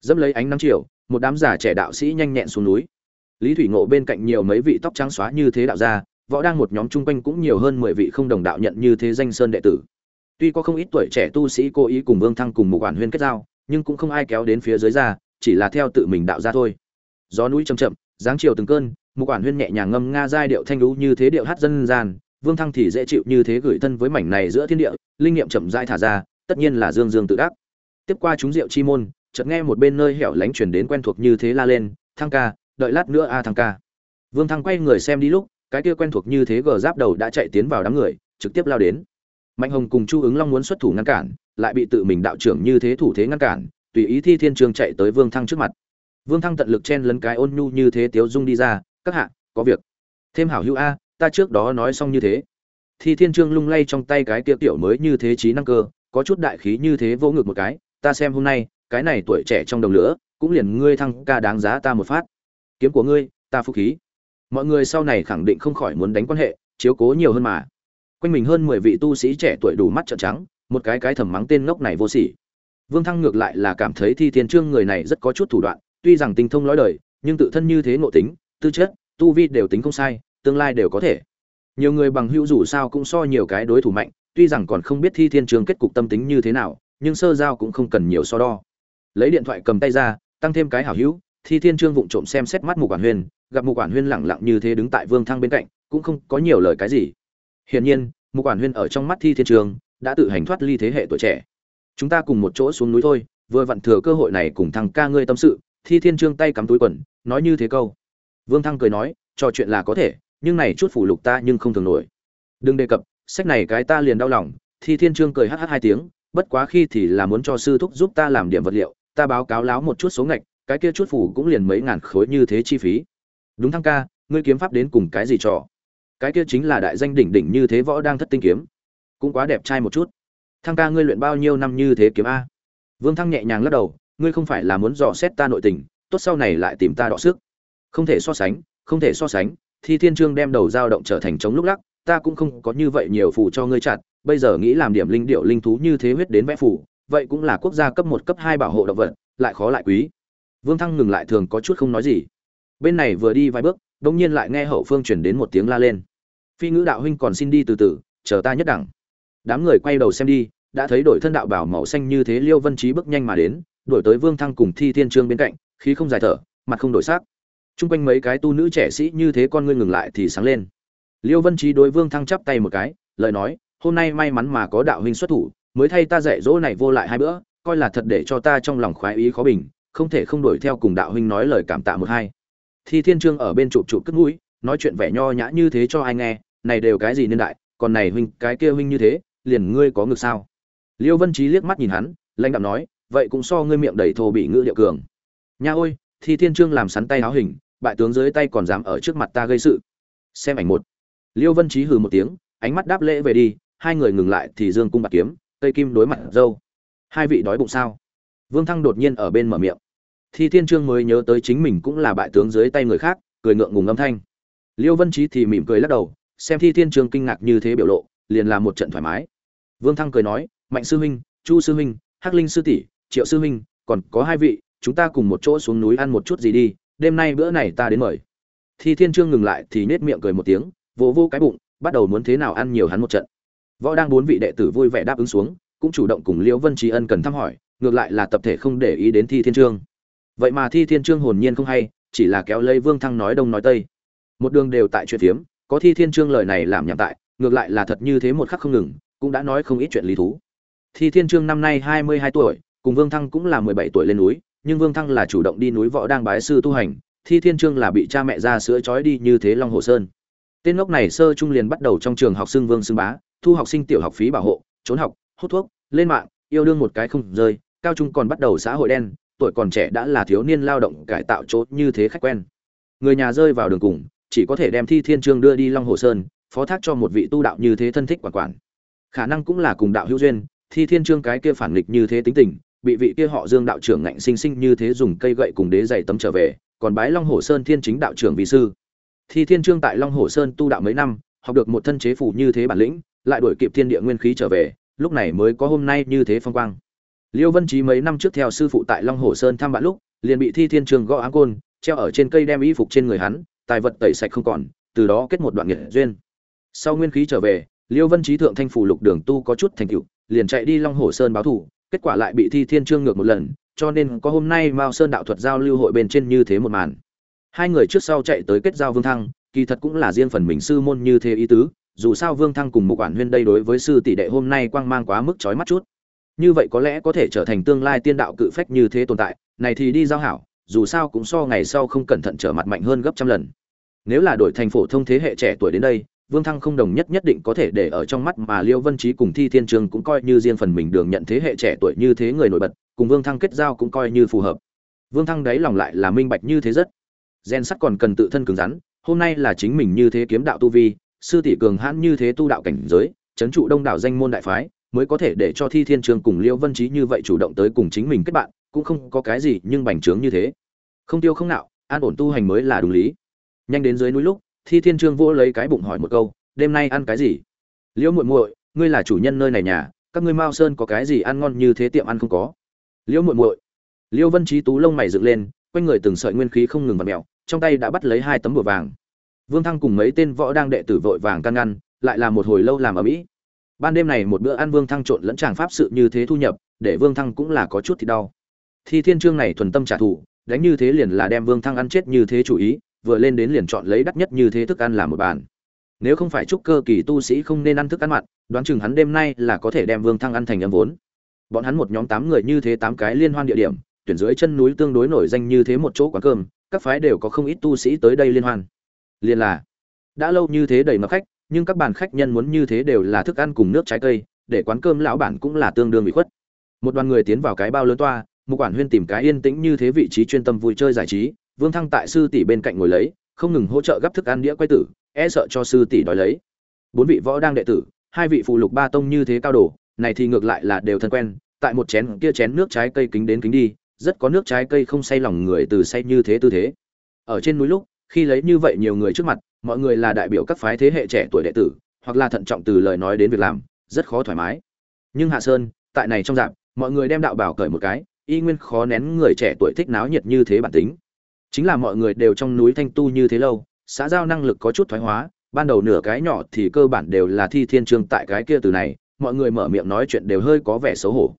dẫm lấy ánh nắng chiều, một đám già trẻ đạo sĩ nhanh nhẹn xuống núi. Lý thủy ngộ bên cạnh nhiều mấy vị tóc trắng xóa như thế đạo gia, võ đang một nhóm chung quanh cũng nhiều hơn mười vị không đồng đạo nhận như thế danh sơn đệ tử. Tuy có không ít tuổi trẻ tu sĩ cố ý cùng vương thăng cùng một quản huyên kết giao, nhưng cũng không ai kéo đến phía dưới ra, chỉ là theo tự mình đạo ra thôi. Gió núi chầm chậm, dáng chiều từng cơn một quản huyên nhẹ nhàng ngâm nga giai điệu thanh lũ như thế điệu hát dân gian, vương thăng thì dễ chịu như thế gửi thân với mảnh này giữa thiên địa, linh nghiệm chậm rãi thả ra, tất nhiên là dương dương tự đắc. Tiếp qua chúng rượu chi môn chợt nghe một bên nơi hẻo lánh chuyển đến quen thuộc như thế la lên, thăng ca, đợi lát nữa a, thăng ca. Vương thăng quay người xem đi lúc, cái kia quen thuộc như thế gờ giáp đầu đã chạy tiến vào đám người, trực tiếp lao đến. Mạnh hồng cùng chu ứng long muốn xuất thủ ngăn cản, lại bị tự mình đạo trưởng như thế thủ thế ngăn cản, tùy ý thi thiên trường chạy tới vương thăng trước mặt. Vương thăng tận lực chen lấn cái ôn nhu như thế tiếu dung đi ra, các hạ, có việc. Thêm hảo hữu a, ta trước đó nói xong như thế. Thi thiên trương lung lay trong tay cái kia tiểu mới như thế trí năng cơ, có chút đại khí như thế vỗ ngực một cái, ta xem hôm nay cái này tuổi trẻ trong đồng lửa, cũng liền ngươi thăng ca đáng giá ta một phát. Kiếm của ngươi, ta phúc khí. Mọi người sau này khẳng định không khỏi muốn đánh quan hệ, chiếu cố nhiều hơn mà. Quanh mình hơn mười vị tu sĩ trẻ tuổi đủ mắt trợn trắng, một cái cái thầm mắng tên ngốc này vô sỉ. Vương thăng ngược lại là cảm thấy thi thiên trương người này rất có chút thủ đoạn, tuy rằng tinh thông lõi đời, nhưng tự thân như thế ngộ tính, tư chất, tu vi đều tính không sai, tương lai đều có thể. Nhiều người bằng hữu dù sao cũng so nhiều cái đối thủ mạnh, tuy rằng còn không biết thi thiên trường kết cục tâm tính như thế nào, nhưng sơ giao cũng không cần nhiều so đo lấy điện thoại cầm tay ra, tăng thêm cái hảo hữu, thi thiên trương vụng trộm xem xét mắt mục quản huyên, gặp mục quản huyên lẳng lặng như thế đứng tại vương thăng bên cạnh, cũng không có nhiều lời cái gì. Hiển nhiên, mục quản huyên ở trong mắt thi thiên trương đã tự hành thoát ly thế hệ tuổi trẻ. Chúng ta cùng một chỗ xuống núi thôi, vừa vặn thừa cơ hội này cùng thằng ca ngươi tâm sự, thi thiên trương tay cắm túi quần, nói như thế câu. Vương thăng cười nói, trò chuyện là có thể, nhưng này chút phủ lục ta nhưng không thường nổi. Đừng đề cập, sách này cái ta liền đau lòng. Thi thiên trương cười hh hai tiếng, bất quá khi thì là muốn cho sư thúc giúp ta làm điểm vật liệu ta báo cáo láo một chút số ngạch, cái kia chút phủ cũng liền mấy ngàn khối như thế chi phí. Đúng thăng ca, ngươi kiếm pháp đến cùng cái gì trò? Cái kia chính là đại danh đỉnh đỉnh như thế võ đang thất tinh kiếm. Cũng quá đẹp trai một chút. Thăng ca ngươi luyện bao nhiêu năm như thế kiếm a? Vương thăng nhẹ nhàng lắc đầu, ngươi không phải là muốn dò xét ta nội tình, tốt sau này lại tìm ta đọ sức. Không thể so sánh, không thể so sánh, thi thiên trương đem đầu dao động trở thành chống lúc lắc, ta cũng không có như vậy nhiều phù cho ngươi chặt, bây giờ nghĩ làm điểm linh điệu linh thú như thế huyết đến vẽ phù vậy cũng là quốc gia cấp một, cấp hai bảo hộ động vật, lại khó lại quý. Vương thăng ngừng lại thường có chút không nói gì. Bên này vừa đi vài bước đông nhiên lại nghe hậu phương chuyển đến một tiếng la lên. Phi ngữ đạo huynh còn xin đi từ từ, chờ ta nhất đẳng. Đám người quay đầu xem đi, đã thấy đổi thân đạo bảo màu xanh như thế liêu vân trí bước nhanh mà đến, đuổi tới vương thăng cùng thi thiên trương bên cạnh, khí không dài thở, mặt không đổi sắc. Chung quanh mấy cái tu nữ trẻ sĩ như thế con ngươi ngừng lại thì sáng lên. Liêu vân trí đối vương thăng chắp tay một cái, lời nói, hôm nay may mắn mà có đạo huynh xuất thủ mới thay ta dạy dỗ này vô lại hai bữa, coi là thật để cho ta trong lòng khoái ý khó bình, không thể không đuổi theo cùng đạo huynh nói lời cảm tạ một hai. Thi thiên trương ở bên chụp chụp cất mũi, nói chuyện vẻ nho nhã như thế cho ai nghe, này đều cái gì nên đại, còn này huynh, cái kia huynh như thế, liền ngươi có ngược sao? Liêu vân trí liếc mắt nhìn hắn, lãnh đạo nói, vậy cũng so ngươi miệng đầy thô bị ngữ điệu cường. Nha ôi, thi thiên trương làm sắn tay áo hình, bại tướng dưới tay còn dám ở trước mặt ta gây sự. Xem ảnh một. Liêu vân trí hừ một tiếng, ánh mắt đáp lễ về đi, hai người ngừng lại thì dương cung bạc kiếm tây kim đối mặt dâu. Hai vị đói bụng sao? Vương thăng đột nhiên ở bên mở miệng. Thi thiên trương mới nhớ tới chính mình cũng là bại tướng dưới tay người khác, cười ngượng ngùng âm thanh. Liêu vân trí thì mỉm cười lắc đầu, xem thi thiên trương kinh ngạc như thế biểu lộ, liền là một trận thoải mái. Vương thăng cười nói, mạnh sư huynh, chu sư huynh, hắc linh sư tỷ, triệu sư huynh, còn có hai vị, chúng ta cùng một chỗ xuống núi ăn một chút gì đi, đêm nay bữa này ta đến mời. Thi thiên trương ngừng lại thì nết miệng cười một tiếng, vỗ vô cái bụng, bắt đầu muốn thế nào ăn nhiều hắn một trận võ đang bốn vị đệ tử vui vẻ đáp ứng xuống, cũng chủ động cùng liễu vân trí ân cần thăm hỏi, ngược lại là tập thể không để ý đến thi thiên trương. Vậy mà thi thiên trương hồn nhiên không hay, chỉ là kéo lấy vương thăng nói đông nói tây. Một đường đều tại chuyện phiếm, có thi thiên trương lời này làm nhảm tại, ngược lại là thật như thế một khắc không ngừng, cũng đã nói không ít chuyện lý thú. Thi thiên trương năm nay hai mươi hai tuổi, cùng vương thăng cũng là mười bảy tuổi lên núi, nhưng vương thăng là chủ động đi núi võ đang bái sư tu hành, thi thiên trương là bị cha mẹ ra sữa trói đi như thế long hồ sơn. Tên ngốc này sơ trung liền bắt đầu trong trường học xưng vương xưng bá thu học sinh tiểu học phí bảo hộ, trốn học, hút thuốc, lên mạng, yêu đương một cái không rơi, cao trung còn bắt đầu xã hội đen, tuổi còn trẻ đã là thiếu niên lao động cải tạo chốt như thế khách quen. Người nhà rơi vào đường cùng, chỉ có thể đem thi thiên trương đưa đi long hồ sơn, phó thác cho một vị tu đạo như thế thân thích quản quản. Khả năng cũng là cùng đạo hữu duyên, thi thiên trương cái kia phản nghịch như thế tính tình, bị vị kia họ dương đạo trưởng ngạnh sinh sinh như thế dùng cây gậy cùng đế dày tấm trở về, còn bái long hồ sơn thiên chính đạo trưởng vị sư. Thi thiên trương tại long hồ sơn tu đạo mấy năm học được một thân chế phủ như thế bản lĩnh, lại đuổi kịp thiên địa nguyên khí trở về, lúc này mới có hôm nay như thế phong quang. Liêu vân Chí mấy năm trước theo sư phụ tại long hồ sơn thăm bạn lúc, liền bị thi thiên trường gõ áng côn, treo ở trên cây đem y phục trên người hắn, tài vật tẩy sạch không còn, từ đó kết một đoạn nghiệt duyên. Sau nguyên khí trở về, liêu vân Chí thượng thanh phủ lục đường tu có chút thành tựu, liền chạy đi long hồ sơn báo thủ kết quả lại bị thi thiên trương ngược một lần, cho nên có hôm nay mao sơn đạo thuật giao lưu hội bên trên như thế một màn. Hai người trước sau chạy tới kết giao vương thăng kỳ thật cũng là riêng phần mình sư môn như thế ý tứ, dù sao vương thăng cùng một quản huyên đây đối với sư tỷ đệ hôm nay quang mang quá mức trói mắt chút. Như vậy có lẽ có thể trở thành tương lai tiên đạo cự phách như thế tồn tại, này thì đi giao hảo, dù sao cũng so ngày sau không cẩn thận trở mặt mạnh hơn gấp trăm lần. Nếu là đổi thành phổ thông thế hệ trẻ tuổi đến đây, vương thăng không đồng nhất nhất định có thể để ở trong mắt mà liêu vân trí cùng thi thiên trường cũng coi như riêng phần mình đường nhận thế hệ trẻ tuổi như thế người nổi bật, cùng vương thăng kết giao cũng coi như phù hợp. Vương thăng đấy lòng lại là minh bạch như thế rất. Gen sắt còn cần tự thân cứng rắn hôm nay là chính mình như thế kiếm đạo tu vi, sư tỷ cường hãn như thế tu đạo cảnh giới, chấn trụ đông đảo danh môn đại phái, mới có thể để cho thi thiên trường cùng liêu vân trí như vậy chủ động tới cùng chính mình kết bạn, cũng không có cái gì nhưng bành trướng như thế. Không tiêu không nạo, an ổn tu hành mới là đúng lý. Nhanh đến dưới núi lúc, thi thiên trương vỗ lấy cái bụng hỏi một câu, đêm nay ăn cái gì? Liễu muội muội, ngươi là chủ nhân nơi này nhà, các ngươi mao sơn có cái gì ăn ngon như thế tiệm ăn không có? Liễu muội muội. Liễu vân trí tú lông mày dựng lên, quanh người từng sợi nguyên khí không ngừng vặn mèo, trong tay đã bắt lấy hai tấm bùa vàng vương thăng cùng mấy tên võ đang đệ tử vội vàng can ngăn, lại là một hồi lâu làm ở mỹ. Ban đêm này một bữa ăn vương thăng trộn lẫn chàng pháp sự như thế thu nhập, để vương thăng cũng là có chút thì đau. Thi thiên trương này thuần tâm trả thù, đánh như thế liền là đem vương thăng ăn chết như thế chủ ý, vừa lên đến liền chọn lấy đắt nhất như thế thức ăn làm một bàn. Nếu không phải chúc cơ kỳ tu sĩ không nên ăn thức ăn mặn, đoán chừng hắn đêm nay là có thể đem vương thăng ăn thành âm vốn. Bọn hắn một nhóm tám người như thế tám cái liên hoan địa điểm, tuyển dưới chân núi tương đối nổi danh như thế một chỗ quán cơm, các phái đều có không ít tu sĩ tới đây liên hoan liên là, đã lâu như thế đầy mặc khách, nhưng các bàn khách nhân muốn như thế đều là thức ăn cùng nước trái cây, để quán cơm lão bản cũng là tương đương bị khuất. Một đoàn người tiến vào cái bao lớn toa một quản huyên tìm cái yên tĩnh như thế vị trí chuyên tâm vui chơi giải trí, vương thăng tại sư tỷ bên cạnh ngồi lấy, không ngừng hỗ trợ gấp thức ăn đĩa quay tử e sợ cho sư tỷ đói lấy. Bốn vị võ đang đệ tử, hai vị phụ lục ba tông như thế cao đồ, này thì ngược lại là đều thân quen, tại một chén kia chén nước trái cây kính đến kính đi, rất có nước trái cây không say lòng người từ say như thế tư thế. Ở trên núi lúc khi lấy như vậy nhiều người trước mặt, mọi người là đại biểu các phái thế hệ trẻ tuổi đệ tử, hoặc là thận trọng từ lời nói đến việc làm, rất khó thoải mái. Nhưng hạ sơn, tại này trong dạp, mọi người đem đạo bảo cởi một cái, y nguyên khó nén người trẻ tuổi thích náo nhiệt như thế bản tính. Chính là mọi người đều trong núi thanh tu như thế lâu, xã giao năng lực có chút thoái hóa, ban đầu nửa cái nhỏ thì cơ bản đều là thi thiên trương tại cái kia từ này, mọi người mở miệng nói chuyện đều hơi có vẻ xấu hổ.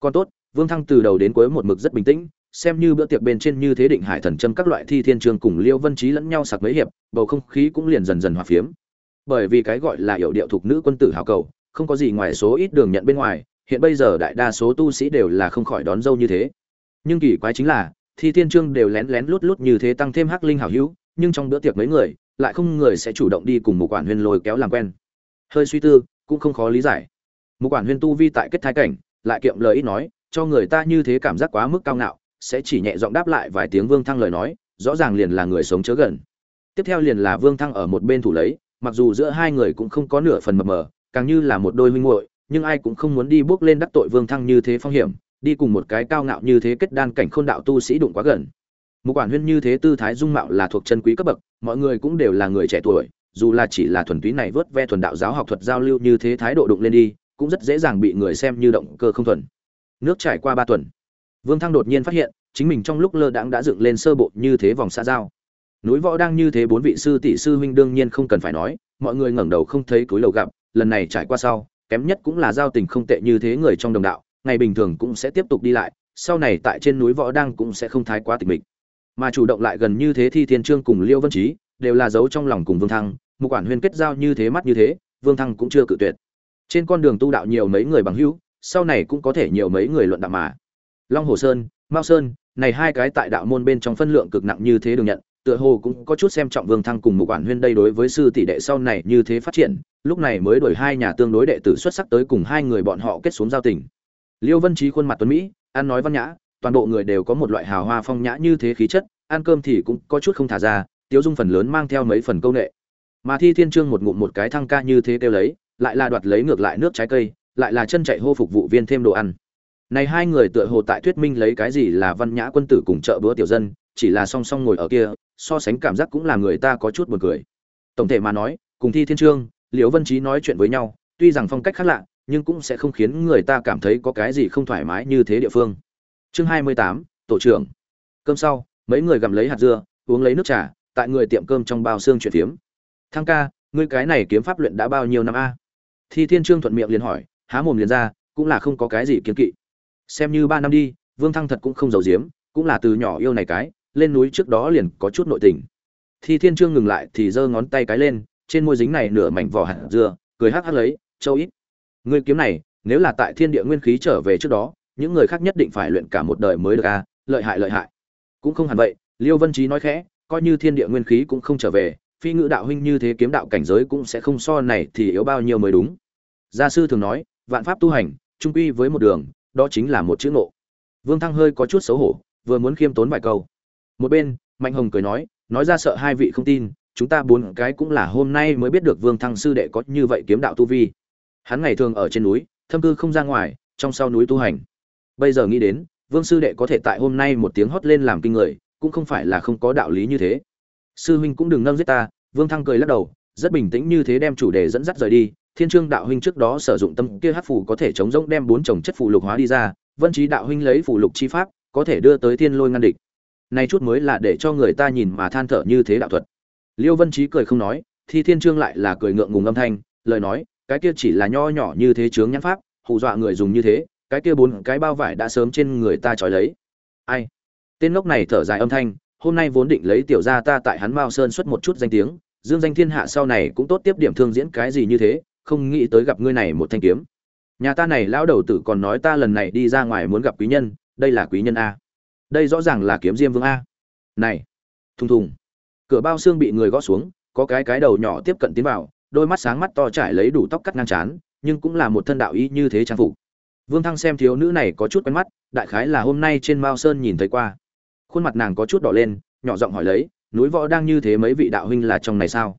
Còn tốt, vương thăng từ đầu đến cuối một mực rất bình tĩnh xem như bữa tiệc bên trên như thế định hải thần châm các loại thi thiên trường cùng liêu vân trí lẫn nhau sặc mấy hiệp, bầu không khí cũng liền dần dần hòa phiếm. Bởi vì cái gọi là hiệu điệu thuộc nữ quân tử hào cầu, không có gì ngoài số ít đường nhận bên ngoài, hiện bây giờ đại đa số tu sĩ đều là không khỏi đón dâu như thế. Nhưng kỳ quái chính là, thi thiên trương đều lén lén lút lút như thế tăng thêm hắc linh hảo hữu, nhưng trong bữa tiệc mấy người, lại không người sẽ chủ động đi cùng một quản huyên lôi kéo làm quen. Hơi suy tư, cũng không khó lý giải. Một quản huyên tu vi tại kết thái cảnh, lại kiệm lời ít nói, cho người ta như thế cảm giác quá mức cao ngạo sẽ chỉ nhẹ giọng đáp lại vài tiếng vương thăng lời nói, rõ ràng liền là người sống chớ gần. Tiếp theo liền là vương thăng ở một bên thủ lấy, mặc dù giữa hai người cũng không có nửa phần mập mờ, càng như là một đôi huynh muội, nhưng ai cũng không muốn đi bước lên đắc tội vương thăng như thế phong hiểm, đi cùng một cái cao ngạo như thế kết đan cảnh khôn đạo tu sĩ đụng quá gần. Một quản huyên như thế tư thái dung mạo là thuộc chân quý cấp bậc, mọi người cũng đều là người trẻ tuổi, dù là chỉ là thuần túy này vớt ve thuần đạo giáo học thuật giao lưu như thế thái độ đụng lên đi, cũng rất dễ dàng bị người xem như động cơ không thuần. Nước trải qua ba tuần vương thăng đột nhiên phát hiện, chính mình trong lúc lơ đãng đã dựng lên sơ bộ như thế vòng xã giao. Núi võ đang như thế bốn vị sư tỷ sư huynh đương nhiên không cần phải nói, mọi người ngẩng đầu không thấy cúi đầu gặp, lần này trải qua sau, kém nhất cũng là giao tình không tệ như thế người trong đồng đạo, ngày bình thường cũng sẽ tiếp tục đi lại, sau này tại trên núi võ đang cũng sẽ không thái quá tịch mịch. Mà chủ động lại gần như thế thi thiên trương cùng liêu vân Chí đều là dấu trong lòng cùng vương thăng, một quản huyên kết giao như thế mắt như thế, vương thăng cũng chưa cự tuyệt. Trên con đường tu đạo nhiều mấy người bằng hữu, sau này cũng có thể nhiều mấy người luận đạo mà long hồ sơn, mao sơn, này hai cái tại đạo môn bên trong phân lượng cực nặng như thế được nhận, tựa hồ cũng có chút xem trọng vương thăng cùng một quản huyên đây đối với sư tỷ đệ sau này như thế phát triển, lúc này mới đổi hai nhà tương đối đệ tử xuất sắc tới cùng hai người bọn họ kết xuống giao tình. Liêu vân trí khuôn mặt tuấn mỹ, ăn nói văn nhã, toàn bộ người đều có một loại hào hoa phong nhã như thế khí chất, ăn cơm thì cũng có chút không thả ra, tiếu dung phần lớn mang theo mấy phần công nghệ mà thi thiên trương một ngụm một cái thăng ca như thế kêu lấy, lại là đoạt lấy ngược lại nước trái cây, lại là chân chạy hô phục vụ viên thêm đồ ăn này hai người tựa hồ tại thuyết minh lấy cái gì là văn nhã quân tử cùng chợ bữa tiểu dân, chỉ là song song ngồi ở kia, so sánh cảm giác cũng là người ta có chút buồn cười. Tổng thể mà nói, cùng thi thiên trương, liễu vân trí nói chuyện với nhau, tuy rằng phong cách khác lạ, nhưng cũng sẽ không khiến người ta cảm thấy có cái gì không thoải mái như thế địa phương. Chương hai mươi tám, tổ trưởng. Cơm sau, mấy người gặm lấy hạt dưa, uống lấy nước trà, tại người tiệm cơm trong bao xương chuyển phiếm. Thăng ca, ngươi cái này kiếm pháp luyện đã bao nhiêu năm a? Thi thiên trương thuận miệng liền hỏi, há mồm liền ra, cũng là không có cái gì kiến kỵ xem như ba năm đi, vương thăng thật cũng không giàu giếm, cũng là từ nhỏ yêu này cái, lên núi trước đó liền có chút nội tình. Thi thiên trương ngừng lại thì giơ ngón tay cái lên, trên môi dính này nửa mảnh vỏ hạt dưa, cười hắc hắc lấy, châu ít, ngươi kiếm này, nếu là tại thiên địa nguyên khí trở về trước đó, những người khác nhất định phải luyện cả một đời mới được a, lợi hại lợi hại. Cũng không hẳn vậy, liêu vân trí nói khẽ, coi như thiên địa nguyên khí cũng không trở về, phi ngữ đạo huynh như thế kiếm đạo cảnh giới cũng sẽ không so này thì yếu bao nhiêu mới đúng. Gia sư thường nói, vạn pháp tu hành, trung quy với một đường đó chính là một chữ ngộ. Vương thăng hơi có chút xấu hổ, vừa muốn khiêm tốn vài câu. Một bên, mạnh hồng cười nói nói ra sợ hai vị không tin, chúng ta bốn cái cũng là hôm nay mới biết được vương thăng sư đệ có như vậy kiếm đạo tu vi. Hắn ngày thường ở trên núi, thâm cư không ra ngoài, trong sau núi tu hành. Bây giờ nghĩ đến, vương sư đệ có thể tại hôm nay một tiếng hót lên làm kinh người, cũng không phải là không có đạo lý như thế. Sư huynh cũng đừng nâng giết ta, vương thăng cười lắc đầu, rất bình tĩnh như thế đem chủ đề dẫn dắt rời đi thiên trương đạo huynh trước đó sử dụng tâm kia hát phù có thể chống rỗng đem bốn chồng chất phù lục hóa đi ra, vân trí đạo huynh lấy phù lục chi pháp, có thể đưa tới thiên lôi ngăn địch. Nay chút mới là để cho người ta nhìn mà than thở như thế đạo thuật. Liêu vân trí cười không nói, thì thiên trương lại là cười ngượng ngùng âm thanh, lời nói, cái kia chỉ là nho nhỏ như thế chướng nhãn pháp, hù dọa người dùng như thế, cái kia bốn cái bao vải đã sớm trên người ta trói lấy. Ai? Tên ngốc này thở dài âm thanh, hôm nay vốn định lấy tiểu gia ta tại hắn mao sơn xuất một chút danh tiếng, dương danh thiên hạ sau này cũng tốt tiếp điểm thương diễn cái gì như thế không nghĩ tới gặp ngươi này một thanh kiếm. Nhà ta này lão đầu tử còn nói ta lần này đi ra ngoài muốn gặp quý nhân, đây là quý nhân a. Đây rõ ràng là kiếm diêm vương a. Này, thùng thùng. Cửa bao xương bị người gõ xuống, có cái cái đầu nhỏ tiếp cận tiến vào, đôi mắt sáng mắt to trải lấy đủ tóc cắt ngang chán nhưng cũng là một thân đạo ý như thế trang phục. Vương thăng xem thiếu nữ này có chút quen mắt, đại khái là hôm nay trên mao sơn nhìn thấy qua. Khuôn mặt nàng có chút đỏ lên, nhỏ giọng hỏi lấy, núi võ đang như thế mấy vị đạo huynh là trong này sao?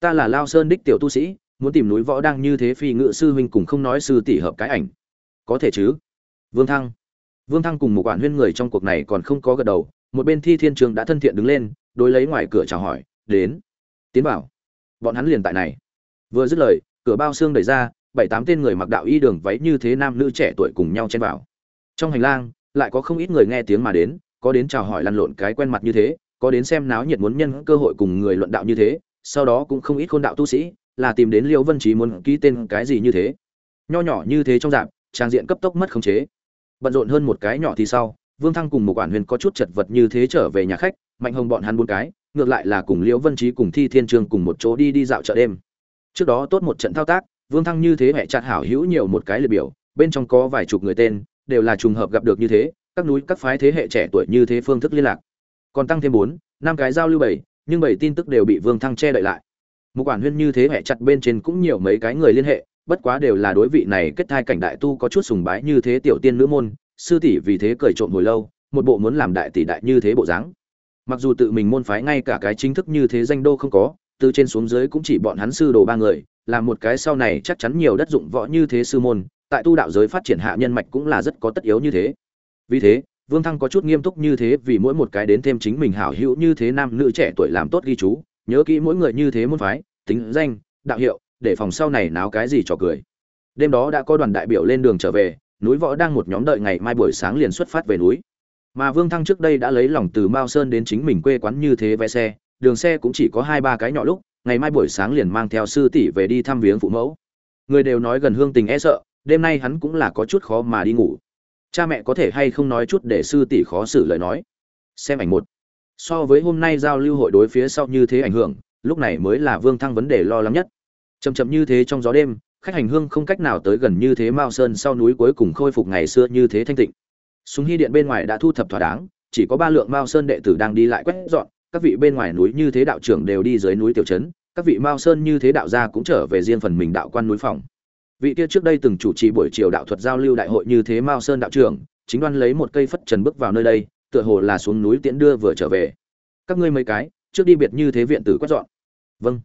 Ta là lao sơn đích tiểu tu sĩ muốn tìm núi võ đang như thế phi ngự sư huynh cùng không nói sư tỷ hợp cái ảnh. Có thể chứ? Vương thăng. Vương thăng cùng một quản huyên người trong cuộc này còn không có gật đầu, một bên thi thiên trường đã thân thiện đứng lên, đối lấy ngoài cửa chào hỏi, đến. Tiến bảo. Bọn hắn liền tại này. Vừa dứt lời, cửa bao xương đẩy ra, bảy tám tên người mặc đạo y đường váy như thế nam nữ trẻ tuổi cùng nhau chen vào. Trong hành lang, lại có không ít người nghe tiếng mà đến, có đến chào hỏi lăn lộn cái quen mặt như thế, có đến xem náo nhiệt muốn nhân cơ hội cùng người luận đạo như thế, sau đó cũng không ít khôn đạo tu sĩ là tìm đến liễu vân trí muốn ký tên cái gì như thế. Nho nhỏ như thế trong dạng, trang diện cấp tốc mất khống chế. Bận rộn hơn một cái nhỏ thì sau, vương thăng cùng một quản huyền có chút chật vật như thế trở về nhà khách, mạnh hồng bọn hắn bốn cái, ngược lại là cùng liễu vân trí cùng thi thiên Trường cùng một chỗ đi đi dạo chợ đêm. Trước đó tốt một trận thao tác, vương thăng như thế hẹ chặt hảo hữu nhiều một cái liệt biểu, bên trong có vài chục người tên, đều là trùng hợp gặp được như thế, các núi, các phái thế hệ trẻ tuổi như thế phương thức liên lạc. Còn tăng thêm bốn, năm cái giao lưu bảy, nhưng bảy tin tức đều bị vương thăng che đậy lại một quản huyên như thế hệ chặt bên trên cũng nhiều mấy cái người liên hệ, bất quá đều là đối vị này kết thai cảnh đại tu có chút sùng bái như thế tiểu tiên nữ môn, sư tỷ vì thế cười trộm hồi lâu, một bộ muốn làm đại tỷ đại như thế bộ dáng. Mặc dù tự mình môn phái ngay cả cái chính thức như thế danh đô không có, từ trên xuống dưới cũng chỉ bọn hắn sư đồ ba người làm một cái sau này chắc chắn nhiều đất dụng võ như thế sư môn, tại tu đạo giới phát triển hạ nhân mạch cũng là rất có tất yếu như thế. Vì thế, vương thăng có chút nghiêm túc như thế vì mỗi một cái đến thêm chính mình hảo hữu như thế nam nữ trẻ tuổi làm tốt ghi chú nhớ kỹ mỗi người như thế môn phái, tính danh, đạo hiệu, để phòng sau này náo cái gì trò cười. Đêm đó đã có đoàn đại biểu lên đường trở về, núi võ đang một nhóm đợi ngày mai buổi sáng liền xuất phát về núi. Mà vương thăng trước đây đã lấy lòng từ mao sơn đến chính mình quê quán như thế vé xe, đường xe cũng chỉ có hai ba cái nhỏ lúc, ngày mai buổi sáng liền mang theo sư tỷ về đi thăm viếng phụ mẫu. Người đều nói gần hương tình e sợ, đêm nay hắn cũng là có chút khó mà đi ngủ. Cha mẹ có thể hay không nói chút để sư tỷ khó xử lời nói? Xem ảnh một so với hôm nay giao lưu hội đối phía sau như thế ảnh hưởng, lúc này mới là vương thăng vấn đề lo lắng nhất. Chầm chậm như thế trong gió đêm, khách hành hương không cách nào tới gần như thế mao sơn sau núi cuối cùng khôi phục ngày xưa như thế thanh tịnh. Súng hy điện bên ngoài đã thu thập thỏa đáng, chỉ có ba lượng mao sơn đệ tử đang đi lại quét dọn, các vị bên ngoài núi như thế đạo trưởng đều đi dưới núi tiểu trấn, các vị mao sơn như thế đạo gia cũng trở về riêng phần mình đạo quan núi phòng. Vị kia trước đây từng chủ trì buổi chiều đạo thuật giao lưu đại hội như thế mao sơn đạo trưởng, chính đoan lấy một cây phất trần bước vào nơi đây tựa hồ là xuống núi tiễn đưa vừa trở về. Các ngươi mấy cái, trước đi biệt như thế viện tử quét dọn. Vâng.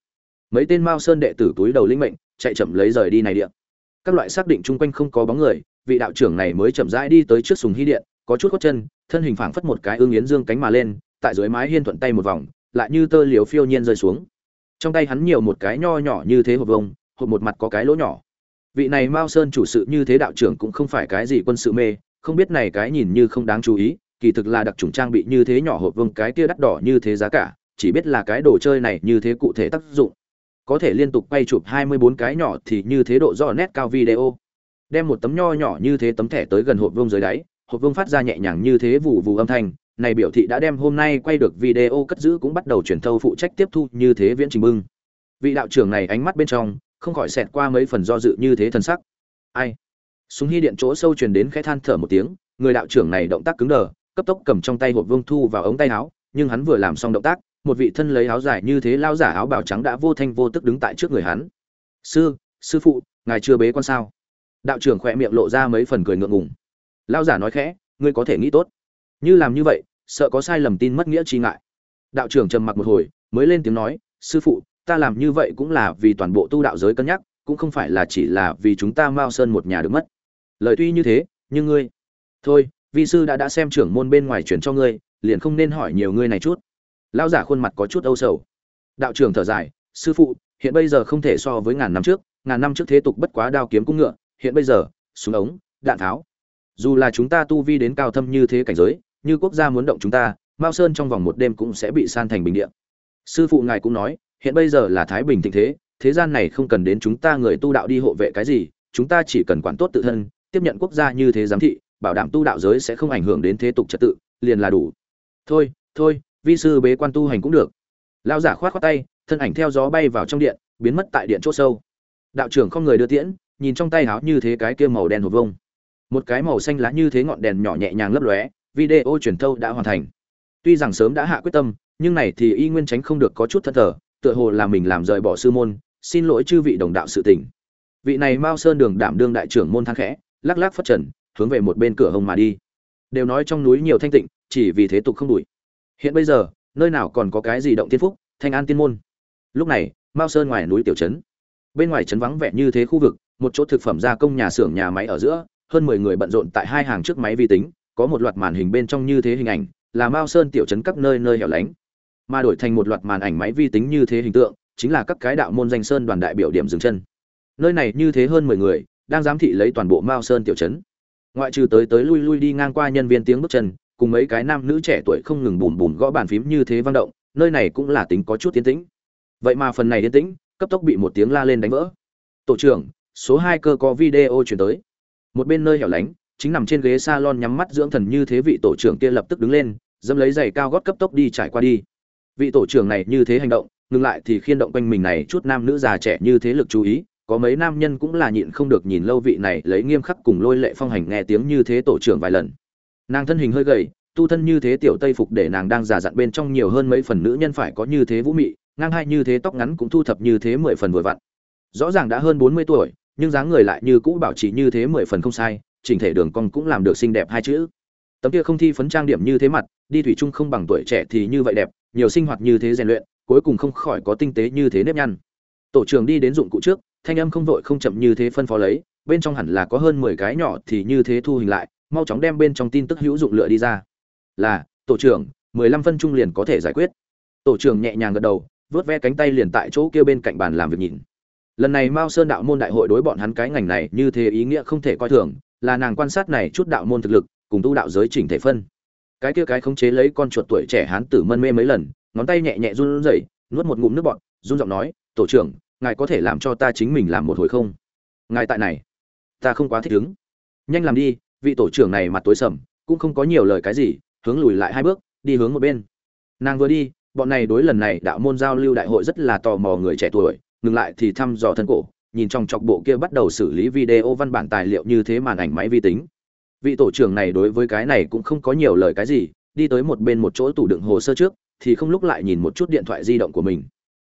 Mấy tên mao sơn đệ tử túi đầu linh mệnh, chạy chậm lấy rời đi này điện các loại xác định chung quanh không có bóng người, vị đạo trưởng này mới chậm rãi đi tới trước sùng hy điện, có chút khuất chân, thân hình phảng phất một cái ương yến dương cánh mà lên, tại dưới mái hiên thuận tay một vòng, lại như tơ liều phiêu nhiên rơi xuống. Trong tay hắn nhiều một cái nho nhỏ như thế hộp vông, hộp một mặt có cái lỗ nhỏ. Vị này mao sơn chủ sự như thế đạo trưởng cũng không phải cái gì quân sự mê, không biết này cái nhìn như không đáng chú ý kỳ thực là đặc trùng trang bị như thế nhỏ hộp vương cái kia đắt đỏ như thế giá cả, chỉ biết là cái đồ chơi này như thế cụ thể tác dụng. Có thể liên tục quay chụp 24 cái nhỏ thì như thế độ rõ nét cao video. Đem một tấm nho nhỏ như thế tấm thẻ tới gần hộp vương dưới đáy, hộp vương phát ra nhẹ nhàng như thế vụ vụ âm thanh. Này biểu thị đã đem hôm nay quay được video cất giữ cũng bắt đầu chuyển thâu phụ trách tiếp thu như thế viễn trình bưng. Vị đạo trưởng này ánh mắt bên trong, không khỏi xẹt qua mấy phần do dự như thế thần sắc. Ai? Súng hy điện chỗ sâu truyền đến khẽ than thở một tiếng, người đạo trưởng này động tác cứng đờ cấp tốc cầm trong tay hộp vương thu vào ống tay áo, nhưng hắn vừa làm xong động tác, một vị thân lấy áo dài như thế lao giả áo bào trắng đã vô thanh vô tức đứng tại trước người hắn. Sư sư phụ, ngài chưa bế quan sao? Đạo trưởng khỏe miệng lộ ra mấy phần cười ngượng ngùng. Lao giả nói khẽ, ngươi có thể nghĩ tốt. Như làm như vậy, sợ có sai lầm tin mất nghĩa chi ngại. Đạo trưởng trầm mặc một hồi, mới lên tiếng nói, sư phụ, ta làm như vậy cũng là vì toàn bộ tu đạo giới cân nhắc, cũng không phải là chỉ là vì chúng ta mao sơn một nhà được mất. Lời tuy như thế, nhưng ngươi, thôi vi sư đã đã xem trưởng môn bên ngoài chuyển cho ngươi, liền không nên hỏi nhiều ngươi này chút. Lão giả khuôn mặt có chút âu sầu. Đạo trưởng thở dài, sư phụ, hiện bây giờ không thể so với ngàn năm trước, ngàn năm trước thế tục bất quá đao kiếm cung ngựa, hiện bây giờ, súng ống, đạn tháo. Dù là chúng ta tu vi đến cao thâm như thế cảnh giới, như quốc gia muốn động chúng ta, mao sơn trong vòng một đêm cũng sẽ bị san thành bình địa. Sư phụ ngài cũng nói, hiện bây giờ là thái bình thịnh thế thế gian này không cần đến chúng ta người tu đạo đi hộ vệ cái gì, chúng ta chỉ cần quản tốt tự thân, tiếp nhận quốc gia như thế giám thị bảo đảm tu đạo giới sẽ không ảnh hưởng đến thế tục trật tự, liền là đủ. Thôi thôi, vi sư bế quan tu hành cũng được. Lao giả khoát khoát tay, thân ảnh theo gió bay vào trong điện, biến mất tại điện chỗ sâu. Đạo trưởng không người đưa tiễn, nhìn trong tay háo như thế cái kia màu đen hộp vông một cái màu xanh lá như thế ngọn đèn nhỏ nhẹ nhàng lấp lóe, video truyền thâu đã hoàn thành. Tuy rằng sớm đã hạ quyết tâm, nhưng này thì y nguyên tránh không được có chút thân thờ, tựa hồ là mình làm rời bỏ sư môn, xin lỗi chư vị đồng đạo sự tình. Vị này mao sơn đường đảm đương đại trưởng môn thang khẽ, lắc lắc phất trần hướng về một bên cửa hông mà đi. Đều nói trong núi nhiều thanh tịnh, chỉ vì thế tục không đuổi. Hiện bây giờ, nơi nào còn có cái gì động tiên phúc, thanh an tiên môn. Lúc này, mao sơn ngoài núi tiểu trấn. Bên ngoài trấn vắng vẻ như thế khu vực, một chỗ thực phẩm gia công nhà xưởng nhà máy ở giữa, hơn mười người bận rộn tại hai hàng trước máy vi tính, có một loạt màn hình bên trong như thế hình ảnh, là mao sơn tiểu trấn các nơi nơi hẻo lánh. Mà đổi thành một loạt màn ảnh máy vi tính như thế hình tượng, chính là các cái đạo môn danh sơn đoàn đại biểu điểm dừng chân. Nơi này như thế hơn mười người, đang giám thị lấy toàn bộ mao sơn tiểu trấn ngoại trừ tới tới lui lui đi ngang qua nhân viên tiếng bước chân, cùng mấy cái nam nữ trẻ tuổi không ngừng bùm bùm gõ bàn phím như thế vang động, nơi này cũng là tính có chút tiến tĩnh. Vậy mà phần này tiến tĩnh, cấp tốc bị một tiếng la lên đánh vỡ. Tổ trưởng, số hai cơ có video chuyển tới. Một bên nơi hẻo lánh, chính nằm trên ghế salon nhắm mắt dưỡng thần như thế vị tổ trưởng kia lập tức đứng lên, dẫm lấy giày cao gót cấp tốc đi trải qua đi. Vị tổ trưởng này như thế hành động, ngừng lại thì khiên động quanh mình này chút nam nữ già trẻ như thế lực chú ý có mấy nam nhân cũng là nhịn không được nhìn lâu vị này lấy nghiêm khắc cùng lôi lệ phong hành nghe tiếng như thế tổ trưởng vài lần. Nàng thân hình hơi gầy, tu thân như thế tiểu tây phục để nàng đang giả dặn bên trong nhiều hơn mấy phần nữ nhân phải có như thế vũ mị, ngang hai như thế tóc ngắn cũng thu thập như thế mười phần vừa vặn. Rõ ràng đã hơn bốn mươi tuổi, nhưng dáng người lại như cũ bảo trì như thế mười phần không sai, chỉnh thể đường cong cũng làm được xinh đẹp hai chữ. Tấm kia không thi phấn trang điểm như thế mặt, đi thủy chung không bằng tuổi trẻ thì như vậy đẹp, nhiều sinh hoạt như thế rèn luyện, cuối cùng không khỏi có tinh tế như thế nếp nhăn. Tổ trưởng đi đến dụng cụ trước thanh âm không vội không chậm như thế phân phó lấy, bên trong hẳn là có hơn mười cái nhỏ thì như thế thu hình lại, mau chóng đem bên trong tin tức hữu dụng lựa đi ra. Là, tổ trưởng, mười lăm phân trung liền có thể giải quyết. Tổ trưởng nhẹ nhàng gật đầu, vớt ve cánh tay liền tại chỗ kia bên cạnh bàn làm việc nhìn. Lần này mao sơn đạo môn đại hội đối bọn hắn cái ngành này như thế ý nghĩa không thể coi thường, là nàng quan sát này chút đạo môn thực lực, cùng tu đạo giới chỉnh thể phân. Cái kia cái khống chế lấy con chuột tuổi trẻ hán tử mân mê mấy lần, ngón tay nhẹ nhẹ run rẩy, nuốt một ngụm nước bọt, run giọng nói, tổ trưởng ngài có thể làm cho ta chính mình làm một hồi không? Ngài tại này, ta không quá thích ứng. Nhanh làm đi, vị tổ trưởng này mặt tối sầm, cũng không có nhiều lời cái gì, hướng lùi lại hai bước, đi hướng một bên. Nàng vừa đi, bọn này đối lần này đạo môn giao lưu đại hội rất là tò mò người trẻ tuổi, ngừng lại thì thăm dò thân cổ, nhìn trong chọc bộ kia bắt đầu xử lý video văn bản tài liệu như thế màn ảnh máy vi tính. Vị tổ trưởng này đối với cái này cũng không có nhiều lời cái gì, đi tới một bên một chỗ tủ đựng hồ sơ trước, thì không lúc lại nhìn một chút điện thoại di động của mình.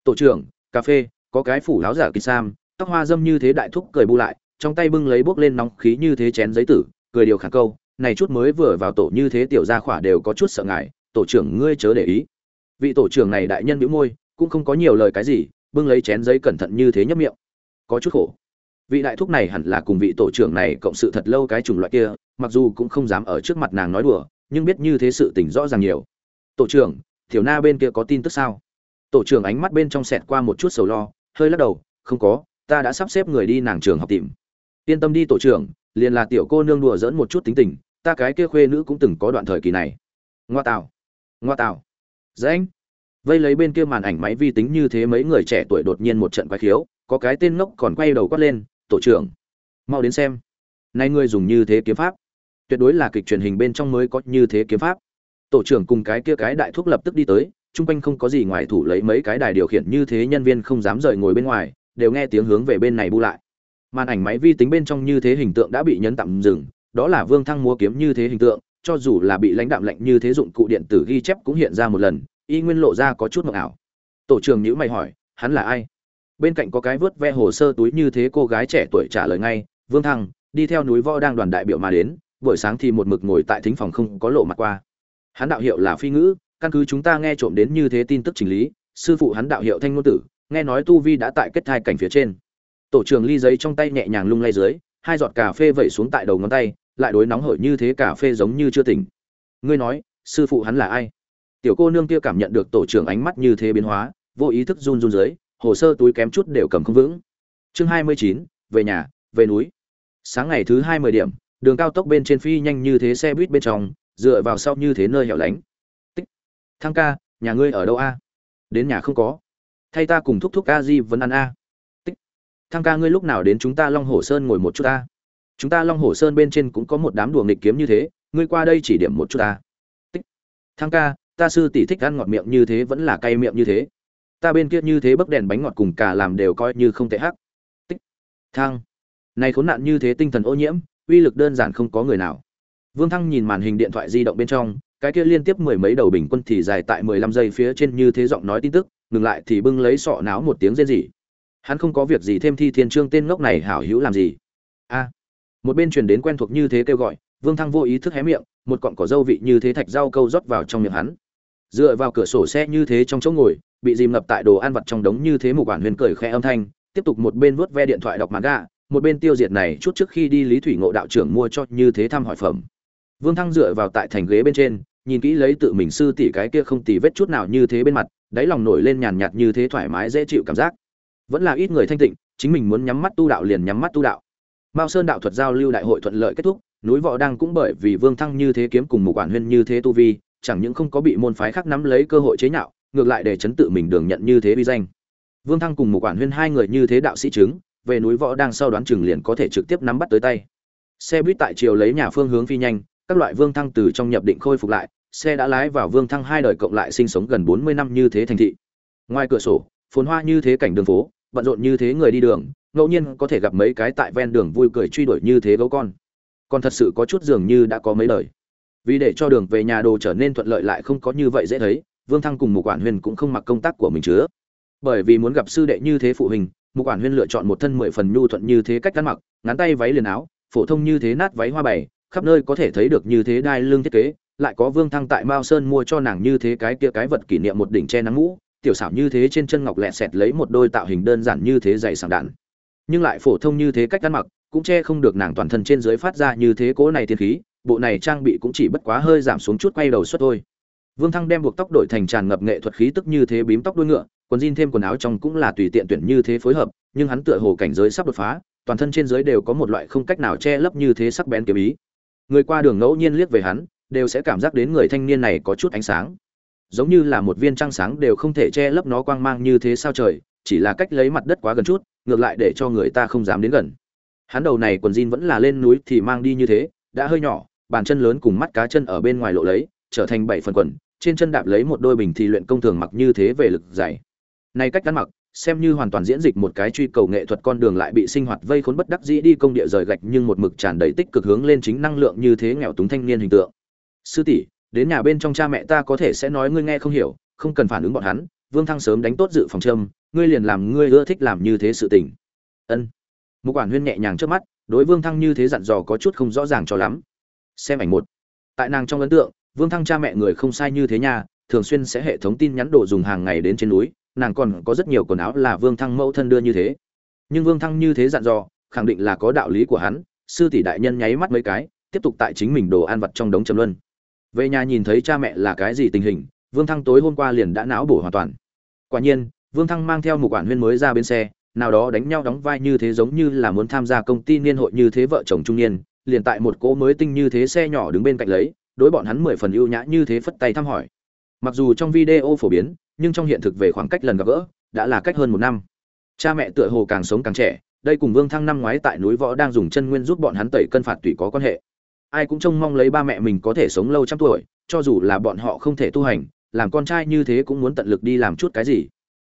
Tổ trưởng, cà phê có cái phủ láo giả kỳ sam, tóc hoa dâm như thế đại thúc cười bu lại, trong tay bưng lấy bốc lên nóng khí như thế chén giấy tử, cười điều khả câu, này chút mới vừa vào tổ như thế tiểu gia khỏa đều có chút sợ ngại, tổ trưởng ngươi chớ để ý. Vị tổ trưởng này đại nhân bĩu môi, cũng không có nhiều lời cái gì, bưng lấy chén giấy cẩn thận như thế nhấp miệng. Có chút khổ. Vị đại thúc này hẳn là cùng vị tổ trưởng này cộng sự thật lâu cái chủng loại kia, mặc dù cũng không dám ở trước mặt nàng nói đùa, nhưng biết như thế sự tình rõ ràng nhiều. Tổ trưởng, tiểu na bên kia có tin tức sao? Tổ trưởng ánh mắt bên trong sẹt qua một chút sầu lo hơi lắc đầu, không có, ta đã sắp xếp người đi nàng trường học tìm. Yên tâm đi tổ trưởng, liền là tiểu cô nương đùa dỡn một chút tính tình, ta cái kia khuê nữ cũng từng có đoạn thời kỳ này. Ngoa tạo ngoa tạo dễ dạ anh. Vây lấy bên kia màn ảnh máy vi tính như thế mấy người trẻ tuổi đột nhiên một trận quái khiếu, có cái tên ngốc còn quay đầu quát lên, tổ trưởng, mau đến xem. Nay ngươi dùng như thế kiếm pháp. Tuyệt đối là kịch truyền hình bên trong mới có như thế kiếm pháp. Tổ trưởng cùng cái kia cái đại thúc lập tức đi tới chung quanh không có gì ngoài thủ lấy mấy cái đài điều khiển như thế nhân viên không dám rời ngồi bên ngoài, đều nghe tiếng hướng về bên này bu lại. Màn ảnh máy vi tính bên trong như thế hình tượng đã bị nhấn tạm dừng, đó là vương thăng múa kiếm như thế hình tượng, cho dù là bị lãnh đạm lạnh như thế dụng cụ điện tử ghi chép cũng hiện ra một lần, y nguyên lộ ra có chút mộng ảo. Tổ trưởng nhữ mày hỏi, hắn là ai? Bên cạnh có cái vớt ve hồ sơ túi như thế cô gái trẻ tuổi trả lời ngay, vương thăng, đi theo núi võ đang đoàn đại biểu mà đến, buổi sáng thì một mực ngồi tại thính phòng không có lộ mặt qua. Hắn đạo hiệu là phi ngữ căn cứ chúng ta nghe trộm đến như thế tin tức chỉnh lý, sư phụ hắn đạo hiệu thanh ngôn tử, nghe nói tu vi đã tại kết thai cảnh phía trên. Tổ trưởng ly giấy trong tay nhẹ nhàng lung lay dưới, hai giọt cà phê vẩy xuống tại đầu ngón tay, lại đối nóng hổi như thế cà phê giống như chưa tỉnh. Ngươi nói, sư phụ hắn là ai? Tiểu cô nương kia cảm nhận được tổ trưởng ánh mắt như thế biến hóa, vô ý thức run run dưới, hồ sơ túi kém chút đều cầm không vững. Chương hai mươi chín, về nhà, về núi. Sáng ngày thứ hai mươi điểm, đường cao tốc bên trên phi nhanh như thế xe buýt bên trong, dựa vào sau như thế nơi hẻo lánh thăng ca, nhà ngươi ở đâu a? Đến nhà không có. Thay ta cùng thúc thúc ca di vẫn ăn a. Tích. Thăng ca, ngươi lúc nào đến chúng ta long hồ sơn ngồi một chút ta chúng ta long hồ sơn bên trên cũng có một đám đùa nghịch kiếm như thế, ngươi qua đây chỉ điểm một chút ta tích. Thăng ca, ta sư tỷ thích ăn ngọt miệng như thế vẫn là cay miệng như thế. Ta bên kia như thế bấc đèn bánh ngọt cùng cả làm đều coi như không tệ hắc. Tích. Thăng. Này khốn nạn như thế tinh thần ô nhiễm, uy lực đơn giản không có người nào. Vương thăng nhìn màn hình điện thoại di động bên trong cái kia liên tiếp mười mấy đầu bình quân thì dài tại mười lăm giây phía trên như thế giọng nói tin tức, ngừng lại thì bưng lấy sọ náo một tiếng rên rỉ. Hắn không có việc gì thêm thi thiên trương tên ngốc này hảo hữu làm gì? A. Một bên truyền đến quen thuộc như thế kêu gọi, vương thăng vô ý thức hé miệng, một cọng cỏ dâu vị như thế thạch rau câu rót vào trong miệng hắn. Dựa vào cửa sổ xe như thế trong chỗ ngồi, bị dìm ngập tại đồ ăn vặt trong đống như thế một quản huyền cười khẽ âm thanh, tiếp tục một bên vuốt ve điện thoại đọc manga, một bên tiêu diệt này chút trước khi đi lý thủy ngộ đạo trưởng mua cho như thế thăm hỏi phẩm. Vương thăng dựa vào tại thành ghế bên trên nhìn kỹ lấy tự mình sư tỷ cái kia không tì vết chút nào như thế bên mặt, đáy lòng nổi lên nhàn nhạt như thế thoải mái dễ chịu cảm giác. Vẫn là ít người thanh tịnh, chính mình muốn nhắm mắt tu đạo liền nhắm mắt tu đạo. Mao sơn đạo thuật giao lưu đại hội thuận lợi kết thúc, núi võ đang cũng bởi vì vương thăng như thế kiếm cùng một quản huyên như thế tu vi, chẳng những không có bị môn phái khác nắm lấy cơ hội chế nhạo, ngược lại để chấn tự mình đường nhận như thế vi danh. Vương thăng cùng một quản huyên hai người như thế đạo sĩ chứng, về núi võ đang sau đoán chừng liền có thể trực tiếp nắm bắt tới tay. Xe buýt tại chiều lấy nhà phương hướng phi nhanh các loại vương thăng từ trong nhập định khôi phục lại, xe đã lái vào vương thăng hai đời cộng lại sinh sống gần bốn mươi năm như thế thành thị. Ngoài cửa sổ, phồn hoa như thế cảnh đường phố, bận rộn như thế người đi đường, ngẫu nhiên có thể gặp mấy cái tại ven đường vui cười truy đuổi như thế gấu con. Còn thật sự có chút dường như đã có mấy lời vì để cho đường về nhà đồ trở nên thuận lợi lại không có như vậy dễ thấy, vương thăng cùng một quản huyền cũng không mặc công tác của mình chứa. Bởi vì muốn gặp sư đệ như thế phụ huynh một quản huyên lựa chọn một thân mười phần nhu thuận như thế cách ăn mặc, ngắn tay váy liền áo, phổ thông như thế nát váy hoa bày khắp nơi có thể thấy được như thế đai lưng thiết kế, lại có vương thăng tại mao sơn mua cho nàng như thế cái kia cái vật kỷ niệm một đỉnh che nắng mũ, tiểu xảo như thế trên chân ngọc lẹ xẹt lấy một đôi tạo hình đơn giản như thế dày sàng đạn. Nhưng lại phổ thông như thế cách ăn mặc, cũng che không được nàng toàn thân trên dưới phát ra như thế cố này thiên khí, bộ này trang bị cũng chỉ bất quá hơi giảm xuống chút quay đầu suất thôi. Vương thăng đem buộc tóc đổi thành tràn ngập nghệ thuật khí tức như thế bím tóc đuôi ngựa, quần jean thêm quần áo trong cũng là tùy tiện tuyển như thế phối hợp, nhưng hắn tựa hồ cảnh giới sắp đột phá, toàn thân trên dưới đều có một loại không cách nào che lấp như thế sắc bén kiếm ý người qua đường ngẫu nhiên liếc về hắn, đều sẽ cảm giác đến người thanh niên này có chút ánh sáng. Giống như là một viên trăng sáng đều không thể che lấp nó quang mang như thế sao trời, chỉ là cách lấy mặt đất quá gần chút, ngược lại để cho người ta không dám đến gần. Hắn đầu này quần jean vẫn là lên núi thì mang đi như thế, đã hơi nhỏ, bàn chân lớn cùng mắt cá chân ở bên ngoài lộ lấy, trở thành bảy phần quần, trên chân đạp lấy một đôi bình thì luyện công thường mặc như thế về lực dày. Này cách ăn mặc xem như hoàn toàn diễn dịch một cái truy cầu nghệ thuật con đường lại bị sinh hoạt vây khốn bất đắc dĩ đi công địa rời gạch nhưng một mực tràn đầy tích cực hướng lên chính năng lượng như thế nghèo túng thanh niên hình tượng. Sư tỷ, đến nhà bên trong cha mẹ ta có thể sẽ nói ngươi nghe không hiểu, không cần phản ứng bọn hắn, vương thăng sớm đánh tốt dự phòng châm, ngươi liền làm ngươi ưa thích làm như thế sự tình. Ân. Một quản huyên nhẹ nhàng trước mắt, đối vương thăng như thế dặn dò có chút không rõ ràng cho lắm. Xem ảnh một. Tại nàng trong ấn tượng, vương thăng cha mẹ người không sai như thế nha, thường xuyên sẽ hệ thống tin nhắn đồ dùng hàng ngày đến trên núi nàng còn có rất nhiều quần áo là vương thăng mẫu thân đưa như thế. Nhưng vương thăng như thế dặn dò, khẳng định là có đạo lý của hắn, sư tỷ đại nhân nháy mắt mấy cái, tiếp tục tại chính mình đồ ăn vặt trong đống trầm luân. Về nhà nhìn thấy cha mẹ là cái gì tình hình, vương thăng tối hôm qua liền đã não bổ hoàn toàn. Quả nhiên, vương thăng mang theo một quản huyên mới ra bên xe, nào đó đánh nhau đóng vai như thế giống như là muốn tham gia công ty niên hội như thế vợ chồng trung niên, liền tại một cỗ mới tinh như thế xe nhỏ đứng bên cạnh lấy, đối bọn hắn mười phần ưu nhã như thế phất tay thăm hỏi. Mặc dù trong video phổ biến nhưng trong hiện thực về khoảng cách lần gặp gỡ, đã là cách hơn một năm. Cha mẹ tựa hồ càng sống càng trẻ, đây cùng vương thăng năm ngoái tại núi võ đang dùng chân nguyên giúp bọn hắn tẩy cân phạt tùy có quan hệ. Ai cũng trông mong lấy ba mẹ mình có thể sống lâu trăm tuổi, cho dù là bọn họ không thể tu hành, làm con trai như thế cũng muốn tận lực đi làm chút cái gì.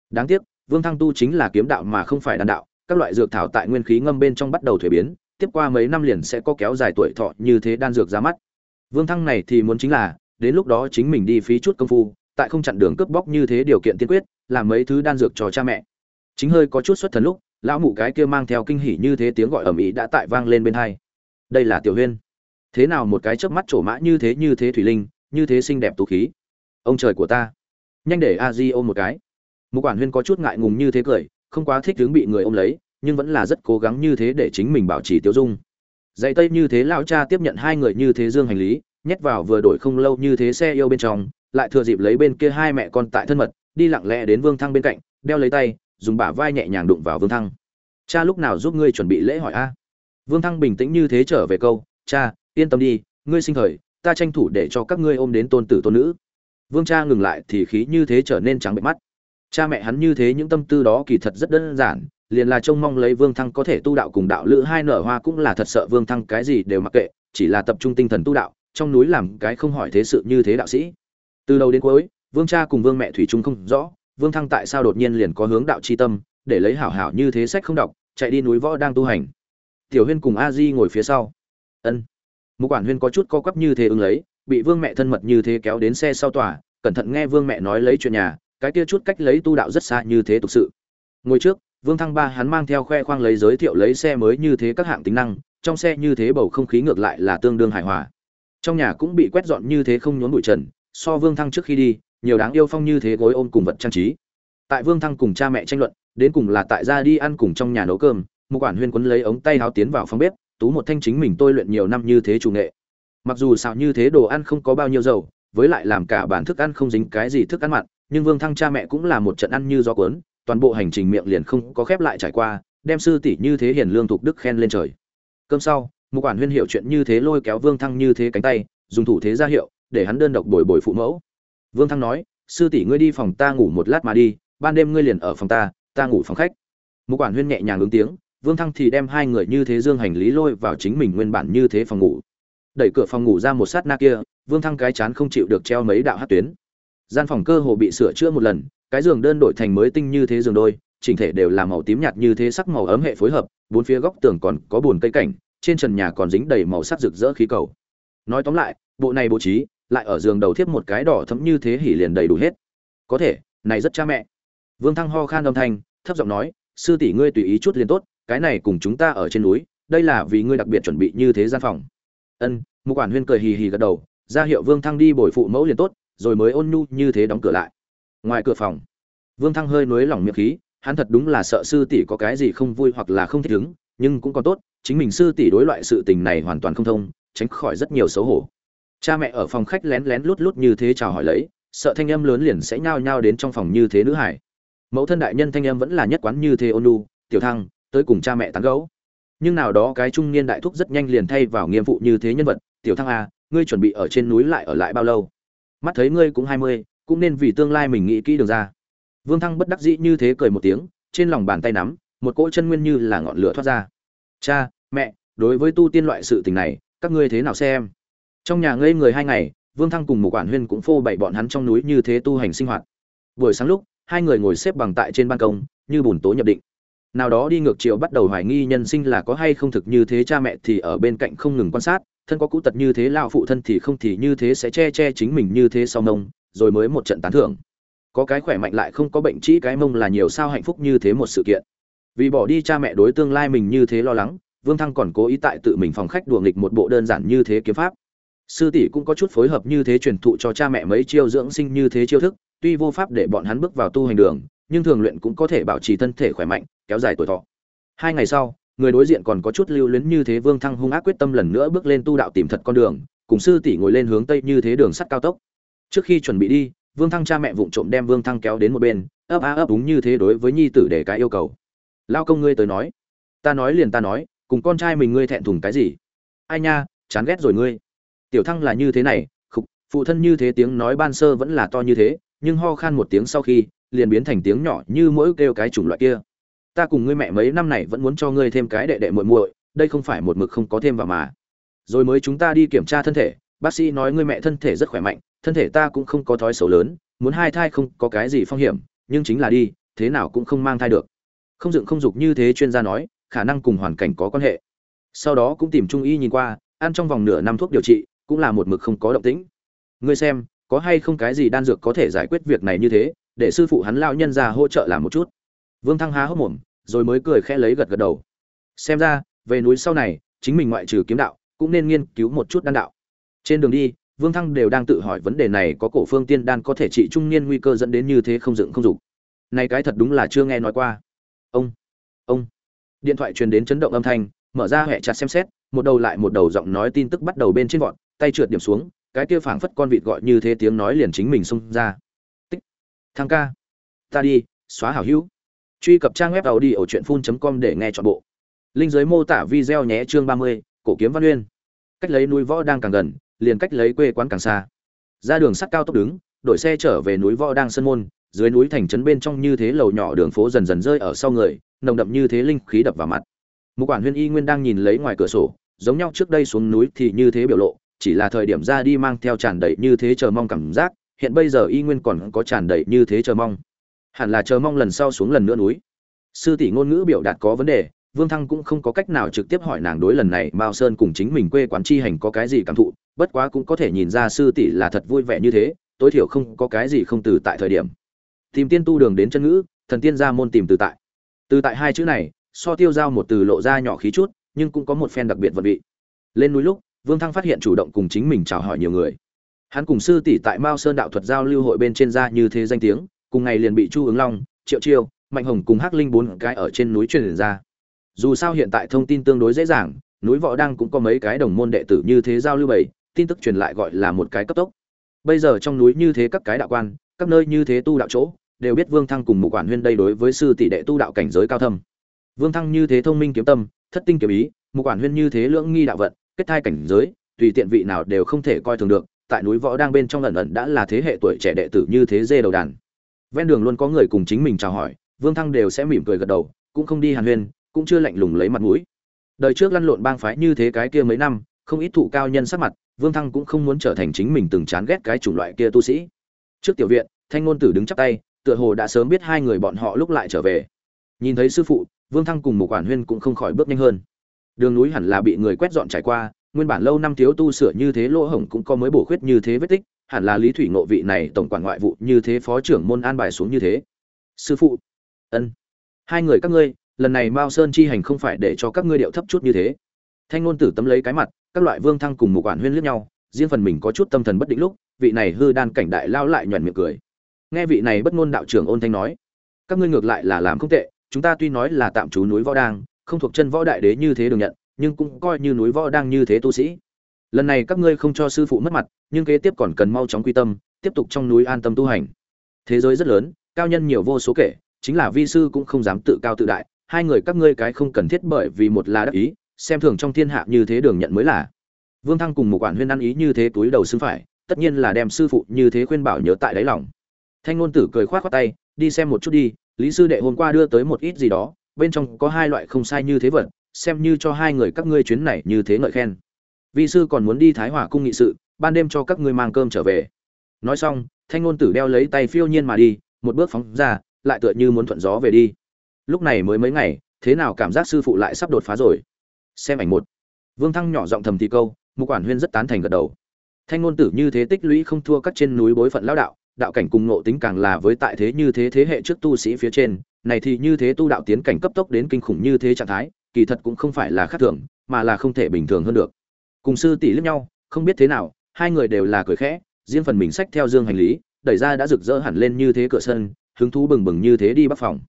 Đáng tiếc, vương thăng tu chính là kiếm đạo mà không phải đàn đạo, các loại dược thảo tại nguyên khí ngâm bên trong bắt đầu thuế biến, tiếp qua mấy năm liền sẽ có kéo dài tuổi thọ như thế đan dược ra mắt. Vương thăng này thì muốn chính là, đến lúc đó chính mình đi phí chút công phu tại không chặn đường cướp bóc như thế điều kiện tiên quyết, làm mấy thứ đan dược cho cha mẹ. Chính hơi có chút xuất thần lúc, lão mụ cái kia mang theo kinh hỉ như thế tiếng gọi ầm ĩ đã tại vang lên bên hai. Đây là tiểu huyên. Thế nào một cái chớp mắt trổ mã như thế như thế thủy linh, như thế xinh đẹp tú khí. Ông trời của ta. Nhanh để a di ôm một cái. Một quản huyên có chút ngại ngùng như thế cười, không quá thích hướng bị người ôm lấy, nhưng vẫn là rất cố gắng như thế để chính mình bảo trì tiêu dung. Dạy tây như thế, lão cha tiếp nhận hai người như thế dương hành lý, nhét vào vừa đổi không lâu như thế xe yêu bên trong lại thừa dịp lấy bên kia hai mẹ con tại thân mật, đi lặng lẽ đến vương thăng bên cạnh, đeo lấy tay, dùng bả vai nhẹ nhàng đụng vào vương thăng. Cha lúc nào giúp ngươi chuẩn bị lễ hỏi a? Vương thăng bình tĩnh như thế trở về câu, cha, yên tâm đi, ngươi sinh thời, ta tranh thủ để cho các ngươi ôm đến tôn tử tôn nữ. Vương cha ngừng lại thì khí như thế trở nên trắng bệ mắt. Cha mẹ hắn như thế những tâm tư đó kỳ thật rất đơn giản, liền là trông mong lấy vương thăng có thể tu đạo cùng đạo lữ hai nở hoa cũng là thật sợ vương thăng cái gì đều mặc kệ, chỉ là tập trung tinh thần tu đạo, trong núi làm cái không hỏi thế sự như thế đạo sĩ từ đầu đến cuối, vương cha cùng vương mẹ thủy chung không rõ, vương thăng tại sao đột nhiên liền có hướng đạo c h i tâm, để lấy hảo hảo như thế sách không đọc, chạy đi núi võ đang tu hành. Tiểu huyên cùng a di ngồi phía sau. Ân. Một quản huyên có chút co quắp như thế ứng lấy, bị vương mẹ thân mật như thế kéo đến xe sau tòa, cẩn thận nghe vương mẹ nói lấy chuyện nhà, cái kia chút cách lấy tu đạo rất xa như thế thực sự. Ngồi trước, vương thăng ba hắn mang theo khoe khoang lấy giới thiệu lấy xe mới như thế các hạng tính năng, trong xe như thế bầu không khí ngược lại là tương đương hài hòa. Trong nhà cũng bị quét dọn như thế không nhốn bụi trần so vương thăng trước khi đi, nhiều đáng yêu phong như thế gối ôm cùng vật trang trí. Tại vương thăng cùng cha mẹ tranh luận, đến cùng là tại gia đi ăn cùng trong nhà nấu cơm một quản huyên quấn lấy ống tay háo tiến vào phòng bếp, tú một thanh chính mình tôi luyện nhiều năm như thế chủ nghệ. Mặc dù xào như thế đồ ăn không có bao nhiêu dầu, với lại làm cả bản thức ăn không dính cái gì thức ăn mặn, nhưng vương thăng cha mẹ cũng là một trận ăn như gió cuốn, toàn bộ hành trình miệng liền không có khép lại trải qua, đem sư tỷ như thế hiền lương thục đức khen lên trời. Cơm sau một quản huyên hiệu chuyện như thế lôi kéo vương thăng như thế cánh tay, dùng thủ thế ra hiệu để hắn đơn độc bồi bồi phụ mẫu. Vương thăng nói, sư tỷ ngươi đi phòng ta ngủ một lát mà đi, ban đêm ngươi liền ở phòng ta ta ngủ phòng khách. Một quản huyên nhẹ nhàng ứng tiếng, vương thăng thì đem hai người như thế dương hành lý lôi vào chính mình nguyên bản như thế phòng ngủ. Đẩy cửa phòng ngủ ra một sát na kia, vương thăng cái chán không chịu được treo mấy đạo hát tuyến. Gian phòng cơ hồ bị sửa chữa một lần, cái giường đơn đổi thành mới tinh như thế giường đôi, chỉnh thể đều là màu tím nhạt như thế sắc màu ấm hệ phối hợp, bốn phía góc tường còn có bùn cây cảnh, trên trần nhà còn dính đầy màu sắc rực rỡ khí cầu. Nói tóm lại, bộ này bố trí lại ở giường đầu thiếp một cái đỏ thấm như thế hỉ liền đầy đủ hết. Có thể, này rất cha mẹ. Vương thăng ho khan âm thanh, thấp giọng nói, sư tỷ ngươi tùy ý chút liền tốt, cái này cùng chúng ta ở trên núi, đây là vì ngươi đặc biệt chuẩn bị như thế gian phòng. Ân một quản huyên cười hì hì gật đầu, ra hiệu vương thăng đi bồi phụ mẫu liền tốt, rồi mới ôn nhu như thế đóng cửa lại. Ngoài cửa phòng, vương thăng hơi nối lỏng miệng khí, hắn thật đúng là sợ sư tỷ có cái gì không vui hoặc là không thích ứng, nhưng cũng còn tốt, chính mình sư tỷ đối loại sự tình này hoàn toàn không thông, tránh khỏi rất nhiều xấu hổ cha mẹ ở phòng khách lén lén lút lút như thế chào hỏi lấy sợ thanh âm lớn liền sẽ nhao nhao đến trong phòng như thế nữ hải. Mẫu thân đại nhân thanh âm vẫn là nhất quán như thế ôn lu tiểu thăng tới cùng cha mẹ tán gấu nhưng nào đó cái trung niên đại thúc rất nhanh liền thay vào nghiêm vụ như thế nhân vật tiểu thăng a, ngươi chuẩn bị ở trên núi lại ở lại bao lâu? Mắt thấy ngươi cũng hai mươi cũng nên vì tương lai mình nghĩ kỹ đường ra. Vương thăng bất đắc dĩ như thế cười một tiếng trên lòng bàn tay nắm một cỗ chân nguyên như là ngọn lửa thoát ra. Cha mẹ đối với tu tiên loại sự tình này các ngươi thế nào xem? Trong nhà ngây người hai ngày, vương thăng cùng một quản huyên cũng phô bày bọn hắn trong núi như thế tu hành sinh hoạt. Buổi sáng lúc, hai người ngồi xếp bằng tại trên ban công, như bùn tố nhập định. Nào đó đi ngược chiều bắt đầu hoài nghi nhân sinh là có hay không thực như thế cha mẹ thì ở bên cạnh không ngừng quan sát, thân có cũ tật như thế lao phụ thân thì không thì như thế sẽ che che chính mình như thế sau mông, rồi mới một trận tán thưởng. Có cái khỏe mạnh lại không có bệnh trĩ cái mông là nhiều sao hạnh phúc như thế một sự kiện. Vì bỏ đi cha mẹ đối tương lai mình như thế lo lắng, vương thăng còn cố ý tại tự mình phòng khách đùa nghịch một bộ đơn giản như thế kiếm pháp sư tỷ cũng có chút phối hợp như thế truyền thụ cho cha mẹ mấy chiêu dưỡng sinh như thế chiêu thức, tuy vô pháp để bọn hắn bước vào tu hành đường, nhưng thường luyện cũng có thể bảo trì thân thể khỏe mạnh, kéo dài tuổi thọ. Hai ngày sau, người đối diện còn có chút lưu luyến như thế vương thăng hung ác quyết tâm lần nữa bước lên tu đạo tìm thật con đường, cùng sư tỷ ngồi lên hướng tây như thế đường sắt cao tốc. Trước khi chuẩn bị đi, vương thăng cha mẹ vụng trộm đem vương thăng kéo đến một bên, ấp a ấp đúng như thế đối với nhi tử để cái yêu cầu. Lao công ngươi tới nói. Ta nói liền ta nói, cùng con trai mình ngươi thẹn thùng cái gì? Ai nha, chán ghét rồi ngươi tiểu thăng là như thế này, khục, phụ thân như thế tiếng nói ban sơ vẫn là to như thế, nhưng ho khan một tiếng sau khi, liền biến thành tiếng nhỏ như mỗi kêu cái chủng loại kia. Ta cùng ngươi mẹ mấy năm này vẫn muốn cho ngươi thêm cái đệ đệ muội muội, đây không phải một mực không có thêm vào mà. Rồi mới chúng ta đi kiểm tra thân thể, bác sĩ nói ngươi mẹ thân thể rất khỏe mạnh, thân thể ta cũng không có thói xấu lớn, muốn hai thai không có cái gì phong hiểm, nhưng chính là đi, thế nào cũng không mang thai được. Không dựng không dục như thế chuyên gia nói, khả năng cùng hoàn cảnh có quan hệ. Sau đó cũng tìm trung y nhìn qua, ăn trong vòng nửa năm thuốc điều trị cũng là một mực không có động tĩnh. Ngươi xem, có hay không cái gì đan dược có thể giải quyết việc này như thế, để sư phụ hắn lao nhân ra hỗ trợ làm một chút. Vương thăng há hốc mồm, rồi mới cười khẽ lấy gật gật đầu. Xem ra, về núi sau này, chính mình ngoại trừ kiếm đạo, cũng nên nghiên cứu một chút đan đạo. Trên đường đi, vương thăng đều đang tự hỏi vấn đề này có cổ phương tiên đan có thể trị trung niên nguy cơ dẫn đến như thế không dựng không dục. Này cái thật đúng là chưa nghe nói qua. Ông ông. Điện thoại truyền đến chấn động âm thanh, mở ra hệ chặt xem xét, một đầu lại một đầu giọng nói tin tức bắt đầu bên trên vọn tay trượt điểm xuống, cái kia phảng phất con vịt gọi như thế tiếng nói liền chính mình xông ra. Tích. Thăng ca. Ta đi, xóa hảo hữu. Truy cập trang web tàu đi ở truyện phun com để nghe chọn bộ. Linh giới mô tả video nhé chương ba mươi, cổ kiếm văn uyên. Cách lấy núi võ đang càng gần, liền cách lấy quê quán càng xa. Ra đường sắt cao tốc đứng đội xe trở về núi võ đang sân môn, dưới núi thành trấn bên trong như thế lầu nhỏ đường phố dần dần rơi ở sau người, nồng đậm như thế linh khí đập vào mặt. Một quản huyên y nguyên đang nhìn lấy ngoài cửa sổ, giống nhau trước đây xuống núi thì như thế biểu lộ chỉ là thời điểm ra đi mang theo tràn đầy như thế chờ mong cảm giác, hiện bây giờ y nguyên còn có tràn đầy như thế chờ mong. Hẳn là chờ mong lần sau xuống lần nữa núi. Sư tỷ ngôn ngữ biểu đạt có vấn đề, vương thăng cũng không có cách nào trực tiếp hỏi nàng đối lần này mao sơn cùng chính mình quê quán chi hành có cái gì cảm thụ, bất quá cũng có thể nhìn ra sư tỷ là thật vui vẻ như thế, tối thiểu không có cái gì không từ tại thời điểm. Tìm tiên tu đường đến chân ngữ, thần tiên ra môn tìm từ tại. Từ tại hai chữ này, so tiêu giao một từ lộ ra nhỏ khí chút, nhưng cũng có một phen đặc biệt vật vị. Lên núi lúc vương thăng phát hiện chủ động cùng chính mình chào hỏi nhiều người. Hắn cùng sư tỷ tại mao sơn đạo thuật giao lưu hội bên trên ra như thế danh tiếng cùng ngày liền bị chu ứng long triệu chiêu mạnh hồng cùng hắc linh bốn cái ở trên núi truyền ra. Dù sao hiện tại thông tin tương đối dễ dàng núi võ đăng cũng có mấy cái đồng môn đệ tử như thế giao lưu bảy, tin tức truyền lại gọi là một cái cấp tốc. Bây giờ trong núi như thế các cái đạo quan các nơi như thế tu đạo chỗ đều biết vương thăng cùng Mục quản huyên đây đối với sư tỷ đệ tu đạo cảnh giới cao thâm. Vương thăng như thế thông minh kiếm tâm thất tinh kiếm ý Mục quản huyên như thế lưỡng nghi đạo vận kết thai cảnh giới, tùy tiện vị nào đều không thể coi thường được, tại núi võ đang bên trong lần ẩn đã là thế hệ tuổi trẻ đệ tử như thế dê đầu đàn. Ven đường luôn có người cùng chính mình chào hỏi, vương thăng đều sẽ mỉm cười gật đầu, cũng không đi hàn huyên, cũng chưa lạnh lùng lấy mặt mũi. Đời trước lăn lộn bang phái như thế cái kia mấy năm, không ít thụ cao nhân sắc mặt, vương thăng cũng không muốn trở thành chính mình từng chán ghét cái chủng loại kia tu sĩ. Trước tiểu viện, thanh ngôn tử đứng chắp tay, tựa hồ đã sớm biết hai người bọn họ lúc lại trở về. Nhìn thấy sư phụ, vương thăng cùng một quản huyên cũng không khỏi bước nhanh hơn đường núi hẳn là bị người quét dọn trải qua, nguyên bản lâu năm thiếu tu sửa như thế lỗ hổng cũng có mới bổ khuyết như thế vết tích, hẳn là lý thủy ngộ vị này tổng quản ngoại vụ như thế phó trưởng môn an bài xuống như thế. Sư phụ. Ân. Hai người các ngươi, lần này mao sơn chi hành không phải để cho các ngươi điệu thấp chút như thế. Thanh ngôn tử tấm lấy cái mặt, các loại vương thăng cùng một quản huyên liếc nhau, riêng phần mình có chút tâm thần bất định lúc, vị này hư đan cảnh đại lao lại nhoẻn miệng cười. Nghe vị này bất ngôn đạo trưởng ôn thanh nói, các ngươi ngược lại là làm không tệ, chúng ta tuy nói là tạm trú núi võ đang không thuộc chân võ đại đế như thế được nhận, nhưng cũng coi như núi võ đang như thế tu sĩ. Lần này các ngươi không cho sư phụ mất mặt, nhưng kế tiếp còn cần mau chóng quy tâm, tiếp tục trong núi an tâm tu hành. Thế giới rất lớn, cao nhân nhiều vô số kể, chính là vi sư cũng không dám tự cao tự đại, hai người các ngươi cái không cần thiết bởi vì một là đắc ý, xem thường trong thiên hạ như thế đường nhận mới là. Vương thăng cùng một quản huyên ăn ý như thế túi đầu xứng phải, tất nhiên là đem sư phụ như thế khuyên bảo nhớ tại đáy lòng. Thanh ngôn tử cười khoát khoát tay, đi xem một chút đi, lý sư đệ hôm qua đưa tới một ít gì đó bên trong có hai loại không sai như thế vật, xem như cho hai người các ngươi chuyến này như thế ngợi khen. Vi sư còn muốn đi thái hòa cung nghị sự, ban đêm cho các ngươi mang cơm trở về. Nói xong, thanh ngôn tử đeo lấy tay phiêu nhiên mà đi, một bước phóng ra, lại tựa như muốn thuận gió về đi. Lúc này mới mấy ngày, thế nào cảm giác sư phụ lại sắp đột phá rồi? Xem ảnh một. Vương thăng nhỏ giọng thầm thì câu, mục quản huyên rất tán thành gật đầu. Thanh ngôn tử như thế tích lũy không thua các trên núi bối phận lão đạo đạo cảnh cùng ngộ tính càng là với tại thế như thế thế hệ trước tu sĩ phía trên này thì như thế tu đạo tiến cảnh cấp tốc đến kinh khủng như thế trạng thái, kỳ thật cũng không phải là khác thường, mà là không thể bình thường hơn được. Cùng sư tỷ liếc nhau, không biết thế nào, hai người đều là cười khẽ, riêng phần mình sách theo dương hành lý, đẩy ra đã rực rỡ hẳn lên như thế cửa sân, hứng thú bừng bừng như thế đi bắc phòng.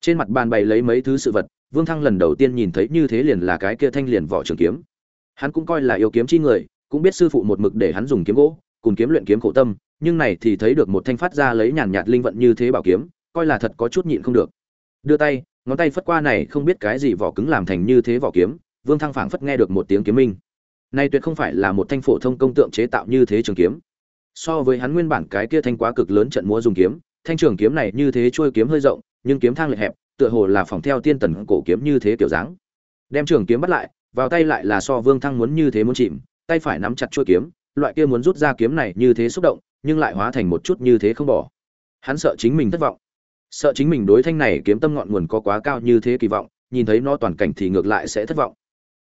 Trên mặt bàn bày lấy mấy thứ sự vật, vương thăng lần đầu tiên nhìn thấy như thế liền là cái kia thanh liền vỏ trường kiếm. Hắn cũng coi là yêu kiếm chi người, cũng biết sư phụ một mực để hắn dùng kiếm gỗ, cùng kiếm luyện kiếm khổ tâm, nhưng này thì thấy được một thanh phát ra lấy nhàn nhạt linh vận như thế bảo kiếm coi là thật có chút nhịn không được. Đưa tay, ngón tay phất qua này không biết cái gì vỏ cứng làm thành như thế vỏ kiếm, vương thăng phảng phất nghe được một tiếng kiếm minh. Nay tuyệt không phải là một thanh phổ thông công tượng chế tạo như thế trường kiếm. So với hắn nguyên bản cái kia thanh quá cực lớn trận múa dùng kiếm, thanh trường kiếm này như thế trôi kiếm hơi rộng, nhưng kiếm thang lệch hẹp, tựa hồ là phòng theo tiên tần cổ kiếm như thế kiểu dáng. Đem trường kiếm bắt lại, vào tay lại là so vương thăng muốn như thế muốn chìm, tay phải nắm chặt chuôi kiếm, loại kia muốn rút ra kiếm này như thế xúc động, nhưng lại hóa thành một chút như thế không bỏ. Hắn sợ chính mình thất vọng sợ chính mình đối thanh này kiếm tâm ngọn nguồn có quá cao như thế kỳ vọng, nhìn thấy nó toàn cảnh thì ngược lại sẽ thất vọng.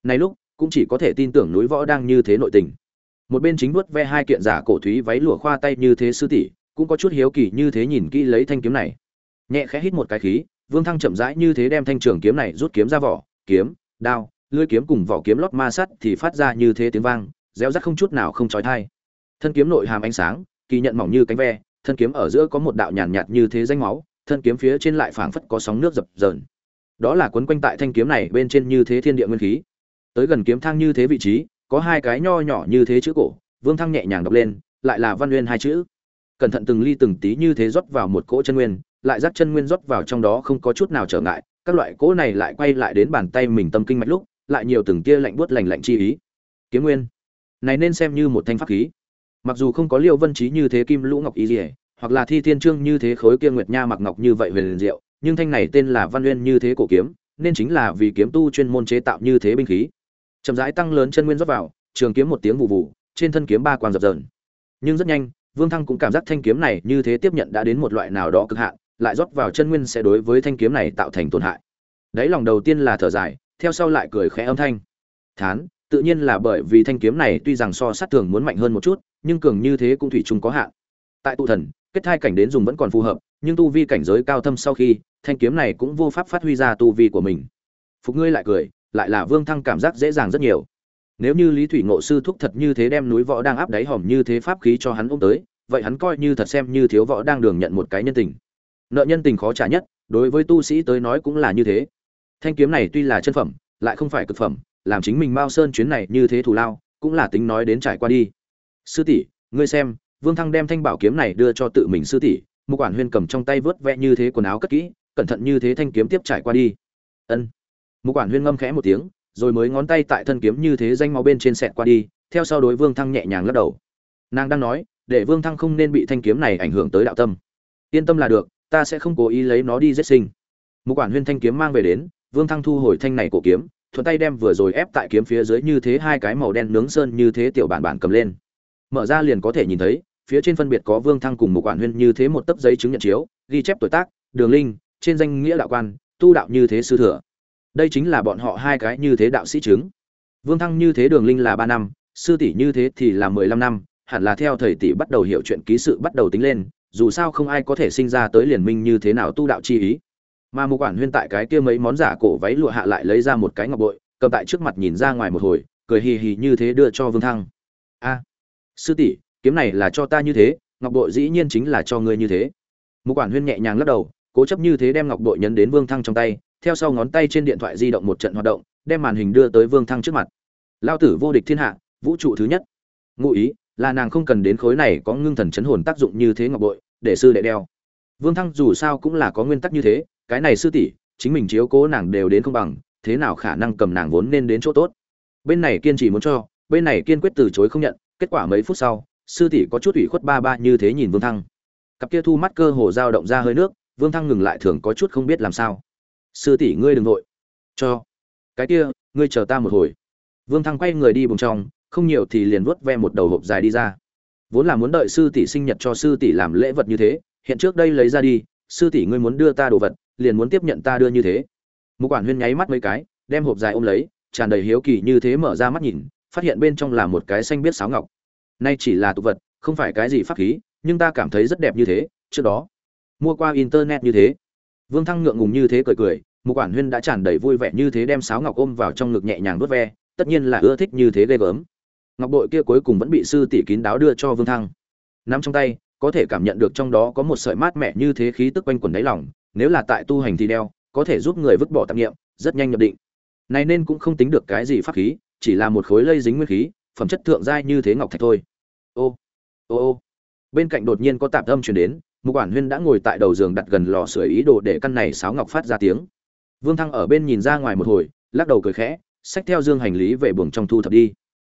Này lúc, cũng chỉ có thể tin tưởng núi võ đang như thế nội tình. Một bên chính vuốt ve hai kiện giả cổ thúy váy lụa khoa tay như thế sư tỷ, cũng có chút hiếu kỳ như thế nhìn kỹ lấy thanh kiếm này. Nhẹ khẽ hít một cái khí, vương thăng chậm rãi như thế đem thanh trường kiếm này rút kiếm ra vỏ, kiếm, đao, lưỡi kiếm cùng vỏ kiếm lót ma sắt thì phát ra như thế tiếng vang, réo rắt không chút nào không trói thai thân kiếm nội hàm ánh sáng, kỳ nhận mỏng như cánh ve, thân kiếm ở giữa có một đạo nhàn nhạt như thế danh máu thân kiếm phía trên lại phảng phất có sóng nước dập dờn. Đó là quấn quanh tại thanh kiếm này bên trên như thế thiên địa nguyên khí. Tới gần kiếm thang như thế vị trí, có hai cái nho nhỏ như thế chữ cổ, vương thăng nhẹ nhàng đọc lên, lại là văn nguyên hai chữ. Cẩn thận từng ly từng tí như thế rót vào một cỗ chân nguyên, lại dắt chân nguyên rót vào trong đó không có chút nào trở ngại, các loại cỗ này lại quay lại đến bàn tay mình tâm kinh mạch lúc, lại nhiều từng tia lạnh buốt lạnh lạnh chi ý. Kiếm nguyên. Này nên xem như một thanh pháp khí. Mặc dù không có liêu vân trí như thế kim lũ ngọc ý gì hoặc là thi thiên trương như thế khối kia nguyệt nha mặc ngọc như vậy huyền diệu, nhưng thanh này tên là văn nguyên như thế cổ kiếm, nên chính là vì kiếm tu chuyên môn chế tạo như thế binh khí. Chậm rãi tăng lớn chân nguyên rót vào, trường kiếm một tiếng vụ vụ trên thân kiếm ba quang dập dờn. Nhưng rất nhanh, vương thăng cũng cảm giác thanh kiếm này như thế tiếp nhận đã đến một loại nào đó cực hạn, lại rót vào chân nguyên sẽ đối với thanh kiếm này tạo thành tổn hại. Đấy lòng đầu tiên là thở dài, theo sau lại cười khẽ âm thanh. Thán, tự nhiên là bởi vì thanh kiếm này tuy rằng so sát thường muốn mạnh hơn một chút, nhưng cường như thế cũng thủy chung có hạn. Tại tụ thần kết thai cảnh đến dùng vẫn còn phù hợp, nhưng tu vi cảnh giới cao thâm sau khi, thanh kiếm này cũng vô pháp phát huy ra tu vi của mình. Phục ngươi lại cười, lại là vương thăng cảm giác dễ dàng rất nhiều. Nếu như lý thủy ngộ sư thúc thật như thế đem núi võ đang áp đáy hòm như thế pháp khí cho hắn ôm tới, vậy hắn coi như thật xem như thiếu võ đang đường nhận một cái nhân tình. Nợ nhân tình khó trả nhất, đối với tu sĩ tới nói cũng là như thế. Thanh kiếm này tuy là chân phẩm, lại không phải cực phẩm, làm chính mình mao sơn chuyến này như thế thù lao, cũng là tính nói đến trải qua đi. Sư tỷ, ngươi xem vương thăng đem thanh bảo kiếm này đưa cho tự mình sư tỷ, Mục quản huyên cầm trong tay vớt vẽ như thế quần áo cất kỹ, cẩn thận như thế thanh kiếm tiếp trải qua đi. Ân. Mục quản huyên ngâm khẽ một tiếng, rồi mới ngón tay tại thân kiếm như thế danh máu bên trên sẹt qua đi, theo sau đối vương thăng nhẹ nhàng lắc đầu. Nàng đang nói, để vương thăng không nên bị thanh kiếm này ảnh hưởng tới đạo tâm. Yên tâm là được, ta sẽ không cố ý lấy nó đi giết sinh. Mục quản huyên thanh kiếm mang về đến, vương thăng thu hồi thanh này cổ kiếm, thuận tay đem vừa rồi ép tại kiếm phía dưới như thế hai cái màu đen nướng sơn như thế tiểu bản bản cầm lên. Mở ra liền có thể nhìn thấy phía trên phân biệt có vương thăng cùng một quản huyên như thế một tấc giấy chứng nhận chiếu, ghi chép tuổi tác, đường linh, trên danh nghĩa đạo quan, tu đạo như thế sư thừa. Đây chính là bọn họ hai cái như thế đạo sĩ chứng. Vương thăng như thế đường linh là ba năm, sư tỷ như thế thì là mười lăm năm, hẳn là theo thầy tỷ bắt đầu hiểu chuyện ký sự bắt đầu tính lên, dù sao không ai có thể sinh ra tới liền minh như thế nào tu đạo chi ý. Mà một quản huyên tại cái kia mấy món giả cổ váy lụa hạ lại lấy ra một cái ngọc bội, cầm tại trước mặt nhìn ra ngoài một hồi, cười hì hì như thế đưa cho vương thăng. A, sư tỷ kiếm này là cho ta như thế, ngọc bội dĩ nhiên chính là cho ngươi như thế. Một quản huyên nhẹ nhàng lắc đầu, cố chấp như thế đem ngọc bội nhấn đến vương thăng trong tay, theo sau ngón tay trên điện thoại di động một trận hoạt động, đem màn hình đưa tới vương thăng trước mặt. Lao tử vô địch thiên hạ, vũ trụ thứ nhất. Ngụ ý, là nàng không cần đến khối này có ngưng thần chấn hồn tác dụng như thế ngọc bội để sư đệ đeo. Vương thăng dù sao cũng là có nguyên tắc như thế, cái này sư tỷ, chính mình chiếu cố nàng đều đến không bằng, thế nào khả năng cầm nàng vốn nên đến chỗ tốt? Bên này kiên trì muốn cho, bên này kiên quyết từ chối không nhận, kết quả mấy phút sau sư tỷ có chút ủy khuất ba ba như thế nhìn vương thăng. Cặp kia thu mắt cơ hồ dao động ra hơi nước, vương thăng ngừng lại thường có chút không biết làm sao. Sư tỷ ngươi đừng vội. Cho. Cái kia, ngươi chờ ta một hồi. Vương thăng quay người đi bùng trong, không nhiều thì liền vuốt ve một đầu hộp dài đi ra. Vốn là muốn đợi sư tỷ sinh nhật cho sư tỷ làm lễ vật như thế, hiện trước đây lấy ra đi, sư tỷ ngươi muốn đưa ta đồ vật, liền muốn tiếp nhận ta đưa như thế. Một quản huyên nháy mắt mấy cái, đem hộp dài ôm lấy, tràn đầy hiếu kỳ như thế mở ra mắt nhìn, phát hiện bên trong là một cái xanh biết sáo ngọc nay chỉ là tục vật, không phải cái gì pháp khí, nhưng ta cảm thấy rất đẹp như thế, trước đó, mua qua internet như thế. Vương thăng ngượng ngùng như thế cười cười một quản huyên đã tràn đầy vui vẻ như thế đem sáo ngọc ôm vào trong ngực nhẹ nhàng vớt ve, tất nhiên là ưa thích như thế ghê gớm. Ngọc bội kia cuối cùng vẫn bị sư tỷ kín đáo đưa cho vương thăng. Nắm trong tay, có thể cảm nhận được trong đó có một sợi mát mẻ như thế khí tức quanh quẩn đáy lòng, nếu là tại tu hành thì đeo, có thể giúp người vứt bỏ tạp nghiệm rất nhanh nhập định. Này nên cũng không tính được cái gì pháp khí, chỉ là một khối lây dính nguyên khí, phẩm chất thượng giai như thế ngọc thạch thôi ô ô ô. Bên cạnh đột nhiên có tạp âm truyền đến, mục quản huyên đã ngồi tại đầu giường đặt gần lò sưởi ý đồ để căn này sáo ngọc phát ra tiếng. Vương thăng ở bên nhìn ra ngoài một hồi, lắc đầu cười khẽ, xách theo dương hành lý về buồng trong thu thập đi.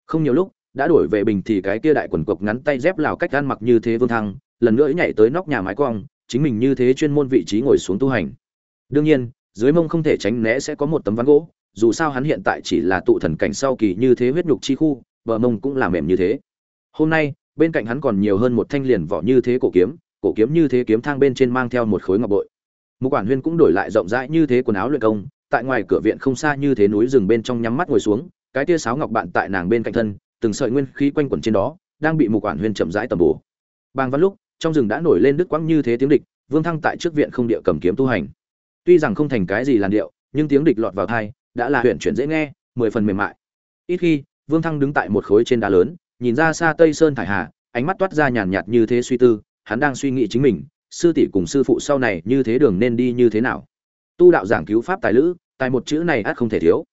Không nhiều lúc, đã đổi về bình thì cái kia đại quần cộc ngắn tay dép lào cách ăn mặc như thế vương thăng, lần nữa nhảy tới nóc nhà mái cong, chính mình như thế chuyên môn vị trí ngồi xuống tu hành. Đương nhiên, dưới mông không thể tránh né sẽ có một tấm ván gỗ, dù sao hắn hiện tại chỉ là tụ thần cảnh sau kỳ như thế huyết nhục chi khu, bờ mông cũng là mềm như thế hôm nay, bên cạnh hắn còn nhiều hơn một thanh liền vỏ như thế cổ kiếm cổ kiếm như thế kiếm thang bên trên mang theo một khối ngọc bội. Một quản huyên cũng đổi lại rộng rãi như thế quần áo luyện công, tại ngoài cửa viện không xa như thế núi rừng bên trong nhắm mắt ngồi xuống, cái tia sáo ngọc bạn tại nàng bên cạnh thân, từng sợi nguyên khí quanh quẩn trên đó, đang bị một quản huyên chậm rãi tầm bổ. Bang văn lúc, trong rừng đã nổi lên đứt quãng như thế tiếng địch, vương thăng tại trước viện không địa cầm kiếm tu hành. Tuy rằng không thành cái gì làn điệu, nhưng tiếng địch lọt vào thai đã là huyện chuyển dễ nghe, mười phần mềm mại. Ít khi, vương thăng đứng tại một khối trên đá lớn nhìn ra xa tây sơn thải hà, ánh mắt toát ra nhàn nhạt như thế suy tư, hắn đang suy nghĩ chính mình, sư tỷ cùng sư phụ sau này như thế đường nên đi như thế nào? Tu đạo giảng cứu pháp tài lữ, tài một chữ này ắt không thể thiếu.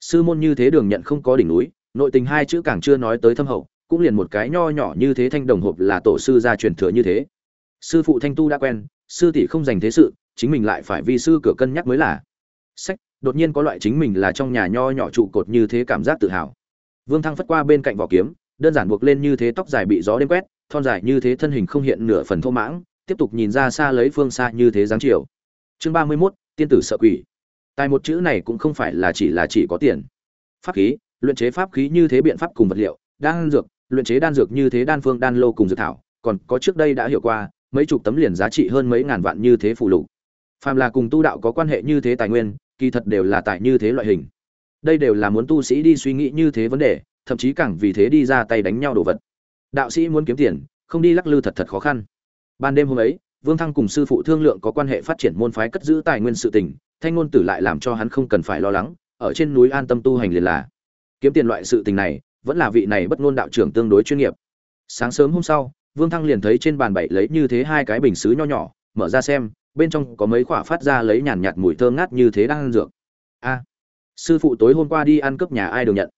Sư môn như thế đường nhận không có đỉnh núi, nội tình hai chữ càng chưa nói tới thâm hậu, cũng liền một cái nho nhỏ như thế thanh đồng hộp là tổ sư gia truyền thừa như thế. Sư phụ thanh tu đã quen, sư tỷ không dành thế sự, chính mình lại phải vì sư cửa cân nhắc mới là. Sách, đột nhiên có loại chính mình là trong nhà nho nhỏ trụ cột như thế cảm giác tự hào. Vương thăng phất qua bên cạnh vỏ kiếm đơn giản buộc lên như thế tóc dài bị gió đêm quét thon dài như thế thân hình không hiện nửa phần thô mãng tiếp tục nhìn ra xa lấy phương xa như thế dáng chiều. Chương ba mươi 31, tiên tử sợ quỷ. Tài một chữ này cũng không phải là chỉ là chỉ có tiền. Pháp khí luyện chế pháp khí như thế biện pháp cùng vật liệu đan dược luyện chế đan dược như thế đan phương đan lô cùng dược thảo còn có trước đây đã hiểu qua mấy chục tấm liền giá trị hơn mấy ngàn vạn như thế phụ lục. Phàm là cùng tu đạo có quan hệ như thế tài nguyên kỳ thật đều là tại như thế loại hình. Đây đều là muốn tu sĩ đi suy nghĩ như thế vấn đề thậm chí càng vì thế đi ra tay đánh nhau đồ vật. Đạo sĩ muốn kiếm tiền, không đi lắc lư thật thật khó khăn. Ban đêm hôm ấy, vương thăng cùng sư phụ thương lượng có quan hệ phát triển môn phái cất giữ tài nguyên sự tình, thanh ngôn tử lại làm cho hắn không cần phải lo lắng, ở trên núi an tâm tu hành liền là. Kiếm tiền loại sự tình này, vẫn là vị này bất ngôn đạo trưởng tương đối chuyên nghiệp. Sáng sớm hôm sau, vương thăng liền thấy trên bàn bảy lấy như thế hai cái bình sứ nho nhỏ, mở ra xem, bên trong có mấy quả phát ra lấy nhàn nhạt mùi thơm ngát như thế đang ăn dược. A, sư phụ tối hôm qua đi ăn cướp nhà ai được nhận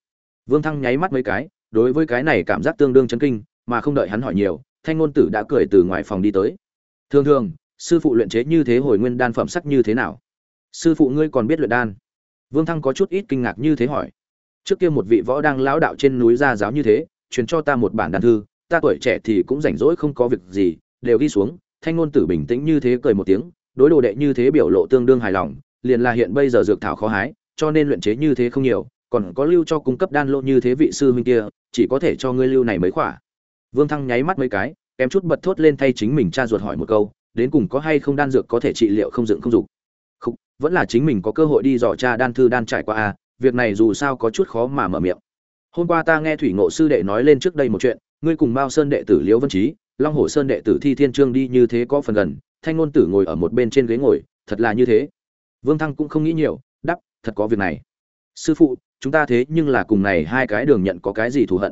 vương thăng nháy mắt mấy cái, đối với cái này cảm giác tương đương chấn kinh, mà không đợi hắn hỏi nhiều, thanh ngôn tử đã cười từ ngoài phòng đi tới. Thường thường, sư phụ luyện chế như thế hồi nguyên đan phẩm sắc như thế nào? Sư phụ ngươi còn biết luyện đan? Vương thăng có chút ít kinh ngạc như thế hỏi. Trước kia một vị võ đang lão đạo trên núi gia giáo như thế, truyền cho ta một bản đan thư, ta tuổi trẻ thì cũng rảnh rỗi không có việc gì, đều ghi xuống, thanh ngôn tử bình tĩnh như thế cười một tiếng, đối đồ đệ như thế biểu lộ tương đương hài lòng, liền là hiện bây giờ dược thảo khó hái, cho nên luyện chế như thế không nhiều còn có lưu cho cung cấp đan lô như thế vị sư huynh kia chỉ có thể cho ngươi lưu này mới khỏa. Vương thăng nháy mắt mấy cái kém chút bật thốt lên thay chính mình cha ruột hỏi một câu đến cùng có hay không đan dược có thể trị liệu không dựng không dục? Không vẫn là chính mình có cơ hội đi dò cha đan thư đan trải qua à, việc này dù sao có chút khó mà mở miệng. Hôm qua ta nghe thủy ngộ sư đệ nói lên trước đây một chuyện ngươi cùng mao sơn đệ tử liễu vân trí long hồ sơn đệ tử thi thiên trương đi như thế có phần gần thanh ngôn tử ngồi ở một bên trên ghế ngồi thật là như thế. Vương thăng cũng không nghĩ nhiều đắp thật có việc này. Sư phụ chúng ta thế nhưng là cùng này hai cái đường nhận có cái gì thù hận?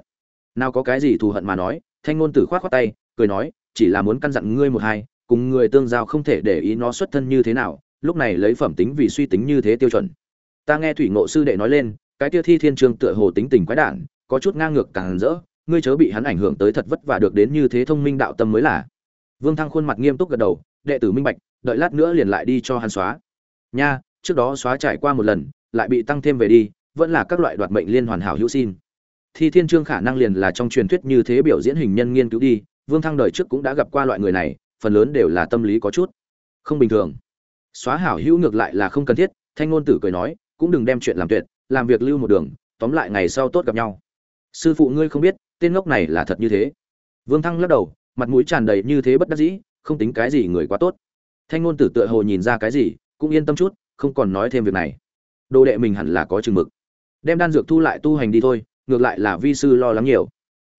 Nào có cái gì thù hận mà nói, thanh ngôn tử khoát khoát tay, cười nói, chỉ là muốn căn dặn ngươi một hai, cùng người tương giao không thể để ý nó xuất thân như thế nào, lúc này lấy phẩm tính vì suy tính như thế tiêu chuẩn. Ta nghe thủy ngộ sư đệ nói lên, cái tiêu thi thiên trường tựa hồ tính tình quái đản, có chút ngang ngược càng rỡ, ngươi chớ bị hắn ảnh hưởng tới thật vất vả được đến như thế thông minh đạo tâm mới là. Vương thăng khuôn mặt nghiêm túc gật đầu, đệ tử minh bạch, đợi lát nữa liền lại đi cho hắn xóa. Nha, trước đó xóa trải qua một lần, lại bị tăng thêm về đi vẫn là các loại đoạt mệnh liên hoàn hảo hữu xin. Thi thiên trương khả năng liền là trong truyền thuyết như thế biểu diễn hình nhân nghiên cứu đi, vương thăng đời trước cũng đã gặp qua loại người này, phần lớn đều là tâm lý có chút không bình thường. Xóa hảo hữu ngược lại là không cần thiết, thanh ngôn tử cười nói, cũng đừng đem chuyện làm tuyệt, làm việc lưu một đường, tóm lại ngày sau tốt gặp nhau. Sư phụ ngươi không biết, tên ngốc này là thật như thế. Vương thăng lắc đầu, mặt mũi tràn đầy như thế bất đắc dĩ, không tính cái gì người quá tốt. Thanh ngôn tử tựa hồ nhìn ra cái gì, cũng yên tâm chút, không còn nói thêm việc này. Đồ đệ mình hẳn là có chừng mực đem đan dược thu lại tu hành đi thôi, ngược lại là vi sư lo lắng nhiều.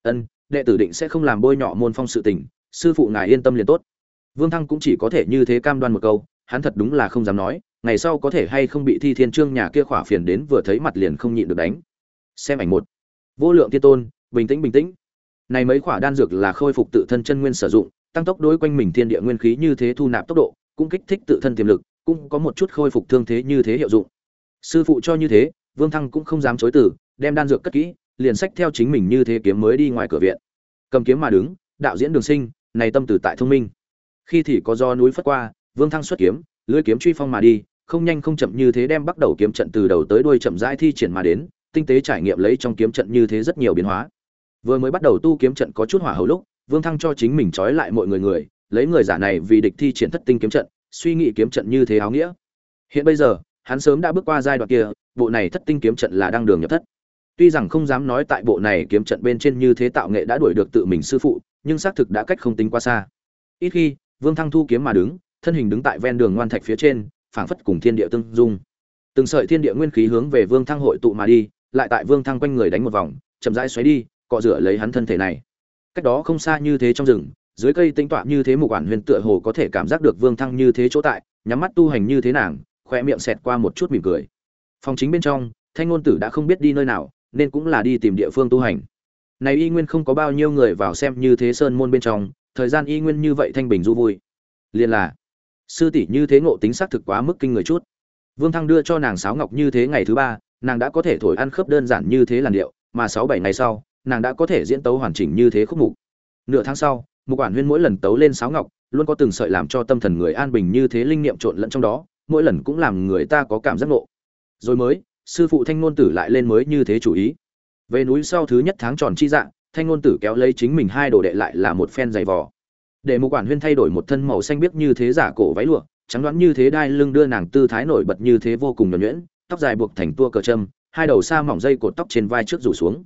Ân, đệ tử định sẽ không làm bôi nhọ môn phong sự tình, sư phụ ngài yên tâm liền tốt. Vương thăng cũng chỉ có thể như thế cam đoan một câu, hắn thật đúng là không dám nói, ngày sau có thể hay không bị thi thiên trương nhà kia khỏa phiền đến vừa thấy mặt liền không nhịn được đánh. Xem ảnh một. Vô lượng thiên tôn, bình tĩnh bình tĩnh. Này mấy khỏa đan dược là khôi phục tự thân chân nguyên sử dụng, tăng tốc đối quanh mình thiên địa nguyên khí như thế thu nạp tốc độ, cũng kích thích tự thân tiềm lực, cũng có một chút khôi phục thương thế như thế hiệu dụng. Sư phụ cho như thế vương thăng cũng không dám chối từ, đem đan dược cất kỹ, liền sách theo chính mình như thế kiếm mới đi ngoài cửa viện. Cầm kiếm mà đứng, đạo diễn đường sinh, này tâm tử tại thông minh. Khi thì có do núi phất qua, vương thăng xuất kiếm, lưỡi kiếm truy phong mà đi, không nhanh không chậm như thế đem bắt đầu kiếm trận từ đầu tới đuôi chậm rãi thi triển mà đến, tinh tế trải nghiệm lấy trong kiếm trận như thế rất nhiều biến hóa. Vừa mới bắt đầu tu kiếm trận có chút hỏa hầu lúc, vương thăng cho chính mình trói lại mọi người người, lấy người giả này vì địch thi triển thất tinh kiếm trận, suy nghĩ kiếm trận như thế áo nghĩa. Hiện bây giờ, hắn sớm đã bước qua giai đoạn kia bộ này thất tinh kiếm trận là đang đường nhập thất. Tuy rằng không dám nói tại bộ này kiếm trận bên trên như thế tạo nghệ đã đuổi được tự mình sư phụ, nhưng xác thực đã cách không tính quá xa. Ít khi, vương thăng thu kiếm mà đứng, thân hình đứng tại ven đường ngoan thạch phía trên, phảng phất cùng thiên địa tương dung. Từng sợi thiên địa nguyên khí hướng về vương thăng hội tụ mà đi, lại tại vương thăng quanh người đánh một vòng, chậm rãi xoáy đi, cọ rửa lấy hắn thân thể này. Cách đó không xa như thế trong rừng, dưới cây tinh tọa như thế một quản huyền tựa hồ có thể cảm giác được vương thăng như thế chỗ tại, nhắm mắt tu hành như thế nàng, khoe miệng xẹt qua một chút mỉm cười phòng chính bên trong, thanh ngôn tử đã không biết đi nơi nào, nên cũng là đi tìm địa phương tu hành. Này y nguyên không có bao nhiêu người vào xem như thế sơn môn bên trong, thời gian y nguyên như vậy thanh bình du vui. Liền là, sư tỷ như thế ngộ tính xác thực quá mức kinh người chút. Vương thăng đưa cho nàng sáo ngọc như thế ngày thứ ba, nàng đã có thể thổi ăn khớp đơn giản như thế làn điệu, mà sáu bảy ngày sau, nàng đã có thể diễn tấu hoàn chỉnh như thế khúc mục. Nửa tháng sau một quản huyên mỗi lần tấu lên sáo ngọc, luôn có từng sợi làm cho tâm thần người an bình như thế linh niệm trộn lẫn trong đó, mỗi lần cũng làm người ta có cảm giác ngộ rồi mới, sư phụ thanh ngôn tử lại lên mới như thế chủ ý. Về núi sau thứ nhất tháng tròn chi dạng thanh ngôn tử kéo lấy chính mình hai đồ đệ lại là một phen giày vò. Để một quản huyên thay đổi một thân màu xanh biếc như thế giả cổ váy lụa, trắng đoán như thế đai lưng đưa nàng tư thái nổi bật như thế vô cùng nhuẩn nhuyễn, tóc dài buộc thành tua cờ châm hai đầu xa mỏng dây cột tóc trên vai trước rủ xuống.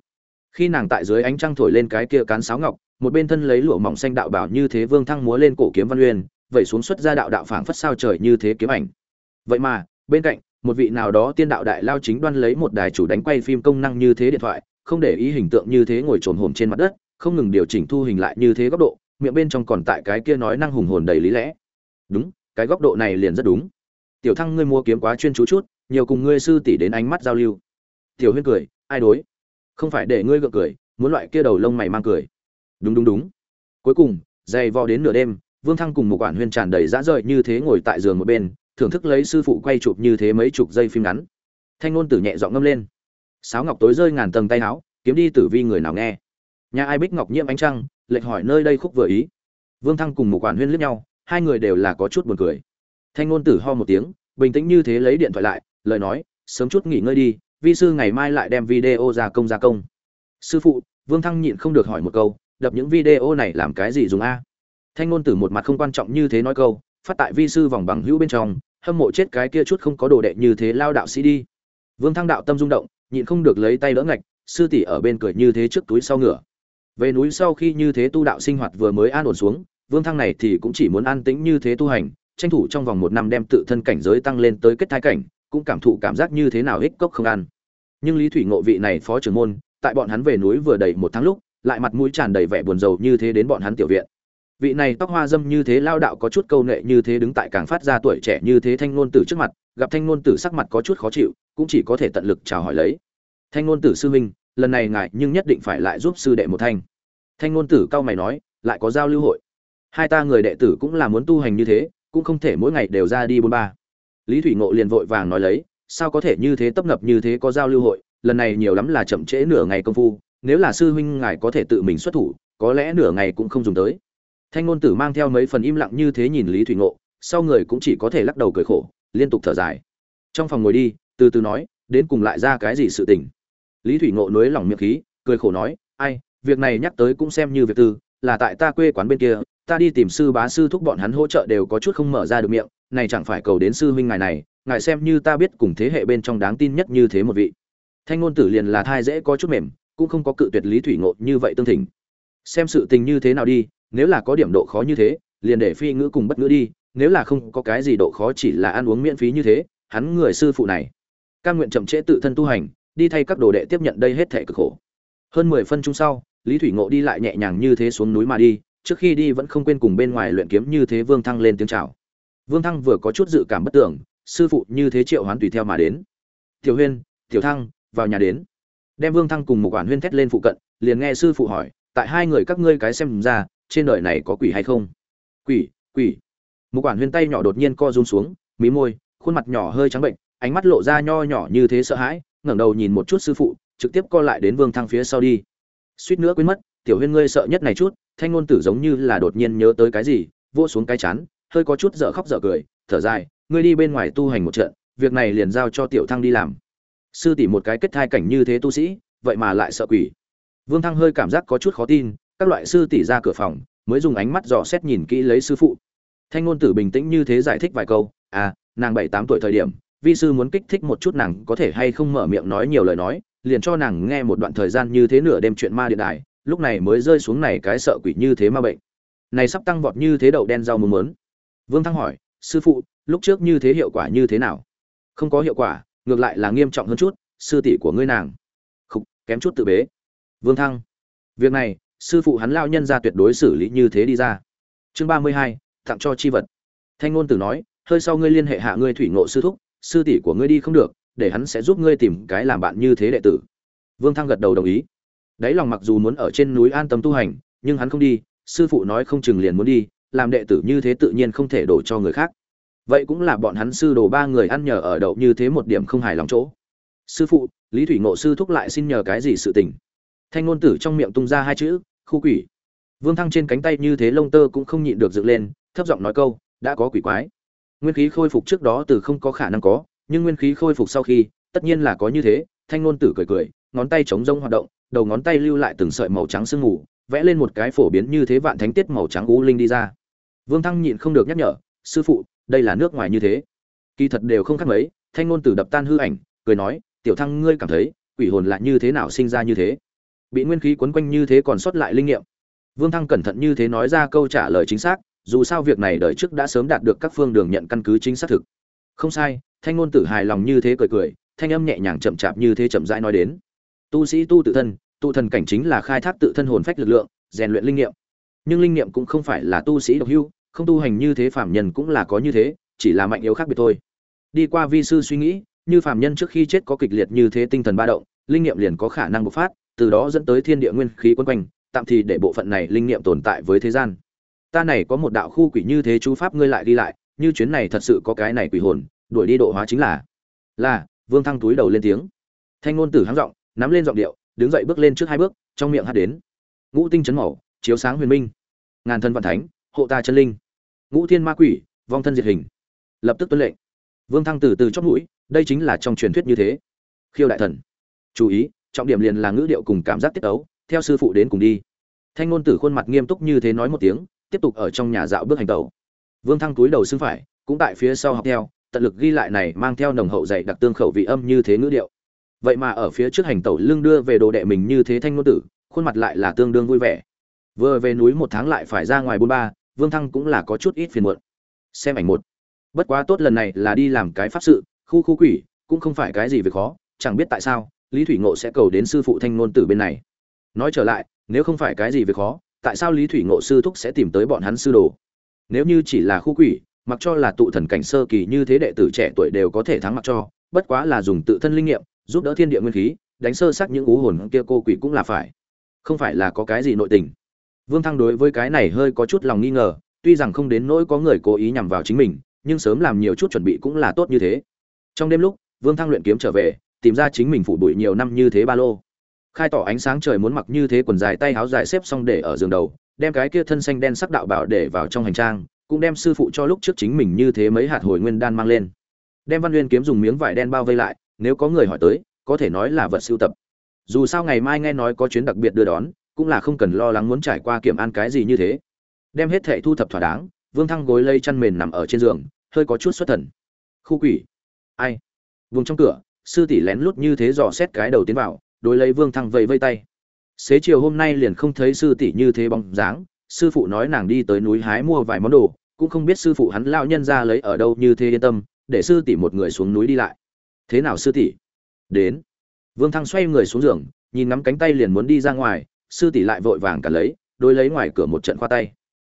Khi nàng tại dưới ánh trăng thổi lên cái kia cán sáo ngọc, một bên thân lấy lụa mỏng xanh đạo bảo như thế vương thăng múa lên cổ kiếm văn uyên vậy xuống xuất ra đạo đạo phảng phất sao trời như thế kiếm ảnh. Vậy mà, bên cạnh một vị nào đó tiên đạo đại lao chính đoan lấy một đài chủ đánh quay phim công năng như thế điện thoại, không để ý hình tượng như thế ngồi trồn hồn trên mặt đất, không ngừng điều chỉnh thu hình lại như thế góc độ, miệng bên trong còn tại cái kia nói năng hùng hồn đầy lý lẽ. Đúng, cái góc độ này liền rất đúng. Tiểu thăng ngươi mua kiếm quá chuyên chú chút, nhiều cùng ngươi sư tỷ đến ánh mắt giao lưu. Tiểu huyên cười, ai đối? Không phải để ngươi gượng cười, muốn loại kia đầu lông mày mang cười. Đúng đúng đúng. Cuối cùng, dày vò đến nửa đêm, vương thăng cùng một quản huyên tràn đầy dã rời như thế ngồi tại giường một bên thưởng thức lấy sư phụ quay chụp như thế mấy chục giây phim ngắn. Thanh ngôn tử nhẹ giọng ngâm lên. Sáo ngọc tối rơi ngàn tầng tay áo, kiếm đi tử vi người nào nghe. Nhà ai bích ngọc nhiễm ánh trăng lệnh hỏi nơi đây khúc vừa ý. Vương thăng cùng một quản huyên liếc nhau, hai người đều là có chút buồn cười. Thanh ngôn tử ho một tiếng, bình tĩnh như thế lấy điện thoại lại, lời nói, sớm chút nghỉ ngơi đi, vi sư ngày mai lại đem video ra công gia công. Sư phụ, vương thăng nhịn không được hỏi một câu, đập những video này làm cái gì dùng a? Thanh ngôn tử một mặt không quan trọng như thế nói câu, phát tại vi sư vòng bằng hữu bên trong hâm mộ chết cái kia chút không có đồ đệ như thế lao đạo sĩ đi. Vương thăng đạo tâm rung động, nhịn không được lấy tay đỡ ngạch, sư tỷ ở bên cười như thế trước túi sau ngựa. Về núi sau khi như thế tu đạo sinh hoạt vừa mới an ổn xuống, vương thăng này thì cũng chỉ muốn an tĩnh như thế tu hành, tranh thủ trong vòng một năm đem tự thân cảnh giới tăng lên tới kết thai cảnh, cũng cảm thụ cảm giác như thế nào ích cốc không ăn nhưng lý thủy ngộ vị này phó trưởng môn, tại bọn hắn về núi vừa đầy một tháng lúc, lại mặt mũi tràn đầy vẻ buồn rầu như thế đến bọn hắn tiểu viện vị này tóc hoa dâm như thế lao đạo có chút câu nệ như thế đứng tại càng phát ra tuổi trẻ như thế thanh ngôn tử trước mặt, gặp thanh ngôn tử sắc mặt có chút khó chịu, cũng chỉ có thể tận lực chào hỏi lấy. Thanh ngôn tử sư huynh, lần này ngại nhưng nhất định phải lại giúp sư đệ một thanh. Thanh ngôn tử cao mày nói, lại có giao lưu hội. Hai ta người đệ tử cũng là muốn tu hành như thế, cũng không thể mỗi ngày đều ra đi bốn ba. Lý thủy ngộ liền vội vàng nói lấy, sao có thể như thế tấp nập như thế có giao lưu hội, lần này nhiều lắm là chậm trễ nửa ngày công phu, nếu là sư huynh ngài có thể tự mình xuất thủ, có lẽ nửa ngày cũng không dùng tới thanh ngôn tử mang theo mấy phần im lặng như thế nhìn lý thủy ngộ, sau người cũng chỉ có thể lắc đầu cười khổ, liên tục thở dài. Trong phòng ngồi đi, từ từ nói, đến cùng lại ra cái gì sự tình. Lý thủy ngộ nối lòng miệng khí, cười khổ nói, ai, việc này nhắc tới cũng xem như việc tư, là tại ta quê quán bên kia, ta đi tìm sư bá sư thúc bọn hắn hỗ trợ đều có chút không mở ra được miệng, này chẳng phải cầu đến sư huynh ngài này, ngài xem như ta biết cùng thế hệ bên trong đáng tin nhất như thế một vị. Thanh ngôn tử liền là thai dễ có chút mềm, cũng không có cự tuyệt lý thủy ngộ như vậy tương thỉnh. Xem sự tình như thế nào đi nếu là có điểm độ khó như thế, liền để phi ngữ cùng bất ngữ đi, nếu là không có cái gì độ khó chỉ là ăn uống miễn phí như thế, hắn người sư phụ này. Cam nguyện chậm trễ tự thân tu hành, đi thay các đồ đệ tiếp nhận đây hết thể cực khổ. Hơn mười phân chung sau, lý thủy ngộ đi lại nhẹ nhàng như thế xuống núi mà đi, trước khi đi vẫn không quên cùng bên ngoài luyện kiếm như thế vương thăng lên tiếng chào. Vương thăng vừa có chút dự cảm bất tưởng, sư phụ như thế triệu hoán tùy theo mà đến. Tiểu huyên, tiểu thăng, vào nhà đến. Đem vương thăng cùng một quản huyên thét lên phụ cận, liền nghe sư phụ hỏi, tại hai người các ngươi cái xem ra trên đời này có quỷ hay không? Quỷ quỷ. Một quản huyên tay nhỏ đột nhiên co rung xuống, mí môi, khuôn mặt nhỏ hơi trắng bệnh, ánh mắt lộ ra nho nhỏ như thế sợ hãi, ngẩng đầu nhìn một chút sư phụ, trực tiếp co lại đến vương thăng phía sau đi. Suýt nữa quên mất, tiểu huyên ngươi sợ nhất này chút, thanh ngôn tử giống như là đột nhiên nhớ tới cái gì vô xuống cái chán, hơi có chút dở khóc dở cười, thở dài, ngươi đi bên ngoài tu hành một trận, việc này liền giao cho tiểu thăng đi làm. Sư tỷ một cái kết thai cảnh như thế tu sĩ, vậy mà lại sợ quỷ. Vương thăng hơi cảm giác có chút khó tin các loại sư tỷ ra cửa phòng, mới dùng ánh mắt dò xét nhìn kỹ lấy sư phụ. Thanh ngôn tử bình tĩnh như thế giải thích vài câu à nàng bảy tám tuổi thời điểm, vi sư muốn kích thích một chút nàng có thể hay không mở miệng nói nhiều lời nói, liền cho nàng nghe một đoạn thời gian như thế nửa đêm chuyện ma điện đài, lúc này mới rơi xuống này cái sợ quỷ như thế ma bệnh. Này sắp tăng vọt như thế đậu đen rau muốn muốn. Vương thăng hỏi, sư phụ, lúc trước như thế hiệu quả như thế nào? Không có hiệu quả, ngược lại là nghiêm trọng hơn chút, sư tỷ của ngươi nàng. Không kém chút tự bế. Vương thăng, việc này sư phụ hắn lao nhân ra tuyệt đối xử lý như thế đi ra. Chương ba mươi hai, tặng cho chi vật. Thanh ngôn tử nói, hơi sau ngươi liên hệ hạ ngươi thủy ngộ sư thúc, sư tỷ của ngươi đi không được, để hắn sẽ giúp ngươi tìm cái làm bạn như thế đệ tử. Vương thăng gật đầu đồng ý. Đáy lòng mặc dù muốn ở trên núi an tâm tu hành, nhưng hắn không đi, sư phụ nói không chừng liền muốn đi, làm đệ tử như thế tự nhiên không thể đổ cho người khác. Vậy cũng là bọn hắn sư đồ ba người ăn nhờ ở đậu như thế một điểm không hài lòng chỗ. Sư phụ, lý thủy ngộ sư thúc lại xin nhờ cái gì sự tình? Thanh ngôn tử trong miệng tung ra hai chữ khu quỷ. Vương thăng trên cánh tay như thế lông tơ cũng không nhịn được dựng lên, thấp giọng nói câu, đã có quỷ quái. Nguyên khí khôi phục trước đó từ không có khả năng có, nhưng nguyên khí khôi phục sau khi, tất nhiên là có như thế, thanh ngôn tử cười cười, ngón tay chống rông hoạt động, đầu ngón tay lưu lại từng sợi màu trắng sương mù, vẽ lên một cái phổ biến như thế vạn thánh tiết màu trắng u linh đi ra. Vương thăng nhịn không được nhắc nhở, sư phụ, đây là nước ngoài như thế. Kỳ thật đều không khác mấy, thanh ngôn tử đập tan hư ảnh, cười nói, tiểu thăng, ngươi cảm thấy quỷ hồn lại như thế nào sinh ra như thế? Bị nguyên khí quấn quanh như thế còn sót lại linh nghiệm. Vương thăng cẩn thận như thế nói ra câu trả lời chính xác, dù sao việc này đời trước đã sớm đạt được các phương đường nhận căn cứ chính xác thực. Không sai, thanh ngôn tử hài lòng như thế cười cười, thanh âm nhẹ nhàng chậm chạp như thế chậm rãi nói đến. Tu sĩ tu tự thân, tu thần cảnh chính là khai thác tự thân hồn phách lực lượng, rèn luyện linh nghiệm. Nhưng linh nghiệm cũng không phải là tu sĩ độc hưu không tu hành như thế phạm nhân cũng là có như thế, chỉ là mạnh yếu khác biệt thôi. Đi qua vi sư suy nghĩ, như phạm nhân trước khi chết có kịch liệt như thế tinh thần ba động, linh nghiệm liền có khả năng bộc phát từ đó dẫn tới thiên địa nguyên khí quấn quanh, tạm thì để bộ phận này linh nghiệm tồn tại với thế gian. Ta này có một đạo khu quỷ như thế chú pháp ngươi lại đi lại, như chuyến này thật sự có cái này quỷ hồn, đuổi đi độ hóa chính là. Là, vương thăng túi đầu lên tiếng. Thanh ngôn tử háng giọng, nắm lên giọng điệu, đứng dậy bước lên trước hai bước, trong miệng hát đến. Ngũ tinh chấn màu, chiếu sáng huyền minh. Ngàn thân vạn thánh, hộ ta chân linh. Ngũ thiên ma quỷ, vong thân diệt hình. Lập tức tuân lệnh. Vương thăng từ từ chót mũi, đây chính là trong truyền thuyết như thế. Khiêu đại thần. Chú ý trọng điểm liền là ngữ điệu cùng cảm giác tiết ấu theo sư phụ đến cùng đi. Thanh ngôn tử khuôn mặt nghiêm túc như thế nói một tiếng, tiếp tục ở trong nhà dạo bước hành tẩu. Vương thăng túi đầu xưng phải, cũng tại phía sau học theo, tận lực ghi lại này mang theo nồng hậu dạy đặc tương khẩu vị âm như thế ngữ điệu. Vậy mà ở phía trước hành tẩu lưng đưa về đồ đệ mình như thế thanh ngôn tử, khuôn mặt lại là tương đương vui vẻ. Vừa về núi một tháng lại phải ra ngoài bôn ba, vương thăng cũng là có chút ít phiền muộn. Xem ảnh một. Bất quá tốt lần này là đi làm cái pháp sự, khu khu quỷ, cũng không phải cái gì việc khó, chẳng biết tại sao lý thủy ngộ sẽ cầu đến sư phụ thanh ngôn tử bên này. Nói trở lại, nếu không phải cái gì việc khó, tại sao lý thủy ngộ sư thúc sẽ tìm tới bọn hắn sư đồ? Nếu như chỉ là khu quỷ, mặc cho là tụ thần cảnh sơ kỳ như thế đệ tử trẻ tuổi đều có thể thắng mặc cho, bất quá là dùng tự thân linh nghiệm, giúp đỡ thiên địa nguyên khí, đánh sơ sắc những ú hồn kia cô quỷ cũng là phải. Không phải là có cái gì nội tình. Vương thăng đối với cái này hơi có chút lòng nghi ngờ, tuy rằng không đến nỗi có người cố ý nhằm vào chính mình, nhưng sớm làm nhiều chút chuẩn bị cũng là tốt như thế. Trong đêm lúc, vương thăng luyện kiếm trở về tìm ra chính mình phủ bụi nhiều năm như thế ba lô. Khai tỏ ánh sáng trời muốn mặc như thế quần dài tay áo dài xếp xong để ở giường đầu, đem cái kia thân xanh đen sắc đạo bảo để vào trong hành trang, cũng đem sư phụ cho lúc trước chính mình như thế mấy hạt hồi nguyên đan mang lên. Đem văn nguyên kiếm dùng miếng vải đen bao vây lại, nếu có người hỏi tới, có thể nói là vật sưu tập. Dù sao ngày mai nghe nói có chuyến đặc biệt đưa đón, cũng là không cần lo lắng muốn trải qua kiểm an cái gì như thế. Đem hết thệ thu thập thỏa đáng, vương thăng gối lây chăn mền nằm ở trên giường, hơi có chút xuất thần. Khu quỷ. Ai? Vùng trong cửa sư tỷ lén lút như thế dò xét cái đầu tiến vào, đối lấy vương thăng vẫy vây tay. Xế chiều hôm nay liền không thấy sư tỷ như thế bóng dáng, sư phụ nói nàng đi tới núi hái mua vài món đồ, cũng không biết sư phụ hắn lao nhân ra lấy ở đâu như thế yên tâm, để sư tỷ một người xuống núi đi lại. Thế nào sư tỷ? Đến. Vương thăng xoay người xuống giường, nhìn ngắm cánh tay liền muốn đi ra ngoài, sư tỷ lại vội vàng cả lấy, đối lấy ngoài cửa một trận khoa tay.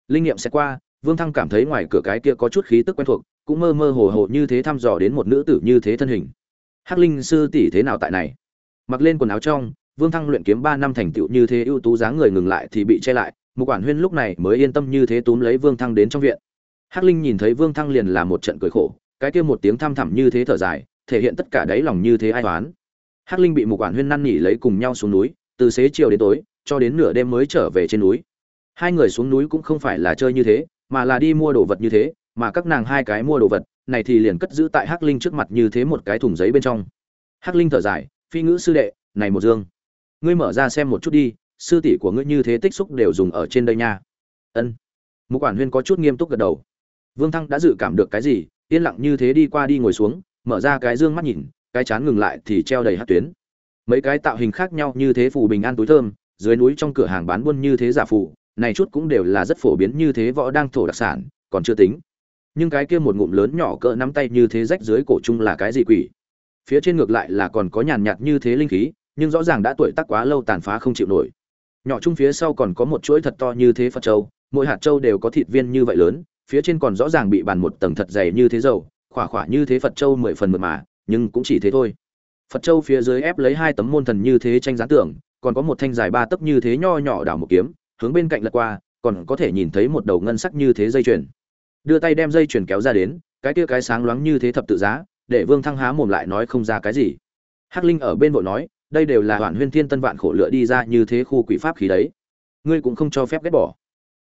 Linh nghiệm sẽ qua, vương thăng cảm thấy ngoài cửa cái kia có chút khí tức quen thuộc, cũng mơ mơ hồ hồ như thế thăm dò đến một nữ tử như thế thân hình hắc linh sư tỷ thế nào tại này? Mặc lên quần áo trong, vương thăng luyện kiếm ba năm thành tựu như thế ưu tú dáng người ngừng lại thì bị che lại một quản huyên lúc này mới yên tâm như thế túm lấy vương thăng đến trong viện. Hắc linh nhìn thấy vương thăng liền là một trận cười khổ, cái kia một tiếng thăm thẳm như thế thở dài, thể hiện tất cả đáy lòng như thế ai toán hắc linh bị một quản huyên năn nỉ lấy cùng nhau xuống núi, từ xế chiều đến tối, cho đến nửa đêm mới trở về trên núi. Hai người xuống núi cũng không phải là chơi như thế, mà là đi mua đồ vật như thế mà các nàng hai cái mua đồ vật, này thì liền cất giữ tại hắc linh trước mặt như thế một cái thùng giấy bên trong. Hắc linh thở dài, phi ngữ sư đệ, này một dương. Ngươi mở ra xem một chút đi, sư tỷ của ngươi như thế tích xúc đều dùng ở trên đây nha. Ân. Mục quản huyên có chút nghiêm túc gật đầu. Vương thăng đã dự cảm được cái gì, yên lặng như thế đi qua đi ngồi xuống, mở ra cái dương mắt nhìn, cái chán ngừng lại thì treo đầy hát tuyến. Mấy cái tạo hình khác nhau như thế phù bình an túi thơm, dưới núi trong cửa hàng bán buôn như thế giả phù, này chút cũng đều là rất phổ biến như thế võ đang thổ đặc sản, còn chưa tính nhưng cái kia một ngụm lớn nhỏ cỡ nắm tay như thế rách dưới cổ chung là cái gì quỷ? Phía trên ngược lại là còn có nhàn nhạt như thế linh khí, nhưng rõ ràng đã tuổi tác quá lâu tàn phá không chịu nổi. Nhỏ chung phía sau còn có một chuỗi thật to như thế phật châu, mỗi hạt châu đều có thịt viên như vậy lớn, phía trên còn rõ ràng bị bàn một tầng thật dày như thế dầu, khỏa khỏa như thế phật châu mười phần mượt mà, nhưng cũng chỉ thế thôi. Phật châu phía dưới ép lấy hai tấm môn thần như thế tranh gián tưởng, còn có một thanh dài ba tấc như thế nho nhỏ đảo một kiếm, hướng bên cạnh lật qua, còn có thể nhìn thấy một đầu ngân sắc như thế dây chuyền đưa tay đem dây chuyền kéo ra đến, cái kia cái sáng loáng như thế thập tự giá, để vương thăng há mồm lại nói không ra cái gì. Hắc linh ở bên bộ nói, đây đều là hoàn huyên thiên tân vạn khổ lựa đi ra như thế khu quỷ pháp khí đấy. Ngươi cũng không cho phép ghét bỏ.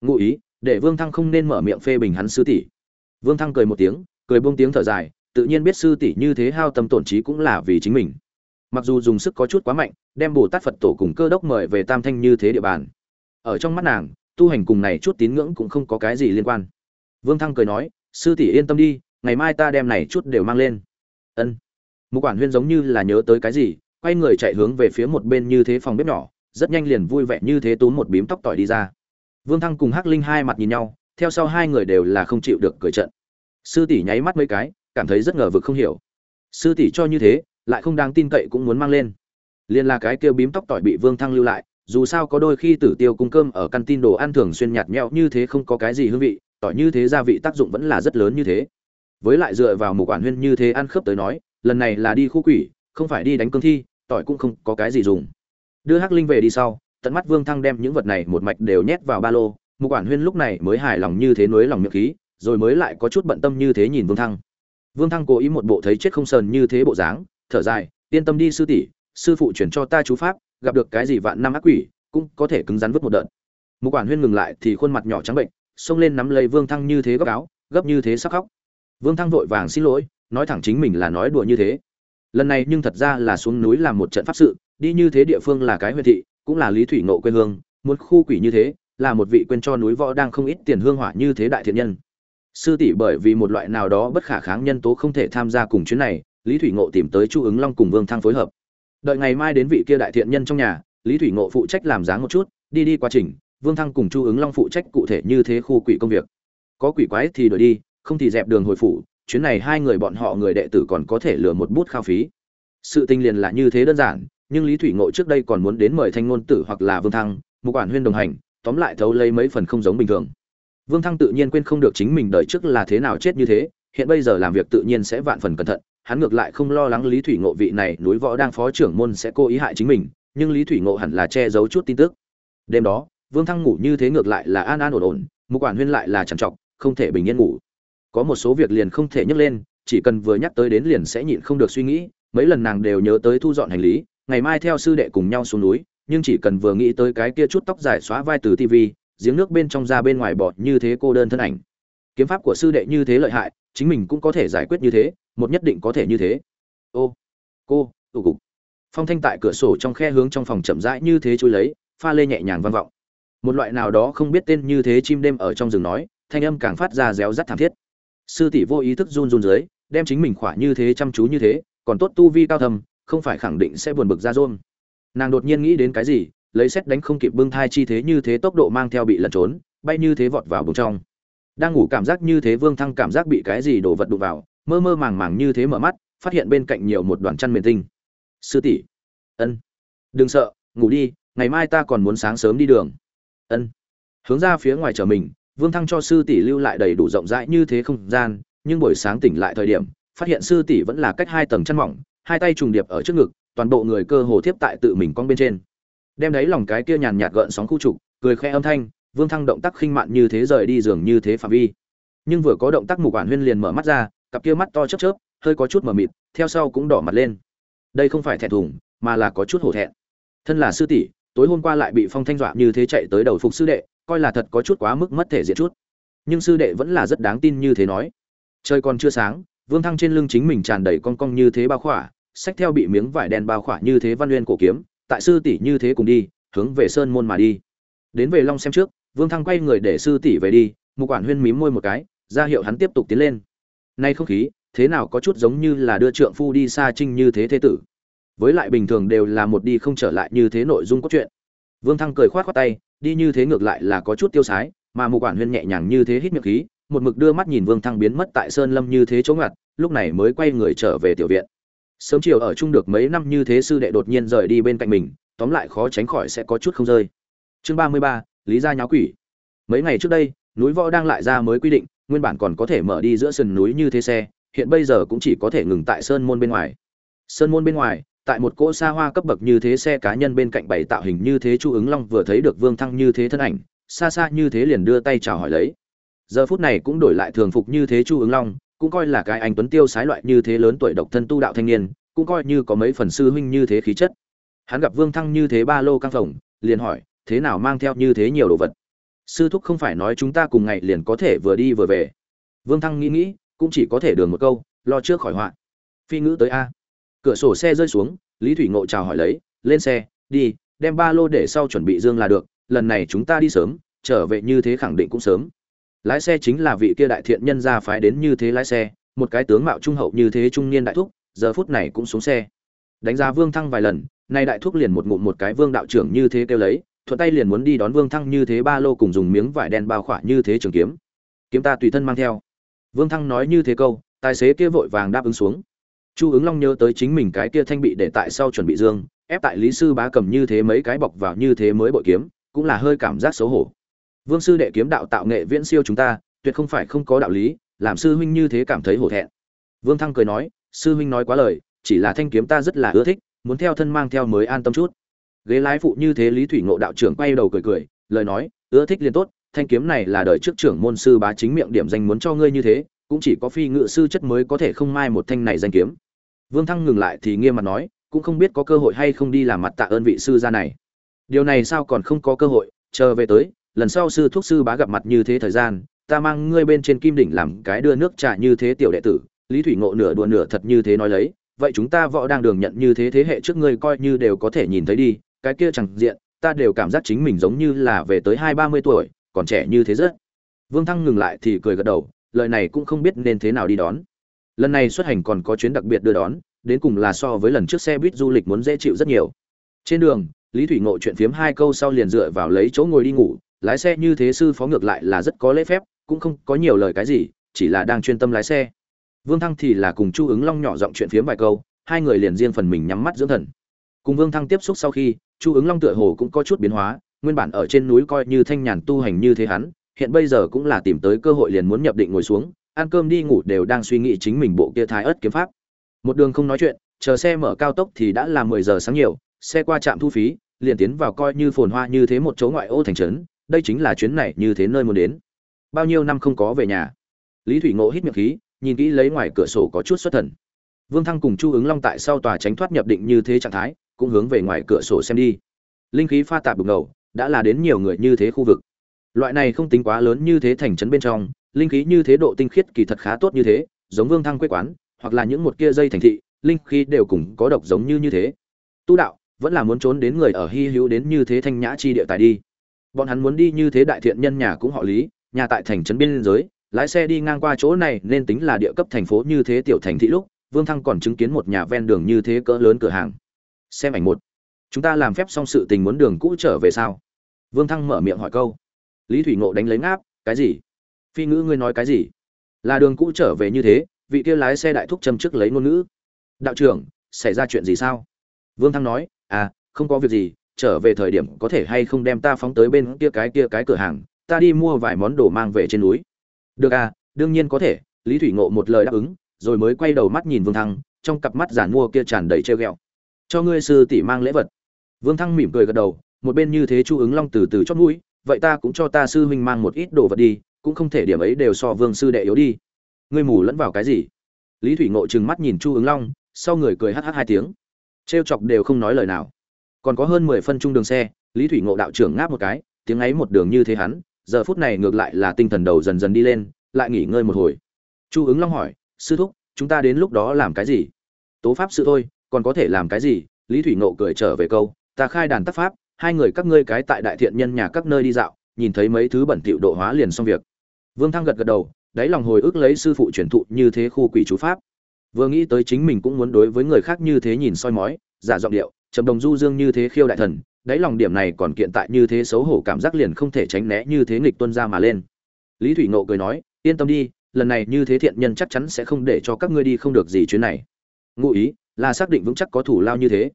Ngụ ý, để vương thăng không nên mở miệng phê bình hắn sư tỷ. Vương thăng cười một tiếng, cười buông tiếng thở dài, tự nhiên biết sư tỷ như thế hao tâm tổn trí cũng là vì chính mình. Mặc dù dùng sức có chút quá mạnh, đem bồ tát phật tổ cùng cơ đốc mời về tam thanh như thế địa bàn. Ở trong mắt nàng, tu hành cùng này chút tín ngưỡng cũng không có cái gì liên quan vương thăng cười nói, sư tỷ yên tâm đi, ngày mai ta đem này chút đều mang lên. Ân. Mục quản huyên giống như là nhớ tới cái gì, quay người chạy hướng về phía một bên như thế phòng bếp nhỏ, rất nhanh liền vui vẻ như thế túm một bím tóc tỏi đi ra. Vương thăng cùng hắc linh hai mặt nhìn nhau, theo sau hai người đều là không chịu được cười trận sư tỷ nháy mắt mấy cái, cảm thấy rất ngờ vực không hiểu. Sư tỷ cho như thế, lại không đáng tin cậy cũng muốn mang lên. Liên là cái kia bím tóc tỏi bị vương thăng lưu lại, dù sao có đôi khi tử tiêu cung cơm ở căn tin đồ ăn thường xuyên nhạt nhẽo như thế không có cái gì hương vị tỏi như thế gia vị tác dụng vẫn là rất lớn như thế. Với lại dựa vào một quản huyên như thế ăn khớp tới nói, lần này là đi khu quỷ, không phải đi đánh cương thi, tỏi cũng không có cái gì dùng. Đưa hắc linh về đi sau, tận mắt vương thăng đem những vật này một mạch đều nhét vào ba lô một quản huyên lúc này mới hài lòng như thế nối lòng miệng khí, rồi mới lại có chút bận tâm như thế nhìn vương thăng. Vương thăng cố ý một bộ thấy chết không sờn như thế bộ dáng, thở dài, yên tâm đi sư tỷ, sư phụ chuyển cho ta chú pháp, gặp được cái gì vạn năm ác quỷ, cũng có thể cứng rắn vứt một đợt. Một quản huyên ngừng lại thì khuôn mặt nhỏ trắng bệnh xông lên nắm lấy vương thăng như thế gấp áo, gấp như thế sắc khóc. Vương thăng vội vàng xin lỗi, nói thẳng chính mình là nói đùa như thế. Lần này nhưng thật ra là xuống núi làm một trận pháp sự, đi như thế địa phương là cái huyện thị, cũng là lý thủy Ngộ quê hương, muốn khu quỷ như thế, là một vị quên cho núi võ đang không ít tiền hương hỏa như thế đại thiện nhân. Sư tỷ bởi vì một loại nào đó bất khả kháng nhân tố không thể tham gia cùng chuyến này, lý thủy ngộ tìm tới chu ứng long cùng vương thăng phối hợp. Đợi ngày mai đến vị kia đại thiện nhân trong nhà, lý thủy ngộ phụ trách làm dáng một chút, đi đi quá trình vương thăng cùng chu ứng long phụ trách cụ thể như thế khu quỷ công việc. Có quỷ quái thì đổi đi, không thì dẹp đường hồi phủ, chuyến này hai người bọn họ người đệ tử còn có thể lừa một bút khao phí. Sự tình liền là như thế đơn giản, nhưng lý thủy ngộ trước đây còn muốn đến mời thanh ngôn tử hoặc là vương thăng một quản huyên đồng hành, tóm lại thấu lấy mấy phần không giống bình thường. Vương thăng tự nhiên quên không được chính mình đợi trước là thế nào chết như thế, hiện bây giờ làm việc tự nhiên sẽ vạn phần cẩn thận, hắn ngược lại không lo lắng lý thủy ngộ vị này núi võ đang phó trưởng môn sẽ cố ý hại chính mình, nhưng lý thủy ngộ hẳn là che giấu chút tin tức. Đêm đó vương thăng ngủ như thế ngược lại là an an ổn ổn một quản huyên lại là trằn trọc, không thể bình yên ngủ. Có một số việc liền không thể nhấc lên, chỉ cần vừa nhắc tới đến liền sẽ nhịn không được suy nghĩ, mấy lần nàng đều nhớ tới thu dọn hành lý, ngày mai theo sư đệ cùng nhau xuống núi, nhưng chỉ cần vừa nghĩ tới cái kia chút tóc dài xóa vai từ tv giếng nước bên trong ra bên ngoài bọt như thế cô đơn thân ảnh. Kiếm pháp của sư đệ như thế lợi hại, chính mình cũng có thể giải quyết như thế, một nhất định có thể như thế. Ô, cô, tụ cục. Phong thanh tại cửa sổ trong khe hướng trong phòng chậm rãi như thế chui lấy, pha lê nhẹ nhàng vang vọng một loại nào đó không biết tên như thế chim đêm ở trong rừng nói, thanh âm càng phát ra réo rắt thảm thiết. Sư tỷ vô ý thức run run dưới, đem chính mình khỏa như thế chăm chú như thế, còn tốt tu vi cao thầm không phải khẳng định sẽ buồn bực ra rôm nàng đột nhiên nghĩ đến cái gì, lấy xét đánh không kịp bưng thai chi thế như thế tốc độ mang theo bị lẩn trốn, bay như thế vọt vào bụng trong. Đang ngủ cảm giác như thế vương thăng cảm giác bị cái gì đổ vật đụng vào, mơ mơ màng màng như thế mở mắt, phát hiện bên cạnh nhiều một đoàn chăn mền tinh. Sư tỷ. Ân. Đừng sợ, ngủ đi, ngày mai ta còn muốn sáng sớm đi đường ân. Hướng ra phía ngoài trở mình, vương thăng cho sư tỷ lưu lại đầy đủ rộng rãi như thế không gian, nhưng buổi sáng tỉnh lại thời điểm, phát hiện sư tỷ vẫn là cách hai tầng chăn mỏng, hai tay trùng điệp ở trước ngực, toàn bộ người cơ hồ thiếp tại tự mình con bên trên. Đem đấy lòng cái kia nhàn nhạt gợn sóng khu trục, cười khẽ âm thanh, vương thăng động tác khinh mạn như thế rời đi giường như thế phạm vi. Nhưng vừa có động tác mục quản huyên liền mở mắt ra, cặp kia mắt to chớp chớp, hơi có chút mờ mịt, theo sau cũng đỏ mặt lên. Đây không phải thẹn thùng, mà là có chút hổ thẹn. Thân là sư tỷ tối hôm qua lại bị phong thanh dọa như thế chạy tới đầu phục sư đệ, coi là thật có chút quá mức mất thể diện chút. Nhưng sư đệ vẫn là rất đáng tin như thế nói. Trời còn chưa sáng, vương thăng trên lưng chính mình tràn đầy con cong như thế bao khỏa, xách theo bị miếng vải đen bao khỏa như thế văn nguyên cổ kiếm, tại sư tỷ như thế cùng đi, hướng về sơn môn mà đi. Đến về long xem trước, vương thăng quay người để sư tỷ về đi một quản huyên mím môi một cái, ra hiệu hắn tiếp tục tiến lên. Nay không khí, thế nào có chút giống như là đưa trượng phu đi xa trinh như thế thế tử với lại bình thường đều là một đi không trở lại như thế nội dung cốt truyện. Vương thăng cười khoát khoát tay, đi như thế ngược lại là có chút tiêu sái, mà mục quản huyên nhẹ nhàng như thế hít miệng khí, một mực đưa mắt nhìn vương thăng biến mất tại sơn lâm như thế chỗ ngặt, lúc này mới quay người trở về tiểu viện. Sớm chiều ở chung được mấy năm như thế sư đệ đột nhiên rời đi bên cạnh mình, tóm lại khó tránh khỏi sẽ có chút không rơi. Chương ba mươi ba, lý gia nháo quỷ. Mấy ngày trước đây, núi võ đang lại ra mới quy định, nguyên bản còn có thể mở đi giữa sườn núi như thế xe, hiện bây giờ cũng chỉ có thể ngừng tại sơn môn bên ngoài. Sơn môn bên ngoài tại một cỗ xa hoa cấp bậc như thế xe cá nhân bên cạnh bảy tạo hình như thế chu ứng long vừa thấy được vương thăng như thế thân ảnh, xa xa như thế liền đưa tay chào hỏi lấy. Giờ phút này cũng đổi lại thường phục như thế chu ứng long, cũng coi là cái anh tuấn tiêu sái loại như thế lớn tuổi độc thân tu đạo thanh niên, cũng coi như có mấy phần sư huynh như thế khí chất. Hắn gặp vương thăng như thế ba lô căng phồng, liền hỏi, thế nào mang theo như thế nhiều đồ vật? Sư thúc không phải nói chúng ta cùng ngày liền có thể vừa đi vừa về. Vương thăng nghĩ nghĩ, cũng chỉ có thể đường một câu, lo trước khỏi họa. Phi ngữ tới a cửa sổ xe rơi xuống, lý thủy ngộ chào hỏi lấy, lên xe, đi, đem ba lô để sau chuẩn bị dương là được, lần này chúng ta đi sớm, trở về như thế khẳng định cũng sớm. Lái xe chính là vị kia đại thiện nhân gia phái đến như thế lái xe, một cái tướng mạo trung hậu như thế trung niên đại thúc, giờ phút này cũng xuống xe. Đánh giá vương thăng vài lần, nay đại thúc liền một ngụm một cái vương đạo trưởng như thế kêu lấy, thuận tay liền muốn đi đón vương thăng như thế ba lô cùng dùng miếng vải đen bao khỏa như thế trường kiếm. Kiếm ta tùy thân mang theo. Vương thăng nói như thế câu, tài xế kia vội vàng đáp ứng xuống chu ứng long nhớ tới chính mình cái kia thanh bị để tại sau chuẩn bị dương, ép tại lý sư bá cầm như thế mấy cái bọc vào như thế mới bội kiếm, cũng là hơi cảm giác xấu hổ. Vương sư đệ kiếm đạo tạo nghệ viễn siêu chúng ta, tuyệt không phải không có đạo lý, làm sư huynh như thế cảm thấy hổ thẹn. Vương thăng cười nói, sư huynh nói quá lời, chỉ là thanh kiếm ta rất là ưa thích, muốn theo thân mang theo mới an tâm chút. Ghế lái phụ như thế lý thủy ngộ đạo trưởng quay đầu cười cười, lời nói, ưa thích liền tốt, thanh kiếm này là đời trước trưởng môn sư bá chính miệng điểm danh muốn cho ngươi như thế, cũng chỉ có phi ngự sư chất mới có thể không mai một thanh này danh kiếm vương thăng ngừng lại thì nghiêm mặt nói, cũng không biết có cơ hội hay không đi làm mặt tạ ơn vị sư gia này. Điều này sao còn không có cơ hội, chờ về tới, lần sau sư thuốc sư bá gặp mặt như thế thời gian, ta mang ngươi bên trên kim đỉnh làm cái đưa nước trà như thế tiểu đệ tử, lý thủy ngộ nửa đùa nửa thật như thế nói lấy, vậy chúng ta võ đang đường nhận như thế thế hệ trước ngươi coi như đều có thể nhìn thấy đi, cái kia chẳng diện, ta đều cảm giác chính mình giống như là về tới hai ba mươi tuổi, còn trẻ như thế rất. Vương thăng ngừng lại thì cười gật đầu, lời này cũng không biết nên thế nào đi đón lần này xuất hành còn có chuyến đặc biệt đưa đón, đến cùng là so với lần trước xe buýt du lịch muốn dễ chịu rất nhiều. Trên đường, lý thủy ngộ chuyện phiếm hai câu sau liền dựa vào lấy chỗ ngồi đi ngủ, lái xe như thế sư phó ngược lại là rất có lễ phép, cũng không có nhiều lời cái gì, chỉ là đang chuyên tâm lái xe. Vương thăng thì là cùng chu ứng long nhỏ giọng chuyện phiếm vài câu, hai người liền riêng phần mình nhắm mắt dưỡng thần. Cùng vương thăng tiếp xúc sau khi, chu ứng long tựa hồ cũng có chút biến hóa, nguyên bản ở trên núi coi như thanh nhàn tu hành như thế hắn, hiện bây giờ cũng là tìm tới cơ hội liền muốn nhập định ngồi xuống ăn cơm đi ngủ đều đang suy nghĩ chính mình bộ kia thái ớt kiếm pháp. Một đường không nói chuyện, chờ xe mở cao tốc thì đã là mười giờ sáng nhiều, xe qua trạm thu phí, liền tiến vào coi như phồn hoa như thế một chỗ ngoại ô thành trấn, đây chính là chuyến này như thế nơi muốn đến. Bao nhiêu năm không có về nhà. Lý thủy ngộ hít miệng khí, nhìn kỹ lấy ngoài cửa sổ có chút xuất thần. Vương thăng cùng chu ứng long tại sau tòa tránh thoát nhập định như thế trạng thái, cũng hướng về ngoài cửa sổ xem đi. Linh khí pha tạp bùng ngầu đã là đến nhiều người như thế khu vực. Loại này không tính quá lớn như thế thành trấn bên trong linh khí như thế độ tinh khiết kỳ thật khá tốt như thế, giống vương thăng quê quán, hoặc là những một kia dây thành thị, linh khí đều cùng có độc giống như như thế. Tu đạo, vẫn là muốn trốn đến người ở hy hữu đến như thế thanh nhã chi địa tài đi. Bọn hắn muốn đi như thế đại thiện nhân nhà cũng họ lý, nhà tại thành trấn biên giới, lái xe đi ngang qua chỗ này nên tính là địa cấp thành phố như thế tiểu thành thị lúc, vương thăng còn chứng kiến một nhà ven đường như thế cỡ lớn cửa hàng. Xem ảnh một. Chúng ta làm phép xong sự tình muốn đường cũ trở về sao? Vương thăng mở miệng hỏi câu. Lý thủy ngộ đánh lấy ngáp, cái gì? Phi ngữ ngươi nói cái gì? Là đường cũ trở về như thế, vị kia lái xe đại thúc châm trước lấy ngôn ngữ. Đạo trưởng, xảy ra chuyện gì sao? Vương thăng nói à không có việc gì, trở về thời điểm có thể hay không đem ta phóng tới bên kia cái kia cái cửa hàng, ta đi mua vài món đồ mang về trên núi. Được à đương nhiên có thể, lý thủy ngộ một lời đáp ứng, rồi mới quay đầu mắt nhìn vương thăng, trong cặp mắt giản mua kia tràn đầy treo ghẹo. Cho ngươi sư tỷ mang lễ vật. Vương thăng mỉm cười gật đầu, một bên như thế chu ứng long từ từ chót mũi, vậy ta cũng cho ta sư huynh mang một ít đồ vật đi cũng không thể điểm ấy đều so vương sư đệ yếu đi. Ngươi mù lẫn vào cái gì? Lý thủy ngộ trừng mắt nhìn chu ứng long, sau người cười hh hai tiếng. Trêu chọc đều không nói lời nào. Còn có hơn mười phân chung đường xe, lý thủy ngộ đạo trưởng ngáp một cái, tiếng ấy một đường như thế hắn, giờ phút này ngược lại là tinh thần đầu dần dần đi lên, lại nghỉ ngơi một hồi. Chu ứng long hỏi, sư thúc, chúng ta đến lúc đó làm cái gì? Tố pháp sự thôi, còn có thể làm cái gì? Lý thủy Ngộ cười trở về câu, ta khai đàn tác pháp, hai người các ngươi cái tại đại thiện nhân nhà các nơi đi dạo, nhìn thấy mấy thứ bẩn thỉu độ hóa liền xong việc vương thăng gật gật đầu, đáy lòng hồi ức lấy sư phụ truyền thụ như thế khu quỷ chú pháp. Vừa nghĩ tới chính mình cũng muốn đối với người khác như thế nhìn soi mói, giả giọng điệu, trầm đồng du dương như thế khiêu đại thần, đáy lòng điểm này còn kiện tại như thế xấu hổ cảm giác liền không thể tránh né như thế nghịch tuân ra mà lên. Lý thủy nộ cười nói, yên tâm đi, lần này như thế thiện nhân chắc chắn sẽ không để cho các ngươi đi không được gì chuyến này. Ngụ ý, là xác định vững chắc có thủ lao như thế.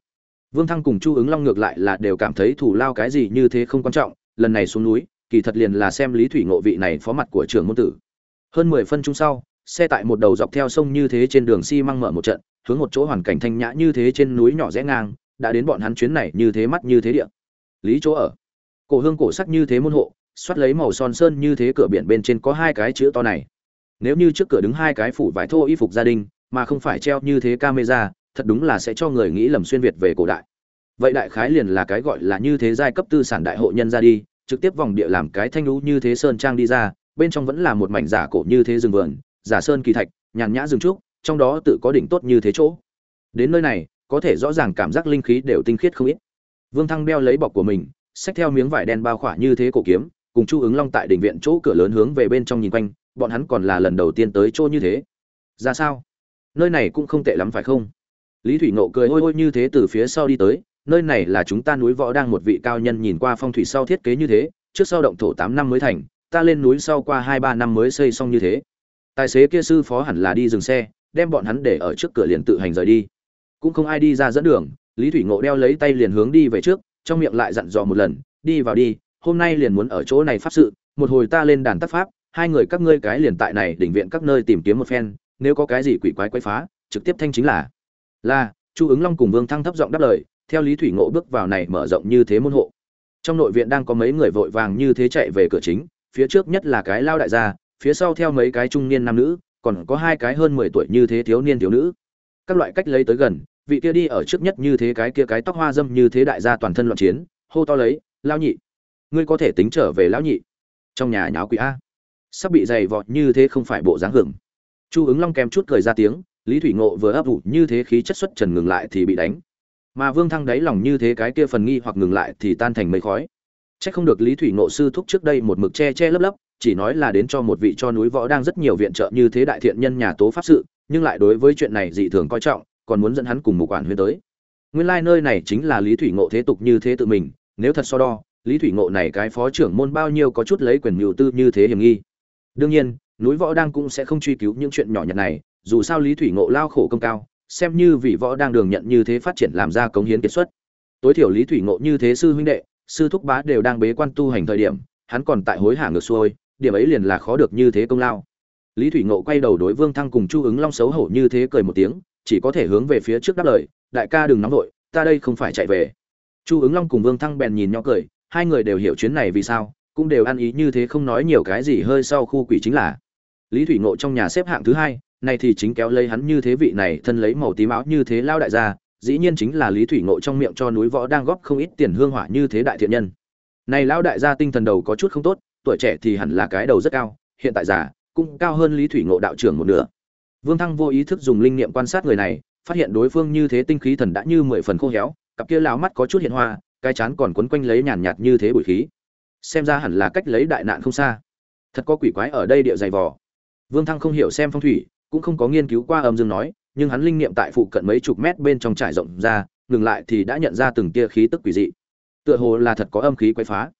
Vương thăng cùng chu ứng long ngược lại là đều cảm thấy thủ lao cái gì như thế không quan trọng, lần này xuống núi kỳ thật liền là xem lý thủy ngộ vị này phó mặt của trường môn tử. Hơn mười phân chung sau, xe tại một đầu dọc theo sông như thế trên đường xi măng mở một trận, hướng một chỗ hoàn cảnh thanh nhã như thế trên núi nhỏ rẽ ngang, đã đến bọn hắn chuyến này như thế mắt như thế địa. Lý chỗ ở. Cổ hương cổ sắc như thế môn hộ, xoát lấy màu son sơn như thế cửa biển bên trên có hai cái chữ to này. Nếu như trước cửa đứng hai cái phủ vải thô y phục gia đình, mà không phải treo như thế camera, thật đúng là sẽ cho người nghĩ lầm xuyên việt về cổ đại. Vậy đại khái liền là cái gọi là như thế giai cấp tư sản đại hộ nhân ra đi trực tiếp vòng địa làm cái thanh lũ như thế sơn trang đi ra, bên trong vẫn là một mảnh giả cổ như thế rừng vườn, giả sơn kỳ thạch, nhàn nhã rừng trúc, trong đó tự có đỉnh tốt như thế chỗ. Đến nơi này, có thể rõ ràng cảm giác linh khí đều tinh khiết không ít. Vương thăng đeo lấy bọc của mình, xách theo miếng vải đen bao khỏa như thế cổ kiếm, cùng chu ứng long tại đỉnh viện chỗ cửa lớn hướng về bên trong nhìn quanh, bọn hắn còn là lần đầu tiên tới chỗ như thế. Ra sao? Nơi này cũng không tệ lắm phải không? Lý thủy nộ cười hôi hôi như thế từ phía sau đi tới nơi này là chúng ta núi võ đang một vị cao nhân nhìn qua phong thủy sau thiết kế như thế, trước sau động thổ tám năm mới thành, ta lên núi sau qua hai ba năm mới xây xong như thế. Tài xế kia sư phó hẳn là đi dừng xe, đem bọn hắn để ở trước cửa liền tự hành rời đi. Cũng không ai đi ra dẫn đường, lý thủy ngộ đeo lấy tay liền hướng đi về trước, trong miệng lại dặn dò một lần, đi vào đi, hôm nay liền muốn ở chỗ này pháp sự, một hồi ta lên đàn tác pháp, hai người các ngươi cái liền tại này đỉnh viện các nơi tìm kiếm một phen, nếu có cái gì quỷ quái quay phá, trực tiếp thanh chính là. Là, chu ứng long cùng vương thăng thấp giọng đáp lời theo lý thủy ngộ bước vào này mở rộng như thế môn hộ. Trong nội viện đang có mấy người vội vàng như thế chạy về cửa chính, phía trước nhất là cái lao đại gia, phía sau theo mấy cái trung niên nam nữ, còn có hai cái hơn mười tuổi như thế thiếu niên thiếu nữ. Các loại cách lấy tới gần, vị kia đi ở trước nhất như thế cái kia cái tóc hoa dâm như thế đại gia toàn thân loạn chiến, hô to lấy lao nhị, ngươi có thể tính trở về lão nhị. Trong nhà nháo quỷ a. Sắp bị dày vọt như thế không phải bộ dáng hưởng. Chu ứng long kèm chút cười ra tiếng, lý thủy ngộ vừa ấp ủ như thế khí chất xuất trần ngừng lại thì bị đánh mà vương thăng đáy lòng như thế cái kia phần nghi hoặc ngừng lại thì tan thành mây khói. C h ắ c không được lý thủy ngộ sư thúc trước đây một mực che che lấp lấp, chỉ nói là đến cho một vị cho núi võ đang rất nhiều viện trợ như thế đại thiện nhân nhà tố pháp sự, nhưng lại đối với chuyện này dị thường coi trọng, còn muốn dẫn hắn cùng một quản huyên tới. Nguyên lai、like、nơi này chính là lý thủy ngộ thế tục như thế tự mình, nếu thật so đo, lý thủy ngộ này cái phó trưởng môn bao nhiêu có chút lấy quyền mưu tư như thế hiểm nghi. Đương nhiên, núi võ đang cũng sẽ không truy cứu những chuyện nhỏ nhặt này, dù sao lý thủy ngộ lao khổ công cao xem như vị võ đang đường nhận như thế phát triển làm ra cống hiến kiệt xuất. Tối thiểu lý thủy ngộ như thế sư huynh đệ, sư thúc bá đều đang bế quan tu hành thời điểm, hắn còn tại hối hả ngược xuôi, điểm ấy liền là khó được như thế công lao. Lý thủy ngộ quay đầu đối vương thăng cùng chu ứng long xấu hổ như thế cười một tiếng, chỉ có thể hướng về phía trước đáp lời, đại ca đừng nóng vội, ta đây không phải chạy về. Chu ứng long cùng vương thăng bèn nhìn nhau cười, hai người đều hiểu chuyến này vì sao, cũng đều ăn ý như thế không nói nhiều cái gì, hơi sau khu quỷ chính là. Lý thủy ngộ trong nhà xếp hạng thứ hai này thì chính kéo lấy hắn như thế vị này, thân lấy màu tím áo như thế lao đại gia, dĩ nhiên chính là lý thủy ngộ trong miệng cho núi võ đang góp không ít tiền hương hỏa như thế đại thiện nhân. Này lao đại gia tinh thần đầu có chút không tốt, tuổi trẻ thì hẳn là cái đầu rất cao, hiện tại già, cũng cao hơn lý thủy ngộ đạo trưởng một nửa. Vương thăng vô ý thức dùng linh niệm quan sát người này, phát hiện đối phương như thế tinh khí thần đã như mười phần khô héo, cặp kia lão mắt có chút hiện hoa, cái chán còn quấn quanh lấy nhàn nhạt như thế bụi khí. Xem ra hẳn là cách lấy đại nạn không xa. Thật có quỷ quái ở đây địa dày vò. Vương thăng không hiểu xem phong thủy cũng không có nghiên cứu qua âm dương nói, nhưng hắn linh niệm tại phụ cận mấy chục mét bên trong trải rộng ra, ngừng lại thì đã nhận ra từng tia khí tức quỷ dị. Tựa hồ là thật có âm khí quấy phá.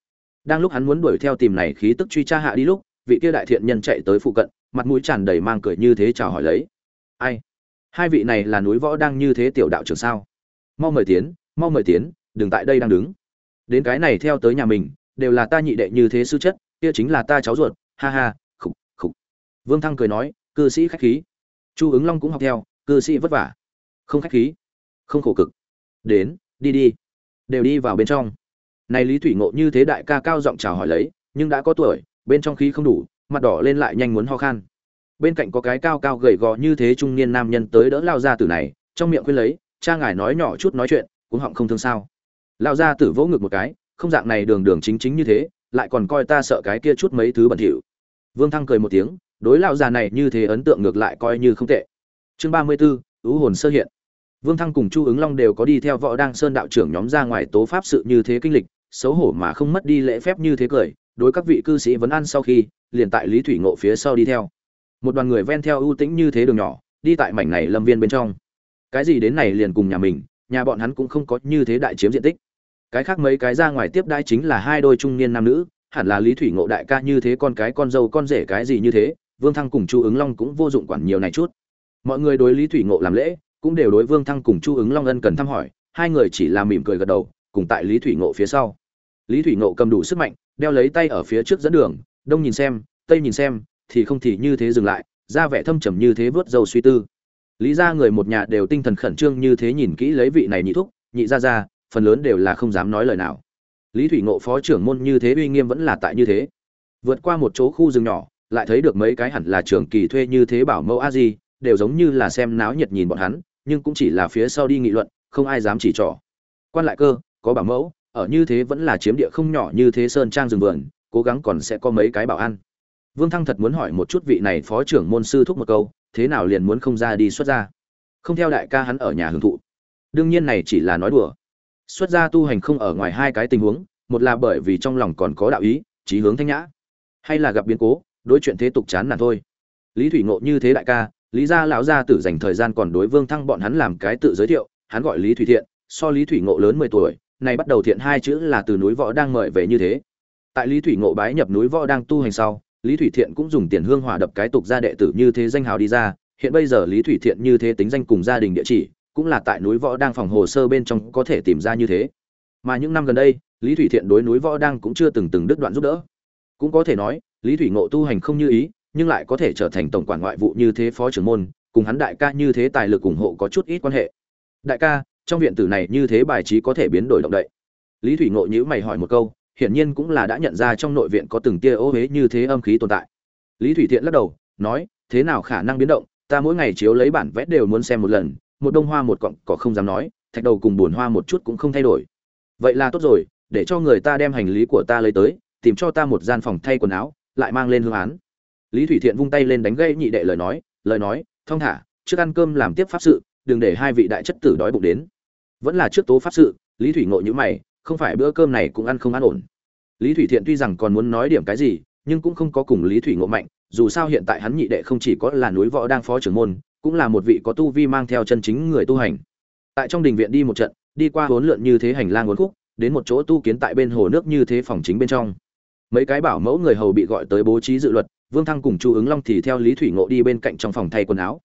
Đang lúc hắn muốn đuổi theo tìm này khí tức truy tra hạ đi lúc, vị kia đại thiện nhân chạy tới phụ cận, mặt mũi tràn đầy mang cười như thế chào hỏi lấy. Ai? Hai vị này là núi võ đang như thế tiểu đạo trưởng sao? Mau mời tiến, mau mời tiến, đừng tại đây đang đứng. Đến cái này theo tới nhà mình, đều là ta nhị đệ như thế sư chất, kia chính là ta cháu ruột. Ha ha, khục khục. Vương thăng cười nói cư sĩ khách khí. Chu ứng long cũng học theo, cư sĩ vất vả. Không khách khí, không khổ cực. Đến, đi đi. Đều đi vào bên trong. Này lý thủy ngộ như thế đại ca cao giọng chào hỏi lấy, nhưng đã có tuổi, bên trong khí không đủ, mặt đỏ lên lại nhanh muốn ho khan. Bên cạnh có cái cao cao gầy gò như thế trung niên nam nhân tới đỡ lao ra tử này, trong miệng khuyên lấy, cha ngài nói nhỏ chút nói chuyện cũng họng không thương sao? Lao ra tử vỗ ngực một cái, không dạng này đường đường chính chính như thế, lại còn coi ta sợ cái kia chút mấy thứ bẩn thỉu. Vương thăng cười một tiếng đối lão già này như thế ấn tượng ngược lại coi như không tệ. Chương ba mươi 34, ứ hồn sơ hiện. Vương thăng cùng chu ứng long đều có đi theo võ đăng sơn đạo trưởng nhóm ra ngoài tố pháp sự như thế kinh lịch xấu hổ mà không mất đi lễ phép như thế cười đối các vị cư sĩ vấn ăn sau khi liền tại lý thủy ngộ phía sau đi theo. Một đoàn người ven theo ưu tĩnh như thế đường nhỏ đi tại mảnh này lâm viên bên trong. Cái gì đến này liền cùng nhà mình nhà bọn hắn cũng không có như thế đại chiếm diện tích. Cái khác mấy cái ra ngoài tiếp đãi chính là hai đôi trung niên nam nữ hẳn là lý thủy ngộ đại ca như thế con cái con dâu con rể cái gì như thế vương thăng cùng chu ứng long cũng vô dụng quản nhiều này chút. Mọi người đối lý thủy ngộ làm lễ, cũng đều đối vương thăng cùng chu ứng long ân cần thăm hỏi, hai người chỉ là mỉm cười gật đầu, cùng tại lý thủy ngộ phía sau. Lý thủy ngộ cầm đủ sức mạnh, đeo lấy tay ở phía trước dẫn đường, đông nhìn xem, tây nhìn xem, thì không thì như thế dừng lại ra vẻ thâm trầm như thế vớt dầu suy tư. Lý ra người một nhà đều tinh thần khẩn trương như thế nhìn kỹ lấy vị này nhị thúc, nhị ra ra phần lớn đều là không dám nói lời nào. Lý thủy ngộ phó trưởng môn như thế uy nghiêm vẫn là tại như thế. Vượt qua một chỗ khu rừng nhỏ lại thấy được mấy cái hẳn là trưởng kỳ thuê như thế bảo mẫu a di, đều giống như là xem náo nhiệt nhìn bọn hắn, nhưng cũng chỉ là phía sau đi nghị luận, không ai dám chỉ trỏ. Quan lại cơ, có bảo mẫu, ở như thế vẫn là chiếm địa không nhỏ như thế sơn trang rừng vườn, cố gắng còn sẽ có mấy cái bảo ăn. Vương thăng thật muốn hỏi một chút vị này phó trưởng môn sư thúc một câu, thế nào liền muốn không ra đi xuất ra không theo đại ca hắn ở nhà hưởng thụ. Đương nhiên này chỉ là nói đùa. Xuất gia tu hành không ở ngoài hai cái tình huống, một là bởi vì trong lòng còn có đạo ý trí hướng thanh nhã, hay là gặp biến cố đối chuyện thế tục chán nản thôi. Lý thủy ngộ như thế đại ca, lý gia lão gia tử dành thời gian còn đối vương thăng bọn hắn làm cái tự giới thiệu, hắn gọi lý thủy thiện, so lý thủy ngộ lớn mười tuổi này bắt đầu thiện hai chữ là từ núi võ đang mời về như thế. Tại lý thủy ngộ bái nhập núi võ đang tu hành sau, lý thủy thiện cũng dùng tiền hương hỏa đập cái tục gia đệ tử như thế danh hào đi ra. Hiện bây giờ lý thủy thiện như thế tính danh cùng gia đình địa chỉ, cũng là tại núi võ đang phòng hồ sơ bên trong có thể tìm ra như thế. Mà những năm gần đây, lý thủy thiện đối núi võ đang cũng chưa từng từng đứt đoạn giúp đỡ. Cũng có thể nói lý thủy ngộ tu hành không như ý, nhưng lại có thể trở thành tổng quản ngoại vụ như thế phó trưởng môn, cùng hắn đại ca như thế tài lực ủng hộ có chút ít quan hệ. Đại ca, trong viện tử này như thế bài trí có thể biến đổi động đậy. Lý thủy ngộ nhíu mày hỏi một câu, hiển nhiên cũng là đã nhận ra trong nội viện có từng tia ô hế như thế âm khí tồn tại. Lý thủy thiện lắc đầu, nói, thế nào khả năng biến động, ta mỗi ngày chiếu lấy bản vẽ đều muốn xem một lần, một đông hoa một cọng, cỏ không dám nói, thạch đầu cùng buồn hoa một chút cũng không thay đổi. Vậy là tốt rồi, để cho người ta đem hành lý của ta lấy tới, tìm cho ta một gian phòng thay quần áo lại mang lên hương án. Lý thủy thiện vung tay lên đánh gây nhị đệ lời nói lời nói thong thả, trước ăn cơm làm tiếp pháp sự, đừng để hai vị đại chất tử đói bụng đến. Vẫn là trước tố pháp sự, lý thủy ngộ như mày, không phải bữa cơm này cũng ăn không an ổn. Lý thủy thiện tuy rằng còn muốn nói điểm cái gì, nhưng cũng không có cùng lý thủy ngộ mạnh, dù sao hiện tại hắn nhị đệ không chỉ có là núi võ đang phó trưởng môn, cũng là một vị có tu vi mang theo chân chính người tu hành. Tại trong đình viện đi một trận, đi qua hỗn lượn như thế hành lang uốn khúc, đến một chỗ tu kiến tại bên hồ nước như thế phòng chính bên trong mấy cái bảo mẫu người hầu bị gọi tới bố trí dự luật, vương thăng cùng chu ứng long thì theo lý thủy ngộ đi bên cạnh trong phòng thay quần áo.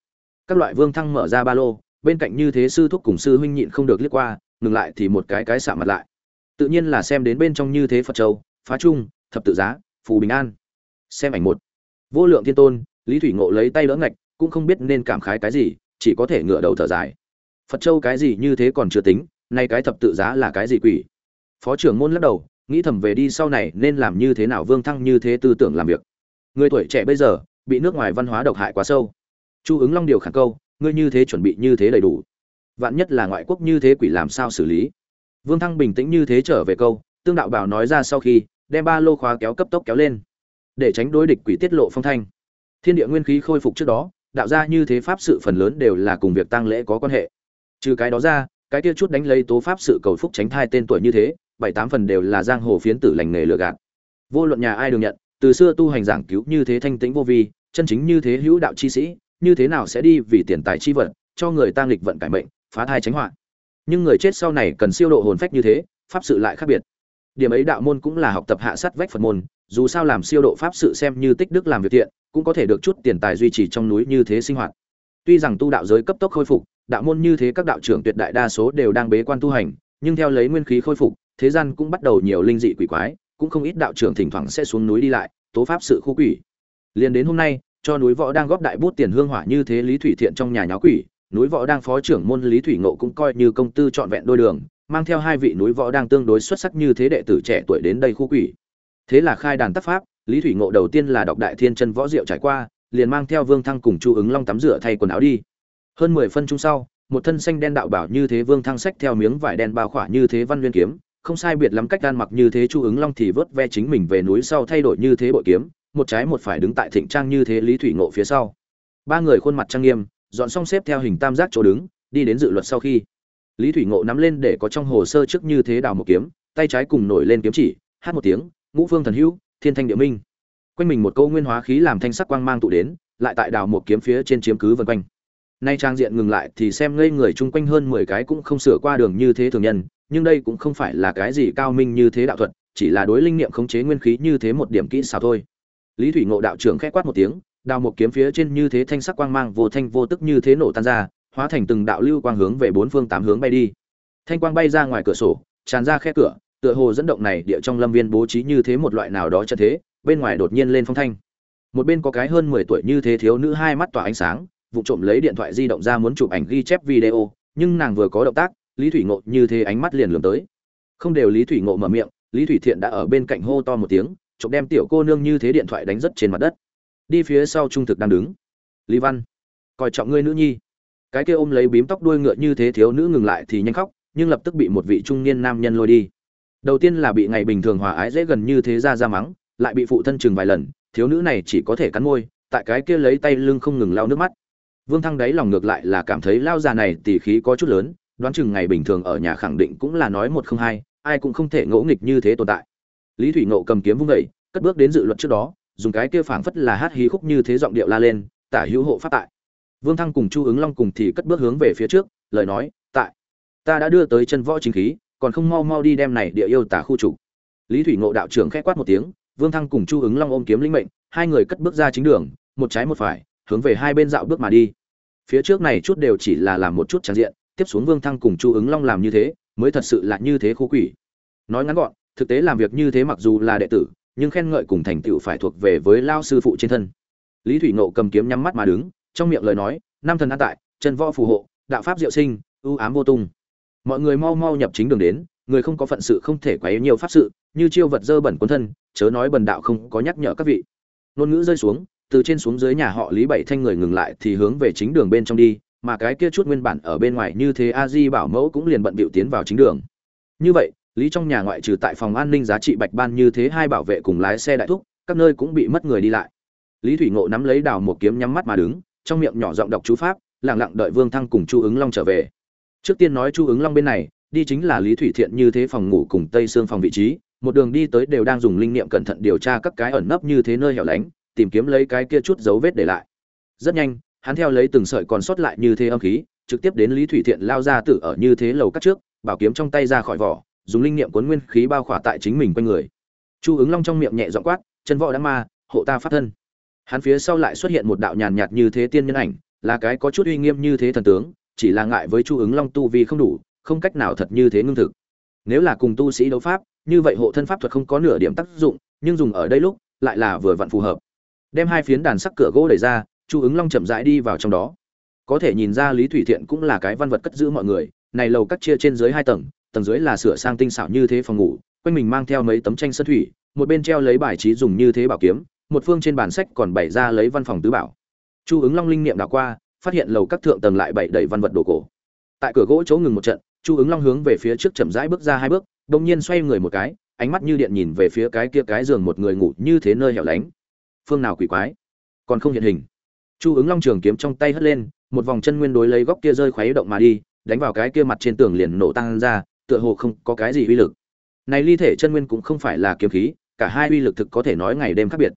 Các loại vương thăng mở ra ba lô, bên cạnh như thế sư thúc cùng sư huynh nhịn không được liếc qua, ngừng lại thì một cái cái xả mặt lại. Tự nhiên là xem đến bên trong như thế phật châu, phá trung, thập tự giá, phù bình an. Xem ảnh một. Vô lượng thiên tôn, lý thủy ngộ lấy tay đỡ ngạch, cũng không biết nên cảm khái cái gì, chỉ có thể ngửa đầu thở dài. Phật châu cái gì như thế còn chưa tính, nay cái thập tự giá là cái gì quỷ? Phó trưởng môn lắc đầu nghĩ thầm về đi sau này nên làm như thế nào, vương thăng như thế tư tưởng làm việc. Người tuổi trẻ bây giờ, bị nước ngoài văn hóa độc hại quá sâu. Chu ứng long điều khẳng câu, ngươi như thế chuẩn bị như thế đầy đủ. Vạn nhất là ngoại quốc như thế quỷ làm sao xử lý? Vương thăng bình tĩnh như thế trở về câu, tương đạo bảo nói ra sau khi, đem ba lô khóa kéo cấp tốc kéo lên, để tránh đối địch quỷ tiết lộ phong thanh. Thiên địa nguyên khí khôi phục trước đó, đạo ra như thế pháp sự phần lớn đều là cùng việc tăng lễ có quan hệ. Trừ cái đó ra, cái kia chút đánh lấy tố pháp sự cầu phúc tránh thai tên tuổi như thế bảy tám phần đều là giang hồ phiến tử lành nghề lừa gạt. Vô luận nhà ai đường nhận, từ xưa tu hành giảng cứu như thế thanh tĩnh vô vi, chân chính như thế hữu đạo chi sĩ, như thế nào sẽ đi vì tiền tài chi vật, cho người ta nghịch vận cải mệnh, phá thai tránh họa. Nhưng người chết sau này cần siêu độ hồn phách như thế, pháp sự lại khác biệt. Điểm ấy đạo môn cũng là học tập hạ sát vách phật môn, dù sao làm siêu độ pháp sự xem như tích đức làm việc thiện, cũng có thể được chút tiền tài duy trì trong núi như thế sinh hoạt. Tuy rằng tu đạo giới cấp tốc khôi phục, đạo môn như thế các đạo trưởng tuyệt đại đa số đều đang bế quan tu hành, nhưng theo lấy nguyên khí khôi phục thế gian cũng bắt đầu nhiều linh dị quỷ quái, cũng không ít đạo trưởng thỉnh thoảng sẽ xuống núi đi lại, tố pháp sự khu quỷ. Liên đến hôm nay, cho núi võ đang góp đại bút tiền hương hỏa như thế lý thủy thiện trong nhà nháo quỷ, núi võ đang phó trưởng môn lý thủy ngộ cũng coi như công tư trọn vẹn đôi đường, mang theo hai vị núi võ đang tương đối xuất sắc như thế đệ tử trẻ tuổi đến đây khu quỷ. Thế là khai đàn tác pháp, lý thủy ngộ đầu tiên là đọc đại thiên chân võ diệu trải qua, liền mang theo vương thăng cùng chu ứng long tắm rửa thay quần áo đi. Hơn mười phân chung sau, một thân xanh đen đạo bảo như thế vương thăng sách theo miếng vải đen bao khỏa như thế văn nguyên kiếm không sai biệt lắm cách gan mặc như thế chu ứng long thì vớt ve chính mình về núi sau thay đổi như thế bội kiếm, một trái một phải đứng tại thịnh trang như thế lý thủy ngộ phía sau. Ba người khuôn mặt trang nghiêm, dọn xong xếp theo hình tam giác chỗ đứng, đi đến dự luật sau khi. Lý thủy ngộ nắm lên để có trong hồ sơ trước như thế đào một kiếm, tay trái cùng nổi lên kiếm chỉ, hát một tiếng, ngũ phương thần hữu, thiên thanh địa minh. Quanh mình một câu nguyên hóa khí làm thanh sắc quang mang tụ đến, lại tại đào một kiếm phía trên chiếm cứ vân quanh. Nay trang diện ngừng lại thì xem ngây người chung quanh hơn mười cái cũng không sửa qua đường như thế thường nhân nhưng đây cũng không phải là cái gì cao minh như thế đạo thuật, chỉ là đối linh niệm khống chế nguyên khí như thế một điểm kỹ xảo thôi. Lý thủy ngộ đạo trưởng khẽ quát một tiếng, đào một kiếm phía trên như thế thanh sắc quang mang vô thanh vô tức như thế nổ tan ra, hóa thành từng đạo lưu quang hướng về bốn phương tám hướng bay đi. Thanh quang bay ra ngoài cửa sổ, tràn ra khe cửa, tựa hồ dẫn động này địa trong lâm viên bố trí như thế một loại nào đó cho thế, bên ngoài đột nhiên lên phong thanh. Một bên có cái hơn mười tuổi như thế thiếu nữ hai mắt tỏa ánh sáng, vụ trộm lấy điện thoại di động ra muốn chụp ảnh ghi chép video, nhưng nàng vừa có động tác lý thủy ngộ như thế ánh mắt liền lường tới. Không đều lý thủy ngộ mở miệng, lý thủy thiện đã ở bên cạnh hô to một tiếng, chụp đem tiểu cô nương như thế điện thoại đánh rất trên mặt đất. Đi phía sau trung thực đang đứng. Lý văn, coi trọng ngươi nữ nhi. Cái kia ôm lấy bím tóc đuôi ngựa như thế thiếu nữ ngừng lại thì nhanh khóc, nhưng lập tức bị một vị trung niên nam nhân lôi đi. Đầu tiên là bị ngày bình thường hòa ái dễ gần như thế ra ra mắng, lại bị phụ thân chừng vài lần, thiếu nữ này chỉ có thể cắn môi, tại cái kia lấy tay lưng không ngừng lau nước mắt. Vương thăng đáy lòng ngược lại là cảm thấy lao già này tỉ khí có chút lớn đoán chừng ngày bình thường ở nhà khẳng định cũng là nói một không hai, ai cũng không thể ngỗ nghịch như thế tồn tại. Lý thủy ngộ cầm kiếm vung vẩy cất bước đến dự luật trước đó, dùng cái kia phảng phất là hát hí khúc như thế giọng điệu la lên, tả hữu hộ phát tại. Vương thăng cùng chu ứng long cùng thì cất bước hướng về phía trước, lời nói, tại, ta đã đưa tới chân võ chính khí, còn không mau mau đi đem này địa yêu tả khu chủ. Lý thủy ngộ đạo trưởng khẽ quát một tiếng, vương thăng cùng chu ứng long ôm kiếm linh mệnh, hai người cất bước ra chính đường, một trái một phải, hướng về hai bên dạo bước mà đi. Phía trước này chút đều chỉ là làm một chút trang diện tiếp xuống vương thăng cùng chu ứng long làm như thế, mới thật sự là như thế khu quỷ. Nói ngắn gọn, thực tế làm việc như thế mặc dù là đệ tử, nhưng khen ngợi cùng thành tựu phải thuộc về với lao sư phụ trên thân. Lý thủy nộ cầm kiếm nhắm mắt mà đứng, trong miệng lời nói, nam thần an tại, chân võ phù hộ, đạo pháp diệu sinh, ưu ám vô tung. Mọi người mau mau nhập chính đường đến, người không có phận sự không thể quấy nhiều pháp sự, như chiêu vật dơ bẩn quân thân, chớ nói bần đạo không có nhắc nhở các vị. Nôn ngữ rơi xuống, từ trên xuống dưới nhà họ lý bảy thanh người ngừng lại thì hướng về chính đường bên trong đi mà cái kia chút nguyên bản ở bên ngoài như thế a di bảo mẫu cũng liền bận bịu tiến vào chính đường. Như vậy, lý trong nhà ngoại trừ tại phòng an ninh giá trị bạch ban như thế hai bảo vệ cùng lái xe đại thúc, các nơi cũng bị mất người đi lại. Lý thủy ngộ nắm lấy đào một kiếm nhắm mắt mà đứng, trong miệng nhỏ giọng đọc chú pháp lẳng lặng đợi vương thăng cùng chu ứng long trở về. Trước tiên nói chu ứng long bên này, đi chính là lý thủy thiện như thế phòng ngủ cùng tây xương phòng vị trí, một đường đi tới đều đang dùng linh niệm cẩn thận điều tra các cái ẩn nấp như thế nơi hẻo lánh, tìm kiếm lấy cái kia chút dấu vết để lại. Rất nhanh hắn theo lấy từng sợi còn sót lại như thế âm khí, trực tiếp đến lý thủy thiện lao ra tử ở như thế lầu cắt trước, bảo kiếm trong tay ra khỏi vỏ, dùng linh niệm cuốn nguyên khí bao khỏa tại chính mình quanh người. Chu ứng long trong miệng nhẹ giọng quát, chân võ đã ma, hộ ta phát thân. Hắn phía sau lại xuất hiện một đạo nhàn nhạt như thế tiên nhân ảnh, là cái có chút uy nghiêm như thế thần tướng, chỉ là ngại với chu ứng long tu vi không đủ, không cách nào thật như thế ngưng thực. Nếu là cùng tu sĩ đấu pháp, như vậy hộ thân pháp thuật không có nửa điểm tác dụng, nhưng dùng ở đây lúc, lại là vừa vặn phù hợp. Đem hai phiến đàn sắc cửa gỗ đẩy ra chu ứng long chậm rãi đi vào trong đó. Có thể nhìn ra lý thủy thiện cũng là cái văn vật cất giữ mọi người, này lầu cắt chia trên dưới hai tầng tầng dưới là sửa sang tinh xảo như thế phòng ngủ, quanh mình mang theo mấy tấm tranh sơn thủy, một bên treo lấy bài trí dùng như thế bảo kiếm, một phương trên bản sách còn bày ra lấy văn phòng tứ bảo. Chu ứng long linh niệm đảo qua, phát hiện lầu các thượng tầng lại bày đầy văn vật đồ cổ. Tại cửa gỗ chỗ ngừng một trận, chu ứng long hướng về phía trước chậm rãi bước ra hai bước đông nhiên xoay người một cái, ánh mắt như điện nhìn về phía cái kia cái giường một người ngủ như thế nơi hẻo lánh. Phương nào quỷ quái? Còn không hiện hình chu ứng long trường kiếm trong tay hất lên, một vòng chân nguyên đối lấy góc kia rơi khoáy động mà đi, đánh vào cái kia mặt trên tường liền nổ tăng ra, tựa hồ không có cái gì uy lực. Này ly thể chân nguyên cũng không phải là kiếm khí, cả hai uy lực thực có thể nói ngày đêm khác biệt.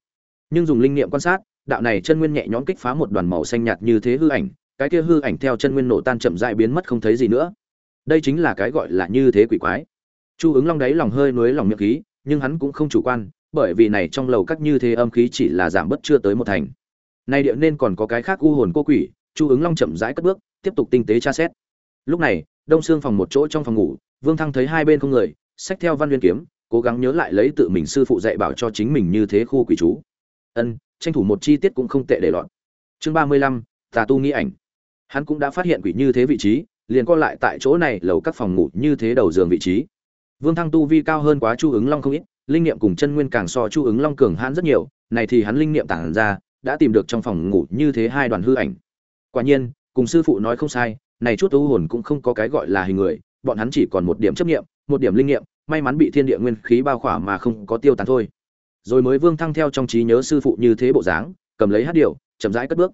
Nhưng dùng linh niệm quan sát, đạo này chân nguyên nhẹ nhõm kích phá một đoàn màu xanh nhạt như thế hư ảnh, cái kia hư ảnh theo chân nguyên nổ tan chậm rãi biến mất không thấy gì nữa. Đây chính là cái gọi là như thế quỷ quái. Chu ứng long đáy lòng hơi nuối lòng miệng khí, nhưng hắn cũng không chủ quan, bởi vì này trong lầu các như thế âm khí chỉ là giảm bớt chưa tới một thành nay địa nên còn có cái khác u hồn cô quỷ, chu ứng long chậm rãi cất bước, tiếp tục tinh tế tra xét. Lúc này, đông xương phòng một chỗ trong phòng ngủ, vương thăng thấy hai bên không người, xách theo văn nguyên kiếm, cố gắng nhớ lại lấy tự mình sư phụ dạy bảo cho chính mình như thế khu quỷ chú. Ân, tranh thủ một chi tiết cũng không tệ để lọt. Chương ba mươi lăm, tà tu nghĩ ảnh. Hắn cũng đã phát hiện quỷ như thế vị trí, liền co lại tại chỗ này lầu các phòng ngủ như thế đầu giường vị trí. Vương thăng tu vi cao hơn quá chu ứng long không ít, linh niệm cùng chân nguyên càng so chu ứng long cường hãn rất nhiều, này thì hắn linh niệm tản ra đã tìm được trong phòng ngủ như thế hai đoàn hư ảnh. Quả nhiên, cùng sư phụ nói không sai, này chút u hồn cũng không có cái gọi là hình người, bọn hắn chỉ còn một điểm chấp niệm, một điểm linh niệm may mắn bị thiên địa nguyên khí bao khỏa mà không có tiêu tán thôi. Rồi mới vương thăng theo trong trí nhớ sư phụ như thế bộ dáng, cầm lấy hát điệu chậm rãi cất bước.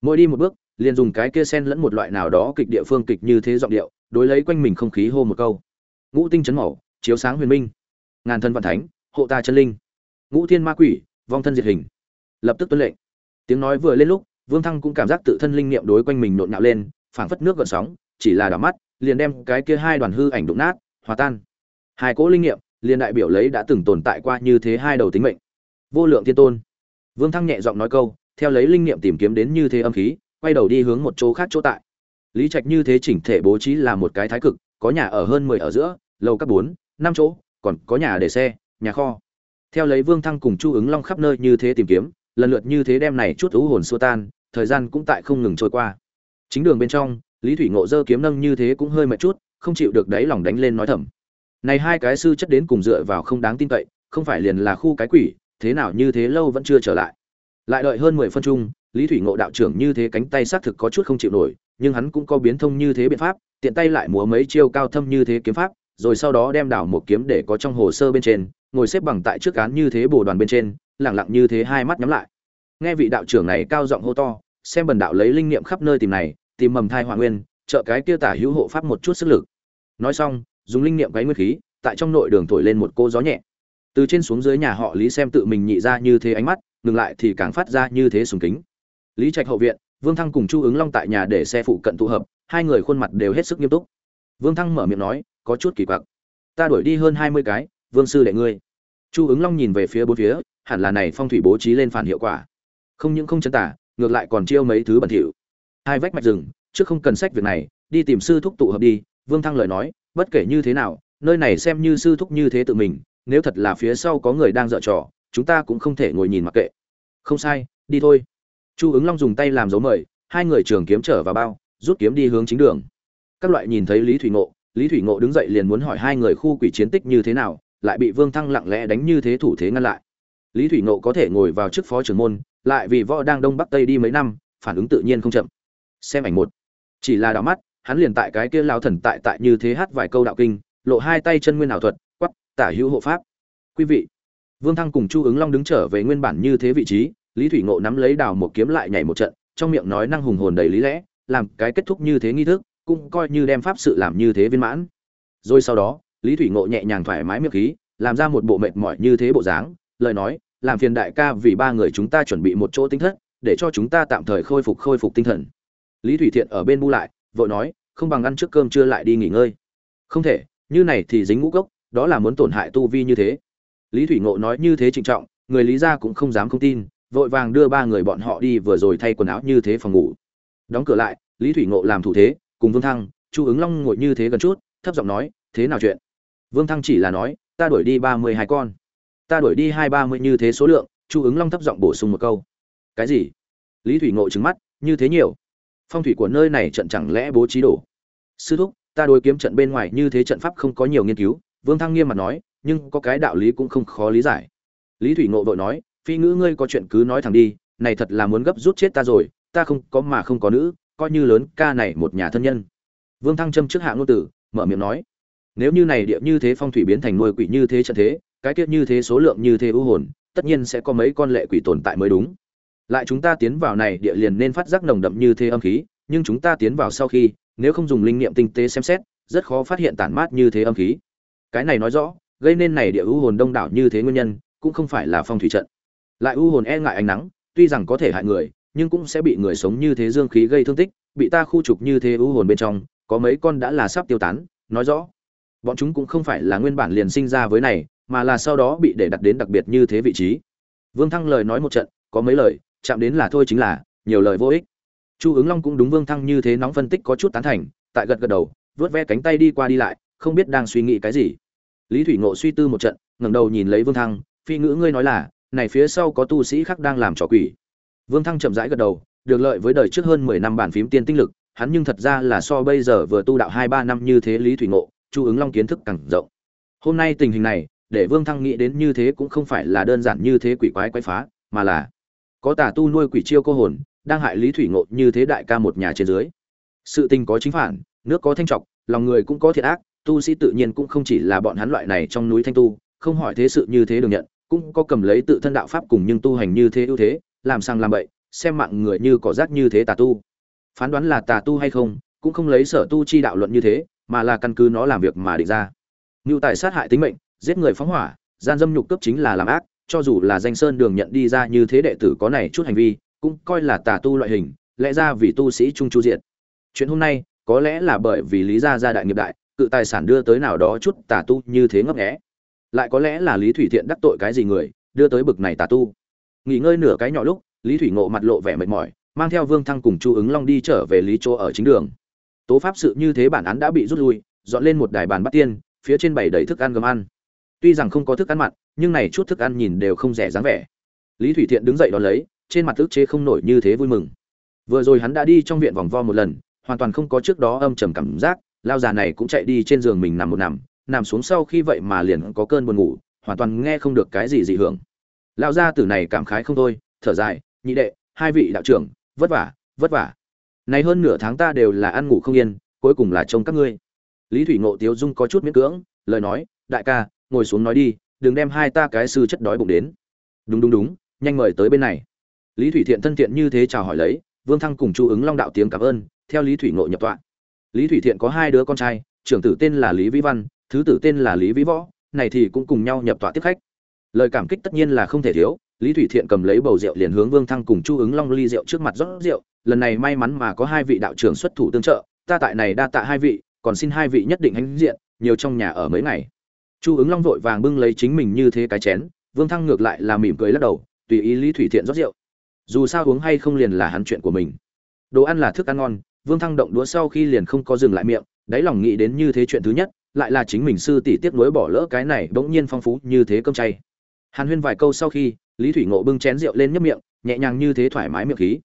Mỗi đi một bước, liền dùng cái kia sen lẫn một loại nào đó kịch địa phương kịch như thế giọng điệu, đối lấy quanh mình không khí hô một câu. Ngũ tinh chấn màu, chiếu sáng huyền minh. Ngàn thân vạn thánh, hộ ta chân linh. Ngũ thiên ma quỷ, vong thân diệt hình. Lập tức tuân lệnh tiếng nói vừa lên lúc vương thăng cũng cảm giác tự thân linh nghiệm đối quanh mình nộn nhạo lên phảng phất nước gợn sóng chỉ là đảo mắt liền đem cái kia hai đoàn hư ảnh đụng nát hòa tan. Hai cỗ linh nghiệm, liền đại biểu lấy đã từng tồn tại qua như thế hai đầu tính mệnh. Vô lượng thiên tôn. Vương thăng nhẹ giọng nói câu theo lấy linh nghiệm tìm kiếm đến như thế âm khí quay đầu đi hướng một chỗ khác chỗ tại. Lý trạch như thế chỉnh thể bố trí là một cái thái cực có nhà ở hơn mười ở giữa lầu các bốn năm chỗ còn có nhà để xe nhà kho. Theo lấy vương thăng cùng chu ứng long khắp nơi như thế tìm kiếm lần lượt như thế đem này chút ú hồn xua tan, thời gian cũng tại không ngừng trôi qua. Chính đường bên trong, lý thủy ngộ giơ kiếm nâng như thế cũng hơi mệt chút, không chịu được đáy lòng đánh lên nói thầm. Này hai cái sư chất đến cùng dựa vào không đáng tin cậy, không phải liền là khu cái quỷ, thế nào như thế lâu vẫn chưa trở lại. Lại đợi hơn mười phân chung, lý thủy ngộ đạo trưởng như thế cánh tay xác thực có chút không chịu nổi, nhưng hắn cũng có biến thông như thế biện pháp, tiện tay lại múa mấy chiêu cao thâm như thế kiếm pháp, rồi sau đó đem đảo một kiếm để có trong hồ sơ bên trên ngồi xếp bằng tại trước cán như thế bồ đoàn bên trên lẳng lặng như thế hai mắt nhắm lại. Nghe vị đạo trưởng này cao giọng hô to, xem bần đạo lấy linh niệm khắp nơi tìm này, tìm mầm thai hoàng nguyên, trợ cái kia tả hữu hộ pháp một chút sức lực. Nói xong, dùng linh niệm cái nguyên khí, tại trong nội đường thổi lên một cô gió nhẹ. Từ trên xuống dưới nhà họ lý xem tự mình nhị ra như thế ánh mắt, ngừng lại thì càng phát ra như thế sùng kính. Lý trạch hậu viện, vương thăng cùng chu ứng long tại nhà để xe phụ cận tụ hợp, hai người khuôn mặt đều hết sức nghiêm túc. Vương thăng mở miệng nói, có chút kỳ quặc. Ta đuổi đi hơn hai mươi cái vương sư đệ ngươi. Chu ứng long nhìn về phía bốn phía, hẳn là này phong thủy bố trí lên phản hiệu quả. Không những không chân tả, ngược lại còn chiêu mấy thứ bẩn thỉu. Hai vách mạch rừng, trước không cần sách việc này, đi tìm sư thúc tụ hợp đi, vương thăng lời nói, bất kể như thế nào, nơi này xem như sư thúc như thế tự mình, nếu thật là phía sau có người đang dở trò, chúng ta cũng không thể ngồi nhìn mặc kệ. Không sai, đi thôi. Chu ứng long dùng tay làm dấu mời, hai người trường kiếm trở vào bao, rút kiếm đi hướng chính đường. Các loại nhìn thấy lý thủy ngộ, lý thủy ngộ đứng dậy liền muốn hỏi hai người khu quỷ chiến tích như thế nào lại bị vương thăng lặng lẽ đánh như thế thủ thế ngăn lại. Lý thủy ngộ có thể ngồi vào chức phó trưởng môn lại vì võ đang đông bắc tây đi mấy năm phản ứng tự nhiên không chậm. Xem ảnh một. Chỉ là đảo mắt hắn liền tại cái kia lao thần tại tại như thế hát vài câu đạo kinh lộ hai tay chân nguyên ảo thuật quắc, tả hữu hộ pháp. Quý vị vương thăng cùng chu ứng long đứng trở về nguyên bản như thế vị trí lý thủy ngộ nắm lấy đào một kiếm lại nhảy một trận trong miệng nói năng hùng hồn đầy lý lẽ làm cái kết thúc như thế nghi thức cũng coi như đem pháp sự làm như thế viên mãn. Rồi sau đó lý thủy ngộ nhẹ nhàng thoải mái miệng khí, làm ra một bộ mệt mỏi như thế bộ dáng, lời nói, làm phiền đại ca vì ba người chúng ta chuẩn bị một chỗ tinh thất, để cho chúng ta tạm thời khôi phục khôi phục tinh thần. Lý thủy thiện ở bên bu lại, vội nói, không bằng ăn trước cơm trưa lại đi nghỉ ngơi. Không thể, như này thì dính ngũ cốc, đó là muốn tổn hại tu vi như thế. Lý thủy ngộ nói như thế trịnh trọng, người lý gia cũng không dám không tin, vội vàng đưa ba người bọn họ đi vừa rồi thay quần áo như thế phòng ngủ. Đóng cửa lại, lý thủy ngộ làm thủ thế, cùng vương thăng, chu ứng long ngồi như thế gần chút, thấp giọng nói, thế nào chuyện? Vương thăng chỉ là nói, ta đuổi đi ba mươi hai con. Ta đuổi đi hai ba mươi như thế số lượng. Chu ứng long thấp giọng bổ sung một câu. Cái gì? Lý thủy ngộ trứng mắt, như thế nhiều. Phong thủy của nơi này trận chẳng lẽ bố trí đổ? Sư thúc, ta đối kiếm trận bên ngoài như thế trận pháp không có nhiều nghiên cứu. Vương thăng nghiêm mặt nói, nhưng có cái đạo lý cũng không khó lý giải. Lý thủy ngộ vội nói, phi ngữ ngươi có chuyện cứ nói thẳng đi, này thật là muốn gấp rút chết ta rồi, ta không có mà không có nữ, coi như lớn ca này một nhà thân nhân. Vương thăng châm trước hạ ngôn tử mở miệng nói nếu như này địa như thế phong thủy biến thành nuôi quỷ như thế trận thế, cái tiết như thế số lượng như thế ưu hồn, tất nhiên sẽ có mấy con lệ quỷ tồn tại mới đúng. Lại chúng ta tiến vào này địa liền nên phát giác nồng đậm như thế âm khí, nhưng chúng ta tiến vào sau khi, nếu không dùng linh niệm tinh tế xem xét, rất khó phát hiện tản mát như thế âm khí. Cái này nói rõ, gây nên này địa ưu hồn đông đảo như thế nguyên nhân, cũng không phải là phong thủy trận. Lại ưu hồn e ngại ánh nắng, tuy rằng có thể hại người, nhưng cũng sẽ bị người sống như thế dương khí gây thương tích, bị ta khu trục như thế ưu hồn bên trong, có mấy con đã là sắp tiêu tán, nói rõ bọn chúng cũng không phải là nguyên bản liền sinh ra với này, mà là sau đó bị để đặt đến đặc biệt như thế vị trí. Vương thăng lời nói một trận, có mấy lời, chạm đến là thôi chính là, nhiều lời vô ích. Chu ứng long cũng đúng vương thăng như thế nóng phân tích có chút tán thành, tại gật gật đầu, vớt ve cánh tay đi qua đi lại, không biết đang suy nghĩ cái gì. Lý thủy ngộ suy tư một trận, ngẩng đầu nhìn lấy vương thăng, phi ngữ ngươi nói là, này phía sau có tu sĩ khác đang làm trò quỷ. Vương thăng chậm rãi gật đầu, được lợi với đời trước hơn mười năm bản phím tiên tinh lực, hắn nhưng thật ra là so bây giờ vừa tu đạo hai ba năm như thế lý thủy ngộ chu ứng long kiến thức càng rộng. Hôm nay tình hình này, để vương thăng nghĩ đến như thế cũng không phải là đơn giản như thế quỷ quái quái phá, mà là có tà tu nuôi quỷ chiêu cô hồn, đang hại lý thủy ngộ như thế đại ca một nhà trên dưới. Sự tình có chính phản, nước có thanh trọc, lòng người cũng có thiệt ác, tu sĩ tự nhiên cũng không chỉ là bọn hắn loại này trong núi thanh tu, không hỏi thế sự như thế được nhận, cũng có cầm lấy tự thân đạo pháp cùng nhưng tu hành như thế ưu thế, làm sang làm bậy, xem mạng người như cỏ rác như thế tà tu. Phán đoán là tà tu hay không, cũng không lấy sở tu chi đạo luận như thế mà là căn cứ nó làm việc mà định ra. Ngưu tài sát hại tính mệnh, giết người phóng hỏa, gian dâm nhục cướp chính là làm ác, cho dù là danh sơn đường nhận đi ra như thế đệ tử có này chút hành vi, cũng coi là tà tu loại hình, lẽ ra vì tu sĩ trung chu diện chuyện hôm nay, có lẽ là bởi vì lý gia gia đại nghiệp đại, cự tài sản đưa tới nào đó chút tà tu như thế ngấp nghé. Lại có lẽ là lý thủy thiện đắc tội cái gì người, đưa tới bực này tà tu. Nghỉ ngơi nửa cái nhỏ lúc, lý thủy ngộ mặt lộ vẻ mệt mỏi, mang theo vương thăng cùng chu ứng long đi trở về lý chỗ ở chính đường tố pháp sự như thế bản án đã bị rút lui, dọn lên một đài bàn bắt tiên, phía trên bày đầy thức ăn gầm ăn. Tuy rằng không có thức ăn mặn, nhưng này chút thức ăn nhìn đều không rẻ dáng vẻ. Lý thủy thiện đứng dậy đón lấy, trên mặt ức chế không nổi như thế vui mừng. Vừa rồi hắn đã đi trong viện vòng vo một lần, hoàn toàn không có trước đó âm trầm cảm giác, lao già này cũng chạy đi trên giường mình nằm một nằm nằm xuống sau khi vậy mà liền có cơn buồn ngủ, hoàn toàn nghe không được cái gì dị hưởng. Lao gia tử này cảm khái không thôi, thở dài, nhị đệ, hai vị đạo trưởng, vất vả vất vả này hơn nửa tháng ta đều là ăn ngủ không yên, cuối cùng là trông các ngươi. Lý thủy ngộ tiếu dung có chút miễn cưỡng, lời nói, đại ca, ngồi xuống nói đi, đừng đem hai ta cái sư chất đói bụng đến. Đúng đúng đúng, nhanh mời tới bên này. Lý thủy thiện thân thiện như thế chào hỏi lấy, vương thăng cùng chu ứng long đạo tiếng cảm ơn, theo lý thủy ngộ nhập tọa. Lý thủy thiện có hai đứa con trai, trưởng tử tên là lý vĩ văn, thứ tử tên là lý vĩ võ, này thì cũng cùng nhau nhập tọa tiếp khách. Lời cảm kích tất nhiên là không thể thiếu lý thủy thiện cầm lấy bầu rượu liền hướng vương thăng cùng chu ứng long ly rượu trước mặt rót rượu, lần này may mắn mà có hai vị đạo trưởng xuất thủ tương trợ, ta tại này đa tạ hai vị, còn xin hai vị nhất định hãnh diện, nhiều trong nhà ở mấy ngày. Chu ứng long vội vàng bưng lấy chính mình như thế cái chén, vương thăng ngược lại là mỉm cười lắc đầu, tùy ý lý thủy thiện rót rượu. Dù sao uống hay không liền là hắn chuyện của mình. Đồ ăn là thức ăn ngon, vương thăng động đũa sau khi liền không có dừng lại miệng, đáy lòng nghĩ đến như thế chuyện thứ nhất, lại là chính mình sư tỷ tiếc nuối bỏ lỡ cái này bỗng nhiên phong phú như thế cơm chay. Hàn huyên vài câu sau khi lý thủy ngộ bưng chén rượu lên nhấp miệng, nhẹ nhàng như thế thoải mái miệng khí.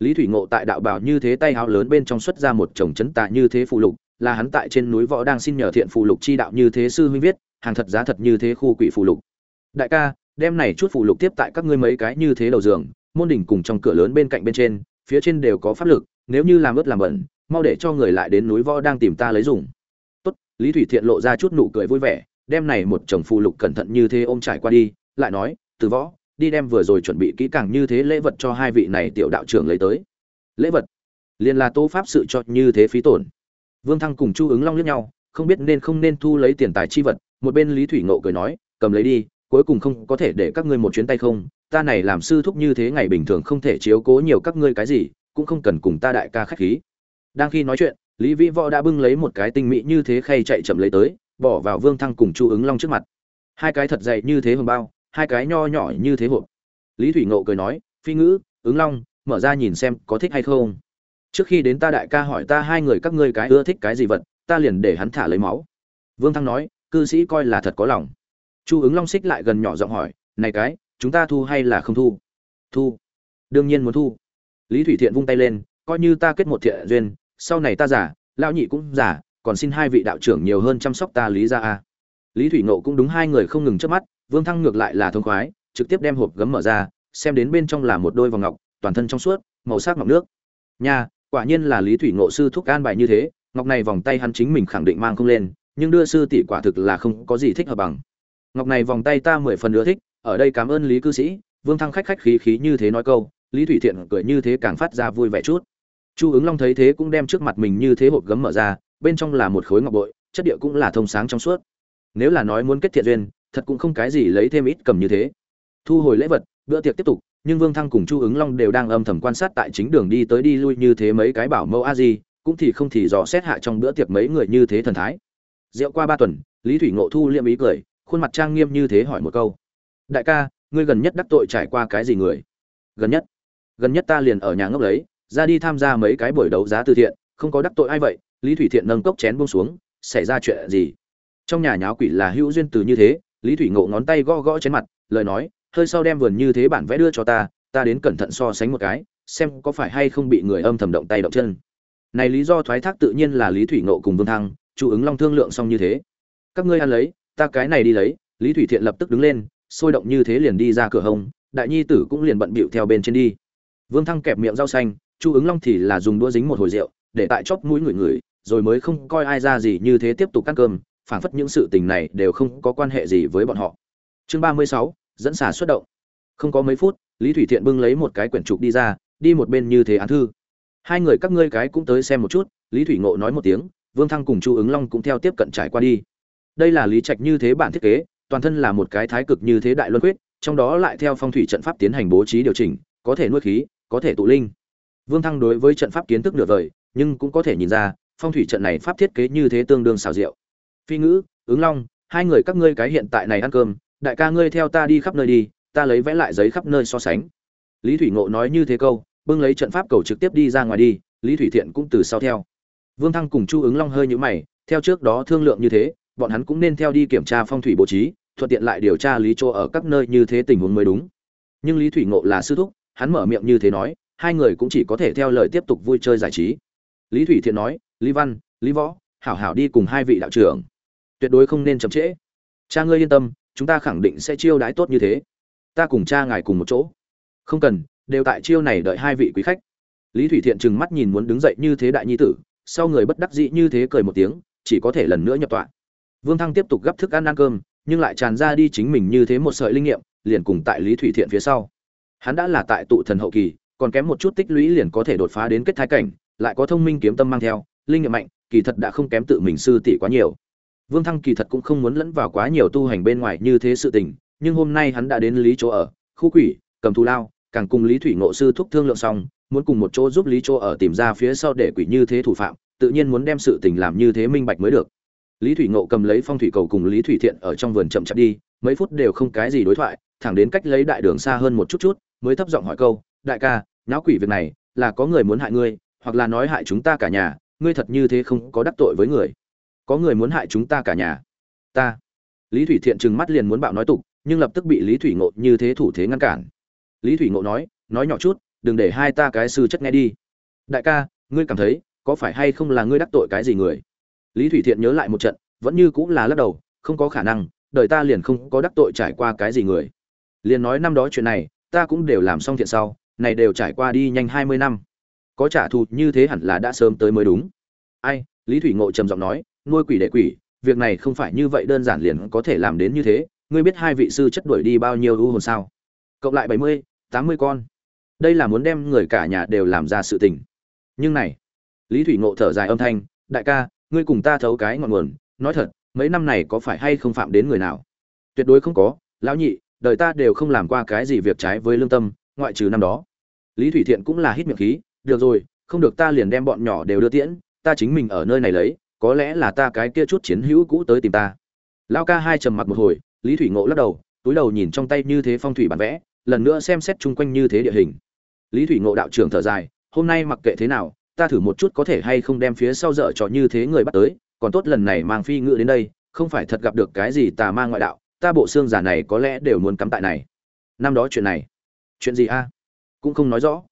Lý thủy ngộ tại đạo bảo như thế tay háo lớn bên trong xuất ra một chồng chấn tạ như thế phụ lục, là hắn tại trên núi võ đang xin nhờ thiện phụ lục chi đạo như thế sư huynh viết, hàng thật giá thật như thế khu quỷ phụ lục. Đại ca, đem này chút phụ lục tiếp tại các ngươi mấy cái như thế đầu giường, môn đỉnh cùng trong cửa lớn bên cạnh bên trên, phía trên đều có pháp lực, nếu như làm ướt làm bẩn, mau để cho người lại đến núi võ đang tìm ta lấy dùng. Tốt, lý thủy thiện lộ ra chút nụ cười vui vẻ, đem này một chồng phụ lục cẩn thận như thế ôm trải qua đi, lại nói, từ võ đi đem vừa rồi chuẩn bị kỹ càng như thế lễ vật cho hai vị này tiểu đạo trưởng lấy tới. Lễ vật? Liền là tô pháp sự cho như thế phí tổn. Vương thăng cùng chu ứng long liếc nhau, không biết nên không nên thu lấy tiền tài chi vật, một bên lý thủy ngộ cười nói, cầm lấy đi, cuối cùng không có thể để các ngươi một chuyến tay không, ta này làm sư thúc như thế ngày bình thường không thể chiếu cố nhiều các ngươi cái gì, cũng không cần cùng ta đại ca khách khí. Đang khi nói chuyện, lý vĩ võ đã bưng lấy một cái tinh mỹ như thế khay chạy chậm lấy tới, bỏ vào vương thăng cùng chu ứng long trước mặt. Hai cái thật dày như thế hồng bao hai cái nho nhỏ như thế hộp. Lý thủy ngộ cười nói, phi ngữ, ứng long, mở ra nhìn xem có thích hay không. Trước khi đến ta đại ca hỏi ta hai người các ngươi cái ưa thích cái gì vật, ta liền để hắn thả lấy máu. Vương thăng nói, cư sĩ coi là thật có lòng. Chu ứng long xích lại gần nhỏ giọng hỏi, này cái, chúng ta thu hay là không thu? Thu. Đương nhiên muốn thu. Lý thủy thiện vung tay lên, coi như ta kết một thiện duyên, sau này ta giả lão nhị cũng giả còn xin hai vị đạo trưởng nhiều hơn chăm sóc ta lý ra a lý thủy nộ cũng đúng hai người không ngừng chớp mắt, vương thăng ngược lại là thông khoái, trực tiếp đem hộp gấm mở ra, xem đến bên trong là một đôi vòng ngọc, toàn thân trong suốt, màu sắc ngọc nước. Nha, quả nhiên là lý thủy ngộ sư thúc an bài như thế, ngọc này vòng tay hắn chính mình khẳng định mang không lên, nhưng đưa sư tỷ quả thực là không có gì thích hợp bằng. Ngọc này vòng tay ta mười phần nữa thích, ở đây cảm ơn lý cư sĩ, vương thăng khách khách khí khí như thế nói câu, lý thủy thiện cười như thế càng phát ra vui vẻ chút. Chu ứng long thấy thế cũng đem trước mặt mình như thế hộp gấm mở ra, bên trong là một khối ngọc bội, chất địa cũng là thông sáng trong suốt nếu là nói muốn kết thiện duyên, thật cũng không cái gì lấy thêm ít cầm như thế. Thu hồi lễ vật, bữa tiệc tiếp tục, nhưng vương thăng cùng chu ứng long đều đang âm thầm quan sát tại chính đường đi tới đi lui như thế mấy cái bảo mẫu a di, cũng thì không thì dò xét hạ trong bữa tiệc mấy người như thế thần thái. Rượu qua ba tuần, lý thủy ngộ thu liệm ý cười, khuôn mặt trang nghiêm như thế hỏi một câu. Đại ca, ngươi gần nhất đắc tội trải qua cái gì người? Gần nhất? Gần nhất ta liền ở nhà ngốc lấy, ra đi tham gia mấy cái buổi đấu giá từ thiện, không có đắc tội ai vậy. Lý thủy thiện nâng cốc chén buông xuống, xảy ra chuyện gì? Trong nhà nháo quỷ là hữu duyên từ như thế, lý thủy ngộ ngón tay gõ gõ trên mặt, lời nói, hơi sau đem vườn như thế bản vẽ đưa cho ta ta đến cẩn thận so sánh một cái, xem có phải hay không bị người âm thầm động tay động chân. Này lý do thoái thác tự nhiên là lý thủy ngộ cùng vương thăng, chu ứng long thương lượng xong như thế. Các ngươi ăn lấy, ta cái này đi lấy. Lý thủy thiện lập tức đứng lên, sôi động như thế liền đi ra cửa hông, đại nhi tử cũng liền bận bịu theo bên trên đi. Vương thăng kẹp miệng rau xanh, chu ứng long thì là dùng đũa dính một hồi rượu, để tại chóp mũi người người, rồi mới không coi ai ra gì như thế tiếp tục ăn cơm phảng phất những sự tình này đều không có quan hệ gì với bọn họ. Chương ba mươi sáu, dẫn xả xuất động. Không có mấy phút, lý thủy thiện bưng lấy một cái quyển trục đi ra, đi một bên như thế án thư. Hai người các ngươi cái cũng tới xem một chút, lý thủy ngộ nói một tiếng, vương thăng cùng chu ứng long cũng theo tiếp cận trải qua đi. Đây là lý trạch như thế bản thiết kế, toàn thân là một cái thái cực như thế đại luân quyết, trong đó lại theo phong thủy trận pháp tiến hành bố trí điều chỉnh, có thể nuôi khí, có thể tụ linh. Vương thăng đối với trận pháp kiến thức nửa vời, nhưng cũng có thể nhìn ra, phong thủy trận này pháp thiết kế như thế tương đương xào rượu phi ngữ, ứng long, hai người các ngươi cái hiện tại này ăn cơm, đại ca ngươi theo ta đi khắp nơi đi, ta lấy vẽ lại giấy khắp nơi so sánh. Lý thủy ngộ nói như thế câu, bưng lấy trận pháp cầu trực tiếp đi ra ngoài đi, lý thủy thiện cũng từ sau theo. Vương thăng cùng chu ứng long hơi nhũ mày, theo trước đó thương lượng như thế, bọn hắn cũng nên theo đi kiểm tra phong thủy bố trí, thuận tiện lại điều tra lý chỗ ở các nơi như thế tình huống mới đúng. Nhưng lý thủy ngộ là sư thúc, hắn mở miệng như thế nói, hai người cũng chỉ có thể theo lời tiếp tục vui chơi giải trí. Lý thủy thiện nói, lý văn, lý võ, hảo hảo đi cùng hai vị đạo trưởng tuyệt đối không nên chậm trễ. Cha ngươi yên tâm, chúng ta khẳng định sẽ chiêu đãi tốt như thế. Ta cùng cha ngài cùng một chỗ. Không cần, đều tại chiêu này đợi hai vị quý khách. Lý thủy thiện trừng mắt nhìn muốn đứng dậy như thế đại nhi tử, sau người bất đắc dĩ như thế cười một tiếng, chỉ có thể lần nữa nhập tọa. Vương thăng tiếp tục gấp thức ăn ăn cơm, nhưng lại tràn ra đi chính mình như thế một sợi linh nghiệm, liền cùng tại lý thủy thiện phía sau. Hắn đã là tại tụ thần hậu kỳ, còn kém một chút tích lũy liền có thể đột phá đến kết thái cảnh, lại có thông minh kiếm tâm mang theo, linh nghiệm mạnh, kỳ thật đã không kém tự mình sư tỷ quá nhiều vương thăng kỳ thật cũng không muốn lẫn vào quá nhiều tu hành bên ngoài như thế sự tình, nhưng hôm nay hắn đã đến lý chỗ ở, khu quỷ, cầm thù lao, càng cùng lý thủy ngộ sư thúc thương lượng xong, muốn cùng một chỗ giúp lý chỗ ở tìm ra phía sau để quỷ như thế thủ phạm, tự nhiên muốn đem sự tình làm như thế minh bạch mới được. Lý thủy ngộ cầm lấy phong thủy cầu cùng lý thủy thiện ở trong vườn chậm chậm đi, mấy phút đều không cái gì đối thoại, thẳng đến cách lấy đại đường xa hơn một chút chút, mới thấp giọng hỏi câu, đại ca, nháo quỷ việc này, là có người muốn hại ngươi, hoặc là nói hại chúng ta cả nhà, ngươi thật như thế không có đắc tội với người? Có người muốn hại chúng ta cả nhà. Ta. Lý thủy thiện trừng mắt liền muốn bạo nói tục, nhưng lập tức bị lý thủy ngộ như thế thủ thế ngăn cản. Lý thủy ngộ nói nói nhỏ chút, đừng để hai ta cái sư chất nghe đi. Đại ca, ngươi cảm thấy, có phải hay không là ngươi đắc tội cái gì người? Lý thủy thiện nhớ lại một trận, vẫn như cũng là lắc đầu, không có khả năng, đời ta liền không có đắc tội trải qua cái gì người. Liền nói năm đó chuyện này, ta cũng đều làm xong thiện sau, này đều trải qua đi nhanh hai mươi năm. Có trả thù như thế hẳn là đã sớm tới mới đúng. Ai? Lý thủy ngộ trầm giọng nói nuôi quỷ để quỷ, việc này không phải như vậy đơn giản liền có thể làm đến như thế. Ngươi biết hai vị sư chất đuổi đi bao nhiêu ưu hồn sao? Cộng lại bảy mươi, tám mươi con. Đây là muốn đem người cả nhà đều làm ra sự tình. Nhưng này, lý thủy ngộ thở dài âm thanh, đại ca, ngươi cùng ta thấu cái ngọn nguồn, nói thật, mấy năm này có phải hay không phạm đến người nào? Tuyệt đối không có, lão nhị, đời ta đều không làm qua cái gì việc trái với lương tâm, ngoại trừ năm đó. Lý thủy thiện cũng là hít miệng khí, được rồi, không được ta liền đem bọn nhỏ đều đưa tiễn, ta chính mình ở nơi này lấy có lẽ là ta cái kia chút chiến hữu cũ tới tìm ta. Lao ca hai trầm mặc một hồi, lý thủy ngộ lắc đầu, túi đầu nhìn trong tay như thế phong thủy bản vẽ, lần nữa xem xét chung quanh như thế địa hình. Lý thủy ngộ đạo trưởng thở dài, hôm nay mặc kệ thế nào, ta thử một chút có thể hay không đem phía sau dở trò như thế người bắt tới, còn tốt lần này mang phi ngự đến đây, không phải thật gặp được cái gì tà ma ngoại đạo, ta bộ xương giả này có lẽ đều muốn cắm tại này. Năm đó chuyện này, chuyện gì a? Cũng không nói rõ.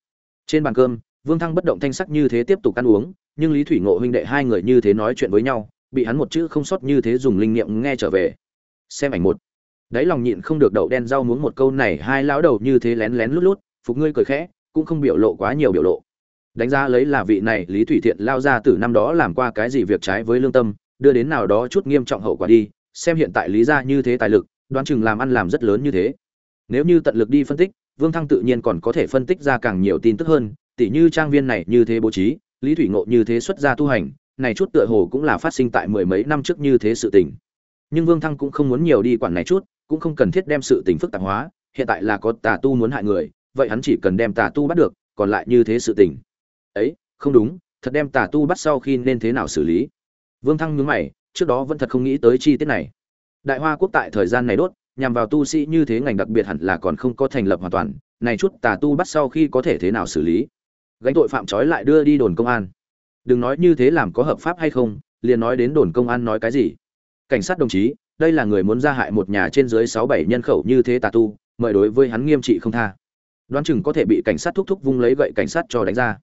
Trên bàn cơm, vương thăng bất động thanh sắc như thế tiếp tục ăn uống nhưng lý thủy ngộ huynh đệ hai người như thế nói chuyện với nhau, bị hắn một chữ không sót như thế dùng linh nghiệm nghe trở về. Xem ảnh một. Đáy lòng nhịn không được đậu đen rau muốn một câu này, hai lão đầu như thế lén lén lút lút, phục ngươi cười khẽ, cũng không biểu lộ quá nhiều biểu lộ. Đánh giá lấy là vị này lý thủy thiện lao ra từ năm đó làm qua cái gì việc trái với lương tâm, đưa đến nào đó chút nghiêm trọng hậu quả đi, xem hiện tại lý ra như thế tài lực, đoán chừng làm ăn làm rất lớn như thế. Nếu như tận lực đi phân tích, vương thăng tự nhiên còn có thể phân tích ra càng nhiều tin tức hơn, tỉ như trang viên này như thế bố trí lý thủy ngộ như thế xuất gia tu hành, này chút tựa hồ cũng là phát sinh tại mười mấy năm trước như thế sự tình. Nhưng vương thăng cũng không muốn nhiều đi quản này chút, cũng không cần thiết đem sự tình phức tạp hóa, hiện tại là có tà tu muốn hại người, vậy hắn chỉ cần đem tà tu bắt được, còn lại như thế sự tình. Ấy, không đúng, thật đem tà tu bắt sau khi nên thế nào xử lý? Vương thăng nhướng mày, trước đó vẫn thật không nghĩ tới chi tiết này. Đại hoa quốc tại thời gian này đốt, nhằm vào tu sĩ như thế ngành đặc biệt hẳn là còn không có thành lập hoàn toàn, này chút tà tu bắt sau khi có thể thế nào xử lý? Gánh tội phạm trói lại đưa đi đồn công an. Đừng nói như thế làm có hợp pháp hay không, liền nói đến đồn công an nói cái gì? Cảnh sát đồng chí, đây là người muốn ra hại một nhà trên dưới sáu bảy nhân khẩu như thế tà tu, mời đối với hắn nghiêm trị không tha. Đoán chừng có thể bị cảnh sát thúc thúc vung lấy gậy cảnh sát cho đánh ra.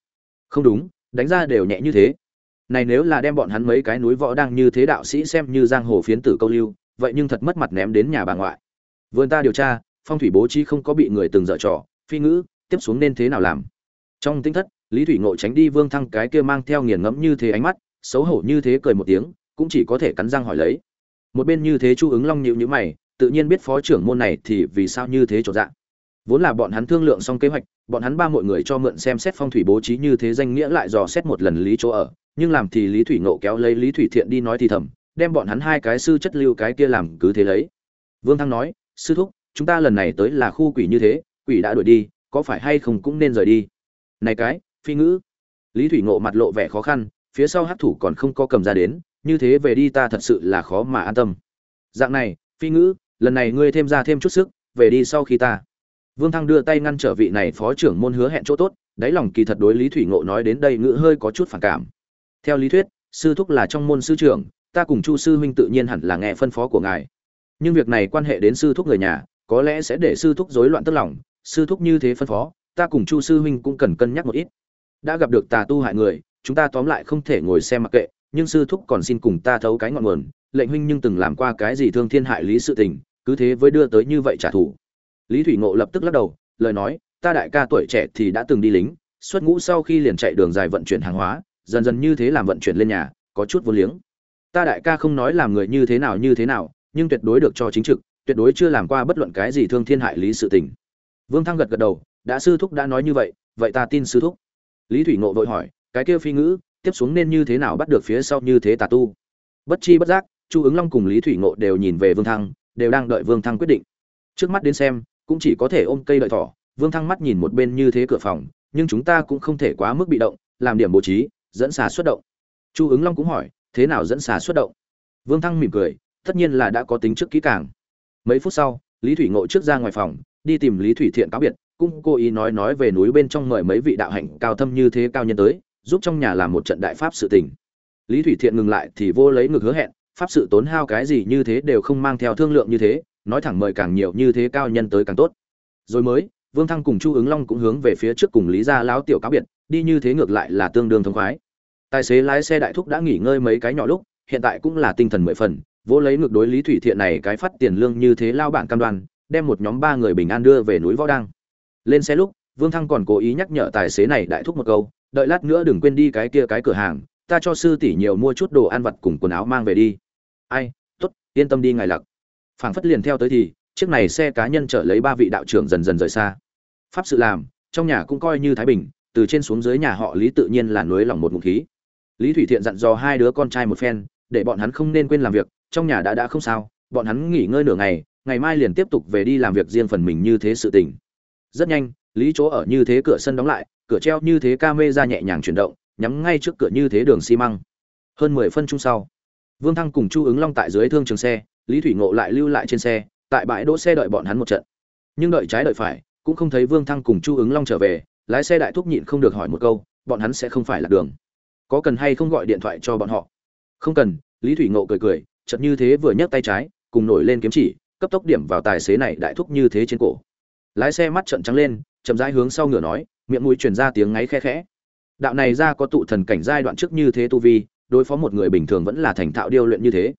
Không đúng, đánh ra đều nhẹ như thế. Này nếu là đem bọn hắn mấy cái núi võ đang như thế đạo sĩ xem như giang hồ phiến tử câu lưu, vậy nhưng thật mất mặt ném đến nhà bà ngoại. Vườn ta điều tra, phong thủy bố trí không có bị người từng dở trò, phi ngữ, tiếp xuống nên thế nào làm? Trong tinh thất, lý thủy ngộ tránh đi vương thăng cái kia mang theo nghiền ngẫm như thế ánh mắt, xấu hổ như thế cười một tiếng, cũng chỉ có thể cắn răng hỏi lấy. Một bên như thế chu ứng long nhịu nhữ mày, tự nhiên biết phó trưởng môn này thì vì sao như thế trọn dạng vốn là bọn hắn thương lượng xong kế hoạch, bọn hắn ba mọi người cho mượn xem xét phong thủy bố trí như thế danh nghĩa lại dò xét một lần lý chỗ ở, nhưng làm thì lý thủy ngộ kéo lấy lý thủy thiện đi nói thì thầm, đem bọn hắn hai cái sư chất lưu cái kia làm cứ thế lấy. Vương thăng nói, sư thúc, chúng ta lần này tới là khu quỷ như thế, quỷ đã đuổi đi, có phải hay không cũng nên rời đi? Này cái, phi ngữ. Lý thủy ngộ mặt lộ vẻ khó khăn, phía sau hát thủ còn không có cầm ra đến, như thế về đi ta thật sự là khó mà an tâm. Dạng này, phi ngữ, lần này ngươi thêm ra thêm chút sức, về đi sau khi ta. Vương thăng đưa tay ngăn trở vị này phó trưởng môn hứa hẹn chỗ tốt, đáy lòng kỳ thật đối lý thủy ngộ nói đến đây ngữ hơi có chút phản cảm. Theo lý thuyết, sư thúc là trong môn sư trưởng, ta cùng chu sư huynh tự nhiên hẳn là nghe phân phó của ngài. Nhưng việc này quan hệ đến sư thúc người nhà, có lẽ sẽ để sư thúc rối loạn tức lòng, sư thúc như thế phân phó ta cùng chu sư huynh cũng cần cân nhắc một ít. Đã gặp được tà tu hại người, chúng ta tóm lại không thể ngồi xem mặc kệ, nhưng sư thúc còn xin cùng ta thấu cái ngọn nguồn, lệnh huynh nhưng từng làm qua cái gì thương thiên hại lý sự tình, cứ thế với đưa tới như vậy trả thù. Lý thủy ngộ lập tức lắc đầu, lời nói, ta đại ca tuổi trẻ thì đã từng đi lính, xuất ngũ sau khi liền chạy đường dài vận chuyển hàng hóa, dần dần như thế làm vận chuyển lên nhà, có chút vô liếng. Ta đại ca không nói làm người như thế nào như thế nào, nhưng tuyệt đối được cho chính trực, tuyệt đối chưa làm qua bất luận cái gì thương thiên hại lý sự tình. Vương thăng gật gật đầu đã sư thúc đã nói như vậy vậy ta tin sư thúc. Lý thủy ngộ vội hỏi, cái kia phi ngữ, tiếp xuống nên như thế nào bắt được phía sau như thế tà tu? Bất chi bất giác, chu ứng long cùng lý thủy ngộ đều nhìn về vương thăng, đều đang đợi vương thăng quyết định. Trước mắt đến xem, cũng chỉ có thể ôm cây đợi thỏ. Vương thăng mắt nhìn một bên như thế cửa phòng, nhưng chúng ta cũng không thể quá mức bị động, làm điểm bố trí, dẫn xà xuất động. Chu ứng long cũng hỏi, thế nào dẫn xà xuất động? Vương thăng mỉm cười, tất nhiên là đã có tính trước kỹ càng. Mấy phút sau, lý thủy ngộ trước ra ngoài phòng, đi tìm lý thủy thiện cáo biệt cũng cố ý nói nói về núi bên trong mời mấy vị đạo hạnh cao thâm như thế cao nhân tới, giúp trong nhà làm một trận đại pháp sự tình. Lý thủy thiện ngừng lại thì vô lấy ngực hứa hẹn, pháp sự tốn hao cái gì như thế đều không mang theo thương lượng như thế, nói thẳng mời càng nhiều như thế cao nhân tới càng tốt. Rồi mới, vương thăng cùng chu ứng long cũng hướng về phía trước cùng lý gia lão tiểu cáo biệt, đi như thế ngược lại là tương đương thông khoái. Tài xế lái xe đại thúc đã nghỉ ngơi mấy cái nhỏ lúc, hiện tại cũng là tinh thần mười phần, vô lấy ngược đối lý thủy thiện này cái phát tiền lương như thế lao bản cam đoan, đem một nhóm ba người bình an đưa về núi võ đăng lên xe lúc, vương thăng còn cố ý nhắc nhở tài xế này đại thúc một câu, đợi lát nữa đừng quên đi cái kia cái cửa hàng, ta cho sư tỷ nhiều mua chút đồ ăn vặt cùng quần áo mang về đi. Ai t ố t yên tâm đi ngài lặc. Phảng phất liền theo tới thì, chiếc này xe cá nhân chở lấy ba vị đạo trưởng dần dần rời xa. Pháp sự làm, trong nhà cũng coi như thái bình, từ trên xuống dưới nhà họ lý tự nhiên là nối lòng một ngụm khí. Lý thủy thiện dặn dò hai đứa con trai một phen, để bọn hắn không nên quên làm việc, trong nhà đã đã không sao, bọn hắn nghỉ ngơi nửa ngày ngày mai liền tiếp tục về đi làm việc riêng phần mình như thế sự tình rất nhanh, lý chỗ ở như thế cửa sân đóng lại, cửa treo như thế ca mê ra nhẹ nhàng chuyển động, nhắm ngay trước cửa như thế đường xi măng. Hơn mười phân chung sau, vương thăng cùng chu ứng long tại dưới thương trường xe, lý thủy ngộ lại lưu lại trên xe, tại bãi đỗ xe đợi bọn hắn một trận. Nhưng đợi trái đợi phải, cũng không thấy vương thăng cùng chu ứng long trở về, lái xe đại thúc nhịn không được hỏi một câu, bọn hắn sẽ không phải là đường. Có cần hay không gọi điện thoại cho bọn họ? Không cần, lý thủy ngộ cười cười, chợt như thế vừa nhấc tay trái, cùng nổi lên kiếm chỉ, cấp tốc điểm vào tài xế này đại thúc như thế trên cổ lái xe mắt trợn trắng lên, chậm rãi hướng sau ngửa nói, miệng mũi truyền ra tiếng ngáy khe khẽ. Đạo này ra có tụ thần cảnh giai đoạn trước như thế tu vi, đối phó một người bình thường vẫn là thành thạo điêu luyện như thế.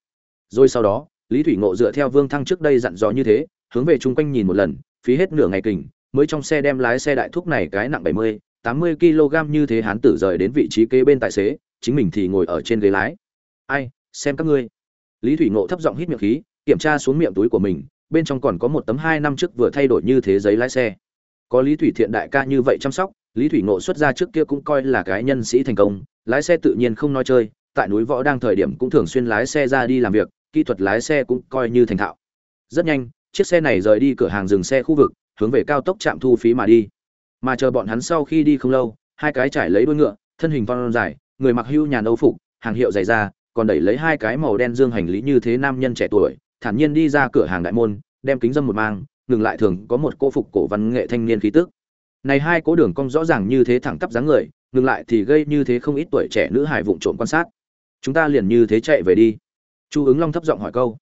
Rồi sau đó, lý thủy ngộ dựa theo vương thăng trước đây dặn dò như thế, hướng về chung quanh nhìn một lần, phí hết nửa ngày kình, mới trong xe đem lái xe đại thúc này cái nặng bảy mươi, tám mươi kg như thế hán tử rời đến vị trí kế bên tài xế, chính mình thì ngồi ở trên ghế lái. Ai, xem các ngươi. Lý thủy ngộ thấp giọng hít miệng khí, kiểm tra xuống miệng túi của mình bên trong còn có một tấm hai năm trước vừa thay đổi như thế giấy lái xe. Có lý thủy thiện đại ca như vậy chăm sóc, lý thủy ngộ xuất ra trước kia cũng coi là cái nhân sĩ thành công, lái xe tự nhiên không nói chơi, tại núi võ đang thời điểm cũng thường xuyên lái xe ra đi làm việc, kỹ thuật lái xe cũng coi như thành thạo. Rất nhanh, chiếc xe này rời đi cửa hàng dừng xe khu vực, hướng về cao tốc trạm thu phí mà đi. Mà chờ bọn hắn sau khi đi không lâu, hai cái trải lấy đuôi ngựa, thân hình phong dài, người mặc hưu nhàn âu phục, hàng hiệu dày da, còn đẩy lấy hai cái màu đen dương hành lý như thế nam nhân trẻ tuổi thản nhiên đi ra cửa hàng đại môn, đem kính dâm một mang, ngừng lại thường có một cô phục cổ văn nghệ thanh niên khí tức. Này hai cố đường cong rõ ràng như thế thẳng tắp dáng người, ngừng lại thì gây như thế không ít tuổi trẻ nữ hài vụng trộm quan sát. Chúng ta liền như thế chạy về đi. Chu ứng long thấp giọng hỏi câu.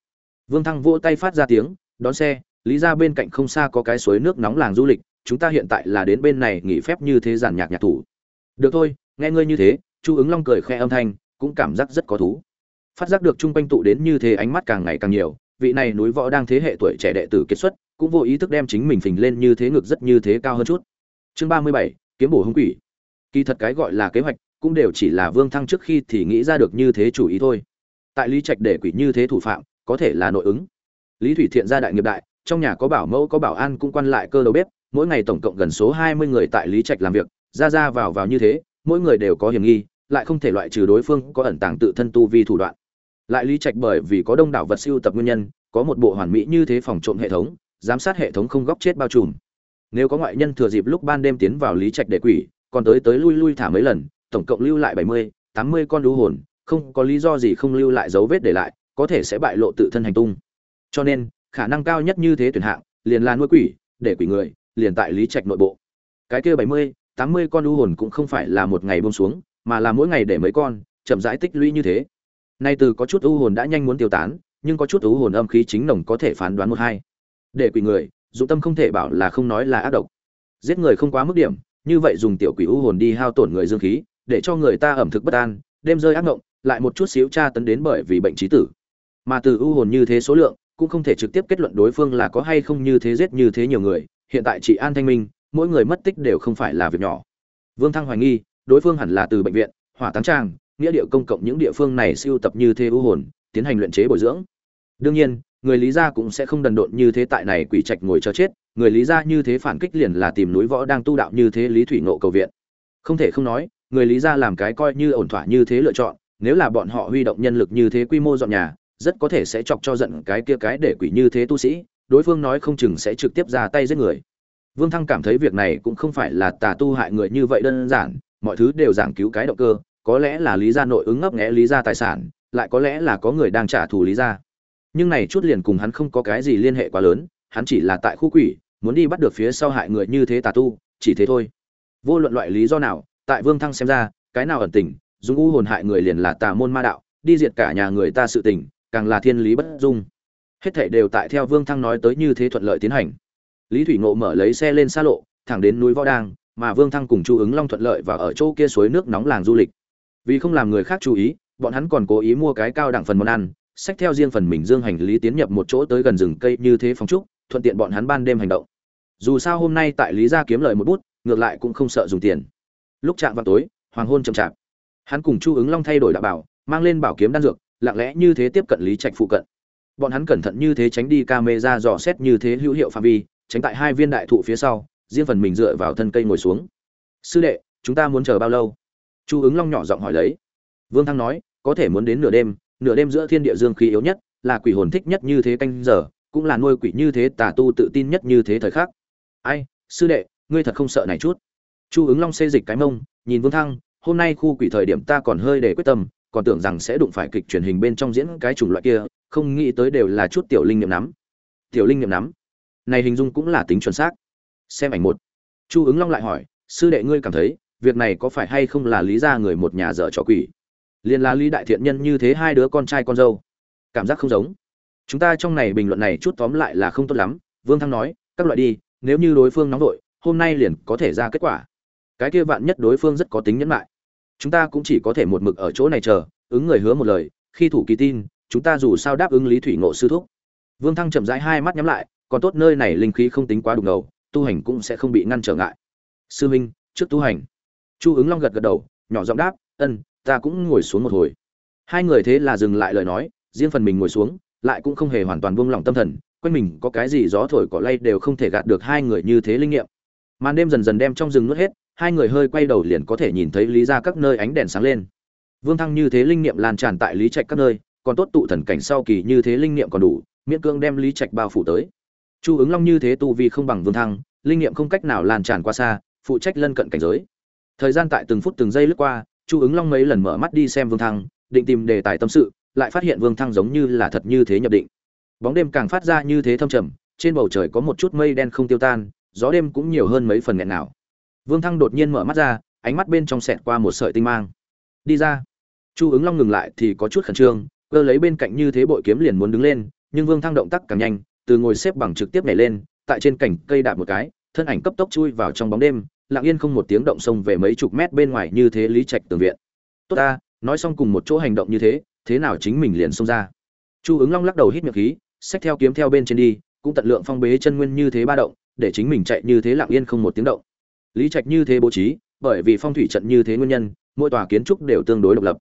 Vương thăng vỗ tay phát ra tiếng, đón xe, lý ra bên cạnh không xa có cái suối nước nóng làng du lịch, chúng ta hiện tại là đến bên này nghỉ phép như thế giản nhạc nhạc thủ. Được thôi, nghe ngươi như thế, chu ứng long cười khẽ âm thanh, cũng cảm giác rất có thú. Phát giác được chung quanh tụ đến như thế ánh mắt càng ngày càng nhiều vị này núi võ đang thế hệ tuổi trẻ đệ tử kết xuất, cũng vô ý thức đem chính mình phình lên như thế ngực rất như thế cao hơn chút. Chương ba mươi bảy, kiếm bổ hung quỷ. Kỳ thật cái gọi là kế hoạch, cũng đều chỉ là vương thăng trước khi thì nghĩ ra được như thế chủ ý thôi. Tại lý trạch để quỷ như thế thủ phạm, có thể là nội ứng. Lý thủy thiện gia đại nghiệp đại, trong nhà có bảo mẫu, có bảo an cũng quan lại cơ đầu bếp, mỗi ngày tổng cộng gần số hai mươi người tại lý trạch làm việc, ra ra vào vào như thế, mỗi người đều có hiểm nghi, lại không thể loại trừ đối phương có ẩn tàng tự thân tu vi thủ đoạn lại lý trạch bởi vì có đông đảo vật siêu tập nguyên nhân, có một bộ hoàn mỹ như thế phòng trộm hệ thống, giám sát hệ thống không góc chết bao trùm. Nếu có ngoại nhân thừa dịp lúc ban đêm tiến vào lý trạch để quỷ, còn tới tới lui lui thả mấy lần, tổng cộng lưu lại bảy mươi, tám mươi con đũ hồn, không có lý do gì không lưu lại dấu vết để lại, có thể sẽ bại lộ tự thân hành tung. Cho nên, khả năng cao nhất như thế tuyển hạng, liền là nuôi quỷ, để quỷ người, liền tại lý trạch nội bộ. Cái kia bảy mươi, tám mươi con đũ hồn cũng không phải là một ngày buông xuống, mà là mỗi ngày để mấy con, chậm rãi tích lũy như thế nay từ có chút u hồn đã nhanh muốn tiêu tán, nhưng có chút u hồn âm khí chính nồng có thể phán đoán một hai. Để quỷ người dụng tâm không thể bảo là không nói là ác độc. Giết người không quá mức điểm, như vậy dùng tiểu quỷ u hồn đi hao tổn người dương khí, để cho người ta ẩm thực bất an, đêm rơi ác ngộng, lại một chút xíu tra tấn đến bởi vì bệnh trí tử. Mà từ u hồn như thế số lượng, cũng không thể trực tiếp kết luận đối phương là có hay không như thế giết như thế nhiều người, hiện tại chị an thanh minh, mỗi người mất tích đều không phải là việc nhỏ. Vương thăng hoài nghi, đối phương hẳn là từ bệnh viện, hỏa táng tràng nghĩa địa công cộng những địa phương này siêu tập như thế u hồn, tiến hành luyện chế bồi dưỡng. Đương nhiên, người lý gia cũng sẽ không đần độn như thế tại này quỷ trạch ngồi chờ chết, người lý gia như thế phản kích liền là tìm núi võ đang tu đạo như thế lý thủy ngộ cầu viện. Không thể không nói, người lý gia làm cái coi như ổn thỏa như thế lựa chọn, nếu là bọn họ huy động nhân lực như thế quy mô dọn nhà, rất có thể sẽ chọc cho giận cái kia cái để quỷ như thế tu sĩ, đối phương nói không chừng sẽ trực tiếp ra tay giết người. Vương thăng cảm thấy việc này cũng không phải là tà tu hại người như vậy đơn giản, mọi thứ đều giảng cứu cái động cơ có lẽ là lý gia nội ứng ngấp nghẽ lý gia tài sản, lại có lẽ là có người đang trả thù lý gia. Nhưng này chút liền cùng hắn không có cái gì liên hệ quá lớn, hắn chỉ là tại khu quỷ, muốn đi bắt được phía sau hại người như thế tà tu, chỉ thế thôi. Vô luận loại lý do nào, tại vương thăng xem ra, cái nào ẩn tình, dùng u hồn hại người liền là tà môn ma đạo, đi diệt cả nhà người ta sự tình, càng là thiên lý bất dung. Hết thảy đều tại theo vương thăng nói tới như thế thuận lợi tiến hành. Lý thủy ngộ mở lấy xe lên xa lộ, thẳng đến núi võ đang, mà vương thăng cùng chu ứng long thuận lợi và ở chỗ kia suối nước nóng làng du lịch vì không làm người khác chú ý, bọn hắn còn cố ý mua cái cao đẳng phần món ăn, xách theo riêng phần mình dương hành lý tiến nhập một chỗ tới gần rừng cây như thế phong trúc thuận tiện bọn hắn ban đêm hành động. Dù sao hôm nay tại lý gia kiếm lời một bút, ngược lại cũng không sợ dùng tiền. Lúc chạm vào tối, hoàng hôn chậm chạp. Hắn cùng chu ứng long thay đổi đạo bảo, mang lên bảo kiếm đan dược, lặng lẽ như thế tiếp cận lý trạch phụ cận. Bọn hắn cẩn thận như thế tránh đi ca mê ra dò xét như thế hữu hiệu phạm vi, tránh tại hai viên đại thụ phía sau, riêng phần mình dựa vào thân cây ngồi xuống. Sư đệ, chúng ta muốn chờ bao lâu? Chu ứng long nhỏ giọng hỏi lấy. Vương thăng nói, có thể muốn đến nửa đêm nửa đêm giữa thiên địa dương khí yếu nhất, là quỷ hồn thích nhất như thế canh giờ, cũng là nuôi quỷ như thế tà tu tự tin nhất như thế thời khắc. Ai, sư đệ, ngươi thật không sợ này chút. Chu ứng long xê dịch cái mông, nhìn vương thăng, hôm nay khu quỷ thời điểm ta còn hơi để quyết tâm, còn tưởng rằng sẽ đụng phải kịch truyền hình bên trong diễn cái chủng loại kia, không nghĩ tới đều là chút tiểu linh nghiệm nắm. Tiểu linh nghiệm nắm. Này hình dung cũng là tính chuẩn xác. Xem ảnh một. Chu ứng long lại hỏi, sư đệ ngươi cảm thấy việc này có phải hay không là lý ra người một nhà dở trò quỷ? Liền là lý đại thiện nhân như thế hai đứa con trai con dâu. Cảm giác không giống. Chúng ta trong này bình luận này chút tóm lại là không tốt lắm. Vương thăng nói, các loại đi, nếu như đối phương nóng vội, hôm nay liền có thể ra kết quả. Cái kia vạn nhất đối phương rất có tính nhẫn lại chúng ta cũng chỉ có thể một mực ở chỗ này chờ, ứng người hứa một lời, khi thủ kỳ tin, chúng ta dù sao đáp ứng lý thủy ngộ sư thúc. Vương thăng chậm rãi hai mắt nhắm lại, còn tốt nơi này linh khí không tính quá đục ngầu, tu hành cũng sẽ không bị ngăn trở ngại. Sư minh, trước tu hành chu ứng long gật gật đầu, nhỏ giọng đáp, ân, ta cũng ngồi xuống một hồi. Hai người thế là dừng lại lời nói, riêng phần mình ngồi xuống, lại cũng không hề hoàn toàn buông lỏng tâm thần, quanh mình có cái gì gió thổi cỏ lay đều không thể gạt được hai người như thế linh nghiệm. Màn đêm dần dần đem trong rừng nuốt hết, hai người hơi quay đầu liền có thể nhìn thấy lý ra các nơi ánh đèn sáng lên. Vương thăng như thế linh nghiệm lan tràn tại lý trạch các nơi, còn tốt tụ thần cảnh sau kỳ như thế linh nghiệm còn đủ, miễn cương đem lý trạch bao phủ tới. Chu ứng long như thế tu vi không bằng vương thăng, linh nghiệm không cách nào lan tràn qua xa, phụ trách lân cận cảnh giới thời gian tại từng phút từng giây lướt qua, chu ứng long mấy lần mở mắt đi xem vương thăng, định tìm đề tài tâm sự, lại phát hiện vương thăng giống như là thật như thế nhập định. Bóng đêm càng phát ra như thế thâm trầm, trên bầu trời có một chút mây đen không tiêu tan, gió đêm cũng nhiều hơn mấy phần nghẹn nào vương thăng đột nhiên mở mắt ra, ánh mắt bên trong xẹt qua một sợi tinh mang. Đi ra. Chu ứng long ngừng lại thì có chút khẩn trương, cơ lấy bên cạnh như thế bội kiếm liền muốn đứng lên, nhưng vương thăng động tác càng nhanh, từ ngồi xếp bằng trực tiếp nhảy lên, tại trên cành cây đạp một cái, thân ảnh cấp tốc chui vào trong bóng đêm lặng yên không một tiếng động xông về mấy chục mét bên ngoài như thế lý trạch tường viện. Tốt ta, nói xong cùng một chỗ hành động như thế thế nào chính mình liền xông ra. Chu ứng long lắc đầu hít miệng khí, xách theo kiếm theo bên trên đi, cũng tận lượng phong bế chân nguyên như thế ba động, để chính mình chạy như thế lặng yên không một tiếng động. Lý trạch như thế bố trí, bởi vì phong thủy trận như thế nguyên nhân, mỗi tòa kiến trúc đều tương đối độc lập.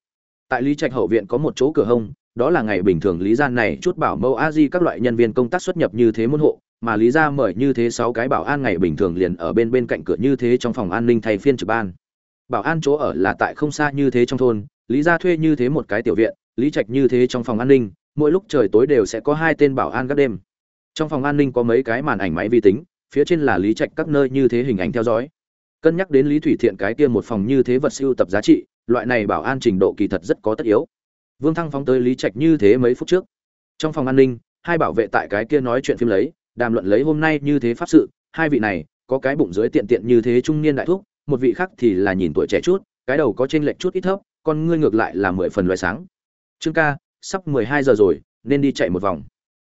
Tại lý trạch hậu viện có một chỗ cửa hông, đó là ngày bình thường lý gia này chút bảo mẫu a di các loại nhân viên công tác xuất nhập như thế môn hộ mà lý gia mời như thế sáu cái bảo an ngày bình thường liền ở bên bên cạnh cửa như thế trong phòng an ninh thay phiên trực ban. Bảo an chỗ ở là tại không xa như thế trong thôn, lý gia thuê như thế một cái tiểu viện, lý trạch như thế trong phòng an ninh, mỗi lúc trời tối đều sẽ có hai tên bảo an gác đêm. Trong phòng an ninh có mấy cái màn ảnh máy vi tính, phía trên là lý trạch các nơi như thế hình ảnh theo dõi. Cân nhắc đến lý thủy thiện cái kia một phòng như thế vật siêu tập giá trị, loại này bảo an trình độ kỳ thật rất có tất yếu. Vương thăng phóng tới lý trạch như thế mấy phút trước. Trong phòng an ninh, hai bảo vệ tại cái kia nói chuyện phim lấy đàm luận lấy hôm nay như thế pháp sự, hai vị này, có cái bụng dưới tiện tiện như thế trung niên đại thúc, một vị khác thì là nhìn tuổi trẻ chút, cái đầu có trên lệch chút ít thấp, con ngươi ngược lại là mười phần loại sáng. Trương ca, sắp mười hai giờ rồi, nên đi chạy một vòng.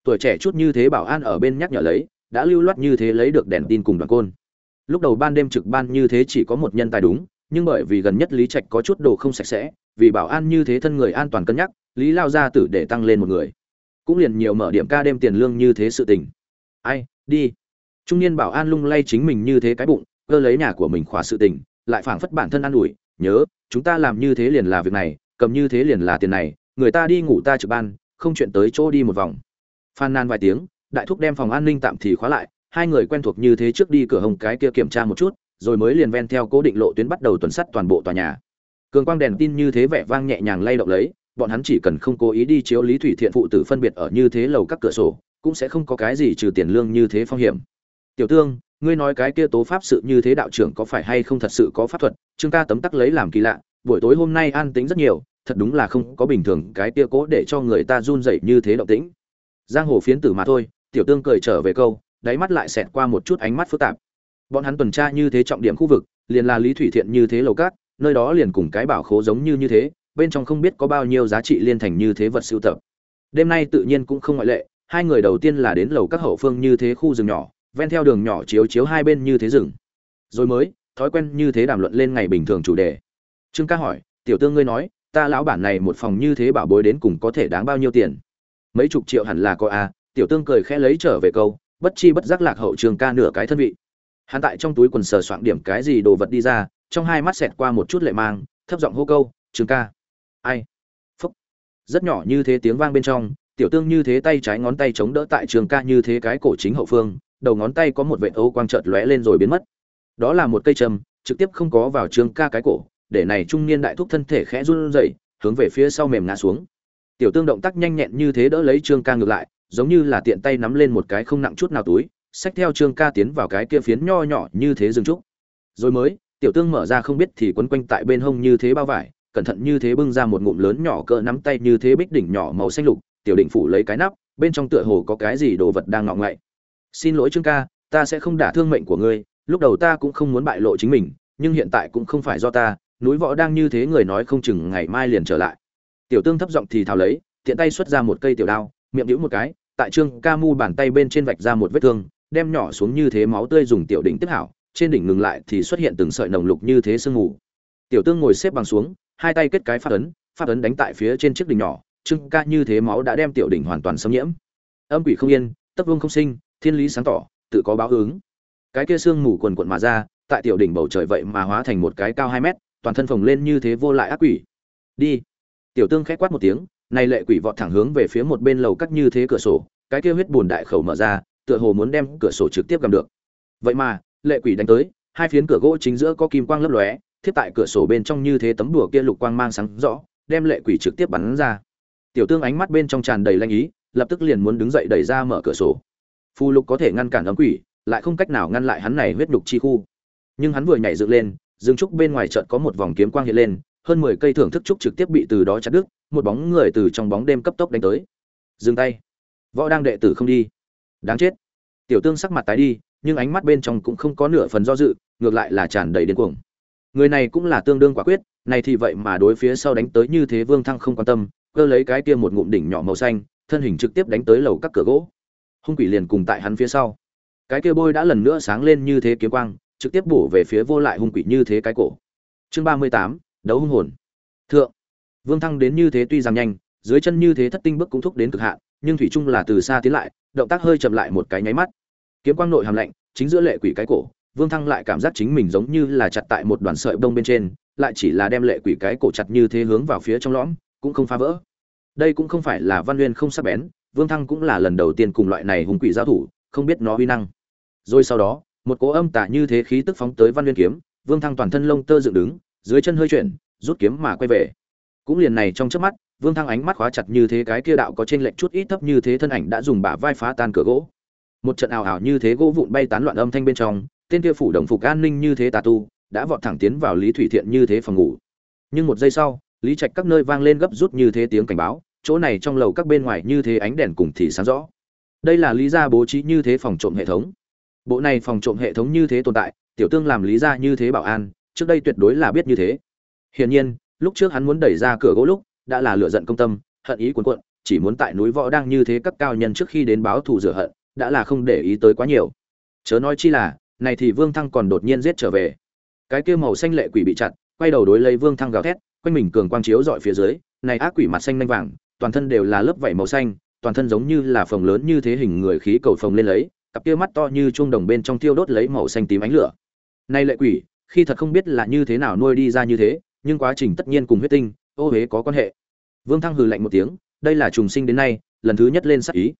Tuổi trẻ chút như thế bảo an ở bên nhắc nhở lấy, đã lưu loát như thế lấy được đèn tin cùng đoàn côn. Lúc đầu ban đêm trực ban như thế chỉ có một nhân tài đúng, nhưng bởi vì gần nhất lý trạch có chút đồ không sạch sẽ, vì bảo an như thế thân người an toàn cân nhắc, lý lao ra tử để tăng lên một người. Cũng liền nhiều mở điểm ca đêm tiền lương như thế sự tình ai, đi. Trung niên bảo an lung lay chính mình như thế cái bụng, cơ lấy nhà của mình khóa sự tình, lại phảng phất bản thân an ủi, nhớ, chúng ta làm như thế liền là việc này, cầm như thế liền là tiền này, người ta đi ngủ ta trực ban, không chuyện tới chỗ đi một vòng. Phan nan vài tiếng, đại thúc đem phòng an ninh tạm thì khóa lại, hai người quen thuộc như thế trước đi cửa hồng cái kia kiểm tra một chút, rồi mới liền ven theo cố định lộ tuyến bắt đầu tuần sắt toàn bộ tòa nhà. Cường quang đèn tin như thế vẻ vang nhẹ nhàng lay động lấy, bọn hắn chỉ cần không cố ý đi chiếu lý thủy thiện phụ tử phân biệt ở như thế lầu các cửa sổ cũng sẽ không có cái gì trừ tiền lương như thế phong hiểm. Tiểu tương, ngươi nói cái kia tố pháp sự như thế đạo trưởng có phải hay không thật sự có pháp thuật? Trương ca tấm tắc lấy làm kỳ lạ, buổi tối hôm nay an tính rất nhiều, thật đúng là không có bình thường cái kia cố để cho người ta run rẩy như thế động tĩnh. Giang hồ phiến tử mà thôi, tiểu tương cười trở về câu, đáy mắt lại xẹt qua một chút ánh mắt phức tạp. Bọn hắn tuần tra như thế trọng điểm khu vực, liền là lý thủy thiện như thế lầu cát, nơi đó liền cùng cái bảo khố giống như như thế, bên trong không biết có bao nhiêu giá trị liên thành như thế vật sưu tập. Đêm nay tự nhiên cũng không ngoại lệ hai người đầu tiên là đến lầu các hậu phương như thế khu rừng nhỏ ven theo đường nhỏ chiếu chiếu hai bên như thế rừng. Rồi mới thói quen như thế đàm luận lên ngày bình thường chủ đề. Trương ca hỏi tiểu tương ngươi nói ta lão bản này một phòng như thế bảo bối đến cùng có thể đáng bao nhiêu tiền? Mấy chục triệu hẳn là có a à, tiểu tương cười khẽ lấy trở về câu bất chi bất giác lạc hậu trường ca nửa cái thân vị. Hắn tại trong túi quần sờ soạn điểm cái gì đồ vật đi ra trong hai mắt xẹt qua một chút lệ mang thấp giọng hô câu trường ca. Ai? Phúc. Rất nhỏ như thế tiếng vang bên trong tiểu tương như thế tay trái ngón tay chống đỡ tại trường ca như thế cái cổ chính hậu phương, đầu ngón tay có một vệ ấu quang chợt lóe lên rồi biến mất. Đó là một cây châm, trực tiếp không có vào trường ca cái cổ, để này trung niên đại thúc thân thể khẽ run rẩy, hướng về phía sau mềm ngã xuống. Tiểu tương động tác nhanh nhẹn như thế đỡ lấy trương ca ngược lại, giống như là tiện tay nắm lên một cái không nặng chút nào túi, xách theo trương ca tiến vào cái kia phiến nho nhỏ như thế dừng trúc. Rồi mới, tiểu tương mở ra không biết thì quấn quanh tại bên hông như thế bao vải, cẩn thận như thế bưng ra một ngụm lớn nhỏ cỡ nắm tay như thế bích đỉnh nhỏ màu xanh lục tiểu định phủ lấy cái nắp, bên trong tựa hồ có cái gì đồ vật đang ngọ ngậy xin lỗi trương ca, ta sẽ không đả thương mệnh của ngươi, lúc đầu ta cũng không muốn bại lộ chính mình, nhưng hiện tại cũng không phải do ta, núi võ đang như thế người nói không chừng ngày mai liền trở lại. Tiểu tương thấp giọng thì thào lấy, tiện tay xuất ra một cây tiểu đao, miệng đĩu một cái, tại trương ca mu bàn tay bên trên vạch ra một vết thương, đem nhỏ xuống như thế máu tươi dùng tiểu đỉnh tiếp hảo, trên đỉnh ngừng lại thì xuất hiện từng sợi nồng lục như thế sương mù. Tiểu tương ngồi xếp bằng xuống, hai tay kết cái phát ấn phát ấn đánh tại phía trên chiếc đỉnh nhỏ trương ca như thế máu đã đem tiểu đỉnh hoàn toàn xâm nhiễm. Âm quỷ không yên, tấp vương không sinh, thiên lý sáng tỏ, tự có báo ứng. Cái kia sương mù quần quận mà ra, tại tiểu đỉnh bầu trời vậy mà hóa thành một cái cao hai mét, toàn thân phồng lên như thế vô lại ác quỷ. Đi. Tiểu tương khẽ quát một tiếng, này lệ quỷ vọt thẳng hướng về phía một bên lầu cắt như thế cửa sổ, cái kia huyết bùn đại khẩu mở ra, tựa hồ muốn đem cửa sổ trực tiếp gầm được. Vậy mà, lệ quỷ đánh tới, hai phiến cửa gỗ chính giữa có kim quang lấp lóe, thiết tại cửa sổ bên trong như thế tấm đùa kia lục quang mang sáng rõ, đem lệ quỷ trực tiếp bắn ra tiểu tương ánh mắt bên trong tràn đầy lanh ý, lập tức liền muốn đứng dậy đẩy ra mở cửa sổ. Phù lục có thể ngăn cản ấm quỷ, lại không cách nào ngăn lại hắn này huyết đục chi khu. Nhưng hắn vừa nhảy dựng lên dương trúc bên ngoài trận có một vòng kiếm quang hiện lên, hơn mười cây thưởng thức trúc trực tiếp bị từ đó chặt đứt, một bóng người từ trong bóng đêm cấp tốc đánh tới. Dừng tay. Võ đang đệ tử không đi. Đáng chết. Tiểu tương sắc mặt tái đi, nhưng ánh mắt bên trong cũng không có nửa phần do dự, ngược lại là tràn đầy điên cuồng. Người này cũng là tương đương quả quyết, này thì vậy mà đối phía sau đánh tới như thế vương thăng không quan tâm cơ lấy cái kia một ngụm đỉnh nhỏ màu xanh, thân hình trực tiếp đánh tới lầu các cửa gỗ. Hung quỷ liền cùng tại hắn phía sau. Cái kia bôi đã lần nữa sáng lên như thế kiếm quang, trực tiếp bổ về phía vô lại hung quỷ như thế cái cổ. Chương ba mươi tám, đấu hung hồn. Thượng. Vương thăng đến như thế tuy rằng nhanh, dưới chân như thế thất tinh bước cũng thúc đến cực hạn, nhưng thủy trung là từ xa tiến lại, động tác hơi chậm lại một cái nháy mắt. Kiếm quang nội hàm lạnh, chính giữa lệ quỷ cái cổ, vương thăng lại cảm giác chính mình giống như là chặt tại một đoàn sợi bông bên trên, lại chỉ là đem lệ quỷ cái cổ chặt như thế hướng vào phía trong lõm cũng không phá vỡ. Đây cũng không phải là văn nguyên không sắc bén, vương thăng cũng là lần đầu tiên cùng loại này hùng quỷ giao thủ, không biết nó uy năng. Rồi sau đó, một cỗ âm tả như thế khí tức phóng tới văn nguyên kiếm, vương thăng toàn thân lông tơ dựng đứng, dưới chân hơi chuyển, rút kiếm mà quay về. Cũng liền này trong chớp mắt, vương thăng ánh mắt khóa chặt như thế cái kia đạo có trên lệnh chút ít thấp như thế thân ảnh đã dùng bả vai phá tan cửa gỗ. Một trận ảo ảo như thế gỗ vụn bay tán loạn âm thanh bên trong, tên kia phủ đồng phục an ninh như thế tà tu, đã vọt thẳng tiến vào lý thủy thiện như thế phòng ngủ. Nhưng một giây sau lý trạch các nơi vang lên gấp rút như thế tiếng cảnh báo, chỗ này trong lầu các bên ngoài như thế ánh đèn cùng thì sáng rõ. Đây là lý gia bố trí như thế phòng trộm hệ thống. Bộ này phòng trộm hệ thống như thế tồn tại, tiểu tương làm lý gia như thế bảo an, trước đây tuyệt đối là biết như thế. Hiển nhiên, lúc trước hắn muốn đẩy ra cửa gỗ lúc, đã là lựa giận công tâm, hận ý cuồn cuộn, chỉ muốn tại núi võ đang như thế các cao nhân trước khi đến báo thù rửa hận, đã là không để ý tới quá nhiều. Chớ nói chi là, này thì vương thăng còn đột nhiên giết trở về. Cái kia màu xanh lệ quỷ bị chặt, quay đầu đối lấy vương thăng gào thét quanh mình cường quang chiếu dọi phía dưới, này ác quỷ mặt xanh lanh vàng, toàn thân đều là lớp vảy màu xanh, toàn thân giống như là phồng lớn như thế hình người khí cầu phồng lên lấy, cặp kia mắt to như chuông đồng bên trong tiêu đốt lấy màu xanh tím ánh lửa. Nay lệ quỷ, khi thật không biết là như thế nào nuôi đi ra như thế, nhưng quá trình tất nhiên cùng huyết tinh, ô huế có quan hệ. Vương thăng hừ lạnh một tiếng, đây là trùng sinh đến nay, lần thứ nhất lên sắc ý.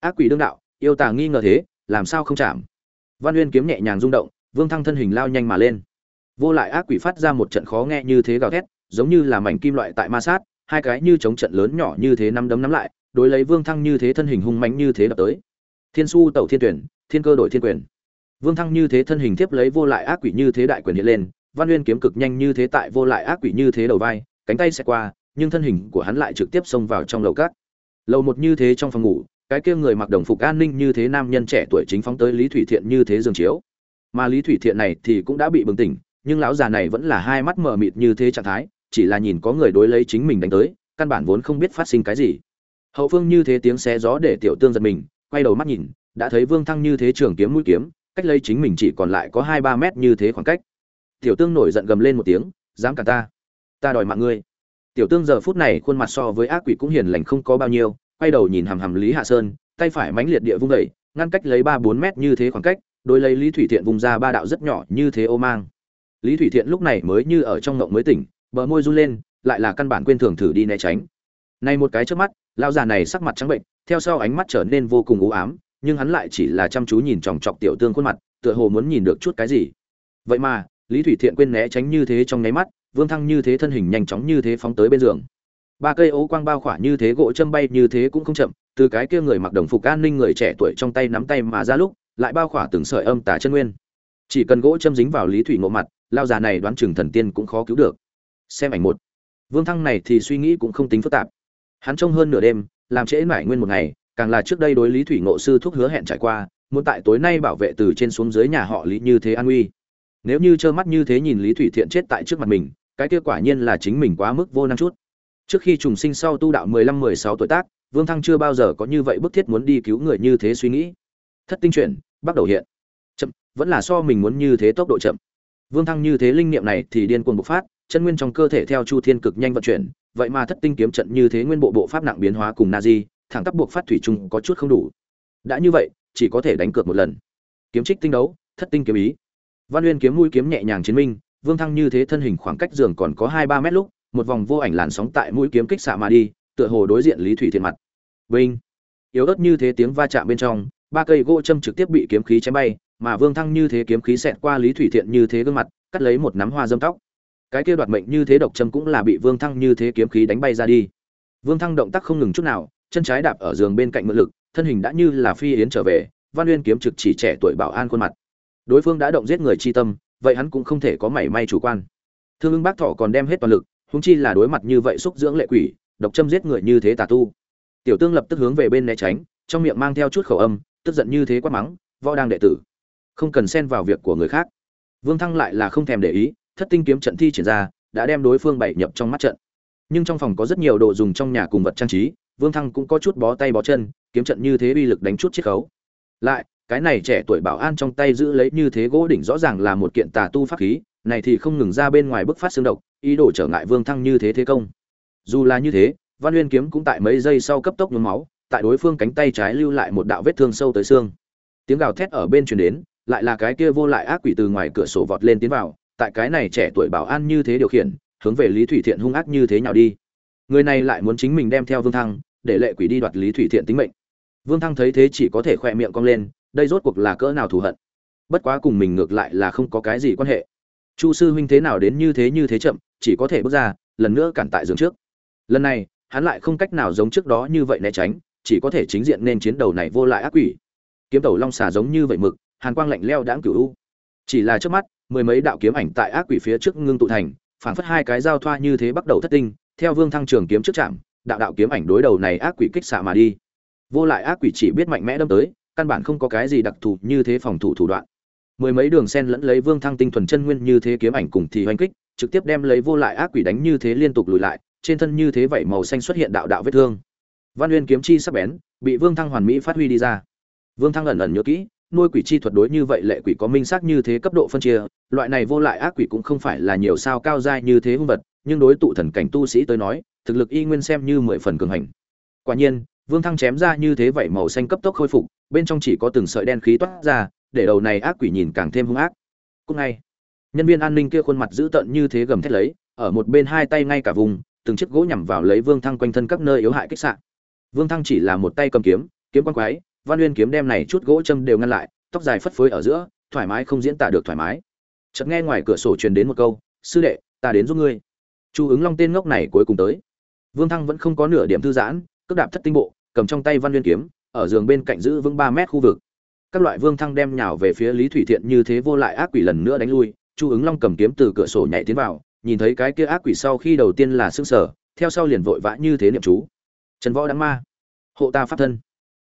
Ác quỷ đương đạo, yêu tà nghi ngờ thế, làm sao không chạm? Văn uyên kiếm nhẹ nhàng rung động, vương thăng thân hình lao nhanh mà lên. Vô lại ác quỷ phát ra một trận khó nghe như thế gào thét giống như là mảnh kim loại tại ma sát hai cái như chống trận lớn nhỏ như thế năm đấm nắm lại đối lấy vương thăng như thế thân hình hung mãnh như thế đập tới thiên su tẩu thiên tuyển thiên cơ đổi thiên quyền vương thăng như thế thân hình tiếp lấy vô lại ác quỷ như thế đại quyền hiện lên văn uyên kiếm cực nhanh như thế tại vô lại ác quỷ như thế đầu vai cánh tay sẽ qua nhưng thân hình của hắn lại trực tiếp xông vào trong lầu cát lầu một như thế trong phòng ngủ cái kia người mặc đồng phục an ninh như thế nam nhân trẻ tuổi chính phóng tới lý thủy thiện như thế giường chiếu mà lý thủy thiện này thì cũng đã bị bừng tỉnh nhưng lão già này vẫn là hai mắt mở mịt như thế trạng thái chỉ là nhìn có người đối lấy chính mình đánh tới, căn bản vốn không biết phát sinh cái gì. Hậu phương như thế tiếng xé gió để tiểu tương giật mình, quay đầu mắt nhìn, đã thấy vương thăng như thế trường kiếm mũi kiếm, cách lấy chính mình chỉ còn lại có hai ba mét như thế khoảng cách. Tiểu tương nổi giận gầm lên một tiếng, dám cả ta ta đòi mạng ngươi. Tiểu tương giờ phút này khuôn mặt so với ác quỷ cũng hiền lành không có bao nhiêu, quay đầu nhìn hàm hàm lý hạ sơn, tay phải mãnh liệt địa vung đẩy ngăn cách lấy ba bốn mét như thế khoảng cách đôi lấy lý thủy thiện vùng ra ba đạo rất nhỏ như thế ô mang. Lý thủy thiện lúc này mới như ở trong ngộng mới tỉnh bờ môi run lên, lại là căn bản quên thường thử đi né tránh. Nay một cái trước mắt, lão già này sắc mặt trắng bệnh, theo sau ánh mắt trở nên vô cùng u ám, nhưng hắn lại chỉ là chăm chú nhìn chòng chọc tiểu tương khuôn mặt, tựa hồ muốn nhìn được chút cái gì. Vậy mà, lý thủy thiện quên né tránh như thế trong nháy mắt, vương thăng như thế thân hình nhanh chóng như thế phóng tới bên giường. Ba cây ố quang bao khỏa như thế, gỗ châm bay như thế cũng không chậm, từ cái kia người mặc đồng phục an ninh người trẻ tuổi trong tay nắm tay mà ra lúc, lại bao khỏa từng sợi âm tả chân nguyên. Chỉ cần gỗ châm dính vào lý thủy ngộ mặt lao già này đoán chừng thần tiên cũng khó cứu được xem ảnh một. Vương thăng này thì suy nghĩ cũng không tính phức tạp. Hắn trông hơn nửa đêm, làm trễ mãi nguyên một ngày, càng là trước đây đối lý thủy ngộ sư thúc hứa hẹn trải qua, muốn tại tối nay bảo vệ từ trên xuống dưới nhà họ lý như thế an uy nếu như trơ mắt như thế nhìn lý thủy thiện chết tại trước mặt mình, cái kia quả nhiên là chính mình quá mức vô năng chút. Trước khi trùng sinh sau tu đạo mười lăm mười sáu tuổi tác, vương thăng chưa bao giờ có như vậy bức thiết muốn đi cứu người như thế suy nghĩ. Thất tinh chuyển, bắt đầu hiện. Chậm, vẫn là so mình muốn như thế tốc độ chậm. Vương thăng như thế linh niệm này thì điên cuồng bộc phát chân nguyên trong cơ thể theo chu thiên cực nhanh vận chuyển, vậy mà thất tinh kiếm trận như thế nguyên bộ bộ pháp nặng biến hóa cùng na di, thẳng tắp buộc phát thủy chung có chút không đủ. Đã như vậy, chỉ có thể đánh cược một lần. Kiếm trích tinh đấu, thất tinh kiếm ý. Văn uyên kiếm mũi kiếm nhẹ nhàng chiến minh, vương thăng như thế thân hình khoảng cách giường còn có hai ba mét lúc, một vòng vô ảnh làn sóng tại mũi kiếm kích xạ mà đi, tựa hồ đối diện lý thủy thiện mặt. Vinh! Yếu ớt như thế tiếng va chạm bên trong, ba cây gỗ châm trực tiếp bị kiếm khí chém bay, mà vương thăng như thế kiếm khí xẹt qua lý thủy thiện như thế gương mặt, cắt lấy một nắm hoa dâm tóc cái kia đoạt mệnh như thế độc châm cũng là bị vương thăng như thế kiếm khí đánh bay ra đi. Vương thăng động tác không ngừng chút nào, chân trái đạp ở giường bên cạnh mượn lực, thân hình đã như là phi yến trở về, văn uyên kiếm trực chỉ trẻ tuổi bảo an khuôn mặt. Đối phương đã động giết người chi tâm, vậy hắn cũng không thể có mảy may chủ quan. Thương ưng bác thọ còn đem hết toàn lực húng chi là đối mặt như vậy xúc dưỡng lệ quỷ, độc châm giết người như thế tà tu. Tiểu tương lập tức hướng về bên né tránh, trong miệng mang theo chút khẩu âm, tức giận như thế quát mắng, võ đang đệ tử, không cần xen vào việc của người khác. Vương thăng lại là không thèm để ý thất tinh kiếm trận thi triển ra, đã đem đối phương bày nhập trong mắt trận. Nhưng trong phòng có rất nhiều đồ dùng trong nhà cùng vật trang trí, vương thăng cũng có chút bó tay bó chân, kiếm trận như thế uy lực đánh chút chiết khấu. Lại, cái này trẻ tuổi bảo an trong tay giữ lấy như thế gỗ đỉnh rõ ràng là một kiện tà tu pháp khí, này thì không ngừng ra bên ngoài bức phát xương độc, ý đồ trở ngại vương thăng như thế thế công. Dù là như thế, văn uyên kiếm cũng tại mấy giây sau cấp tốc nhuốm máu, tại đối phương cánh tay trái lưu lại một đạo vết thương sâu tới xương. Tiếng gào thét ở bên truyền đến, lại là cái kia vô lại ác quỷ từ ngoài cửa sổ vọt lên tiến vào tại cái này trẻ tuổi bảo an như thế điều khiển, hướng về lý thủy thiện hung ác như thế nhào đi. Người này lại muốn chính mình đem theo vương thăng, để lệ quỷ đi đoạt lý thủy thiện tính mệnh. Vương thăng thấy thế chỉ có thể khoe miệng cong lên, đây rốt cuộc là cỡ nào thù hận. Bất quá cùng mình ngược lại là không có cái gì quan hệ. Chu sư huynh thế nào đến như thế như thế chậm, chỉ có thể bước ra, lần nữa cản tại giường trước. Lần này, hắn lại không cách nào giống trước đó như vậy né tránh, chỉ có thể chính diện nên chiến đầu này vô lại ác quỷ. Kiếm tẩu long xà giống như vậy mực, hàn quang lạnh leo đãng cửu u. Chỉ là trước mắt mười mấy đạo kiếm ảnh tại ác quỷ phía trước ngưng tụ thành, phảng phất hai cái giao thoa như thế bắt đầu thất tinh, theo vương thăng trường kiếm trước chạm, đạo đạo kiếm ảnh đối đầu này ác quỷ kích xạ mà đi. Vô lại ác quỷ chỉ biết mạnh mẽ đâm tới, căn bản không có cái gì đặc thù như thế phòng thủ thủ đoạn. Mười mấy đường sen lẫn lấy vương thăng tinh thuần chân nguyên như thế kiếm ảnh cùng thì hoành kích, trực tiếp đem lấy vô lại ác quỷ đánh như thế liên tục lùi lại, trên thân như thế vậy màu xanh xuất hiện đạo đạo vết thương. Văn uyên kiếm chi sắc bén, bị vương thăng hoàn mỹ phát huy đi ra. Vương thăng ẩn ẩn nhớ kỹ nuôi quỷ chi thuật đối như vậy lệ quỷ có minh xác như thế cấp độ phân chia, loại này vô lại ác quỷ cũng không phải là nhiều sao cao dai như thế hung vật, nhưng đối tụ thần cảnh tu sĩ tới nói, thực lực y nguyên xem như mười phần cường hành. Quả nhiên, vương thăng chém ra như thế vậy màu xanh cấp tốc khôi phục, bên trong chỉ có từng sợi đen khí toát ra, để đầu này ác quỷ nhìn càng thêm hung ác. Cũng ngay, nhân viên an ninh kia khuôn mặt dữ tợn như thế gầm thét lấy, ở một bên hai tay ngay cả vùng, từng chiếc gỗ nhằm vào lấy vương thăng quanh thân các nơi yếu hại kích sạn vương thăng chỉ là một tay cầm kiếm kiếm quan quái văn uyên kiếm đem này chút gỗ châm đều ngăn lại, tóc dài phất phới ở giữa, thoải mái không diễn tả được thoải mái. Chợt nghe ngoài cửa sổ truyền đến một câu, sư đệ, ta đến giúp ngươi. Chu ứng long tên ngốc này cuối cùng tới. Vương thăng vẫn không có nửa điểm thư giãn, cước đạp thất tinh bộ, cầm trong tay văn uyên kiếm, ở giường bên cạnh giữ vững ba mét khu vực. Các loại vương thăng đem nhào về phía lý thủy thiện như thế vô lại ác quỷ lần nữa đánh lui, chu ứng long cầm kiếm từ cửa sổ nhảy tiến vào, nhìn thấy cái kia ác quỷ sau khi đầu tiên là xương sở theo sau liền vội vã như thế niệm chú. Trần võ đắng ma, hộ ta pháp thân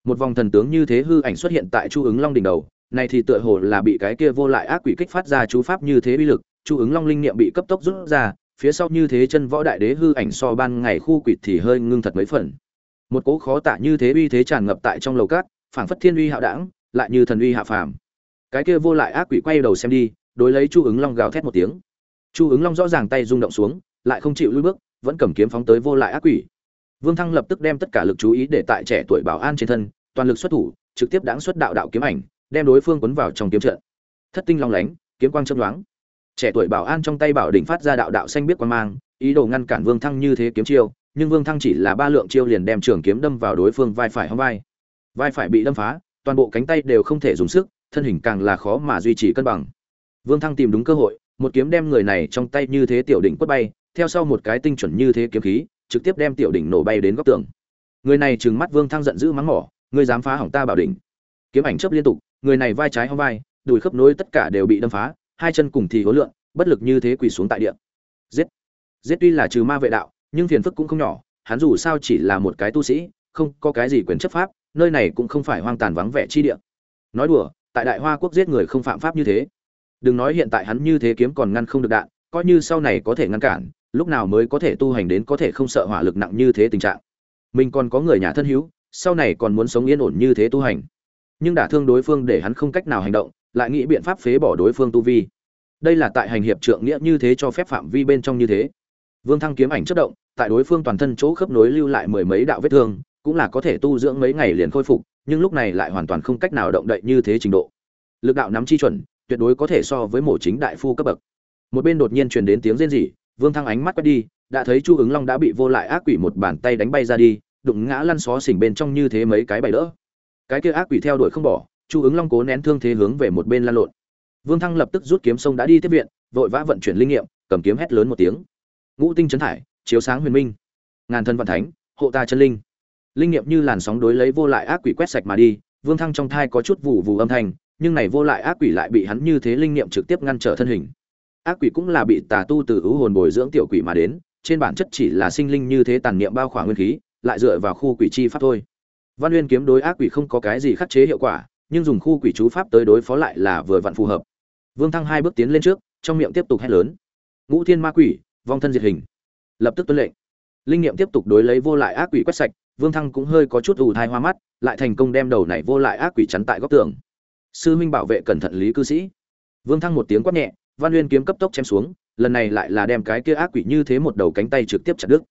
một vòng thần tướng như thế hư ảnh xuất hiện tại chu ứng long đỉnh đầu, này thì tựa hồ là bị cái kia vô lại ác quỷ kích phát ra chú pháp như thế uy lực, chu ứng long linh niệm bị cấp tốc rút ra, phía sau như thế chân võ đại đế hư ảnh so ban ngày khu quỷ thì hơi ngưng thật mấy phần. Một cỗ khó tả như thế uy thế tràn ngập tại trong lầu cát phảng phất thiên uy hạo đảng lại như thần uy hạ phàm. Cái kia vô lại ác quỷ quay đầu xem đi, đối lấy chu ứng long gào thét một tiếng. Chu ứng long rõ ràng tay rung động xuống, lại không chịu lùi bước, vẫn cầm kiếm phóng tới vô lại ác quỷ. Vương thăng lập tức đem tất cả lực chú ý để tại trẻ tuổi bảo an trên thân toàn lực xuất thủ, trực tiếp đáng xuất đạo đạo kiếm ảnh, đem đối phương quấn vào trong kiếm trận. Thất tinh long lánh, kiếm quang châm đoán trẻ tuổi bảo an trong tay bảo đỉnh phát ra đạo đạo xanh biết quan mang, ý đồ ngăn cản vương thăng như thế kiếm chiêu, nhưng vương thăng chỉ là ba lượng chiêu liền đem trường kiếm đâm vào đối phương vai phải hông vai. Vai phải bị đâm phá, toàn bộ cánh tay đều không thể dùng sức, thân hình càng là khó mà duy trì cân bằng. Vương thăng tìm đúng cơ hội, một kiếm đem người này trong tay như thế tiểu đỉnh quất bay, theo sau một cái tinh chuẩn như thế kiếm khí, trực tiếp đem tiểu đỉnh nổ bay đến góc tường. Người này trừng mắt vương thăng giận dữ mắng mỏ ngươi dám phá hỏng ta bảo đỉnh. Kiếm ảnh chớp liên tục, người này vai trái hông vai, đùi khớp nối tất cả đều bị đâm phá, hai chân cùng thì hối lượng bất lực như thế quỳ xuống tại địa. Giết! Giết tuy là trừ ma vệ đạo, nhưng phiền phức cũng không nhỏ, hắn dù sao chỉ là một cái tu sĩ, không có cái gì quyền chấp pháp, nơi này cũng không phải hoang tàn vắng vẻ chi địa. Nói đùa, tại đại hoa quốc giết người không phạm pháp như thế. Đừng nói hiện tại hắn như thế kiếm còn ngăn không được đạn, coi như sau này có thể ngăn cản, lúc nào mới có thể tu hành đến có thể không sợ hỏa lực nặng như thế tình trạng. Mình còn có người nhà thân hữu sau này còn muốn sống yên ổn như thế tu hành. Nhưng đả thương đối phương để hắn không cách nào hành động, lại nghĩ biện pháp phế bỏ đối phương tu vi. Đây là tại hành hiệp trượng nghĩa như thế cho phép phạm vi bên trong như thế. Vương thăng kiếm ảnh chất động, tại đối phương toàn thân chỗ khớp nối lưu lại mười mấy đạo vết thương, cũng là có thể tu dưỡng mấy ngày liền khôi phục, nhưng lúc này lại hoàn toàn không cách nào động đậy như thế trình độ. Lực đạo nắm chi chuẩn, tuyệt đối có thể so với mổ chính đại phu cấp bậc. Một bên đột nhiên truyền đến tiếng rên rỉ, vương thăng ánh mắt quét đi, đã thấy chu ứng long đã bị vô lại ác quỷ một bàn tay đánh bay ra đi đụng ngã lăn xó xỉnh bên trong như thế mấy cái bày đỡ. Cái kia ác quỷ theo đuổi không bỏ, chu ứng long cố nén thương thế hướng về một bên lăn lộn. Vương thăng lập tức rút kiếm sông đã đi tiếp viện, vội vã vận chuyển linh nghiệm, cầm kiếm hét lớn một tiếng. Ngũ tinh chấn thải, chiếu sáng huyền minh. Ngàn thân vận thánh, hộ ta chân linh. Linh nghiệm như làn sóng đối lấy vô lại ác quỷ quét sạch mà đi, vương thăng trong thai có chút vụ vụ âm thanh, nhưng này vô lại ác quỷ lại bị hắn như thế linh nghiệm trực tiếp ngăn trở thân hình. Ác quỷ cũng là bị tà tu từ ưu hồn bồi dưỡng tiểu quỷ mà đến, trên bản chất chỉ là sinh linh như thế tàn niệm bao khoảng nguyên khí lại dựa vào khu quỷ chi pháp thôi. Văn uyên kiếm đối ác quỷ không có cái gì khắc chế hiệu quả, nhưng dùng khu quỷ chú pháp tới đối phó lại là vừa vặn phù hợp. Vương thăng hai bước tiến lên trước, trong miệng tiếp tục hét lớn. Ngũ thiên ma quỷ, vong thân diệt hình. Lập tức tuân lệnh. Linh nghiệm tiếp tục đối lấy vô lại ác quỷ quét sạch, vương thăng cũng hơi có chút ù thai hoa mắt, lại thành công đem đầu này vô lại ác quỷ chắn tại góc tường. Sư Minh bảo vệ cẩn thận lý cư sĩ. Vương thăng một tiếng quát nhẹ, văn uyên kiếm cấp tốc chém xuống, lần này lại là đem cái kia ác quỷ như thế một đầu cánh tay trực tiếp chặt đứt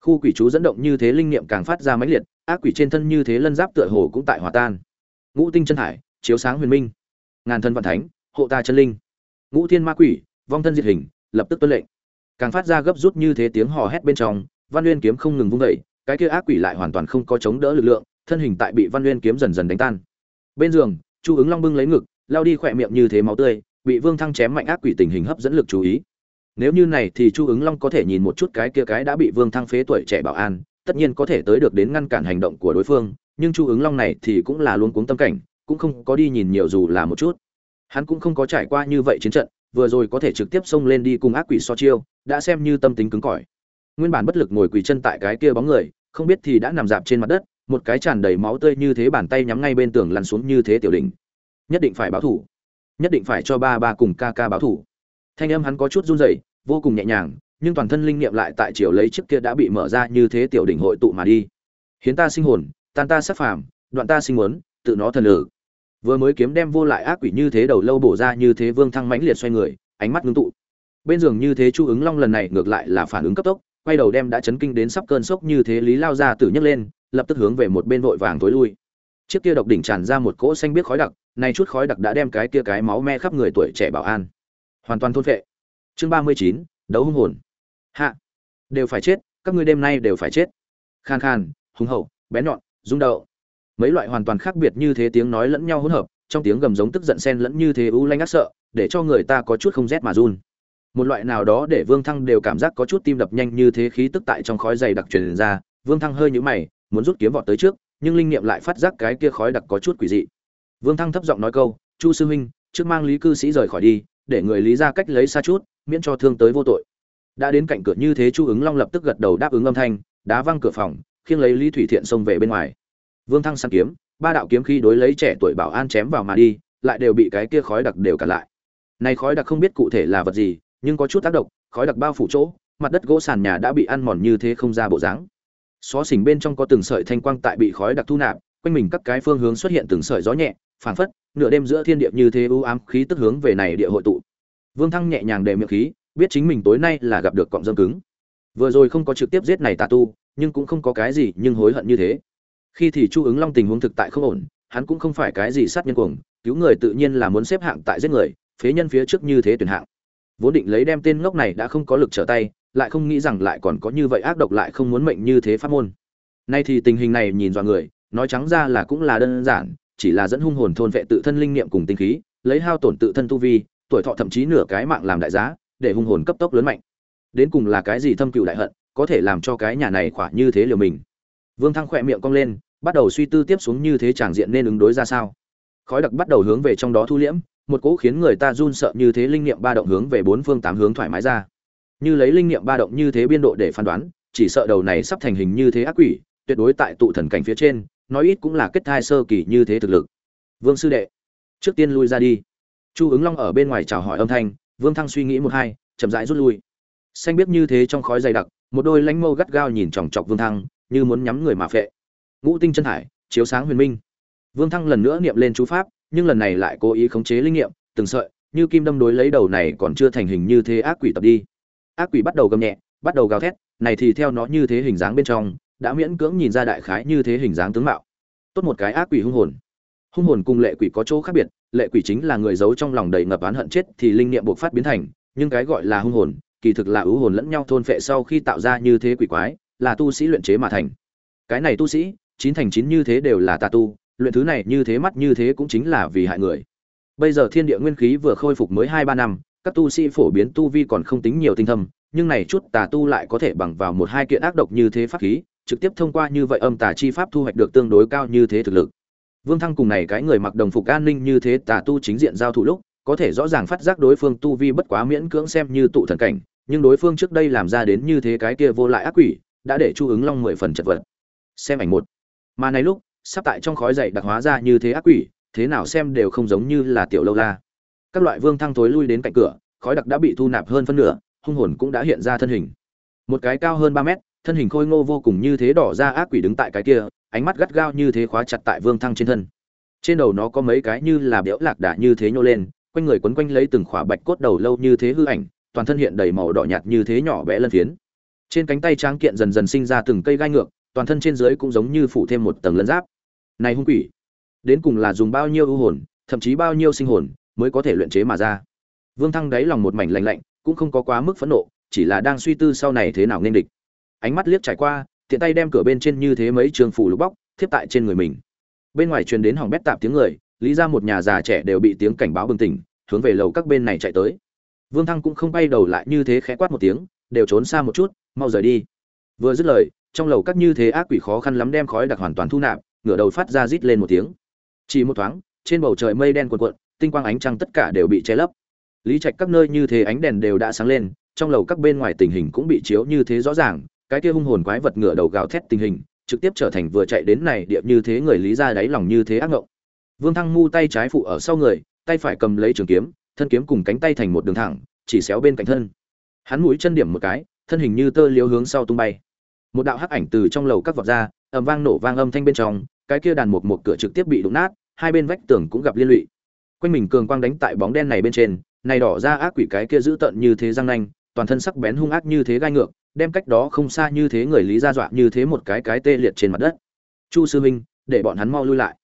khu quỷ chú dẫn động như thế linh niệm càng phát ra mãnh liệt, ác quỷ trên thân như thế lân giáp tựa hồ cũng tại hòa tan. Ngũ tinh chân hải, chiếu sáng huyền minh. Ngàn thân vạn thánh, hộ ta chân linh. Ngũ thiên ma quỷ, vong thân diệt hình, lập tức tuân lệnh. Càng phát ra gấp rút như thế tiếng hò hét bên trong, văn uyên kiếm không ngừng vung dậy, cái kia ác quỷ lại hoàn toàn không có chống đỡ lực lượng, thân hình tại bị văn uyên kiếm dần dần đánh tan. Bên giường, chu ứng long bưng lấy ngực lao đi khỏe miệng như thế máu tươi, bị vương thăng chém mạnh ác quỷ tình hình hấp dẫn lực chú ý nếu như này thì chu ứng long có thể nhìn một chút cái kia cái đã bị vương thăng phế tuổi trẻ bảo an, tất nhiên có thể tới được đến ngăn cản hành động của đối phương, nhưng chu ứng long này thì cũng là luôn cuống tâm cảnh, cũng không có đi nhìn nhiều dù là một chút. Hắn cũng không có trải qua như vậy chiến trận, vừa rồi có thể trực tiếp xông lên đi cùng ác quỷ so chiêu, đã xem như tâm tính cứng cỏi. Nguyên bản bất lực ngồi quỳ chân tại cái kia bóng người, không biết thì đã nằm dạp trên mặt đất, một cái tràn đầy máu tươi như thế bàn tay nhắm ngay bên tường lăn xuống như thế tiểu đỉnh. Nhất định phải báo thủ. Nhất định phải cho ba ba cùng ca ca báo thủ thanh âm hắn có chút run rẩy, vô cùng nhẹ nhàng, nhưng toàn thân linh nghiệm lại tại chiều lấy trước kia đã bị mở ra như thế tiểu đỉnh hội tụ mà đi. Hiến ta sinh hồn, tan ta sắc phàm, đoạn ta sinh muốn tự nó thần lử. Vừa mới kiếm đem vô lại ác quỷ như thế đầu lâu bổ ra như thế vương thăng mãnh liệt xoay người, ánh mắt ngưng tụ. Bên giường như thế chu ứng long lần này ngược lại là phản ứng cấp tốc, quay đầu đem đã chấn kinh đến sắp cơn sốc như thế lý lao ra tử nhấc lên, lập tức hướng về một bên vội vàng tối lui. Chiếc kia độc đỉnh tràn ra một cỗ xanh biết khói đặc, nay chút khói đặc đã đem cái kia cái máu me khắp người tuổi trẻ bảo an hoàn toàn thôn phệ. Chương ba mươi chín, đấu hung hồn. Hạ. Đều phải chết, các ngươi đêm nay đều phải chết. Khan khan, hùng hậu bé nhọn, rung đậu mấy loại hoàn toàn khác biệt như thế tiếng nói lẫn nhau hỗn hợp, trong tiếng gầm giống tức giận xen lẫn như thế u lanh ác sợ, để cho người ta có chút không rét mà run. Một loại nào đó để vương thăng đều cảm giác có chút tim đập nhanh như thế khí tức tại trong khói dày đặc truyền ra. Vương thăng hơi nhũ mày, muốn rút kiếm vọt tới trước, nhưng linh nghiệm lại phát giác cái kia khói đặc có chút quỷ dị. Vương thăng thấp giọng nói câu, chu sư huynh, trước mang lý cư sĩ rời khỏi đi để người lý ra cách lấy xa chút, miễn cho thương tới vô tội. Đã đến cạnh cửa như thế chu ứng long lập tức gật đầu đáp ứng âm thanh, đá văng cửa phòng, khiêng lấy lý thủy thiện xông về bên ngoài. Vương thăng săn kiếm, ba đạo kiếm khi đối lấy trẻ tuổi bảo an chém vào mà đi, lại đều bị cái kia khói đặc đều cả lại. Này khói đặc không biết cụ thể là vật gì, nhưng có chút tác động, khói đặc bao phủ chỗ, mặt đất gỗ sàn nhà đã bị ăn mòn như thế không ra bộ dáng. Xó xỉnh bên trong có từng sợi thanh quang tại bị khói đặc thu nạp, quanh mình các cái phương hướng xuất hiện từng sợi gió nhẹ, phảng phất nửa đêm giữa thiên địa như thế u ám khí tức hướng về này địa hội tụ. Vương thăng nhẹ nhàng để miệng khí, biết chính mình tối nay là gặp được cọng dâm cứng. Vừa rồi không có trực tiếp giết này tà tu, nhưng cũng không có cái gì nhưng hối hận như thế. Khi thì chu ứng long tình huống thực tại không ổn, hắn cũng không phải cái gì sát nhân cuồng, cứu người tự nhiên là muốn xếp hạng tại giết người, phế nhân phía trước như thế tuyển hạng. Vốn định lấy đem tên ngốc này đã không có lực trở tay, lại không nghĩ rằng lại còn có như vậy ác độc lại không muốn mệnh như thế pháp môn. Nay thì tình hình này nhìn dọa người, nói trắng ra là cũng là đơn giản chỉ là dẫn hung hồn thôn vệ tự thân linh niệm cùng tinh khí, lấy hao tổn tự thân tu vi, tuổi thọ thậm chí nửa cái mạng làm đại giá, để hung hồn cấp tốc lớn mạnh. Đến cùng là cái gì thâm cừu đại hận, có thể làm cho cái nhà này khỏa như thế liều mình? Vương thăng khỏe miệng cong lên, bắt đầu suy tư tiếp xuống như thế chẳng diện nên ứng đối ra sao. Khói đặc bắt đầu hướng về trong đó thu liễm, một cỗ khiến người ta run sợ như thế linh niệm ba động hướng về bốn phương tám hướng thoải mái ra. Như lấy linh niệm ba động như thế biên độ để phán đoán, chỉ sợ đầu này sắp thành hình như thế ác quỷ, tuyệt đối tại tụ thần cảnh phía trên nói ít cũng là kết thai sơ kỳ như thế thực lực. Vương sư đệ, trước tiên lui ra đi. Chu ứng long ở bên ngoài chào hỏi âm thanh, vương thăng suy nghĩ một hai, chậm rãi rút lui. Xanh biết như thế trong khói dày đặc, một đôi lánh mâu gắt gao nhìn chòng chọc vương thăng, như muốn nhắm người mà phệ. Ngũ tinh chân hải, chiếu sáng huyền minh. Vương thăng lần nữa niệm lên chú pháp, nhưng lần này lại cố ý khống chế linh nghiệm, từng sợi, như kim đâm đối lấy đầu này còn chưa thành hình như thế ác quỷ tập đi. Ác quỷ bắt đầu gầm nhẹ, bắt đầu gào thét, này thì theo nó như thế hình dáng bên trong đã miễn cưỡng nhìn ra đại khái như thế hình dáng tướng mạo. Tốt một cái ác quỷ hung hồn. Hung hồn cùng lệ quỷ có chỗ khác biệt, lệ quỷ chính là người giấu trong lòng đầy ngập oán hận chết thì linh niệm buộc phát biến thành, nhưng cái gọi là hung hồn, kỳ thực là ưu hồn lẫn nhau thôn phệ sau khi tạo ra như thế quỷ quái, là tu sĩ luyện chế mà thành. Cái này tu sĩ, chín thành chín như thế đều là tà tu, luyện thứ này như thế mắt như thế cũng chính là vì hại người. Bây giờ thiên địa nguyên khí vừa khôi phục mới hai ba năm, các tu sĩ phổ biến tu vi còn không tính nhiều tinh thâm, nhưng này chút tà tu lại có thể bằng vào một hai kiện ác độc như thế pháp khí trực tiếp thông qua như vậy âm tà chi pháp thu hoạch được tương đối cao như thế thực lực. Vương thăng cùng này cái người mặc đồng phục an ninh như thế tà tu chính diện giao thủ lúc, có thể rõ ràng phát giác đối phương tu vi bất quá miễn cưỡng xem như tụ thần cảnh, nhưng đối phương trước đây làm ra đến như thế cái kia vô lại ác quỷ, đã để chu ứng long mười phần chật vật. Xem ảnh một. Mà này lúc, sắp tại trong khói dậy đặc hóa ra như thế ác quỷ, thế nào xem đều không giống như là tiểu lâu la. Các loại vương thăng tối lui đến cạnh cửa, khói đặc đã bị thu nạp hơn phân nửa, hung hồn cũng đã hiện ra thân hình. Một cái cao hơn ba mét thân hình khôi ngô vô cùng như thế đỏ ra ác quỷ đứng tại cái kia, ánh mắt gắt gao như thế khóa chặt tại vương thăng trên thân. Trên đầu nó có mấy cái như là béo lạc đà như thế nhô lên, quanh người quấn quanh lấy từng khỏa bạch cốt đầu lâu như thế hư ảnh, toàn thân hiện đầy màu đỏ nhạt như thế nhỏ bé lân phiến. Trên cánh tay tráng kiện dần dần sinh ra từng cây gai ngược, toàn thân trên dưới cũng giống như phủ thêm một tầng lân giáp. Này hung quỷ, đến cùng là dùng bao nhiêu ưu hồn, thậm chí bao nhiêu sinh hồn mới có thể luyện chế mà ra? Vương thăng đáy lòng một mảnh lạnh lạnh, cũng không có quá mức phẫn nộ, chỉ là đang suy tư sau này thế nào nên địch ánh mắt liếc trải qua, tiện tay đem cửa bên trên như thế mấy trường phủ lục bóc, thiếp tại trên người mình. Bên ngoài truyền đến hỏng bét tạp tiếng người, lý ra một nhà già trẻ đều bị tiếng cảnh báo bừng tỉnh, hướng về lầu các bên này chạy tới. Vương thăng cũng không bay đầu lại như thế khẽ quát một tiếng, đều trốn xa một chút, mau rời đi. Vừa dứt lời, trong lầu các như thế ác quỷ khó khăn lắm đem khói đặc hoàn toàn thu nạp, ngửa đầu phát ra rít lên một tiếng. Chỉ một thoáng, trên bầu trời mây đen cuộn cuộn, tinh quang ánh trăng tất cả đều bị che lấp. Lý trạch các nơi như thế ánh đèn đều đã sáng lên, trong lầu các bên ngoài tình hình cũng bị chiếu như thế rõ ràng cái kia hung hồn quái vật ngửa đầu gào thét tình hình, trực tiếp trở thành vừa chạy đến này địa như thế người lý ra đáy lòng như thế ác ngộng. Vương thăng mu tay trái phụ ở sau người, tay phải cầm lấy trường kiếm, thân kiếm cùng cánh tay thành một đường thẳng, chỉ xéo bên cạnh thân. Hắn mũi chân điểm một cái, thân hình như tơ liếu hướng sau tung bay. Một đạo hắc ảnh từ trong lầu các vọt ra, ầm vang nổ vang âm thanh bên trong, cái kia đàn một một cửa trực tiếp bị đụng nát, hai bên vách tường cũng gặp liên lụy. Quanh mình cường quang đánh tại bóng đen này bên trên, này đỏ ra ác quỷ cái kia giữ tận như thế răng nanh, toàn thân sắc bén hung ác như thế gai ngược đem cách đó không xa như thế người lý ra dọa như thế một cái cái tê liệt trên mặt đất. Chu sư minh để bọn hắn mau lui lại.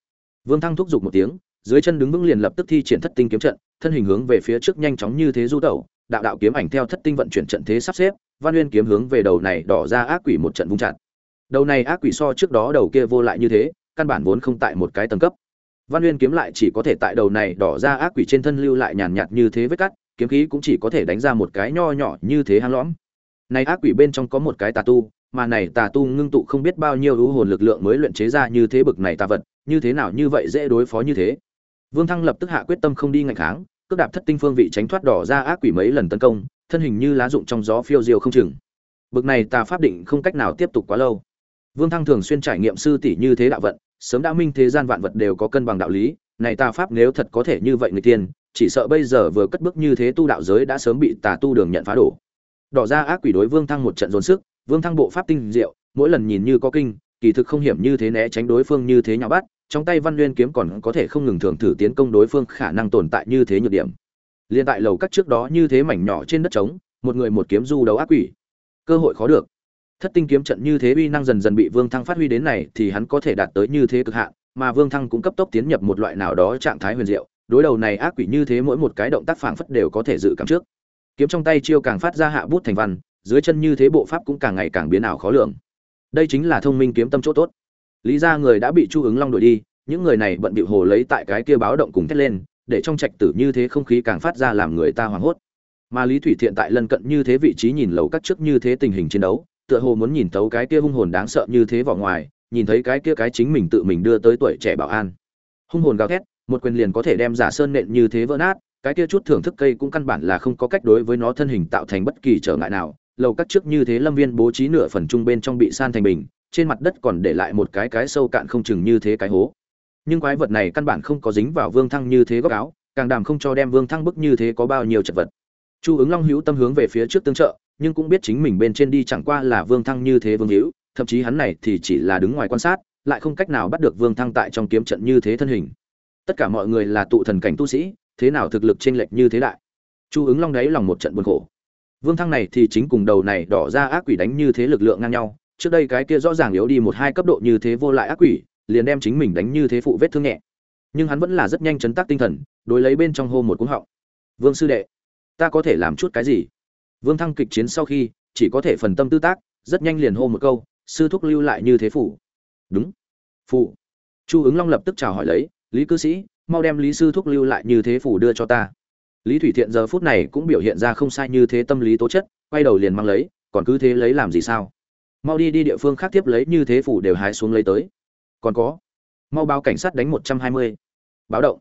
Vương thăng thúc giục một tiếng, dưới chân đứng vững liền lập tức thi triển thất tinh kiếm trận, thân hình hướng về phía trước nhanh chóng như thế du tẩu, đạo đạo kiếm ảnh theo thất tinh vận chuyển trận thế sắp xếp, văn uyên kiếm hướng về đầu này đỏ ra ác quỷ một trận vung chặt. Đầu này ác quỷ so trước đó đầu kia vô lại như thế, căn bản vốn không tại một cái tầng cấp. Văn uyên kiếm lại chỉ có thể tại đầu này đỏ ra ác quỷ trên thân lưu lại nhàn nhạt như thế vết cắt, kiếm khí cũng chỉ có thể đánh ra một cái nho nhỏ như thế hang lõm này ác quỷ bên trong có một cái tà tu, mà này tà tu ngưng tụ không biết bao nhiêu u hồn lực lượng mới luyện chế ra như thế bực này tà vật, như thế nào như vậy dễ đối phó như thế. Vương thăng lập tức hạ quyết tâm không đi ngạch kháng, cước đạp thất tinh phương vị tránh thoát đỏ ra ác quỷ mấy lần tấn công, thân hình như lá rụng trong gió phiêu diêu không chừng. Bực này tà pháp định không cách nào tiếp tục quá lâu. Vương thăng thường xuyên trải nghiệm sư tỷ như thế đạo vận, sớm đã minh thế gian vạn vật đều có cân bằng đạo lý, này tà pháp nếu thật có thể như vậy người tiên, chỉ sợ bây giờ vừa cất bước như thế tu đạo giới đã sớm bị tà tu đường nhận phá đổ đỏ ra ác quỷ đối vương thăng một trận dồn sức, vương thăng bộ pháp tinh diệu, mỗi lần nhìn như có kinh, kỳ thực không hiểm như thế né tránh đối phương như thế nhào bắt, trong tay văn nguyên kiếm còn có thể không ngừng thường thử tiến công đối phương khả năng tồn tại như thế nhược điểm. Liên tại lầu cắt trước đó như thế mảnh nhỏ trên đất trống, một người một kiếm du đấu ác quỷ. Cơ hội khó được. Thất tinh kiếm trận như thế uy năng dần dần bị vương thăng phát huy đến này thì hắn có thể đạt tới như thế cực hạn, mà vương thăng cũng cấp tốc tiến nhập một loại nào đó trạng thái huyền diệu, đối đầu này ác quỷ như thế mỗi một cái động tác phảng phất đều có thể dự cảm trước kiếm trong tay chiêu càng phát ra hạ bút thành văn, dưới chân như thế bộ pháp cũng càng ngày càng biến ảo khó lường. Đây chính là thông minh kiếm tâm chỗ tốt. Lý ra người đã bị chu ứng long đuổi đi, những người này bận bịu hồ lấy tại cái kia báo động cùng thét lên, để trong trạch tử như thế không khí càng phát ra làm người ta hoảng hốt. Mà lý thủy thiện tại lân cận như thế vị trí nhìn lầu các trước như thế tình hình chiến đấu, tựa hồ muốn nhìn tấu cái kia hung hồn đáng sợ như thế vào ngoài, nhìn thấy cái kia cái chính mình tự mình đưa tới tuổi trẻ bảo an. Hung hồn gào thét, một quyền liền có thể đem giả sơn nện như thế vỡ nát cái kia chút thưởng thức cây cũng căn bản là không có cách đối với nó thân hình tạo thành bất kỳ trở ngại nào. Lầu các trước như thế lâm viên bố trí nửa phần trung bên trong bị san thành bình, trên mặt đất còn để lại một cái cái sâu cạn không chừng như thế cái hố. Nhưng quái vật này căn bản không có dính vào vương thăng như thế góc áo, càng đàm không cho đem vương thăng bức như thế có bao nhiêu chật vật. Chu ứng long hữu tâm hướng về phía trước tương trợ, nhưng cũng biết chính mình bên trên đi chẳng qua là vương thăng như thế vương hữu, thậm chí hắn này thì chỉ là đứng ngoài quan sát, lại không cách nào bắt được vương thăng tại trong kiếm trận như thế thân hình. Tất cả mọi người là tụ thần cảnh tu sĩ thế nào thực lực chênh lệch như thế đại. Chu ứng long đáy lòng một trận buồn khổ. Vương thăng này thì chính cùng đầu này đỏ ra ác quỷ đánh như thế lực lượng ngang nhau. Trước đây cái kia rõ ràng yếu đi một hai cấp độ như thế vô lại ác quỷ, liền đem chính mình đánh như thế phụ vết thương nhẹ. Nhưng hắn vẫn là rất nhanh chấn tác tinh thần, đối lấy bên trong hô một cuống họng. Vương sư đệ, ta có thể làm chút cái gì? Vương thăng kịch chiến sau khi, chỉ có thể phần tâm tư tác, rất nhanh liền hô một câu, sư thúc lưu lại như thế phủ. Đúng. Phụ. Chu ứng long lập tức chào hỏi lấy, lý cư sĩ mau đem lý sư thúc lưu lại như thế phủ đưa cho ta. Lý thủy thiện giờ phút này cũng biểu hiện ra không sai như thế tâm lý tố chất, quay đầu liền mang lấy, còn cứ thế lấy làm gì sao? Mau đi đi địa phương khác tiếp lấy như thế phủ đều hái xuống lấy tới. Còn có, mau báo cảnh sát đánh một trăm hai mươi. Báo động.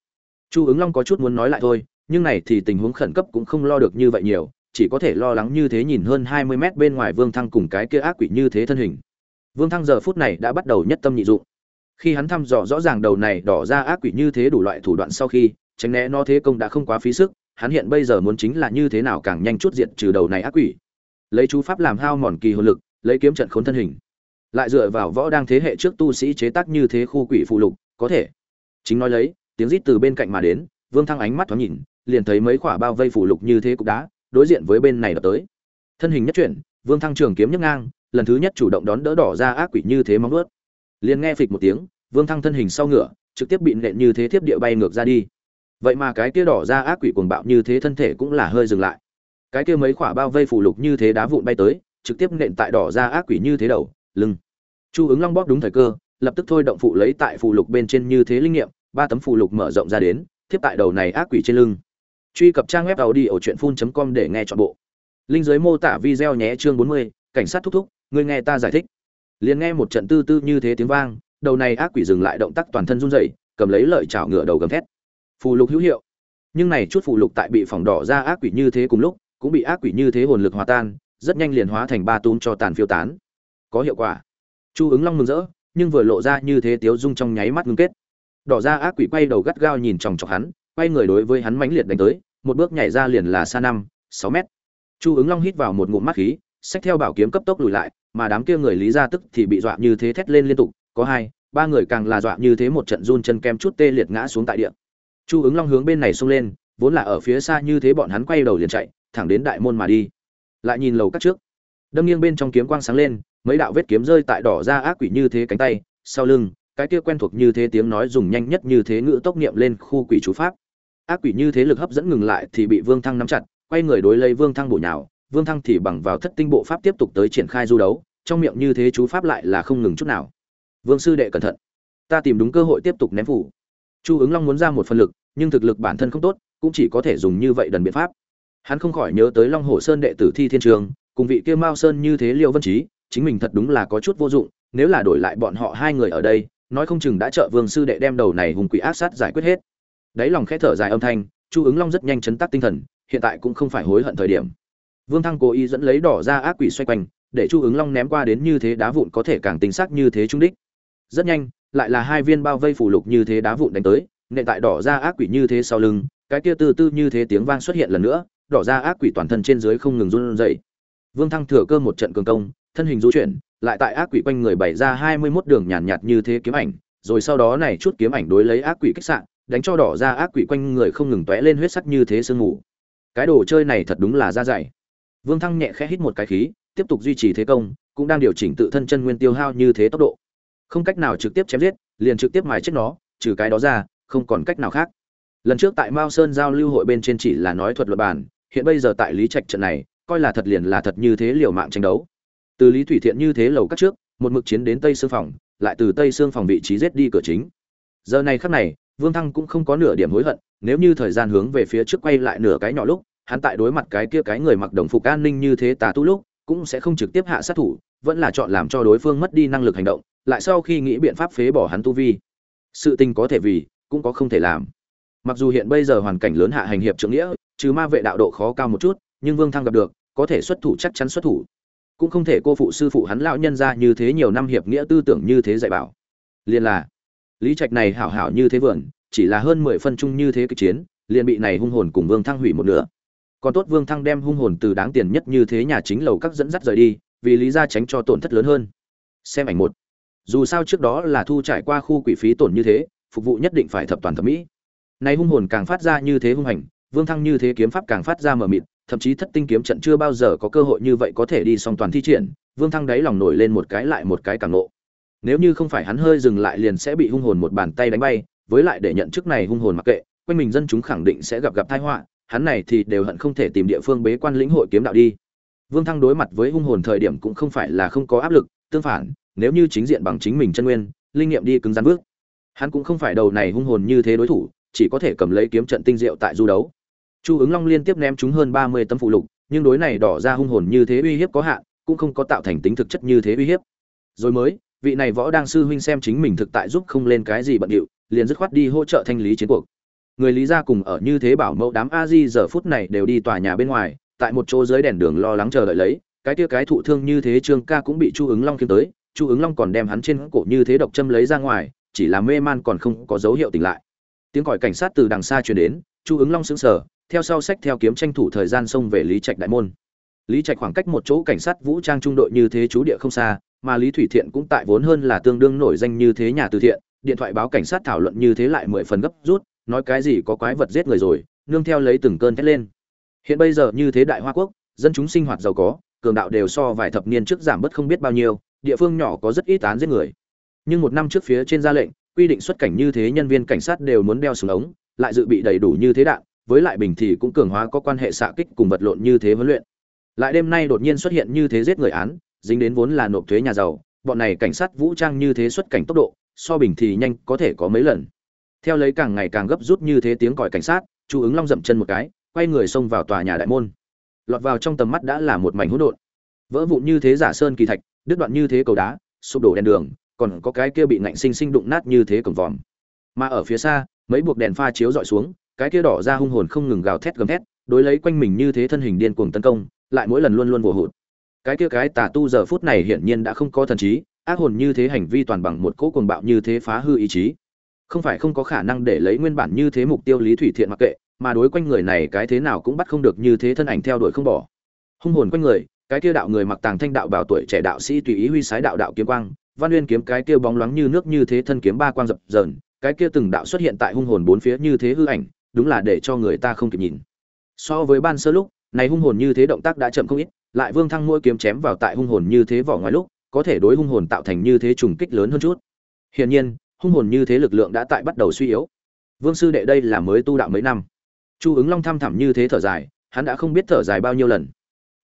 Chu ứng long có chút muốn nói lại thôi, nhưng này thì tình huống khẩn cấp cũng không lo được như vậy nhiều, chỉ có thể lo lắng như thế nhìn hơn hai mươi mét bên ngoài vương thăng cùng cái kia ác quỷ như thế thân hình. Vương thăng giờ phút này đã bắt đầu nhất tâm nhị dụng khi hắn thăm dò rõ ràng đầu này đỏ ra ác quỷ như thế đủ loại thủ đoạn sau khi, tránh né nó thế công đã không quá phí sức, hắn hiện bây giờ muốn chính là như thế nào càng nhanh chút diện trừ đầu này ác quỷ. Lấy chú pháp làm hao mòn kỳ hồn lực, lấy kiếm trận khốn thân hình. Lại dựa vào võ đang thế hệ trước tu sĩ chế tác như thế khu quỷ phụ lục, có thể. Chính nói lấy, tiếng rít từ bên cạnh mà đến, vương thăng ánh mắt thoáng nhìn, liền thấy mấy quả bao vây phủ lục như thế cục đá, đối diện với bên này đập tới. Thân hình nhất chuyển, vương thăng trường kiếm nhấc ngang, lần thứ nhất chủ động đón đỡ đỏ ra ác quỷ như thế móng ướt liền nghe phịch một tiếng vương thăng thân hình sau ngựa trực tiếp bị nện như thế tiếp địa bay ngược ra đi. Vậy mà cái kia đỏ ra ác quỷ cuồng bạo như thế thân thể cũng là hơi dừng lại. Cái kia mấy khỏa bao vây phủ lục như thế đá vụn bay tới trực tiếp nện tại đỏ ra ác quỷ như thế đầu lưng. Chu ứng long bóp đúng thời cơ lập tức thôi động phụ lấy tại phụ lục bên trên như thế linh nghiệm ba tấm phụ lục mở rộng ra đến tiếp tại đầu này ác quỷ trên lưng. Truy cập trang web tàu đi ở truyện phun com để nghe chọn bộ. Linh giới mô tả video nhé chương 40, cảnh sát thúc thúc người nghe ta giải thích liền nghe một trận tư tư như thế tiếng vang, đầu này ác quỷ dừng lại động tác toàn thân run rẩy, cầm lấy lợi chảo ngựa đầu gầm thét. Phù lục hữu hiệu. Nhưng này chút phù lục tại bị phỏng đỏ ra ác quỷ như thế cùng lúc, cũng bị ác quỷ như thế hồn lực hòa tan, rất nhanh liền hóa thành ba tún cho tàn phiêu tán. Có hiệu quả. Chu ứng long mừng rỡ, nhưng vừa lộ ra như thế tiếu dung trong nháy mắt ngưng kết. Đỏ ra ác quỷ quay đầu gắt gao nhìn chòng chọc hắn, quay người đối với hắn mãnh liệt đánh tới, một bước nhảy ra liền là xa năm, sáu mét. Chu ứng long hít vào một ngụm mắt khí, xách theo bảo kiếm cấp tốc lùi lại mà đám kia người lý ra tức thì bị dọa như thế thét lên liên tục, có hai, ba người càng là dọa như thế một trận run chân kem chút tê liệt ngã xuống tại địa. Chu ứng long hướng bên này xông lên, vốn là ở phía xa như thế bọn hắn quay đầu liền chạy, thẳng đến đại môn mà đi. Lại nhìn lầu cắt trước. Đâm nghiêng bên trong kiếm quang sáng lên, mấy đạo vết kiếm rơi tại đỏ ra ác quỷ như thế cánh tay, sau lưng, cái kia quen thuộc như thế tiếng nói dùng nhanh nhất như thế ngữ tốc niệm lên khu quỷ chú pháp. Ác quỷ như thế lực hấp dẫn ngừng lại thì bị vương thăng nắm chặt, quay người đối lấy vương thăng bổ nhào vương thăng thì bằng vào thất tinh bộ pháp tiếp tục tới triển khai du đấu, trong miệng như thế chú pháp lại là không ngừng chút nào. Vương sư đệ cẩn thận. Ta tìm đúng cơ hội tiếp tục ném phủ. Chu ứng long muốn ra một phần lực, nhưng thực lực bản thân không tốt, cũng chỉ có thể dùng như vậy đần biện pháp. Hắn không khỏi nhớ tới long hồ sơn đệ tử thi thiên trường, cùng vị kia mao sơn như thế liêu vân trí chính mình thật đúng là có chút vô dụng, nếu là đổi lại bọn họ hai người ở đây, nói không chừng đã trợ vương sư đệ đem đầu này hùng quỷ ác sát giải quyết hết. Đáy lòng khẽ thở dài âm thanh, chu ứng long rất nhanh chấn tác tinh thần, hiện tại cũng không phải hối hận thời điểm vương thăng cố ý dẫn lấy đỏ ra ác quỷ xoay quanh để chu ứng long ném qua đến như thế đá vụn có thể càng tính xác như thế trung đích. Rất nhanh lại là hai viên bao vây phủ lục như thế đá vụn đánh tới nện tại đỏ ra ác quỷ như thế sau lưng cái kia từ tư như thế tiếng vang xuất hiện lần nữa đỏ ra ác quỷ toàn thân trên dưới không ngừng run rẩy. Vương thăng thừa cơ một trận cường công thân hình du chuyển lại tại ác quỷ quanh người bày ra hai mươi 21 đường nhàn nhạt, nhạt như thế kiếm ảnh rồi sau đó này chút kiếm ảnh đối lấy ác quỷ kích sạn đánh cho đỏ ra ác quỷ quanh người không ngừng tóe lên huyết sắc như thế sương mù. Cái đồ chơi này thật đúng là da dày vương thăng nhẹ khẽ hít một cái khí, tiếp tục duy trì thế công, cũng đang điều chỉnh tự thân chân nguyên tiêu hao như thế tốc độ. Không cách nào trực tiếp chém giết, liền trực tiếp mài chết nó, trừ cái đó ra, không còn cách nào khác. Lần trước tại mao sơn giao lưu hội bên trên chỉ là nói thuật luật bản hiện bây giờ tại lý trạch trận này, coi là thật liền là thật như thế liều mạng tranh đấu. Từ lý thủy thiện như thế lầu cắt trước, một mực chiến đến tây Sương phòng, lại từ tây Sương phòng vị trí giết đi cửa chính. Giờ này khắc này, vương thăng cũng không có nửa điểm hối hận, nếu như thời gian hướng về phía trước quay lại nửa cái nhỏ lúc hắn tại đối mặt cái kia cái người mặc đồng phục an ninh như thế tà tu lúc, cũng sẽ không trực tiếp hạ sát thủ, vẫn là chọn làm cho đối phương mất đi năng lực hành động, lại sau khi nghĩ biện pháp phế bỏ hắn tu vi. Sự tình có thể vì, cũng có không thể làm. Mặc dù hiện bây giờ hoàn cảnh lớn hạ hành hiệp trưởng nghĩa, trừ ma vệ đạo độ khó cao một chút, nhưng vương thăng gặp được, có thể xuất thủ chắc chắn xuất thủ. Cũng không thể cô phụ sư phụ hắn lão nhân ra như thế nhiều năm hiệp nghĩa tư tưởng như thế dạy bảo. Liền là, lý trạch này hảo hảo như thế vườn, chỉ là hơn mười phân chung như thế kịch chiến, liền bị này hung hồn cùng vương thăng hủy một nửa còn tốt vương thăng đem hung hồn từ đáng tiền nhất như thế nhà chính lầu các dẫn dắt rời đi, vì lý ra tránh cho tổn thất lớn hơn. Xem ảnh một. Dù sao trước đó là thu trải qua khu quỷ phí tổn như thế, phục vụ nhất định phải thập toàn thẩm mỹ. Nay hung hồn càng phát ra như thế hung hành, vương thăng như thế kiếm pháp càng phát ra mở mịt, thậm chí thất tinh kiếm trận chưa bao giờ có cơ hội như vậy có thể đi xong toàn thi triển, vương thăng đáy lòng nổi lên một cái lại một cái càng nộ nếu như không phải hắn hơi dừng lại liền sẽ bị hung hồn một bàn tay đánh bay, với lại để nhận chức này hung hồn mặc kệ, quanh mình dân chúng khẳng định sẽ gặp gặp tai họa hắn này thì đều hận không thể tìm địa phương bế quan lĩnh hội kiếm đạo đi. Vương thăng đối mặt với hung hồn thời điểm cũng không phải là không có áp lực, tương phản, nếu như chính diện bằng chính mình chân nguyên, linh nghiệm đi cứng rắn bước. Hắn cũng không phải đầu này hung hồn như thế đối thủ, chỉ có thể cầm lấy kiếm trận tinh diệu tại du đấu. Chu ứng long liên tiếp ném chúng hơn ba mươi tấm phụ lục, nhưng đối này đỏ ra hung hồn như thế uy hiếp có hạn, cũng không có tạo thành tính thực chất như thế uy hiếp. Rồi mới, vị này võ đang sư huynh xem chính mình thực tại giúp không lên cái gì bận điệu, liền dứt khoát đi hỗ trợ thanh lý chiến cuộc người lý gia cùng ở như thế bảo mẫu đám a di giờ phút này đều đi tòa nhà bên ngoài, tại một chỗ dưới đèn đường lo lắng chờ đợi lấy, cái kia cái thụ thương như thế trương ca cũng bị chu ứng long kiếm tới, chu ứng long còn đem hắn trên cổ như thế độc châm lấy ra ngoài, chỉ là mê man còn không có dấu hiệu tỉnh lại. Tiếng còi cảnh sát từ đằng xa truyền đến, chu ứng long sững sờ, theo sau sách theo kiếm tranh thủ thời gian xông về lý trạch đại môn. Lý trạch khoảng cách một chỗ cảnh sát vũ trang trung đội như thế chú địa không xa, mà lý thủy thiện cũng tại vốn hơn là tương đương nổi danh như thế nhà từ thiện, điện thoại báo cảnh sát thảo luận như thế lại mười phần gấp rút nói cái gì có quái vật giết người rồi, nương theo lấy từng cơn thét lên. Hiện bây giờ như thế đại hoa quốc, dân chúng sinh hoạt giàu có, cường đạo đều so vài thập niên trước giảm bớt không biết bao nhiêu, địa phương nhỏ có rất ít án giết người. Nhưng một năm trước phía trên ra lệnh, quy định xuất cảnh như thế nhân viên cảnh sát đều muốn đeo súng ống, lại dự bị đầy đủ như thế đạn, với lại bình thì cũng cường hóa có quan hệ xạ kích cùng vật lộn như thế huấn luyện. Lại đêm nay đột nhiên xuất hiện như thế giết người án, dính đến vốn là nộp thuế nhà giàu, bọn này cảnh sát vũ trang như thế xuất cảnh tốc độ, so bình thì nhanh có thể có mấy lần theo lấy càng ngày càng gấp rút như thế tiếng còi cảnh sát, chu ứng long dậm chân một cái, quay người xông vào tòa nhà đại môn. Lọt vào trong tầm mắt đã là một mảnh hỗn độn. Vỡ vụn như thế giả sơn kỳ thạch, đứt đoạn như thế cầu đá, sụp đổ đèn đường, còn có cái kia bị ngạnh sinh sinh đụng nát như thế cổng vòm. Mà ở phía xa, mấy buộc đèn pha chiếu dọi xuống, cái kia đỏ ra hung hồn không ngừng gào thét gầm thét, đối lấy quanh mình như thế thân hình điên cuồng tấn công, lại mỗi lần luôn luôn vồ hụt. Cái kia cái tà tu giờ phút này hiển nhiên đã không có thần trí, ác hồn như thế hành vi toàn bằng một cỗ cuồng bạo như thế phá hư ý chí không phải không có khả năng để lấy nguyên bản như thế mục tiêu lý thủy thiện mặc kệ, mà đối quanh người này cái thế nào cũng bắt không được như thế thân ảnh theo đuổi không bỏ. Hung hồn quanh người, cái kia đạo người mặc tàng thanh đạo bảo tuổi trẻ đạo sĩ tùy ý huy sái đạo đạo kiếm quang, văn uyên kiếm cái kia bóng loáng như nước như thế thân kiếm ba quang dập dờn, cái kia từng đạo xuất hiện tại hung hồn bốn phía như thế hư ảnh, đúng là để cho người ta không kịp nhìn. So với ban sơ lúc, này hung hồn như thế động tác đã chậm không ít, lại vương thăng mỗi kiếm chém vào tại hung hồn như thế vỏ ngoài lúc, có thể đối hung hồn tạo thành như thế trùng kích lớn hơn chút. Hiển nhiên hung hồn như thế lực lượng đã tại bắt đầu suy yếu. Vương sư đệ đây là mới tu đạo mấy năm. Chu ứng long thăm thẳm như thế thở dài, hắn đã không biết thở dài bao nhiêu lần.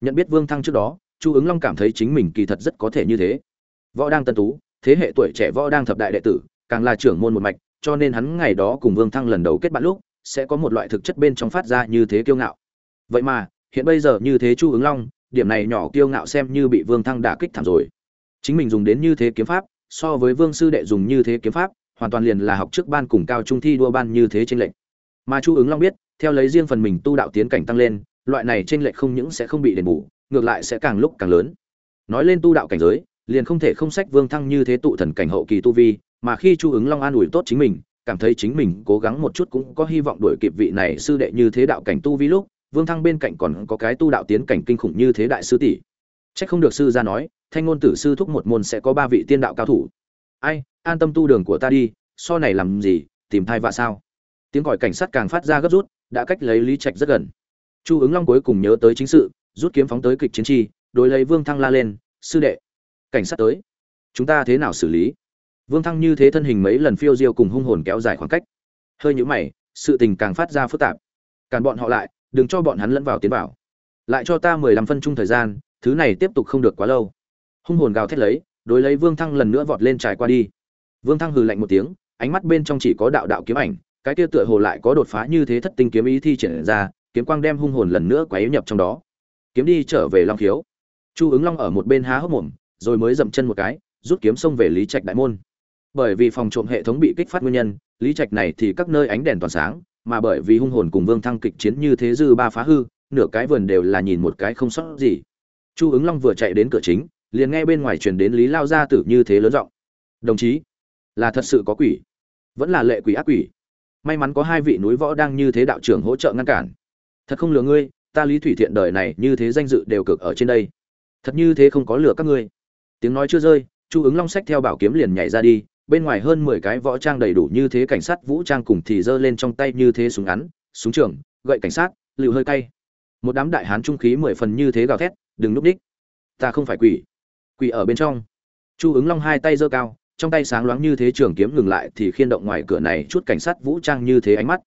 Nhận biết vương thăng trước đó, chu ứng long cảm thấy chính mình kỳ thật rất có thể như thế. Võ đang tân tú, thế hệ tuổi trẻ võ đang thập đại đệ tử, càng là trưởng môn một mạch, cho nên hắn ngày đó cùng vương thăng lần đầu kết bạn lúc, sẽ có một loại thực chất bên trong phát ra như thế kiêu ngạo. Vậy mà, hiện bây giờ như thế chu ứng long, điểm này nhỏ kiêu ngạo xem như bị vương thăng đả kích thảm rồi. Chính mình dùng đến như thế kiếm pháp so với vương sư đệ dùng như thế kiếm pháp, hoàn toàn liền là học trước ban cùng cao trung thi đua ban như thế trên lệnh mà chu ứng long biết, theo lấy riêng phần mình tu đạo tiến cảnh tăng lên, loại này trên lệnh không những sẽ không bị đền bù, ngược lại sẽ càng lúc càng lớn. Nói lên tu đạo cảnh giới, liền không thể không sách vương thăng như thế tụ thần cảnh hậu kỳ tu vi, mà khi chu ứng long an ủi tốt chính mình, cảm thấy chính mình cố gắng một chút cũng có hy vọng đuổi kịp vị này sư đệ như thế đạo cảnh tu vi lúc, vương thăng bên cạnh còn có cái tu đạo tiến cảnh kinh khủng như thế đại sư tỷ. Chắc không được sư gia nói, thanh ngôn tử sư thúc một môn sẽ có ba vị tiên đạo cao thủ. Ai, an tâm tu đường của ta đi, so này làm gì, tìm thai vạ sao? Tiếng gọi cảnh sát càng phát ra gấp rút, đã cách lấy lý trạch rất gần. Chu ứng long cuối cùng nhớ tới chính sự, rút kiếm phóng tới kịch chiến chi. đối lấy vương thăng la lên, sư đệ, cảnh sát tới. Chúng ta thế nào xử lý? Vương thăng như thế thân hình mấy lần phiêu diêu cùng hung hồn kéo dài khoảng cách. Hơi nhũ mày, sự tình càng phát ra phức tạp. Cản bọn họ lại, đừng cho bọn hắn lẫn vào tiến vào. Lại cho ta mười lăm phân chung thời gian thứ này tiếp tục không được quá lâu. Hung hồn gào thét lấy, đối lấy vương thăng lần nữa vọt lên trải qua đi. Vương thăng hừ lạnh một tiếng, ánh mắt bên trong chỉ có đạo đạo kiếm ảnh, cái kia tựa hồ lại có đột phá như thế thất tinh kiếm ý thi triển ra, kiếm quang đem hung hồn lần nữa quấy nhập trong đó. Kiếm đi trở về long khiếu. Chu ứng long ở một bên há hốc mồm, rồi mới dậm chân một cái, rút kiếm xông về lý trạch đại môn. Bởi vì phòng trộm hệ thống bị kích phát nguyên nhân, lý trạch này thì các nơi ánh đèn toàn sáng, mà bởi vì hung hồn cùng vương thăng kịch chiến như thế dư ba phá hư, nửa cái vườn đều là nhìn một cái không sót gì chu ứng long vừa chạy đến cửa chính, liền nghe bên ngoài truyền đến lý lao gia tử như thế lớn giọng. Đồng chí, là thật sự có quỷ, vẫn là lệ quỷ ác quỷ. May mắn có hai vị núi võ đang như thế đạo trưởng hỗ trợ ngăn cản. Thật không lừa ngươi, ta lý thủy thiện đời này như thế danh dự đều cực ở trên đây. Thật như thế không có lừa các ngươi. Tiếng nói chưa rơi, chu ứng long sách theo bảo kiếm liền nhảy ra đi, bên ngoài hơn mười cái võ trang đầy đủ như thế cảnh sát vũ trang cùng thì giơ lên trong tay như thế súng ngắn, súng trường, gậy cảnh sát, lựu hơi cay. Một đám đại hán trung khí mười phần như thế gào thét đừng núp đích. Ta không phải quỷ. Quỷ ở bên trong. Chu ứng long hai tay giơ cao, trong tay sáng loáng như thế trường kiếm ngừng lại thì khiên động ngoài cửa này chút cảnh sát vũ trang như thế ánh mắt.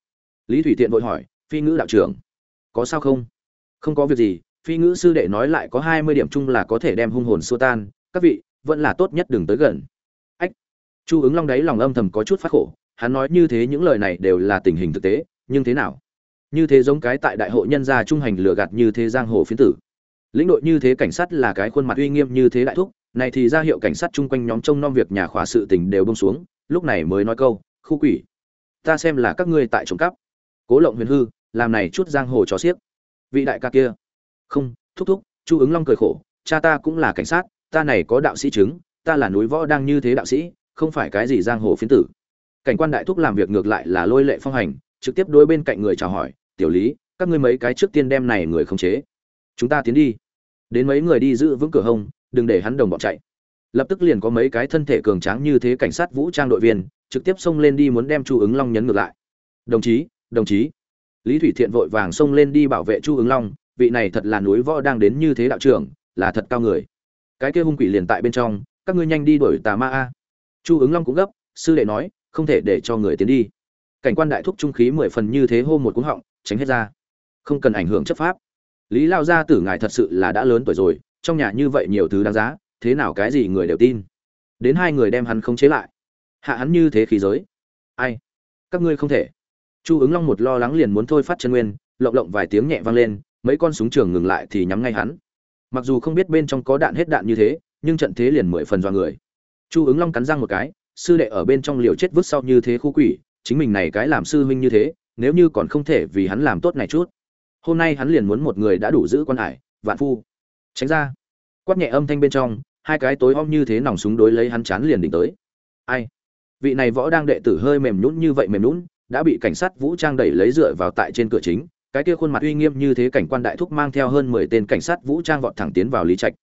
Lý thủy tiện vội hỏi, phi ngữ đạo trưởng, có sao không? Không có việc gì, phi ngữ sư đệ nói lại có hai mươi điểm chung là có thể đem hung hồn xua tan, các vị, vẫn là tốt nhất đừng tới gần. Ách. Chu ứng long đáy lòng âm thầm có chút phát khổ, hắn nói như thế những lời này đều là tình hình thực tế, nhưng thế nào? Như thế giống cái tại đại hội nhân gia trung hành lừa gạt như thế giang hồ phiến tử lĩnh đội như thế cảnh sát là cái khuôn mặt uy nghiêm như thế đại thúc, này thì ra hiệu cảnh sát chung quanh nhóm trông nom việc nhà khóa sự tình đều bông xuống, lúc này mới nói câu, khu quỷ, ta xem là các ngươi tại trộm cắp. Cố lộng huyền hư, làm này chút giang hồ cho xiếc. Vị đại ca kia, không, thúc thúc, chu ứng long cười khổ, cha ta cũng là cảnh sát, ta này có đạo sĩ chứng, ta là núi võ đang như thế đạo sĩ, không phải cái gì giang hồ phiến tử. Cảnh quan đại thúc làm việc ngược lại là lôi lệ phong hành, trực tiếp đối bên cạnh người chào hỏi, tiểu lý, các ngươi mấy cái trước tiên đem này người không chế. Chúng ta tiến đi đến mấy người đi giữ vững cửa hông, đừng để hắn đồng bọn chạy. Lập tức liền có mấy cái thân thể cường tráng như thế cảnh sát vũ trang đội viên, trực tiếp xông lên đi muốn đem chu ứng long nhấn ngược lại. Đồng chí đồng chí. Lý thủy thiện vội vàng xông lên đi bảo vệ chu ứng long, vị này thật là núi võ đang đến như thế đạo trưởng, là thật cao người. Cái kia hung quỷ liền tại bên trong, các ngươi nhanh đi đuổi tà ma a. Chu ứng long cũng gấp, sư đệ nói, không thể để cho người tiến đi. Cảnh quan đại thúc trung khí mười phần như thế hô một cúng họng, tránh hết ra. Không cần ảnh hưởng chấp pháp lý lao gia tử ngài thật sự là đã lớn tuổi rồi, trong nhà như vậy nhiều thứ đáng giá, thế nào cái gì người đều tin. Đến hai người đem hắn không chế lại. Hạ hắn như thế khí giới. Ai? Các ngươi không thể. Chu ứng long một lo lắng liền muốn thôi phát chân nguyên, lộng lộng vài tiếng nhẹ vang lên, mấy con súng trường ngừng lại thì nhắm ngay hắn. Mặc dù không biết bên trong có đạn hết đạn như thế, nhưng trận thế liền mười phần do người. Chu ứng long cắn răng một cái, sư đệ ở bên trong liều chết vứt sau như thế khu quỷ, chính mình này cái làm sư huynh như thế, nếu như còn không thể vì hắn làm tốt này chút hôm nay hắn liền muốn một người đã đủ giữ quan hải vạn phu. Tránh ra. Quát nhẹ âm thanh bên trong hai cái tối om như thế nòng súng đối lấy hắn chán liền đỉnh tới. Ai? Vị này võ đang đệ tử hơi mềm nhũn như vậy mềm nhũn đã bị cảnh sát vũ trang đẩy lấy dựa vào tại trên cửa chính cái kia khuôn mặt uy nghiêm như thế cảnh quan đại thúc mang theo hơn mười tên cảnh sát vũ trang vọt thẳng tiến vào lý trạch.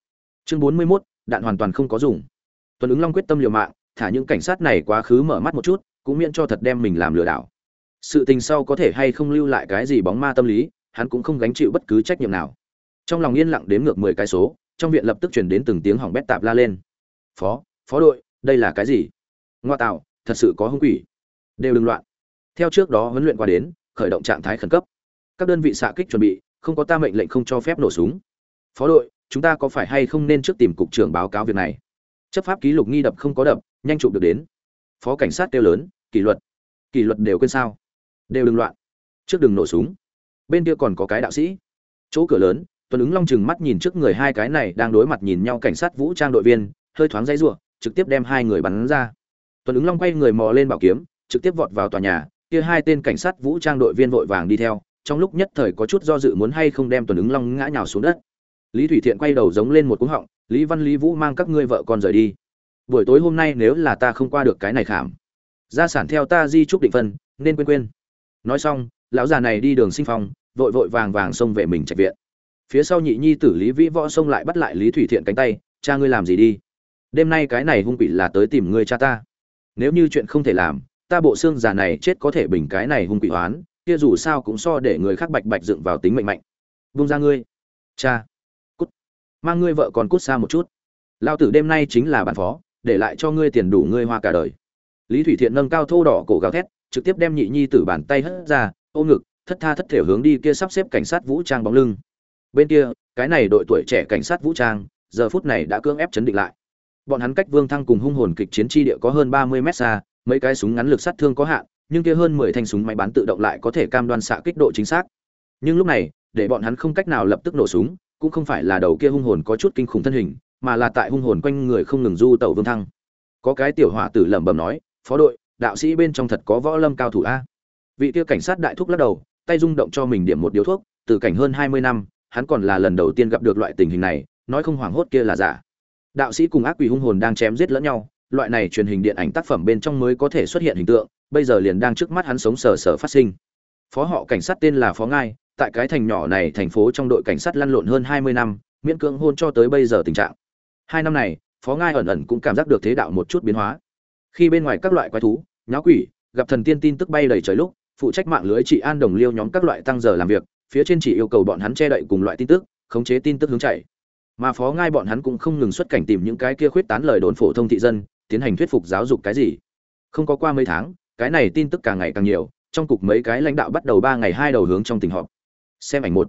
Chương bốn mươi 41, đạn hoàn toàn không có dùng. Tuấn ứng long quyết tâm liều mạng thả những cảnh sát này quá khứ mở mắt một chút cũng miễn cho thật đem mình làm lừa đảo. Sự tình sau có thể hay không lưu lại cái gì bóng ma tâm lý hắn cũng không gánh chịu bất cứ trách nhiệm nào. Trong lòng yên lặng đếm ngược mười cái số, trong viện lập tức chuyển đến từng tiếng hỏng bét tạp la lên. Phó phó đội, đây là cái gì? Ngoa tạo, thật sự có hung quỷ. Đều đừng loạn. Theo trước đó huấn luyện qua đến, khởi động trạng thái khẩn cấp. Các đơn vị xạ kích chuẩn bị, không có ta mệnh lệnh không cho phép nổ súng. Phó đội, chúng ta có phải hay không nên trước tìm cục trưởng báo cáo việc này? Chấp pháp ký lục nghi đập không có đập, nhanh chụp được đến. Phó cảnh sát kêu lớn, kỷ luật. Kỷ luật đều quên sao? Đều đừng loạn. Trước đừng nổ súng bên kia còn có cái đạo sĩ. Chỗ cửa lớn, tuấn ứng long chừng mắt nhìn trước người hai cái này đang đối mặt nhìn nhau cảnh sát vũ trang đội viên, hơi thoáng dây ruộng trực tiếp đem hai người bắn ra. Tuấn ứng long quay người mò lên bảo kiếm, trực tiếp vọt vào tòa nhà, kia hai tên cảnh sát vũ trang đội viên vội vàng đi theo, trong lúc nhất thời có chút do dự muốn hay không đem tuấn ứng long ngã nhào xuống đất. Lý thủy thiện quay đầu giống lên một cú họng, lý văn, lý vũ mang các ngươi vợ con rời đi. Buổi tối hôm nay nếu là ta không qua được cái này khảm, gia sản theo ta di trúc định phân, nên quên quên. Nói xong, lão già này đi đường sinh phong vội vội vàng vàng xông về mình trạch viện. Phía sau nhị nhi tử lý vĩ võ xông lại bắt lại lý thủy thiện cánh tay, cha ngươi làm gì đi? Đêm nay cái này hung quỷ là tới tìm ngươi cha ta. Nếu như chuyện không thể làm, ta bộ xương già này chết có thể bình cái này hung quỷ oán, kia dù sao cũng so để người khác bạch bạch dựng vào tính mệnh mạnh. Vung ra ngươi. Cha. Cút. Mang ngươi vợ còn cút xa một chút. Lao tử đêm nay chính là bản phó, để lại cho ngươi tiền đủ ngươi hoa cả đời. Lý thủy thiện nâng cao thô đỏ cổ gào thét, trực tiếp đem nhị nhi tử bàn tay hất ra ôm ngực thất tha thất thể hướng đi kia sắp xếp cảnh sát vũ trang bóng lưng. Bên kia, cái này đội tuổi trẻ cảnh sát vũ trang, giờ phút này đã cưỡng ép chấn định lại. Bọn hắn cách vương thăng cùng hung hồn kịch chiến tri địa có hơn ba mươi mét xa, mấy cái súng ngắn lực sát thương có hạn, nhưng kia hơn mười thanh súng máy bán tự động lại có thể cam đoan xạ kích độ chính xác. Nhưng lúc này, để bọn hắn không cách nào lập tức nổ súng, cũng không phải là đầu kia hung hồn có chút kinh khủng thân hình, mà là tại hung hồn quanh người không ngừng du tẩu vương thăng. Có cái tiểu hỏa tử lẩm bẩm nói, phó đội, đạo sĩ bên trong thật có võ lâm cao thủ a. Vị kia cảnh sát đại thúc lắc đầu tay rung động cho mình điểm một điếu thuốc, từ cảnh hơn hai mươi năm, hắn còn là lần đầu tiên gặp được loại tình hình này, nói không hoảng hốt kia là giả. Đạo sĩ cùng ác quỷ hung hồn đang chém giết lẫn nhau, loại này truyền hình điện ảnh tác phẩm bên trong mới có thể xuất hiện hình tượng, bây giờ liền đang trước mắt hắn sống sờ sờ phát sinh. Phó họ cảnh sát tên là phó ngai, tại cái thành nhỏ này thành phố trong đội cảnh sát lăn lộn hơn hai mươi năm, miễn cưỡng hôn cho tới bây giờ tình trạng. Hai năm này, phó ngai ẩn ẩn cũng cảm giác được thế đạo một chút biến hóa. Khi bên ngoài các loại quái thú, nháo quỷ, gặp thần tiên tin tức bay đầy trời lúc phụ trách mạng lưới trị an đồng liêu nhóm các loại tăng giờ làm việc, phía trên chỉ yêu cầu bọn hắn che đậy cùng loại tin tức, khống chế tin tức hướng chạy. Mà phó ngai bọn hắn cũng không ngừng xuất cảnh tìm những cái kia khuyết tán lời đồn phổ thông thị dân, tiến hành thuyết phục giáo dục cái gì. Không có qua mấy tháng, cái này tin tức càng ngày càng nhiều, trong cục mấy cái lãnh đạo bắt đầu ba ngày hai đầu hướng trong tình họp. Xem ảnh một.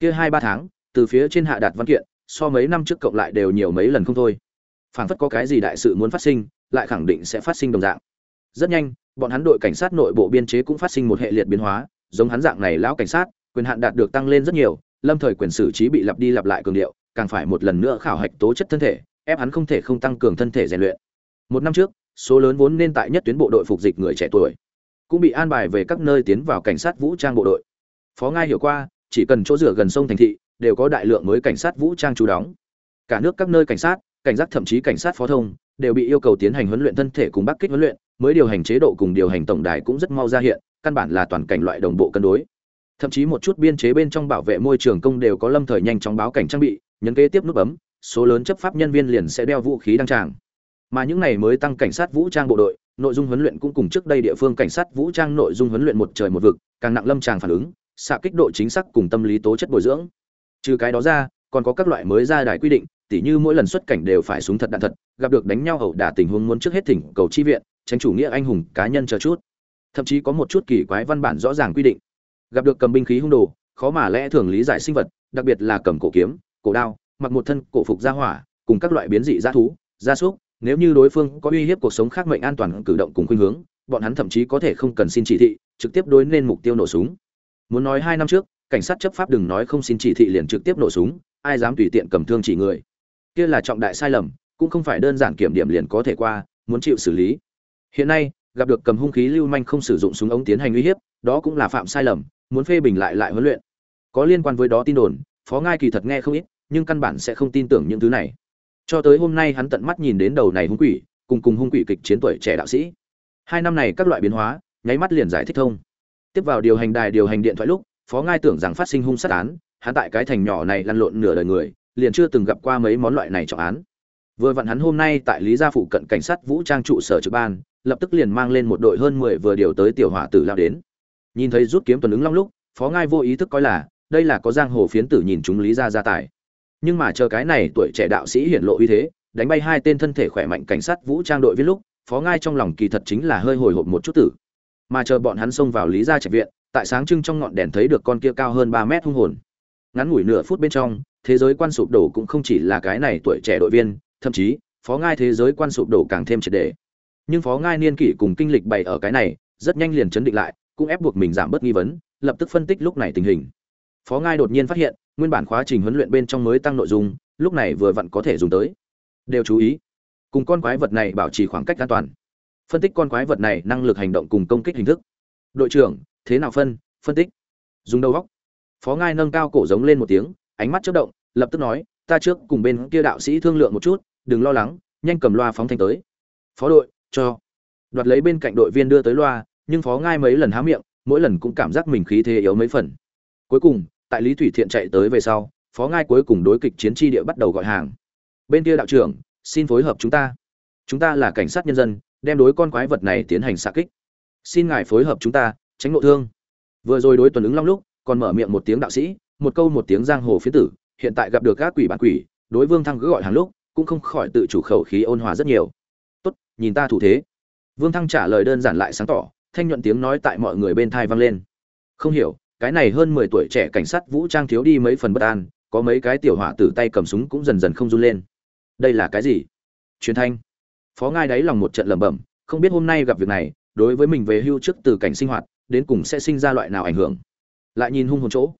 Kia hai ba tháng, từ phía trên hạ đạt văn kiện, so mấy năm trước cộng lại đều nhiều mấy lần không thôi. Phảng phất có cái gì đại sự muốn phát sinh, lại khẳng định sẽ phát sinh đồng dạng. Rất nhanh bọn hắn đội cảnh sát nội bộ biên chế cũng phát sinh một hệ liệt biến hóa, giống hắn dạng này lão cảnh sát, quyền hạn đạt được tăng lên rất nhiều, lâm thời quyền xử trí bị lặp đi lặp lại cường điệu, càng phải một lần nữa khảo hạch tố chất thân thể, ép hắn không thể không tăng cường thân thể rèn luyện. Một năm trước, số lớn vốn nên tại nhất tuyến bộ đội phục dịch người trẻ tuổi, cũng bị an bài về các nơi tiến vào cảnh sát vũ trang bộ đội. Phó ngai hiểu qua, chỉ cần chỗ rửa gần sông thành thị, đều có đại lượng mới cảnh sát vũ trang trú đóng. Cả nước các nơi cảnh sát, cảnh giác thậm chí cảnh sát phó thông, đều bị yêu cầu tiến hành huấn luyện thân thể cùng bắc kích huấn luyện mới điều hành chế độ cùng điều hành tổng đài cũng rất mau ra hiện, căn bản là toàn cảnh loại đồng bộ cân đối. Thậm chí một chút biên chế bên trong bảo vệ môi trường công đều có lâm thời nhanh chóng báo cảnh trang bị, nhấn kế tiếp nút bấm, số lớn chấp pháp nhân viên liền sẽ đeo vũ khí đăng tràng. Mà những này mới tăng cảnh sát vũ trang bộ đội, nội dung huấn luyện cũng cùng trước đây địa phương cảnh sát vũ trang nội dung huấn luyện một trời một vực, càng nặng lâm tràng phản ứng, xạ kích độ chính xác cùng tâm lý tố chất bồi dưỡng. Trừ cái đó ra, còn có các loại mới ra đài quy định, tỉ như mỗi lần xuất cảnh đều phải súng thật đạn thật, gặp được đánh nhau ẩu đả tình huống muốn trước hết thỉnh cầu chi viện tránh chủ nghĩa anh hùng cá nhân chờ chút. Thậm chí có một chút kỳ quái văn bản rõ ràng quy định. Gặp được cầm binh khí hung đồ, khó mà lẽ thường lý giải sinh vật, đặc biệt là cầm cổ kiếm, cổ đao, mặc một thân cổ phục gia hỏa, cùng các loại biến dị gia thú, gia súc, nếu như đối phương có uy hiếp cuộc sống khác mệnh an toàn cử động cùng khuynh hướng, bọn hắn thậm chí có thể không cần xin chỉ thị, trực tiếp đối nên mục tiêu nổ súng. Muốn nói hai năm trước, cảnh sát chấp pháp đừng nói không xin chỉ thị liền trực tiếp nổ súng, ai dám tùy tiện cầm thương chỉ người. Kia là trọng đại sai lầm, cũng không phải đơn giản kiểm điểm liền có thể qua, muốn chịu xử lý hiện nay, gặp được cầm hung khí lưu manh không sử dụng súng ống tiến hành uy hiếp, đó cũng là phạm sai lầm, muốn phê bình lại lại huấn luyện. Có liên quan với đó tin đồn, phó ngai kỳ thật nghe không ít, nhưng căn bản sẽ không tin tưởng những thứ này. Cho tới hôm nay hắn tận mắt nhìn đến đầu này hung quỷ, cùng cùng hung quỷ kịch chiến tuổi trẻ đạo sĩ. Hai năm này các loại biến hóa, nháy mắt liền giải thích thông. Tiếp vào điều hành đài điều hành điện thoại lúc, phó ngai tưởng rằng phát sinh hung sát án, hắn tại cái thành nhỏ này lăn lộn nửa đời người, liền chưa từng gặp qua mấy món loại này trọng án. Vừa vặn hắn hôm nay tại lý gia phụ cận cảnh sát vũ trang trụ sở trực ban lập tức liền mang lên một đội hơn mười vừa điều tới tiểu hỏa tử lao đến. Nhìn thấy rút kiếm tuần ứng long lúc, phó ngai vô ý thức coi là, đây là có giang hồ phiến tử nhìn chúng lý gia gia tài. Nhưng mà chờ cái này tuổi trẻ đạo sĩ hiển lộ uy thế, đánh bay hai tên thân thể khỏe mạnh cảnh sát vũ trang đội viên lúc, phó ngai trong lòng kỳ thật chính là hơi hồi hộp một chút tử. Mà chờ bọn hắn xông vào lý gia trạch viện, tại sáng trưng trong ngọn đèn thấy được con kia cao hơn ba mét hung hồn. Ngắn ngủi nửa phút bên trong, thế giới quan sụp đổ cũng không chỉ là cái này tuổi trẻ đội viên, thậm chí, phó ngai thế giới quan sụp đổ càng thêm triệt để nhưng phó ngai niên kỷ cùng kinh lịch bày ở cái này, rất nhanh liền chấn định lại, cũng ép buộc mình giảm bớt nghi vấn, lập tức phân tích lúc này tình hình. Phó ngai đột nhiên phát hiện, nguyên bản khóa trình huấn luyện bên trong mới tăng nội dung, lúc này vừa vặn có thể dùng tới. Đều chú ý. Cùng con quái vật này bảo trì khoảng cách an toàn. Phân tích con quái vật này năng lực hành động cùng công kích hình thức. Đội trưởng, thế nào phân phân tích? Dùng đầu góc. Phó ngai nâng cao cổ giống lên một tiếng, ánh mắt chớp động, lập tức nói, ta trước cùng bên kia đạo sĩ thương lượng một chút, đừng lo lắng, nhanh cầm loa phóng thanh tới. Phó đội cho. Đoạt lấy bên cạnh đội viên đưa tới loa, nhưng phó ngai mấy lần há miệng, mỗi lần cũng cảm giác mình khí thế yếu mấy phần. Cuối cùng, tại lý thủy thiện chạy tới về sau, phó ngai cuối cùng đối kịch chiến tri địa bắt đầu gọi hàng. Bên kia đạo trưởng, xin phối hợp chúng ta. Chúng ta là cảnh sát nhân dân, đem đối con quái vật này tiến hành xạ kích. Xin ngài phối hợp chúng ta, tránh nội thương. Vừa rồi đối tuần ứng long lúc, còn mở miệng một tiếng đạo sĩ, một câu một tiếng giang hồ phía tử, hiện tại gặp được các quỷ bản quỷ, đối vương thăng cứ gọi hàng lúc, cũng không khỏi tự chủ khẩu khí ôn hòa rất nhiều nhìn ta thủ thế. Vương thăng trả lời đơn giản lại sáng tỏ, thanh nhuận tiếng nói tại mọi người bên thai vang lên. Không hiểu, cái này hơn mười tuổi trẻ cảnh sát vũ trang thiếu đi mấy phần bất an, có mấy cái tiểu hỏa tử tay cầm súng cũng dần dần không run lên. Đây là cái gì? Truyền thanh. Phó ngai đáy lòng một trận lẩm bẩm, không biết hôm nay gặp việc này, đối với mình về hưu trước từ cảnh sinh hoạt, đến cùng sẽ sinh ra loại nào ảnh hưởng? Lại nhìn hung hồn chỗ.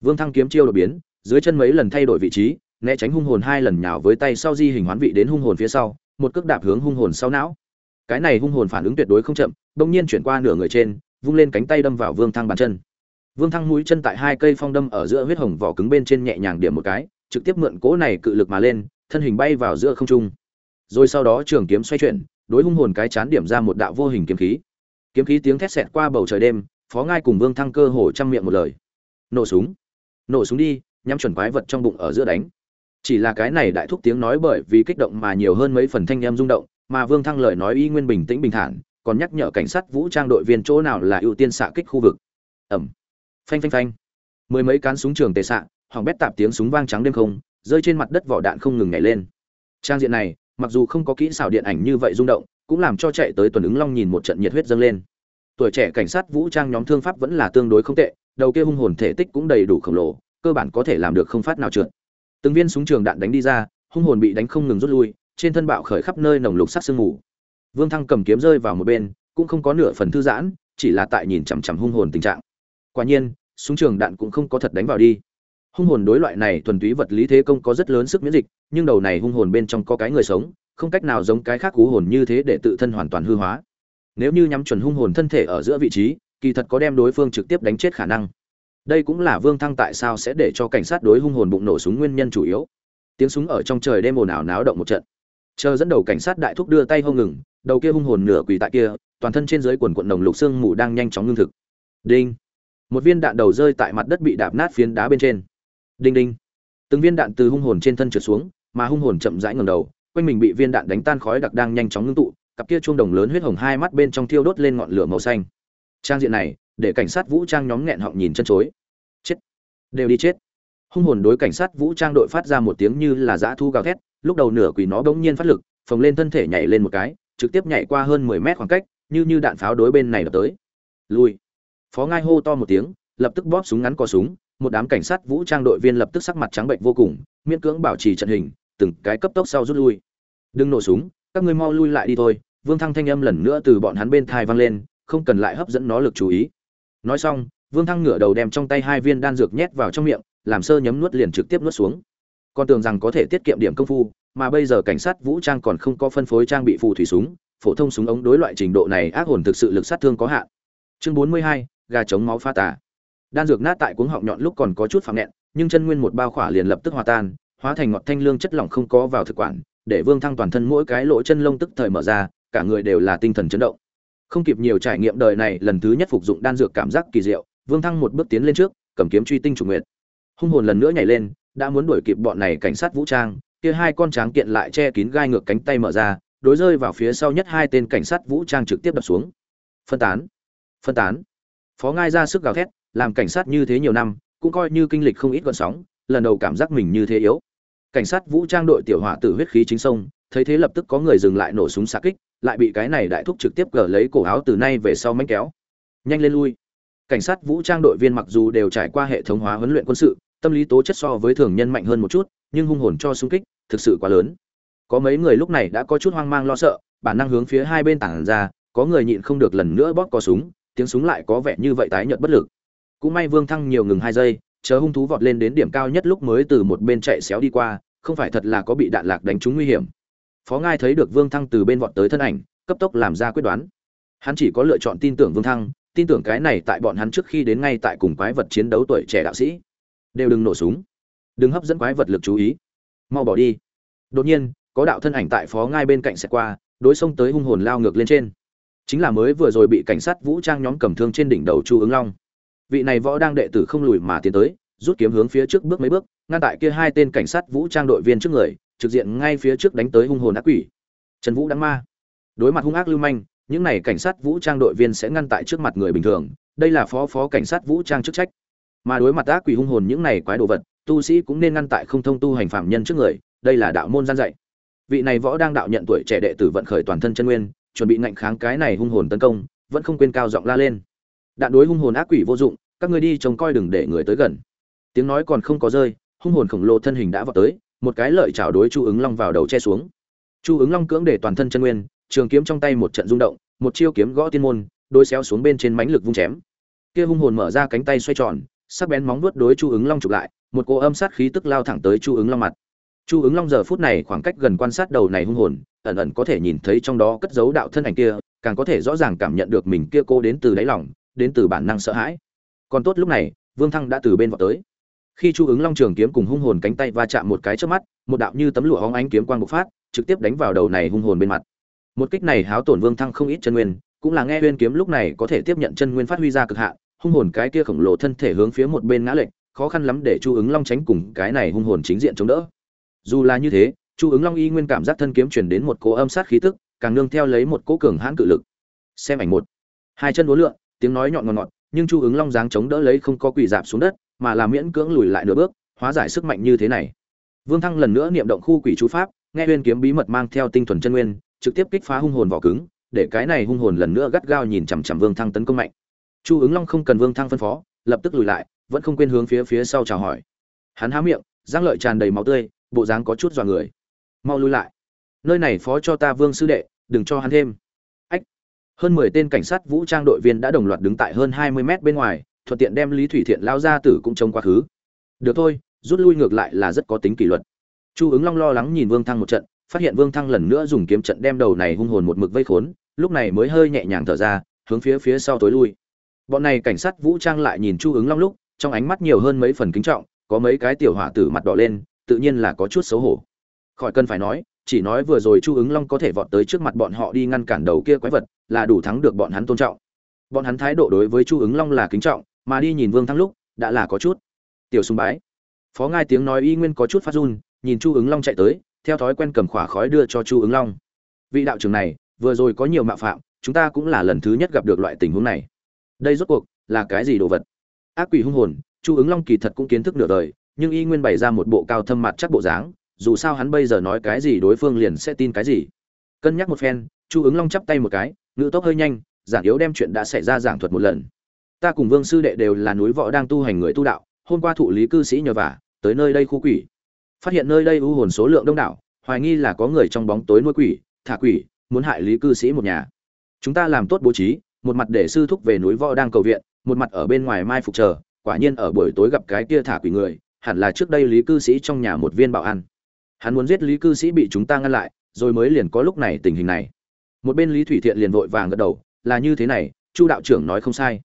Vương thăng kiếm chiêu đột biến, dưới chân mấy lần thay đổi vị trí, né tránh hung hồn hai lần nhào với tay sau di hình hoán vị đến hung hồn phía sau một cước đạp hướng hung hồn sau não. Cái này hung hồn phản ứng tuyệt đối không chậm bỗng nhiên chuyển qua nửa người trên, vung lên cánh tay đâm vào vương thăng bàn chân. Vương thăng mũi chân tại hai cây phong đâm ở giữa huyết hồng vỏ cứng bên trên nhẹ nhàng điểm một cái, trực tiếp mượn cỗ này cự lực mà lên, thân hình bay vào giữa không trung. Rồi sau đó trường kiếm xoay chuyển, đối hung hồn cái chán điểm ra một đạo vô hình kiếm khí. Kiếm khí tiếng thét xẹt qua bầu trời đêm, phó ngai cùng vương thăng cơ hồ chăm miệng một lời. Nổ súng! Nổ súng đi, nhắm chuẩn quái vật trong bụng ở giữa đánh chỉ là cái này đại thúc tiếng nói bởi vì kích động mà nhiều hơn mấy phần thanh em rung động, mà vương thăng lời nói y nguyên bình tĩnh bình thản, còn nhắc nhở cảnh sát vũ trang đội viên chỗ nào là ưu tiên xạ kích khu vực. Ẩm. Phanh phanh phanh. Mười mấy cán súng trường tề xạ hoàng bét tạp tiếng súng vang trắng đêm không, rơi trên mặt đất vỏ đạn không ngừng nhảy lên. Trang diện này, mặc dù không có kỹ xảo điện ảnh như vậy rung động, cũng làm cho chạy tới tuần ứng long nhìn một trận nhiệt huyết dâng lên. Tuổi trẻ cảnh sát vũ trang nhóm thương pháp vẫn là tương đối không tệ, đầu kia hung hồn thể tích cũng đầy đủ khổng lồ, cơ bản có thể làm được không phát nào trượt từng viên súng trường đạn đánh đi ra, hung hồn bị đánh không ngừng rút lui, trên thân bạo khởi khắp nơi nồng lục sắc sương mù. Vương thăng cầm kiếm rơi vào một bên, cũng không có nửa phần thư giãn, chỉ là tại nhìn chằm chằm hung hồn tình trạng. Quả nhiên, súng trường đạn cũng không có thật đánh vào đi. Hung hồn đối loại này thuần túy vật lý thế công có rất lớn sức miễn dịch, nhưng đầu này hung hồn bên trong có cái người sống, không cách nào giống cái khác cú hồn như thế để tự thân hoàn toàn hư hóa. Nếu như nhắm chuẩn hung hồn thân thể ở giữa vị trí, kỳ thật có đem đối phương trực tiếp đánh chết khả năng đây cũng là vương thăng tại sao sẽ để cho cảnh sát đối hung hồn bụng nổ súng nguyên nhân chủ yếu. Tiếng súng ở trong trời đêm ồn ào náo động một trận. Chờ dẫn đầu cảnh sát đại thúc đưa tay hông ngừng, đầu kia hung hồn nửa quỳ tại kia, toàn thân trên dưới quần quận đồng lục xương mù đang nhanh chóng ngưng thực. Đinh! Một viên đạn đầu rơi tại mặt đất bị đạp nát phiến đá bên trên. Đinh đinh! Từng viên đạn từ hung hồn trên thân trượt xuống, mà hung hồn chậm rãi ngầm đầu, quanh mình bị viên đạn đánh tan khói đặc đang nhanh chóng ngưng tụ, cặp kia chuông đồng lớn huyết hồng hai mắt bên trong thiêu đốt lên ngọn lửa màu xanh. Trang diện này để cảnh sát vũ trang nhóm nghẹn họng nhìn chân chối. Chết. Đều đi chết. Hung hồn đối cảnh sát vũ trang đội phát ra một tiếng như là dã thu gào thét, lúc đầu nửa quỷ nó bỗng nhiên phát lực, phồng lên thân thể nhảy lên một cái, trực tiếp nhảy qua hơn mười mét khoảng cách, như như đạn pháo đối bên này đập tới. Lui phó ngai hô to một tiếng, lập tức bóp súng ngắn có súng, một đám cảnh sát vũ trang đội viên lập tức sắc mặt trắng bệnh vô cùng, miễn cưỡng bảo trì trận hình, từng cái cấp tốc sau rút lui. Đừng nổ súng, các ngươi mau lui lại đi thôi, vương thăng thanh âm lần nữa từ bọn hắn bên thai vang lên, không cần lại hấp dẫn nó lực chú ý nói xong, vương thăng ngửa đầu đem trong tay hai viên đan dược nhét vào trong miệng, làm sơ nhấm nuốt liền trực tiếp nuốt xuống. Con tưởng rằng có thể tiết kiệm điểm công phu, mà bây giờ cảnh sát vũ trang còn không có phân phối trang bị phù thủy súng, phổ thông súng ống đối loại trình độ này ác hồn thực sự lực sát thương có hạn. Chương bốn mươi hai, gà chống máu pha tà. Đan dược nát tại cuống họng nhọn lúc còn có chút phạm nẹn nhưng chân nguyên một bao khỏa liền lập tức hòa tan, hóa thành ngọt thanh lương chất lỏng không có vào thực quản, để vương thăng toàn thân mỗi cái lỗ chân lông tức thời mở ra, cả người đều là tinh thần chấn động không kịp nhiều trải nghiệm đời này, lần thứ nhất phục dụng đan dược cảm giác kỳ diệu, vương thăng một bước tiến lên trước, cầm kiếm truy tinh chủ nguyện hung hồn lần nữa nhảy lên, đã muốn đuổi kịp bọn này cảnh sát vũ trang, kia hai con tráng kiện lại che kín gai ngược cánh tay mở ra, đối rơi vào phía sau nhất hai tên cảnh sát vũ trang trực tiếp đập xuống. Phân tán phân tán. Phó ngai ra sức gào thét, làm cảnh sát như thế nhiều năm, cũng coi như kinh lịch không ít gọn sóng, lần đầu cảm giác mình như thế yếu. Cảnh sát vũ trang đội tiểu hỏa tử huyết khí chính sông, thấy thế lập tức có người dừng lại nổ súng xạ kích lại bị cái này đại thúc trực tiếp gỡ lấy cổ áo từ nay về sau mánh kéo. Nhanh lên lui. Cảnh sát vũ trang đội viên mặc dù đều trải qua hệ thống hóa huấn luyện quân sự, tâm lý tố chất so với thường nhân mạnh hơn một chút, nhưng hung hồn cho sung kích thực sự quá lớn. Có mấy người lúc này đã có chút hoang mang lo sợ, bản năng hướng phía hai bên tảng ra, có người nhịn không được lần nữa bóp có súng, tiếng súng lại có vẻ như vậy tái nhợt bất lực. Cũng may vương thăng nhiều ngừng hai giây, chờ hung thú vọt lên đến điểm cao nhất lúc mới từ một bên chạy xéo đi qua, không phải thật là có bị đạn lạc đánh trúng nguy hiểm phó ngai thấy được vương thăng từ bên vọt tới thân ảnh, cấp tốc làm ra quyết đoán. Hắn chỉ có lựa chọn tin tưởng vương thăng, tin tưởng cái này tại bọn hắn trước khi đến ngay tại cùng quái vật chiến đấu tuổi trẻ đạo sĩ. Đều đừng nổ súng. Đừng hấp dẫn quái vật lực chú ý. Mau bỏ đi. Đột nhiên, có đạo thân ảnh tại phó ngai bên cạnh xe qua, đối xông tới hung hồn lao ngược lên trên. Chính là mới vừa rồi bị cảnh sát vũ trang nhóm cầm thương trên đỉnh đầu chu ứng long. Vị này võ đang đệ tử không lùi mà tiến tới, rút kiếm hướng phía trước bước mấy bước, ngăn tại kia hai tên cảnh sát vũ trang đội viên trước người trực diện ngay phía trước đánh tới hung hồn ác quỷ. Trần vũ đáng ma. Đối mặt hung ác lưu manh, những này cảnh sát vũ trang đội viên sẽ ngăn tại trước mặt người bình thường. Đây là phó phó cảnh sát vũ trang chức trách. Mà đối mặt ác quỷ hung hồn những này quái đồ vật, tu sĩ cũng nên ngăn tại không thông tu hành phạm nhân trước người. Đây là đạo môn gian dạy. Vị này võ đang đạo nhận tuổi trẻ đệ tử vận khởi toàn thân chân nguyên, chuẩn bị ngạnh kháng cái này hung hồn tấn công, vẫn không quên cao giọng la lên. Đạn đối hung hồn ác quỷ vô dụng, các người đi trông coi đừng để người tới gần. Tiếng nói còn không có rơi, hung hồn khổng lồ thân hình đã vào tới một cái lợi chảo đối chu ứng long vào đầu che xuống. Chu ứng long cưỡng để toàn thân chân nguyên, trường kiếm trong tay một trận rung động, một chiêu kiếm gõ tiên môn, đôi xéo xuống bên trên mánh lực vung chém. Kia hung hồn mở ra cánh tay xoay tròn, sắc bén móng vuốt đối chu ứng long chụp lại, một cỗ âm sát khí tức lao thẳng tới chu ứng long mặt. Chu ứng long giờ phút này khoảng cách gần quan sát đầu này hung hồn, ẩn ẩn có thể nhìn thấy trong đó cất giấu đạo thân ảnh kia, càng có thể rõ ràng cảm nhận được mình kia cô đến từ đáy lòng, đến từ bản năng sợ hãi. Còn tốt lúc này, vương thăng đã từ bên vào tới khi chu ứng long trường kiếm cùng hung hồn cánh tay va chạm một cái trước mắt một đạo như tấm lụa hóng ánh kiếm quang bộc phát trực tiếp đánh vào đầu này hung hồn bên mặt. Một kích này háo tổn vương thăng không ít chân nguyên cũng là nghe huyên kiếm lúc này có thể tiếp nhận chân nguyên phát huy ra cực hạn hung hồn cái kia khổng lồ thân thể hướng phía một bên ngã lệch khó khăn lắm để chu ứng long tránh cùng cái này hung hồn chính diện chống đỡ. Dù là như thế chu ứng long y nguyên cảm giác thân kiếm chuyển đến một cỗ âm sát khí tức càng nương theo lấy một cỗ cường hãn cự lực. Xem ảnh một. Hai chân đối lượn, tiếng nói nhọn ngọt ngọt nhưng chu ứng long dáng chống đỡ lấy không có quỳ dạp xuống đất mà là miễn cưỡng lùi lại nửa bước, hóa giải sức mạnh như thế này. Vương thăng lần nữa niệm động khu quỷ chú pháp, nghe huyên kiếm bí mật mang theo tinh thuần chân nguyên, trực tiếp kích phá hung hồn vỏ cứng, để cái này hung hồn lần nữa gắt gao nhìn chằm chằm vương thăng tấn công mạnh. Chu ứng long không cần vương thăng phân phó, lập tức lùi lại, vẫn không quên hướng phía phía sau chào hỏi. Hắn há miệng, giang lợi tràn đầy máu tươi, bộ dáng có chút dọa người. Mau lui lại. Nơi này phó cho ta vương sư đệ, đừng cho hắn thêm. Ách. Hơn mười tên cảnh sát vũ trang đội viên đã đồng loạt đứng tại hơn hai mươi mét bên ngoài thuận tiện đem lý thủy thiện lao ra tử cũng trông quá khứ. Được thôi, rút lui ngược lại là rất có tính kỷ luật. Chu ứng long lo lắng nhìn vương thăng một trận, phát hiện vương thăng lần nữa dùng kiếm trận đem đầu này hung hồn một mực vây khốn, lúc này mới hơi nhẹ nhàng thở ra, hướng phía phía sau tối lui. Bọn này cảnh sát vũ trang lại nhìn chu ứng long lúc, trong ánh mắt nhiều hơn mấy phần kính trọng, có mấy cái tiểu hỏa tử mặt đỏ lên, tự nhiên là có chút xấu hổ. Khỏi cần phải nói, chỉ nói vừa rồi chu ứng long có thể vọt tới trước mặt bọn họ đi ngăn cản đầu kia quái vật, là đủ thắng được bọn hắn tôn trọng. Bọn hắn thái độ đối với chu ứng long là kính trọng mà đi nhìn vương thăng lúc, đã là có chút tiểu sùng bái. Phó ngai tiếng nói y nguyên có chút phát run, nhìn chu ứng long chạy tới, theo thói quen cầm khỏa khói đưa cho chu ứng long. Vị đạo trưởng này, vừa rồi có nhiều mạo phạm, chúng ta cũng là lần thứ nhất gặp được loại tình huống này. Đây rốt cuộc là cái gì đồ vật? Ác quỷ hung hồn, chu ứng long kỳ thật cũng kiến thức nửa đời, nhưng y nguyên bày ra một bộ cao thâm mặt chắc bộ dáng, dù sao hắn bây giờ nói cái gì đối phương liền sẽ tin cái gì. Cân nhắc một phen, chu ứng long chắp tay một cái, ngữ tốc hơi nhanh, giản yếu đem chuyện đã xảy ra giảng thuật một lần ta cùng vương sư đệ đều là núi võ đang tu hành người tu đạo hôm qua thụ lý cư sĩ nhờ vả tới nơi đây khu quỷ. Phát hiện nơi đây u hồn số lượng đông đảo hoài nghi là có người trong bóng tối nuôi quỷ thả quỷ muốn hại lý cư sĩ một nhà. Chúng ta làm tốt bố trí một mặt để sư thúc về núi võ đang cầu viện một mặt ở bên ngoài mai phục chờ quả nhiên ở buổi tối gặp cái kia thả quỷ người hẳn là trước đây lý cư sĩ trong nhà một viên bảo ăn, hắn muốn giết lý cư sĩ bị chúng ta ngăn lại rồi mới liền có lúc này tình hình này. Một bên lý thủy thiện liền vội vàng gật đầu là như thế này chu đạo trưởng nói không sai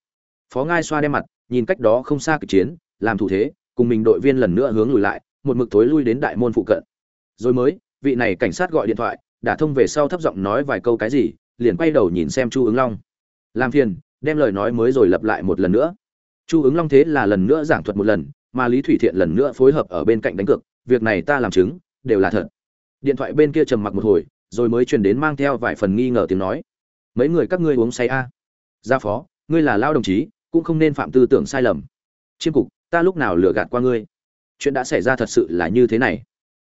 phó ngai xoa đem mặt, nhìn cách đó không xa kịch chiến, làm thủ thế, cùng mình đội viên lần nữa hướng lùi lại, một mực tối lui đến đại môn phụ cận. Rồi mới, vị này cảnh sát gọi điện thoại đã thông về sau thấp giọng nói vài câu cái gì, liền quay đầu nhìn xem chu ứng long. Làm phiền, đem lời nói mới rồi lặp lại một lần nữa. Chu ứng long thế là lần nữa giảng thuật một lần, mà lý thủy thiện lần nữa phối hợp ở bên cạnh đánh cược, việc này ta làm chứng, đều là thật. Điện thoại bên kia trầm mặc một hồi, rồi mới truyền đến mang theo vài phần nghi ngờ tiếng nói. Mấy người các ngươi uống say a? À. gia phó, ngươi là lao đồng chí cũng không nên phạm tư tưởng sai lầm. Chiêm cục, ta lúc nào lừa gạt qua ngươi? Chuyện đã xảy ra thật sự là như thế này.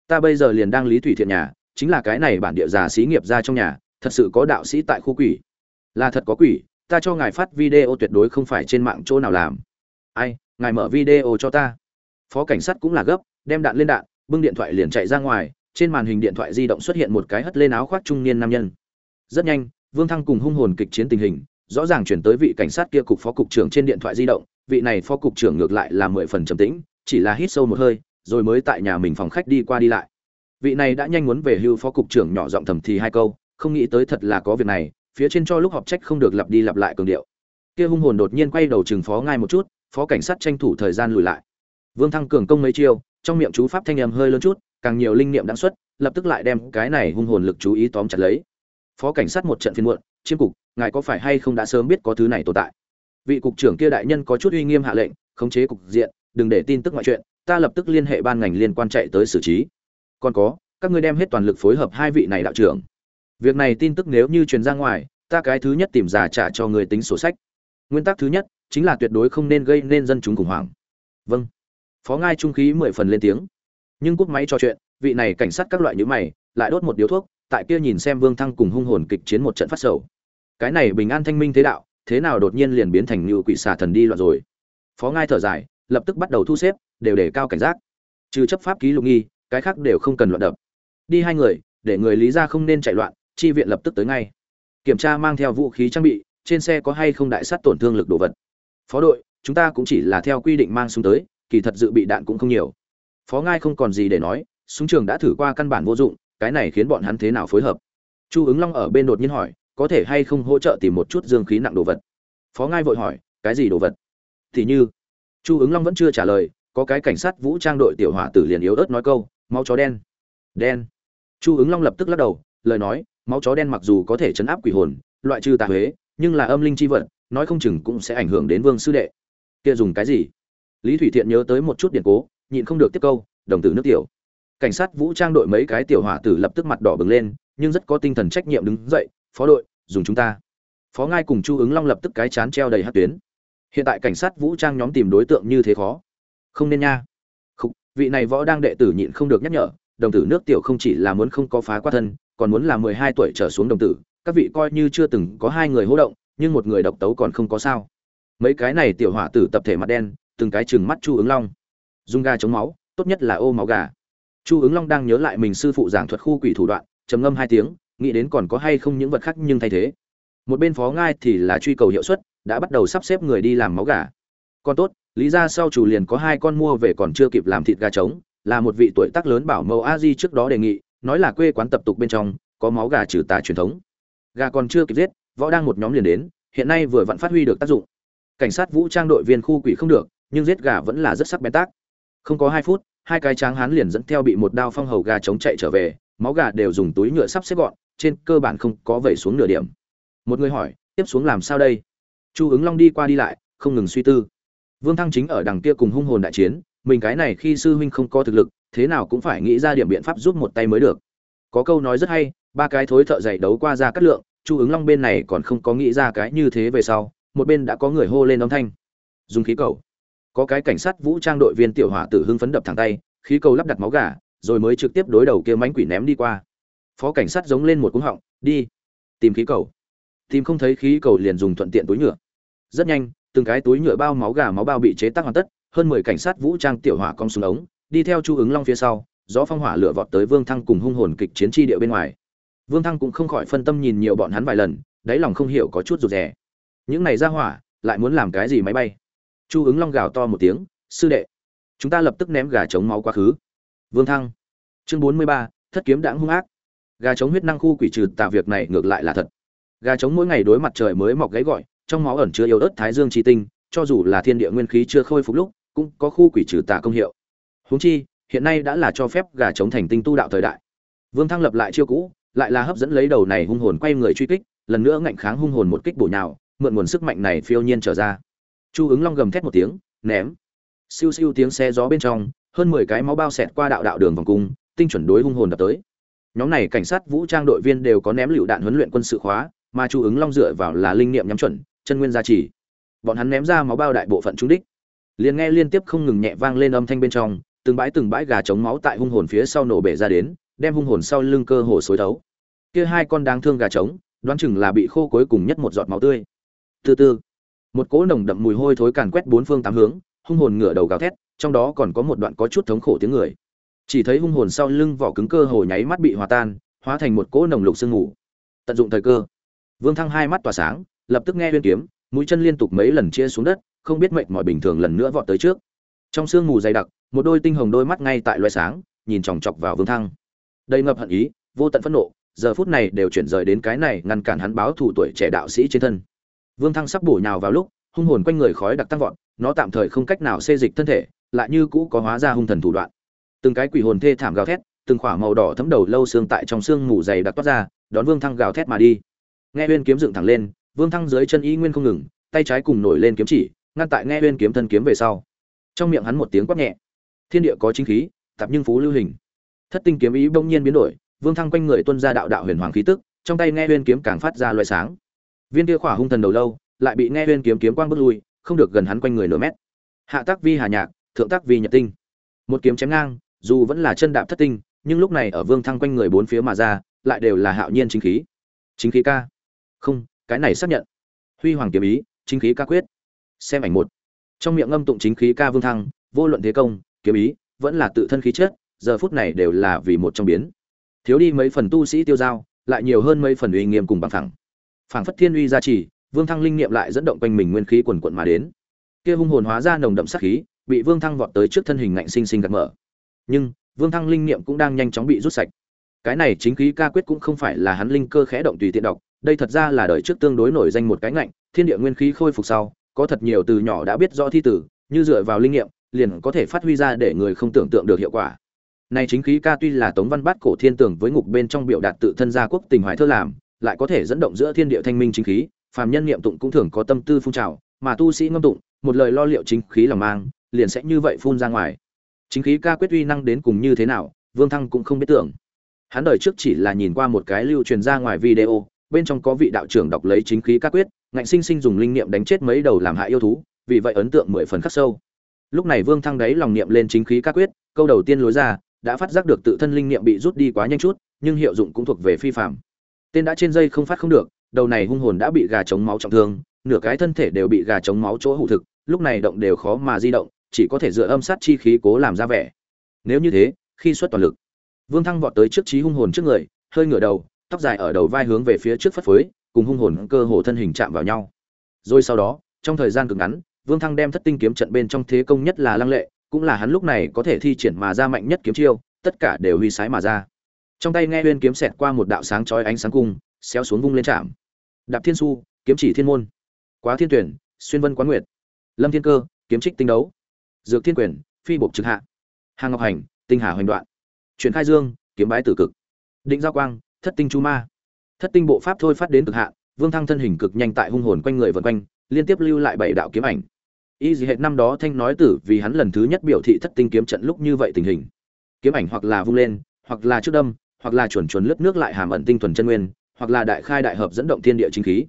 Ta bây giờ liền đang lý thủy thiện nhà, chính là cái này bản địa già xí nghiệp ra trong nhà, thật sự có đạo sĩ tại khu quỷ. Là thật có quỷ, ta cho ngài phát video tuyệt đối không phải trên mạng chỗ nào làm. Ai, ngài mở video cho ta. Phó cảnh sát cũng là gấp, đem đạn lên đạn, bưng điện thoại liền chạy ra ngoài, trên màn hình điện thoại di động xuất hiện một cái hất lên áo khoác trung niên nam nhân. Rất nhanh, vương thăng cùng hung hồn kịch chiến tình hình rõ ràng chuyển tới vị cảnh sát kia cục phó cục trưởng trên điện thoại di động, vị này phó cục trưởng ngược lại là mười phần trầm tĩnh, chỉ là hít sâu một hơi, rồi mới tại nhà mình phòng khách đi qua đi lại. Vị này đã nhanh muốn về hưu phó cục trưởng nhỏ giọng thầm thì hai câu, không nghĩ tới thật là có việc này, phía trên cho lúc họp trách không được lặp đi lặp lại cường điệu. Kia hung hồn đột nhiên quay đầu chừng phó ngay một chút, phó cảnh sát tranh thủ thời gian lùi lại. Vương thăng cường công mấy chiêu, trong miệng chú pháp thanh âm hơi lớn chút, càng nhiều linh niệm đã xuất, lập tức lại đem cái này hung hồn lực chú ý tóm chặt lấy. Phó cảnh sát một trận phiên muộn chiêm cục, ngài có phải hay không đã sớm biết có thứ này tồn tại? Vị cục trưởng kia đại nhân có chút uy nghiêm hạ lệnh, khống chế cục diện, đừng để tin tức ngoại chuyện, ta lập tức liên hệ ban ngành liên quan chạy tới xử trí. Còn có, các ngươi đem hết toàn lực phối hợp hai vị này đạo trưởng. Việc này tin tức nếu như truyền ra ngoài, ta cái thứ nhất tìm giả trả cho người tính sổ sách. Nguyên tắc thứ nhất, chính là tuyệt đối không nên gây nên dân chúng khủng hoảng. Vâng. Phó ngai trung khí mười phần lên tiếng. Nhưng cúp máy trò chuyện, vị này cảnh sát các loại nhữ mày, lại đốt một điếu thuốc tại kia nhìn xem vương thăng cùng hung hồn kịch chiến một trận phát sầu. Cái này bình an thanh minh thế đạo, thế nào đột nhiên liền biến thành như quỷ xà thần đi loạn rồi. Phó ngai thở dài, lập tức bắt đầu thu xếp, đều để cao cảnh giác. Trừ chấp pháp ký lục nghi, cái khác đều không cần loạn đập. Đi hai người, để người lý ra không nên chạy loạn, chi viện lập tức tới ngay. Kiểm tra mang theo vũ khí trang bị, trên xe có hay không đại sát tổn thương lực đồ vật. Phó đội, chúng ta cũng chỉ là theo quy định mang xuống tới, kỳ thật dự bị đạn cũng không nhiều. Phó ngai không còn gì để nói, súng trường đã thử qua căn bản vô dụng cái này khiến bọn hắn thế nào phối hợp? Chu ứng long ở bên đột nhiên hỏi, có thể hay không hỗ trợ tìm một chút dương khí nặng đồ vật? Phó ngai vội hỏi, cái gì đồ vật? Thì như, chu ứng long vẫn chưa trả lời, có cái cảnh sát vũ trang đội tiểu hỏa tử liền yếu ớt nói câu, máu chó đen. Đen? Chu ứng long lập tức lắc đầu, lời nói, máu chó đen mặc dù có thể chấn áp quỷ hồn, loại trừ tà huế, nhưng là âm linh chi vật, nói không chừng cũng sẽ ảnh hưởng đến vương sư đệ. Kia dùng cái gì? Lý thủy thiện nhớ tới một chút điện cố, nhịn không được tiếp câu, đồng tử nước tiểu cảnh sát vũ trang đội mấy cái tiểu hỏa tử lập tức mặt đỏ bừng lên nhưng rất có tinh thần trách nhiệm đứng dậy phó đội dùng chúng ta. Phó ngai cùng chu ứng long lập tức cái chán treo đầy hát tuyến. Hiện tại cảnh sát vũ trang nhóm tìm đối tượng như thế khó. Không nên nha. Khúc, vị này võ đang đệ tử nhịn không được nhắc nhở đồng tử nước tiểu không chỉ là muốn không có phá qua thân còn muốn là mười hai tuổi trở xuống đồng tử các vị coi như chưa từng có hai người hỗ động nhưng một người độc tấu còn không có sao. Mấy cái này tiểu hỏa tử tập thể mặt đen từng cái chừng mắt chu ứng long. Dùng ga chống máu tốt nhất là ô máu gà chu ứng long đang nhớ lại mình sư phụ giảng thuật khu quỷ thủ đoạn, trầm ngâm hai tiếng, nghĩ đến còn có hay không những vật khác nhưng thay thế. Một bên phó ngai thì là truy cầu hiệu suất, đã bắt đầu sắp xếp người đi làm máu gà. Còn tốt, lý ra sau chủ liền có hai con mua về còn chưa kịp làm thịt gà trống, là một vị tuổi tác lớn bảo mẫu a di trước đó đề nghị, nói là quê quán tập tục bên trong, có máu gà trừ tà truyền thống. Gà còn chưa kịp giết, võ đang một nhóm liền đến, hiện nay vừa vẫn phát huy được tác dụng. Cảnh sát vũ trang đội viên khu quỷ không được, nhưng giết gà vẫn là rất sắc bén tác. Không có hai phút hai cái tráng hán liền dẫn theo bị một đao phong hầu gà chống chạy trở về, máu gà đều dùng túi nhựa sắp xếp gọn, trên cơ bản không có vẩy xuống nửa điểm. Một người hỏi, tiếp xuống làm sao đây? Chu ứng long đi qua đi lại, không ngừng suy tư. Vương thăng chính ở đằng kia cùng hung hồn đại chiến, mình cái này khi sư huynh không có thực lực, thế nào cũng phải nghĩ ra điểm biện pháp giúp một tay mới được. Có câu nói rất hay, ba cái thối thợ dày đấu qua ra cắt lượng, chu ứng long bên này còn không có nghĩ ra cái như thế về sau, một bên đã có người hô lên âm thanh. Dùng khí cầu có cái cảnh sát vũ trang đội viên tiểu hỏa tử hưng phấn đập thẳng tay, khí cầu lắp đặt máu gà, rồi mới trực tiếp đối đầu kia mánh quỷ ném đi qua. Phó cảnh sát giống lên một cúng họng, đi, tìm khí cầu. Tìm không thấy khí cầu liền dùng thuận tiện túi nhựa. Rất nhanh, từng cái túi nhựa bao máu gà máu bao bị chế tác hoàn tất, hơn mười cảnh sát vũ trang tiểu hỏa cong xuống ống, đi theo chu ứng long phía sau, gió phong hỏa lửa vọt tới vương thăng cùng hung hồn kịch chiến tri địa bên ngoài. Vương thăng cũng không khỏi phân tâm nhìn nhiều bọn hắn vài lần, đáy lòng không hiểu có chút rụt rè. Những này ra hỏa, lại muốn làm cái gì máy bay? Chu ứng long gào to một tiếng, sư đệ, chúng ta lập tức ném gà chống máu quá khứ. Vương thăng. Chương bốn mươi ba, thất kiếm đãng hung ác. Gà chống huyết năng khu quỷ trừ tà việc này ngược lại là thật. Gà chống mỗi ngày đối mặt trời mới mọc gáy gọi, trong máu ẩn chứa yếu ớt thái dương chi tinh, cho dù là thiên địa nguyên khí chưa khôi phục lúc, cũng có khu quỷ trừ tà công hiệu. Huống chi, hiện nay đã là cho phép gà chống thành tinh tu đạo thời đại. Vương thăng lập lại chiêu cũ, lại là hấp dẫn lấy đầu này hung hồn quay người truy kích, lần nữa ngạnh kháng hung hồn một kích bổ nhào, mượn nguồn sức mạnh này phiêu nhiên trở ra chu ứng long gầm thét một tiếng, ném. Siêu siêu tiếng xe gió bên trong, hơn mười cái máu bao xẹt qua đạo đạo đường vòng cung, tinh chuẩn đối hung hồn đập tới. Nhóm này cảnh sát vũ trang đội viên đều có ném lựu đạn huấn luyện quân sự khóa, mà chu ứng long dựa vào là linh niệm nhắm chuẩn, chân nguyên gia trì. Bọn hắn ném ra máu bao đại bộ phận trúng đích. Liền nghe liên tiếp không ngừng nhẹ vang lên âm thanh bên trong, từng bãi từng bãi gà chống máu tại hung hồn phía sau nổ bể ra đến, đem hung hồn sau lưng cơ hồ xối thấu. Kia hai con đáng thương gà trống, đoán chừng là bị khô cuối cùng nhất một giọt máu tươi. Từ từ một cỗ nồng đậm mùi hôi thối càn quét bốn phương tám hướng, hung hồn ngửa đầu gào thét, trong đó còn có một đoạn có chút thống khổ tiếng người. Chỉ thấy hung hồn sau lưng vỏ cứng cơ hồ nháy mắt bị hòa tan, hóa thành một cỗ nồng lục sương ngủ. tận dụng thời cơ, vương thăng hai mắt tỏa sáng, lập tức nghe huyên kiếm, mũi chân liên tục mấy lần chia xuống đất, không biết mệnh mọi bình thường lần nữa vọt tới trước. Trong sương mù dày đặc, một đôi tinh hồng đôi mắt ngay tại loe sáng, nhìn chòng chọc vào vương thăng. Đầy ngập hận ý, vô tận phẫn nộ, giờ phút này đều chuyển rời đến cái này ngăn cản hắn báo thủ tuổi trẻ đạo sĩ trên thân vương thăng sắp bổ nhào vào lúc, hung hồn quanh người khói đặc tăng vọt, nó tạm thời không cách nào xê dịch thân thể, lại như cũ có hóa ra hung thần thủ đoạn. Từng cái quỷ hồn thê thảm gào thét, từng khỏa màu đỏ thấm đầu lâu xương tại trong xương mù dày đặc toát ra, đón vương thăng gào thét mà đi. Nghe uyên kiếm dựng thẳng lên, vương thăng dưới chân ý nguyên không ngừng, tay trái cùng nổi lên kiếm chỉ, ngăn tại nghe uyên kiếm thân kiếm về sau. Trong miệng hắn một tiếng quát nhẹ. Thiên địa có chính khí, tạp nhưng phú lưu hình. Thất tinh kiếm ý bỗng nhiên biến đổi, vương thăng quanh người tuân ra đạo đạo huyền hoàng khí tức, trong tay nghe uyên kiếm càng phát ra loại sáng viên kia khỏa hung thần đầu lâu, lại bị nghe viên kiếm kiếm quang bước lui, không được gần hắn quanh người nửa mét. Hạ tác vi hà nhạc, thượng tác vi nhật tinh. Một kiếm chém ngang, dù vẫn là chân đạp thất tinh, nhưng lúc này ở vương thăng quanh người bốn phía mà ra, lại đều là hạo nhiên chính khí. Chính khí ca. Không, cái này xác nhận. Huy hoàng kiếm ý, chính khí ca quyết. Xem ảnh một. Trong miệng ngâm tụng chính khí ca vương thăng, vô luận thế công, kiếm ý, vẫn là tự thân khí chất, giờ phút này đều là vì một trong biến. Thiếu đi mấy phần tu sĩ tiêu giao, lại nhiều hơn mấy phần uy nghiêm cùng bằng thẳng phảng phất thiên uy gia trì, vương thăng linh nghiệm lại dẫn động quanh mình nguyên khí quần quần mà đến. Kia hung hồn hóa ra nồng đậm sát khí, bị vương thăng vọt tới trước thân hình ngạnh sinh sinh gạt mở. Nhưng, vương thăng linh nghiệm cũng đang nhanh chóng bị rút sạch. Cái này chính khí ca quyết cũng không phải là hắn linh cơ khẽ động tùy tiện đọc, đây thật ra là đời trước tương đối nổi danh một cái ngạnh, thiên địa nguyên khí khôi phục sau, có thật nhiều từ nhỏ đã biết rõ thi tử, như dựa vào linh nghiệm, liền có thể phát huy ra để người không tưởng tượng được hiệu quả. Này chính khí ca tuy là tống văn bát cổ thiên tưởng với ngục bên trong biểu đạt tự thân gia quốc tình hoài thơ làm lại có thể dẫn động giữa thiên địa thanh minh chính khí, phàm nhân niệm tụng cũng thường có tâm tư phun trào, mà tu sĩ ngâm tụng, một lời lo liệu chính khí lòng mang, liền sẽ như vậy phun ra ngoài. Chính khí ca quyết uy năng đến cùng như thế nào, vương thăng cũng không biết tưởng. Hắn đời trước chỉ là nhìn qua một cái lưu truyền ra ngoài video, bên trong có vị đạo trưởng đọc lấy chính khí ca quyết, ngạnh sinh sinh dùng linh niệm đánh chết mấy đầu làm hại yêu thú, vì vậy ấn tượng mười phần khắc sâu. Lúc này vương thăng đấy lòng niệm lên chính khí ca quyết, câu đầu tiên lối ra, đã phát giác được tự thân linh niệm bị rút đi quá nhanh chút, nhưng hiệu dụng cũng thuộc về phi phạm tên đã trên dây không phát không được, đầu này hung hồn đã bị gà chống máu trọng thương, nửa cái thân thể đều bị gà chống máu chỗ hụ thực, lúc này động đều khó mà di động, chỉ có thể dựa âm sát chi khí cố làm ra vẻ. Nếu như thế, khi xuất toàn lực, vương thăng vọt tới trước trí hung hồn trước người, hơi ngửa đầu, tóc dài ở đầu vai hướng về phía trước phất phới, cùng hung hồn cơ hồ thân hình chạm vào nhau. Rồi sau đó, trong thời gian cực ngắn, vương thăng đem thất tinh kiếm trận bên trong thế công nhất là lăng lệ, cũng là hắn lúc này có thể thi triển mà ra mạnh nhất kiếm chiêu, tất cả đều huy sái mà ra trong tay nghe uyên kiếm xẹt qua một đạo sáng chói ánh sáng cung, xéo xuống vung lên chạm đạp thiên su, kiếm chỉ thiên môn. Quá thiên tuyển, xuyên vân quán nguyệt. Lâm thiên cơ, kiếm trích tinh đấu. Dược thiên quyền, phi bộc trực hạ. Hàng ngọc hành, tinh hà hoành đoạn. Chuyển khai dương, kiếm bái tử cực. Định giao quang, thất tinh chu ma. Thất tinh bộ pháp thôi phát đến cực hạ vương thăng thân hình cực nhanh tại hung hồn quanh người vần quanh, liên tiếp lưu lại bảy đạo kiếm ảnh. Y gì hệ năm đó thanh nói tử vì hắn lần thứ nhất biểu thị thất tinh kiếm trận lúc như vậy tình hình. Kiếm ảnh hoặc là vung lên, hoặc là trước đâm hoặc là chuẩn chuẩn lướt nước lại hàm ẩn tinh thuần chân nguyên, hoặc là đại khai đại hợp dẫn động thiên địa chính khí.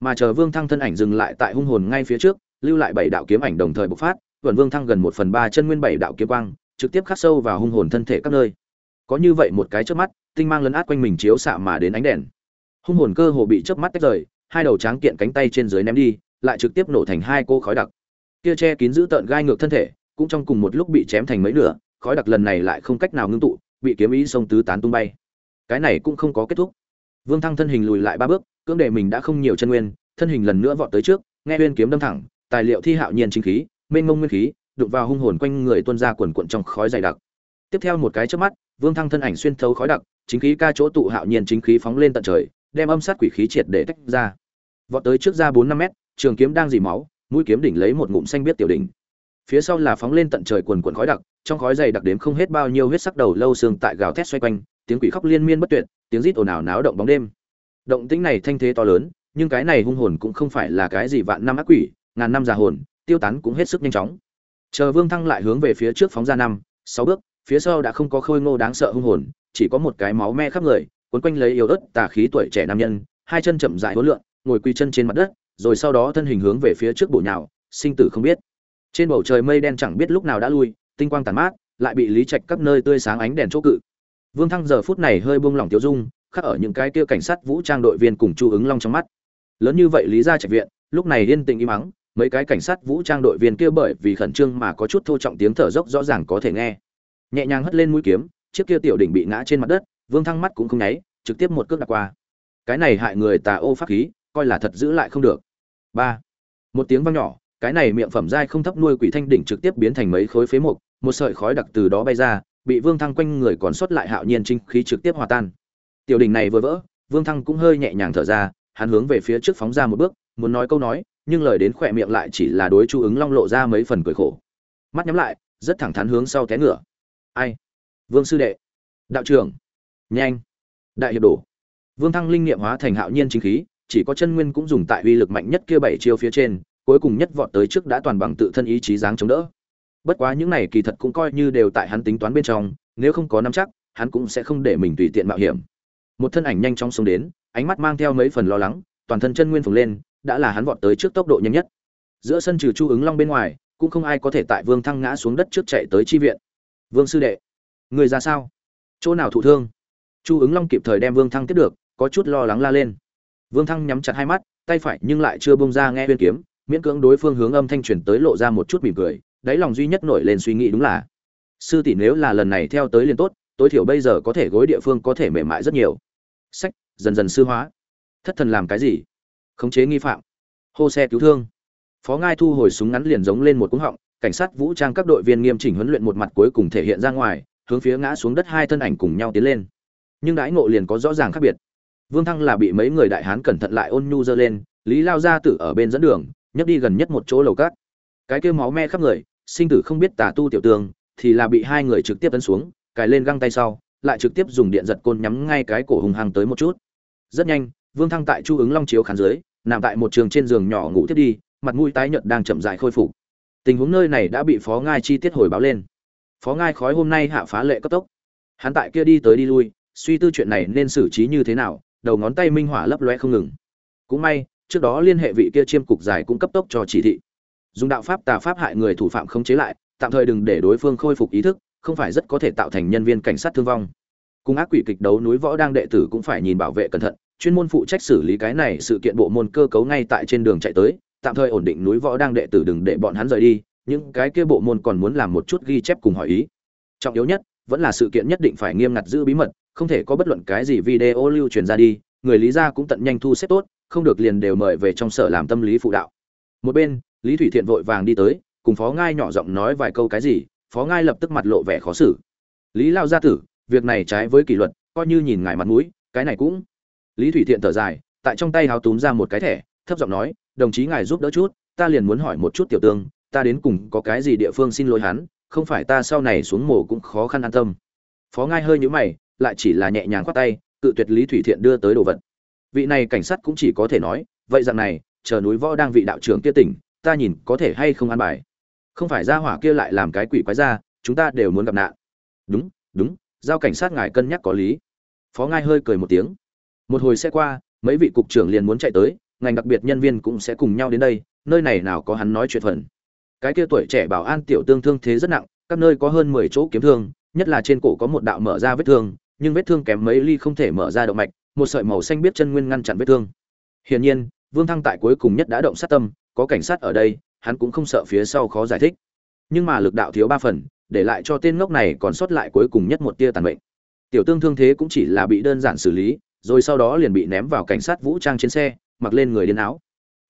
Mà chờ vương thăng thân ảnh dừng lại tại hung hồn ngay phía trước, lưu lại bảy đạo kiếm ảnh đồng thời bộc phát vẩn vương thăng gần một phần ba chân nguyên bảy đạo kiếm quang, trực tiếp khắc sâu vào hung hồn thân thể các nơi. Có như vậy một cái chớp mắt, tinh mang lấn át quanh mình chiếu xạ mà đến ánh đèn. Hung hồn cơ hồ bị chớp mắt tách rời, hai đầu tráng kiện cánh tay trên dưới ném đi, lại trực tiếp nổ thành hai cô khói đặc. Kia che kín giữ tợn gai ngược thân thể, cũng trong cùng một lúc bị chém thành mấy nửa, khói đặc lần này lại không cách nào ngưng tụ bị kiếm ý sông tứ tán tung bay. Cái này cũng không có kết thúc. Vương thăng thân hình lùi lại ba bước, cưỡng đề mình đã không nhiều chân nguyên, thân hình lần nữa vọt tới trước, nghe huyên kiếm đâm thẳng, tài liệu thi hạo nhiên chính khí, mênh mông nguyên khí, đụng vào hung hồn quanh người tuôn ra quần quận trong khói dày đặc. Tiếp theo một cái trước mắt, vương thăng thân ảnh xuyên thấu khói đặc, chính khí ca chỗ tụ hạo nhiên chính khí phóng lên tận trời, đem âm sát quỷ khí triệt để tách ra. Vọt tới trước ra bốn năm mét, trường kiếm đang dì máu, mũi kiếm đỉnh lấy một ngụm xanh biết tiểu đỉnh. Phía sau là phóng lên tận trời quần quần khói đặc trong khói dày đặc đếm không hết bao nhiêu huyết sắc đầu lâu xương tại gào thét xoay quanh, tiếng quỷ khóc liên miên bất tuyệt, tiếng rít ồn ào náo động bóng đêm. Động tĩnh này thanh thế to lớn, nhưng cái này hung hồn cũng không phải là cái gì vạn năm ác quỷ, ngàn năm già hồn, tiêu tán cũng hết sức nhanh chóng. Chờ vương thăng lại hướng về phía trước phóng ra năm, sáu bước, phía sau đã không có khôi ngô đáng sợ hung hồn, chỉ có một cái máu me khắp người quấn quanh lấy yếu ớt tà khí tuổi trẻ nam nhân, hai chân chậm dại hối lượn, ngồi quỳ chân trên mặt đất, rồi sau đó thân hình hướng về phía trước bổ nhào, sinh tử không biết. Trên bầu trời mây đen chẳng biết lúc nào đã lui tinh quang tàn mát, lại bị lý trạch các nơi tươi sáng ánh đèn chỗ cự. Vương thăng giờ phút này hơi buông lỏng tiêu dung, khắc ở những cái kia cảnh sát vũ trang đội viên cùng chu ứng long trong mắt. Lớn như vậy lý ra trạch viện, lúc này yên tĩnh im mắng mấy cái cảnh sát vũ trang đội viên kia bởi vì khẩn trương mà có chút thô trọng tiếng thở dốc rõ ràng có thể nghe. Nhẹ nhàng hất lên mũi kiếm, chiếc kia tiểu đỉnh bị ngã trên mặt đất, vương thăng mắt cũng không nháy, trực tiếp một cước đặt qua. Cái này hại người tà ô pháp khí, coi là thật giữ lại không được. Ba. Một tiếng vang nhỏ, cái này miệng phẩm dai không thấp nuôi quỷ thanh đỉnh trực tiếp biến thành mấy khối phế mục một sợi khói đặc từ đó bay ra, bị vương thăng quanh người còn sót lại hạo nhiên trinh khí trực tiếp hòa tan. Tiểu đỉnh này vừa vỡ, vương thăng cũng hơi nhẹ nhàng thở ra, hắn hướng về phía trước phóng ra một bước, muốn nói câu nói, nhưng lời đến khỏe miệng lại chỉ là đối chu ứng long lộ ra mấy phần cười khổ. Mắt nhắm lại, rất thẳng thắn hướng sau té ngựa. Ai? Vương sư đệ. Đạo trưởng. Nhanh. Đại hiệp đổ. Vương thăng linh nghiệm hóa thành hạo nhiên chính khí, chỉ có chân nguyên cũng dùng tại uy lực mạnh nhất kia bảy chiêu phía trên, cuối cùng nhất vọt tới trước đã toàn bằng tự thân ý chí dáng chống đỡ bất quá những này kỳ thật cũng coi như đều tại hắn tính toán bên trong, nếu không có nắm chắc, hắn cũng sẽ không để mình tùy tiện mạo hiểm. Một thân ảnh nhanh chóng xuống đến, ánh mắt mang theo mấy phần lo lắng, toàn thân chân nguyên phồng lên, đã là hắn vọt tới trước tốc độ nhanh nhất. Giữa sân trừ chu ứng long bên ngoài, cũng không ai có thể tại vương thăng ngã xuống đất trước chạy tới chi viện. Vương sư đệ, người ra sao? Chỗ nào thụ thương? Chu ứng long kịp thời đem vương thăng tiếp được, có chút lo lắng la lên. Vương thăng nhắm chặt hai mắt, tay phải nhưng lại chưa bông ra nghe huyên kiếm, miễn cưỡng đối phương hướng âm thanh truyền tới lộ ra một chút mỉm cười đáy lòng duy nhất nổi lên suy nghĩ đúng là, sư tỷ nếu là lần này theo tới liền tốt, tối thiểu bây giờ có thể gối địa phương có thể mềm mại rất nhiều. Sách, dần dần sư hóa. Thất thần làm cái gì? Khống chế nghi phạm. Hô xe cứu thương. Phó ngai thu hồi súng ngắn liền giống lên một cúng họng, cảnh sát vũ trang các đội viên nghiêm chỉnh huấn luyện một mặt cuối cùng thể hiện ra ngoài, hướng phía ngã xuống đất hai thân ảnh cùng nhau tiến lên. Nhưng đãi ngộ liền có rõ ràng khác biệt. Vương thăng là bị mấy người đại hán cẩn thận lại ôn nhu dơ lên, lý lao gia tử ở bên dẫn đường, nhấc đi gần nhất một chỗ lầu cát. Cái kêu máu me khắp người sinh tử không biết tà tu tiểu tường, thì là bị hai người trực tiếp tấn xuống, cài lên găng tay sau, lại trực tiếp dùng điện giật côn nhắm ngay cái cổ hùng hăng tới một chút. Rất nhanh, vương thăng tại chu ứng long chiếu khán dưới, nằm tại một trường trên giường nhỏ ngủ thiết đi, mặt mũi tái nhợt đang chậm dại khôi phục. Tình huống nơi này đã bị phó ngai chi tiết hồi báo lên. Phó ngai khói hôm nay hạ phá lệ cấp tốc. Hắn tại kia đi tới đi lui, suy tư chuyện này nên xử trí như thế nào, đầu ngón tay minh hỏa lấp loe không ngừng. Cũng may, trước đó liên hệ vị kia chiêm cục giải cũng cấp tốc cho chỉ thị dùng đạo pháp tà pháp hại người thủ phạm không chế lại, tạm thời đừng để đối phương khôi phục ý thức, không phải rất có thể tạo thành nhân viên cảnh sát thương vong. Cùng ác quỷ kịch đấu núi võ đang đệ tử cũng phải nhìn bảo vệ cẩn thận, chuyên môn phụ trách xử lý cái này sự kiện bộ môn cơ cấu ngay tại trên đường chạy tới, tạm thời ổn định núi võ đang đệ tử đừng để bọn hắn rời đi, những cái kia bộ môn còn muốn làm một chút ghi chép cùng hỏi ý. Trọng yếu nhất, vẫn là sự kiện nhất định phải nghiêm ngặt giữ bí mật, không thể có bất luận cái gì video lưu truyền ra đi, người lý gia cũng tận nhanh thu xếp tốt, không được liền đều mời về trong sở làm tâm lý phụ đạo. Một bên lý thủy thiện vội vàng đi tới, cùng phó ngai nhỏ giọng nói vài câu cái gì, phó ngai lập tức mặt lộ vẻ khó xử. Lý lao gia tử, việc này trái với kỷ luật, coi như nhìn ngài mặt mũi, cái này cũng lý thủy thiện thở dài, tại trong tay háo túm ra một cái thẻ, thấp giọng nói, đồng chí ngài giúp đỡ chút, ta liền muốn hỏi một chút tiểu tương, ta đến cùng có cái gì địa phương xin lỗi hắn, không phải ta sau này xuống mồ cũng khó khăn an tâm. Phó ngai hơi nhũ mày, lại chỉ là nhẹ nhàng khoát tay, cự tuyệt lý thủy thiện đưa tới đồ vật. Vị này cảnh sát cũng chỉ có thể nói, vậy rằng này, chờ núi võ đang vị đạo trưởng kia tỉnh ta nhìn có thể hay không an bài. Không phải ra hỏa kia lại làm cái quỷ quái ra, chúng ta đều muốn gặp nạn. Đúng đúng, giao cảnh sát ngài cân nhắc có lý. Phó ngai hơi cười một tiếng. Một hồi xe qua, mấy vị cục trưởng liền muốn chạy tới, ngành đặc biệt nhân viên cũng sẽ cùng nhau đến đây, nơi này nào có hắn nói chuyện phần. Cái kia tuổi trẻ bảo an tiểu tương thương thế rất nặng, các nơi có hơn mười chỗ kiếm thương, nhất là trên cổ có một đạo mở ra vết thương, nhưng vết thương kém mấy ly không thể mở ra động mạch, một sợi màu xanh biết chân nguyên ngăn chặn vết thương. Hiển nhiên, vương thăng tại cuối cùng nhất đã động sát tâm có cảnh sát ở đây, hắn cũng không sợ phía sau khó giải thích. Nhưng mà lực đạo thiếu ba phần, để lại cho tên ngốc này còn sót lại cuối cùng nhất một tia tàn mệnh. Tiểu tương thương thế cũng chỉ là bị đơn giản xử lý, rồi sau đó liền bị ném vào cảnh sát vũ trang trên xe, mặc lên người điên áo.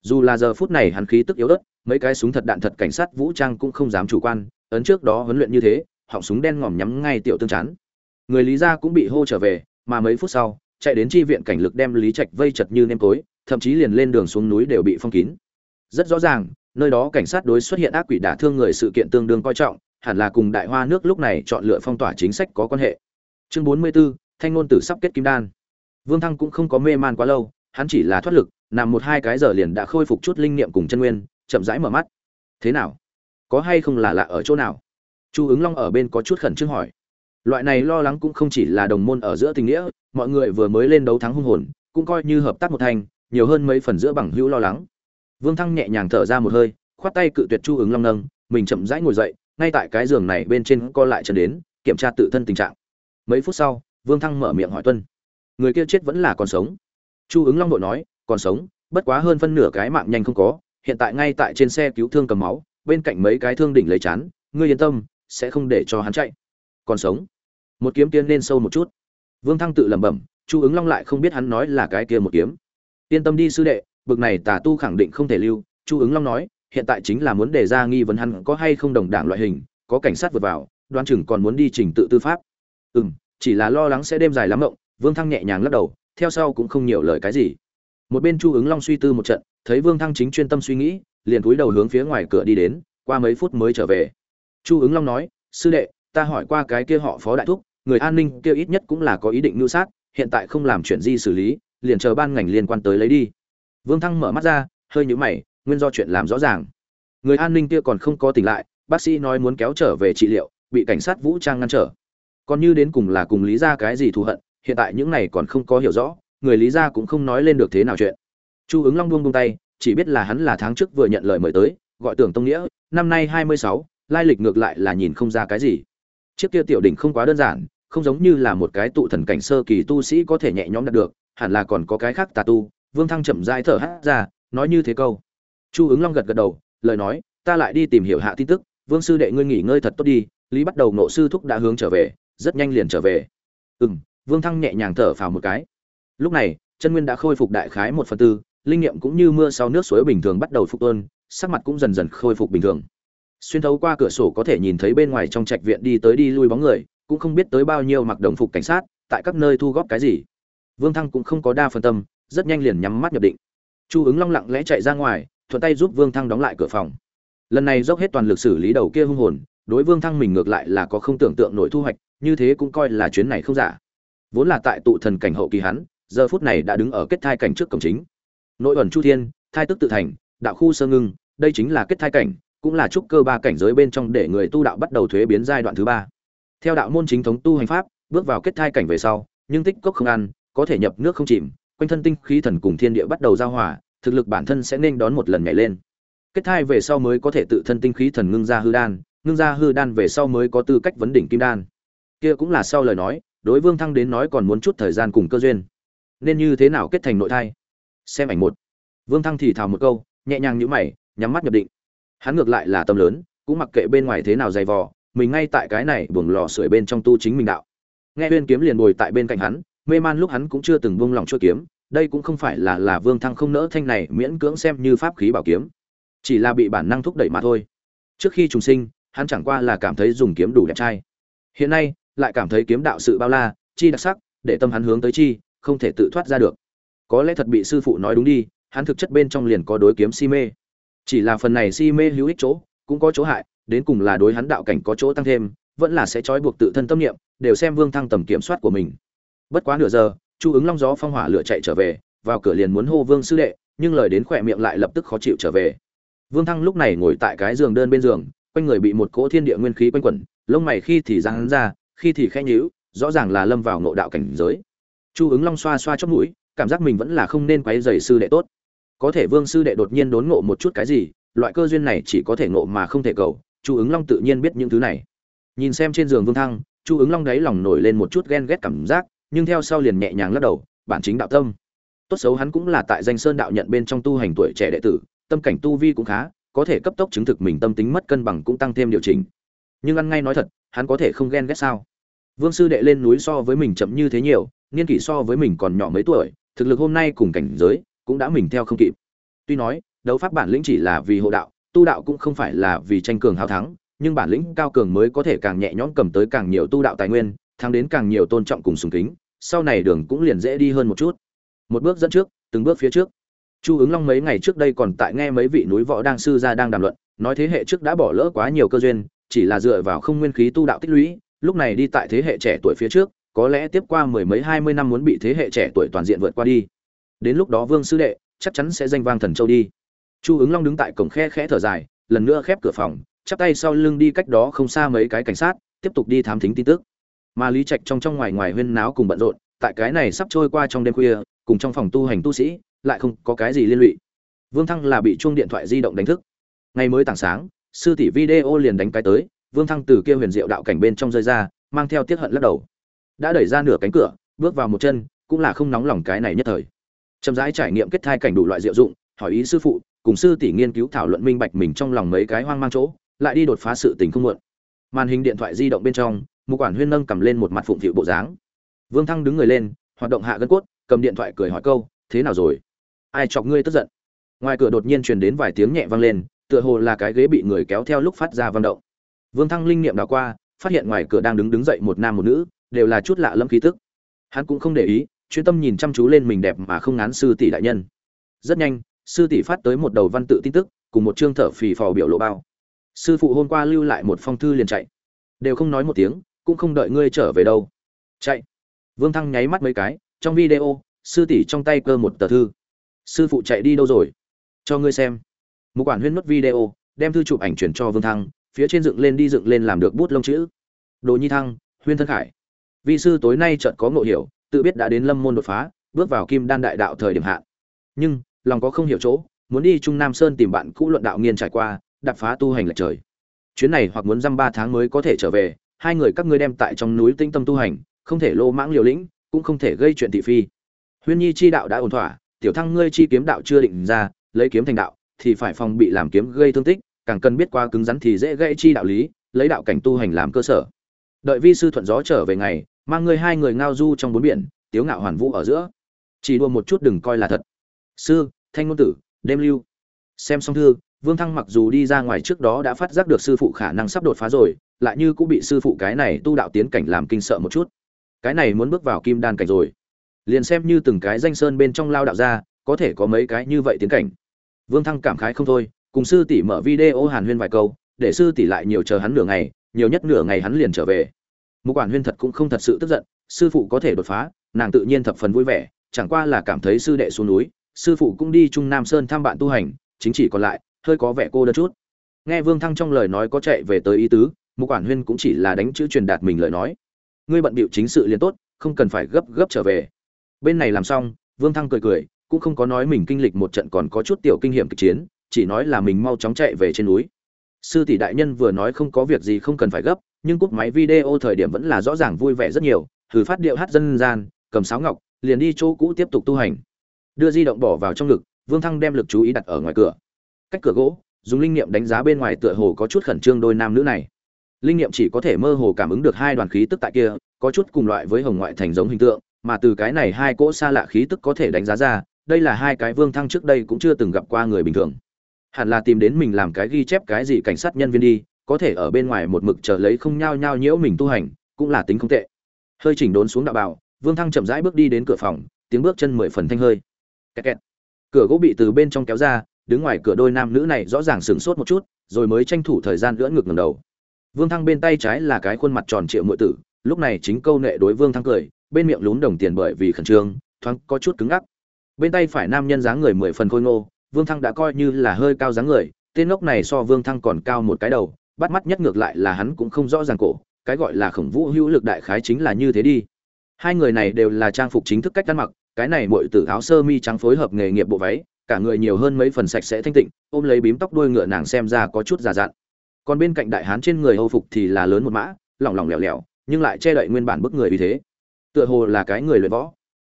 Dù là giờ phút này hắn khí tức yếu ớt, mấy cái súng thật đạn thật cảnh sát vũ trang cũng không dám chủ quan, ấn trước đó huấn luyện như thế, họng súng đen ngòm nhắm ngay tiểu tương chán. Người lý gia cũng bị hô trở về, mà mấy phút sau, chạy đến chi viện cảnh lực đem lý trạch vây chật như nêm tối thậm chí liền lên đường xuống núi đều bị phong kín rất rõ ràng nơi đó cảnh sát đối xuất hiện ác quỷ đả thương người sự kiện tương đương coi trọng hẳn là cùng đại hoa nước lúc này chọn lựa phong tỏa chính sách có quan hệ. Chương bốn mươi 44, thanh ngôn tử sắp kết kim đan. Vương thăng cũng không có mê man quá lâu hắn chỉ là thoát lực nằm một hai cái giờ liền đã khôi phục chút linh niệm cùng chân nguyên chậm rãi mở mắt. Thế nào? Có hay không là lạ ở chỗ nào? Chu ứng long ở bên có chút khẩn trương hỏi. Loại này lo lắng cũng không chỉ là đồng môn ở giữa tình nghĩa mọi người vừa mới lên đấu thắng hung hồn cũng coi như hợp tác một thành nhiều hơn mấy phần giữa bằng hữu lo lắng vương thăng nhẹ nhàng thở ra một hơi, khoát tay cự tuyệt chu ứng long nâng, mình chậm rãi ngồi dậy, ngay tại cái giường này bên trên co lại chân đến, kiểm tra tự thân tình trạng. Mấy phút sau, vương thăng mở miệng hỏi tuân. Người kia chết vẫn là còn sống? Chu ứng long đội nói, còn sống, bất quá hơn phân nửa cái mạng nhanh không có, hiện tại ngay tại trên xe cứu thương cầm máu, bên cạnh mấy cái thương đỉnh lấy chán, ngươi yên tâm, sẽ không để cho hắn chạy. Còn sống? Một kiếm tiên lên sâu một chút. Vương thăng tự lẩm bẩm, chu ứng long lại không biết hắn nói là cái kia một kiếm. Yên tâm đi sư đệ bực này tà tu khẳng định không thể lưu, chu ứng long nói, hiện tại chính là muốn đề ra nghi vấn hắn có hay không đồng đảng loại hình, có cảnh sát vượt vào, đoan chừng còn muốn đi trình tự tư pháp. Ừ m chỉ là lo lắng sẽ đêm dài lắm mộng, vương thăng nhẹ nhàng lắc đầu, theo sau cũng không nhiều lời cái gì. Một bên chu ứng long suy tư một trận, thấy vương thăng chính chuyên tâm suy nghĩ, liền cúi đầu hướng phía ngoài cửa đi đến, qua mấy phút mới trở về. Chu ứng long nói, sư đệ, ta hỏi qua cái kia họ phó đại thúc, người an ninh kia ít nhất cũng là có ý định mưu sát, hiện tại không làm chuyện gì xử lý, liền chờ ban ngành liên quan tới lấy đi vương thăng mở mắt ra, hơi nhíu mày, nguyên do chuyện làm rõ ràng. Người an ninh kia còn không có tỉnh lại, bác sĩ nói muốn kéo trở về trị liệu, bị cảnh sát vũ trang ngăn trở. Còn như đến cùng là cùng lý ra cái gì thù hận, hiện tại những này còn không có hiểu rõ, người lý ra cũng không nói lên được thế nào chuyện. Chu ứng long buông buông tay, chỉ biết là hắn là tháng trước vừa nhận lời mời tới, gọi tưởng tông nghĩa, năm nay hai mươi sáu, lai lịch ngược lại là nhìn không ra cái gì. Chiếc kia tiểu đỉnh không quá đơn giản, không giống như là một cái tụ thần cảnh sơ kỳ tu sĩ có thể nhẹ nhõm đạt được, hẳn là còn có cái khác tà tu vương thăng chậm rãi thở hát ra, nói như thế câu. Chu ứng long gật gật đầu, lời nói, ta lại đi tìm hiểu hạ tin tức, vương sư đệ ngươi nghỉ ngơi thật tốt đi. Lý bắt đầu nộ sư thúc đã hướng trở về, rất nhanh liền trở về. Ừ m vương thăng nhẹ nhàng thở phào một cái. Lúc này, chân nguyên đã khôi phục đại khái một phần tư, linh nghiệm cũng như mưa sau nước suối bình thường bắt đầu phục tuân sắc mặt cũng dần dần khôi phục bình thường. Xuyên thấu qua cửa sổ có thể nhìn thấy bên ngoài trong trạch viện đi tới đi lui bóng người, cũng không biết tới bao nhiêu mặc đồng phục cảnh sát, tại các nơi thu góp cái gì. Vương thăng cũng không có đa phần tâm rất nhanh liền nhắm mắt nhập định. Chu ứng long lặng lẽ chạy ra ngoài, thuận tay giúp vương thăng đóng lại cửa phòng. Lần này dốc hết toàn lực xử lý đầu kia hung hồn, đối vương thăng mình ngược lại là có không tưởng tượng nổi thu hoạch, như thế cũng coi là chuyến này không giả. Vốn là tại tụ thần cảnh hậu kỳ hắn, giờ phút này đã đứng ở kết thai cảnh trước cổng chính. Nội ẩn chu thiên, thai tức tự thành, đạo khu sơ ngưng, đây chính là kết thai cảnh, cũng là trúc cơ ba cảnh giới bên trong để người tu đạo bắt đầu thuế biến giai đoạn thứ ba. Theo đạo môn chính thống tu hành pháp, bước vào kết thai cảnh về sau, nhưng tích cốc không ăn, có thể nhập nước không chìm quanh thân tinh khí thần cùng thiên địa bắt đầu giao hòa, thực lực bản thân sẽ nên đón một lần nhảy lên. Kết thai về sau mới có thể tự thân tinh khí thần ngưng ra hư đan, ngưng ra hư đan về sau mới có tư cách vấn đỉnh kim đan. Kia cũng là sau lời nói, đối vương thăng đến nói còn muốn chút thời gian cùng cơ duyên. Nên như thế nào kết thành nội thai? Xem ảnh một. Vương thăng thì thào một câu, nhẹ nhàng nhíu mày, nhắm mắt nhập định. Hắn ngược lại là tâm lớn, cũng mặc kệ bên ngoài thế nào dày vò, mình ngay tại cái này buồng lò sưởi bên trong tu chính mình đạo. Nghe uyên kiếm liền ngồi tại bên cạnh hắn mê man lúc hắn cũng chưa từng buông lòng chuôi kiếm, đây cũng không phải là là vương thăng không nỡ thanh này miễn cưỡng xem như pháp khí bảo kiếm. Chỉ là bị bản năng thúc đẩy mà thôi. Trước khi trùng sinh, hắn chẳng qua là cảm thấy dùng kiếm đủ đẹp trai. Hiện nay, lại cảm thấy kiếm đạo sự bao la, chi đặc sắc, để tâm hắn hướng tới chi, không thể tự thoát ra được. Có lẽ thật bị sư phụ nói đúng đi, hắn thực chất bên trong liền có đối kiếm si mê. Chỉ là phần này si mê hữu ích chỗ, cũng có chỗ hại, đến cùng là đối hắn đạo cảnh có chỗ tăng thêm, vẫn là sẽ trói buộc tự thân tâm niệm, đều xem vương thăng tầm kiểm soát của mình bất quá nửa giờ, chu ứng long gió phong hỏa lửa chạy trở về, vào cửa liền muốn hô vương sư đệ, nhưng lời đến khỏe miệng lại lập tức khó chịu trở về. Vương thăng lúc này ngồi tại cái giường đơn bên giường, quanh người bị một cỗ thiên địa nguyên khí quanh quẩn, lông mày khi thì giang hắn ra, khi thì khẽ nhíu, rõ ràng là lâm vào ngộ đạo cảnh giới. Chu ứng long xoa xoa chóp mũi, cảm giác mình vẫn là không nên quấy rầy sư đệ tốt. Có thể vương sư đệ đột nhiên đốn ngộ một chút cái gì, loại cơ duyên này chỉ có thể ngộ mà không thể cầu, chu ứng long tự nhiên biết những thứ này. Nhìn xem trên giường vương thăng, chu ứng long đáy lòng nổi lên một chút ghen ghét cảm giác nhưng theo sau liền nhẹ nhàng lắc đầu, bản chính đạo tâm. Tốt xấu hắn cũng là tại danh sơn đạo nhận bên trong tu hành tuổi trẻ đệ tử, tâm cảnh tu vi cũng khá, có thể cấp tốc chứng thực mình tâm tính mất cân bằng cũng tăng thêm điều chỉnh. Nhưng ăn ngay nói thật, hắn có thể không ghen ghét sao? Vương sư đệ lên núi so với mình chậm như thế nhiều, niên kỷ so với mình còn nhỏ mấy tuổi, thực lực hôm nay cùng cảnh giới cũng đã mình theo không kịp. Tuy nói, đấu pháp bản lĩnh chỉ là vì hộ đạo, tu đạo cũng không phải là vì tranh cường hào thắng, nhưng bản lĩnh cao cường mới có thể càng nhẹ nhõm cầm tới càng nhiều tu đạo tài nguyên thắng đến càng nhiều tôn trọng cùng sùng kính, sau này đường cũng liền dễ đi hơn một chút. Một bước dẫn trước, từng bước phía trước. Chu ứng long mấy ngày trước đây còn tại nghe mấy vị núi võ đang sư ra đang đàm luận, nói thế hệ trước đã bỏ lỡ quá nhiều cơ duyên, chỉ là dựa vào không nguyên khí tu đạo tích lũy, lúc này đi tại thế hệ trẻ tuổi phía trước, có lẽ tiếp qua mười mấy hai mươi năm muốn bị thế hệ trẻ tuổi toàn diện vượt qua đi. Đến lúc đó vương sư đệ, chắc chắn sẽ danh vang thần châu đi. Chu ứng long đứng tại cổng khe khẽ thở dài, lần nữa khép cửa phòng, chắp tay sau lưng đi cách đó không xa mấy cái cảnh sát, tiếp tục đi thám thính tin tức mà lý trạch trong trong ngoài ngoài huyên náo cùng bận rộn, tại cái này sắp trôi qua trong đêm khuya, cùng trong phòng tu hành tu sĩ, lại không có cái gì liên lụy. Vương thăng là bị chuông điện thoại di động đánh thức. Ngày mới tảng sáng, sư tỷ video liền đánh cái tới, vương thăng từ kia huyền diệu đạo cảnh bên trong rơi ra, mang theo tiết hận lắc đầu. Đã đẩy ra nửa cánh cửa, bước vào một chân, cũng là không nóng lòng cái này nhất thời. Chậm rãi trải nghiệm kết thai cảnh đủ loại diệu dụng, hỏi ý sư phụ, cùng sư tỷ nghiên cứu thảo luận minh bạch mình trong lòng mấy cái hoang mang chỗ, lại đi đột phá sự tình không muộn màn hình điện thoại di động bên trong một quản huyên nâng cầm lên một mặt phụng phịu bộ dáng. Vương thăng đứng người lên, hoạt động hạ gân cốt, cầm điện thoại cười hỏi câu, thế nào rồi? Ai chọc ngươi tức giận? Ngoài cửa đột nhiên truyền đến vài tiếng nhẹ vang lên, tựa hồ là cái ghế bị người kéo theo lúc phát ra vận động. Vương thăng linh niệm đào qua, phát hiện ngoài cửa đang đứng đứng dậy một nam một nữ, đều là chút lạ lẫm khí tức. Hắn cũng không để ý, chuyên tâm nhìn chăm chú lên mình đẹp mà không ngán sư tỷ đại nhân. Rất nhanh, sư tỷ phát tới một đầu văn tự tin tức, cùng một chương thở phì phò biểu lộ bao sư phụ hôm qua lưu lại một phong thư liền chạy. Đều không nói một tiếng, cũng không đợi ngươi trở về đâu. Chạy. Vương thăng nháy mắt mấy cái, trong video, sư tỷ trong tay cơ một tờ thư. Sư phụ chạy đi đâu rồi? Cho ngươi xem. Một quản huyên mất video, đem thư chụp ảnh chuyển cho vương thăng, phía trên dựng lên đi dựng lên làm được bút lông chữ. Đồ nhi thăng, huyên thân khải. Vi sư tối nay chợt có ngộ hiểu, tự biết đã đến lâm môn đột phá, bước vào kim đan đại đạo thời điểm hạn. Nhưng, lòng có không hiểu chỗ, muốn đi trung nam sơn tìm bạn cũ luận đạo nghiên trải qua đạp phá tu hành lệch trời. Chuyến này hoặc muốn dăm ba tháng mới có thể trở về, hai người các ngươi đem tại trong núi tinh tâm tu hành, không thể lô mãng liều lĩnh, cũng không thể gây chuyện thị phi. Huyên nhi chi đạo đã ổn thỏa, tiểu thăng ngươi chi kiếm đạo chưa định ra, lấy kiếm thành đạo, thì phải phòng bị làm kiếm gây thương tích, càng cần biết qua cứng rắn thì dễ gây chi đạo lý, lấy đạo cảnh tu hành làm cơ sở. Đợi vi sư thuận gió trở về ngày, mang ngươi hai người ngao du trong bốn biển, tiếu ngạo hoàn vũ ở giữa. Chỉ đua một chút đừng coi là thật. Sư, thanh ngôn tử, đêm lưu. Xem xong thư vương thăng mặc dù đi ra ngoài trước đó đã phát giác được sư phụ khả năng sắp đột phá rồi, lại như cũng bị sư phụ cái này tu đạo tiến cảnh làm kinh sợ một chút. Cái này muốn bước vào kim đan cảnh rồi. Liền xem như từng cái danh sơn bên trong lao đạo ra, có thể có mấy cái như vậy tiến cảnh. Vương thăng cảm khái không thôi, cùng sư tỷ mở video hàn huyên vài câu, để sư tỷ lại nhiều chờ hắn nửa ngày, nhiều nhất nửa ngày hắn liền trở về. Mục quản huyên thật cũng không thật sự tức giận, sư phụ có thể đột phá, nàng tự nhiên thập phần vui vẻ, chẳng qua là cảm thấy sư đệ xuống núi, sư phụ cũng đi trung nam sơn thăm bạn tu hành, chính chỉ còn lại hơi có vẻ cô đơn chút. Nghe vương thăng trong lời nói có chạy về tới ý tứ, mục quản huyên cũng chỉ là đánh chữ truyền đạt mình lời nói. Ngươi bận bịu chính sự liền tốt, không cần phải gấp gấp trở về. Bên này làm xong, vương thăng cười cười, cũng không có nói mình kinh lịch một trận còn có chút tiểu kinh nghiệm kịch chiến, chỉ nói là mình mau chóng chạy về trên núi. Sư tỷ đại nhân vừa nói không có việc gì không cần phải gấp, nhưng cúp máy video thời điểm vẫn là rõ ràng vui vẻ rất nhiều, thử phát điệu hát dân gian, cầm sáo ngọc, liền đi chỗ cũ tiếp tục tu hành. Đưa di động bỏ vào trong ngực, vương thăng đem lực chú ý đặt ở ngoài cửa cách cửa gỗ, dùng linh nghiệm đánh giá bên ngoài tựa hồ có chút khẩn trương đôi nam nữ này. Linh nghiệm chỉ có thể mơ hồ cảm ứng được hai đoàn khí tức tại kia, có chút cùng loại với hồng ngoại thành giống hình tượng, mà từ cái này hai cỗ xa lạ khí tức có thể đánh giá ra, đây là hai cái vương thăng trước đây cũng chưa từng gặp qua người bình thường. Hẳn là tìm đến mình làm cái ghi chép cái gì cảnh sát nhân viên đi, có thể ở bên ngoài một mực chờ lấy không nhao nhao nhiễu mình tu hành, cũng là tính không tệ. Hơi chỉnh đốn xuống đạo bảo, vương thăng chậm rãi bước đi đến cửa phòng, tiếng bước chân mười phần thanh hơi. Kẹt kẹt. cửa gỗ bị từ bên trong kéo ra đứng ngoài cửa đôi nam nữ này rõ ràng sửng sốt một chút, rồi mới tranh thủ thời gian lưỡn ngược ngầm đầu. Vương thăng bên tay trái là cái khuôn mặt tròn triệu muội tử, lúc này chính câu nệ đối vương thăng cười, bên miệng lún đồng tiền bởi vì khẩn trương, thoáng có chút cứng ngắc. Bên tay phải nam nhân dáng người mười phần khôi ngô, vương thăng đã coi như là hơi cao dáng người, tên ngốc này so vương thăng còn cao một cái đầu, bắt mắt nhất ngược lại là hắn cũng không rõ ràng cổ, cái gọi là khổng vũ hữu lực đại khái chính là như thế đi. Hai người này đều là trang phục chính thức cách ăn mặc, cái này muội tử áo sơ mi trắng phối hợp nghề nghiệp bộ váy cả người nhiều hơn mấy phần sạch sẽ thanh tịnh, ôm lấy bím tóc đuôi ngựa nàng xem ra có chút già dặn. Còn bên cạnh đại hán trên người âu phục thì là lớn một mã, lỏng lỏng lẻo lẻo, nhưng lại che đậy nguyên bản bức người vì thế. Tựa hồ là cái người luyện võ.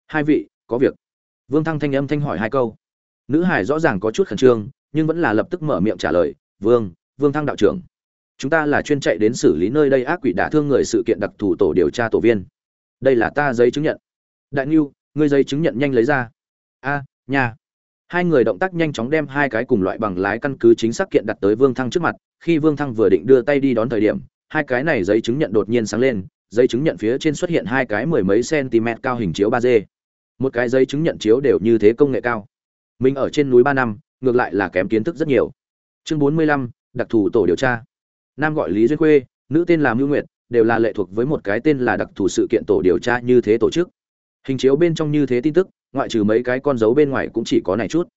Hai vị, có việc. Vương thăng thanh âm thanh hỏi hai câu. Nữ hải rõ ràng có chút khẩn trương, nhưng vẫn là lập tức mở miệng trả lời, vương vương thăng đạo trưởng, chúng ta là chuyên chạy đến xử lý nơi đây ác quỷ đả thương người sự kiện đặc thù tổ điều tra tổ viên. Đây là ta giấy chứng nhận. Đại niu ngươi giấy chứng nhận nhanh lấy ra. A, nhà hai người động tác nhanh chóng đem hai cái cùng loại bằng lái căn cứ chính xác kiện đặt tới vương thăng trước mặt, khi vương thăng vừa định đưa tay đi đón thời điểm, hai cái này giấy chứng nhận đột nhiên sáng lên, giấy chứng nhận phía trên xuất hiện hai cái mười mấy cm cao hình chiếu ba d. Một cái giấy chứng nhận chiếu đều như thế công nghệ cao. Mình ở trên núi ba năm, ngược lại là kém kiến thức rất nhiều. Chương bốn mươi lăm, đặc thù tổ điều tra. Nam gọi lý duyên khuê, nữ tên là mưu nguyệt, đều là lệ thuộc với một cái tên là đặc thù sự kiện tổ điều tra như thế tổ chức. Hình chiếu bên trong như thế tin tức ngoại trừ mấy cái con dấu bên ngoài cũng chỉ có này chút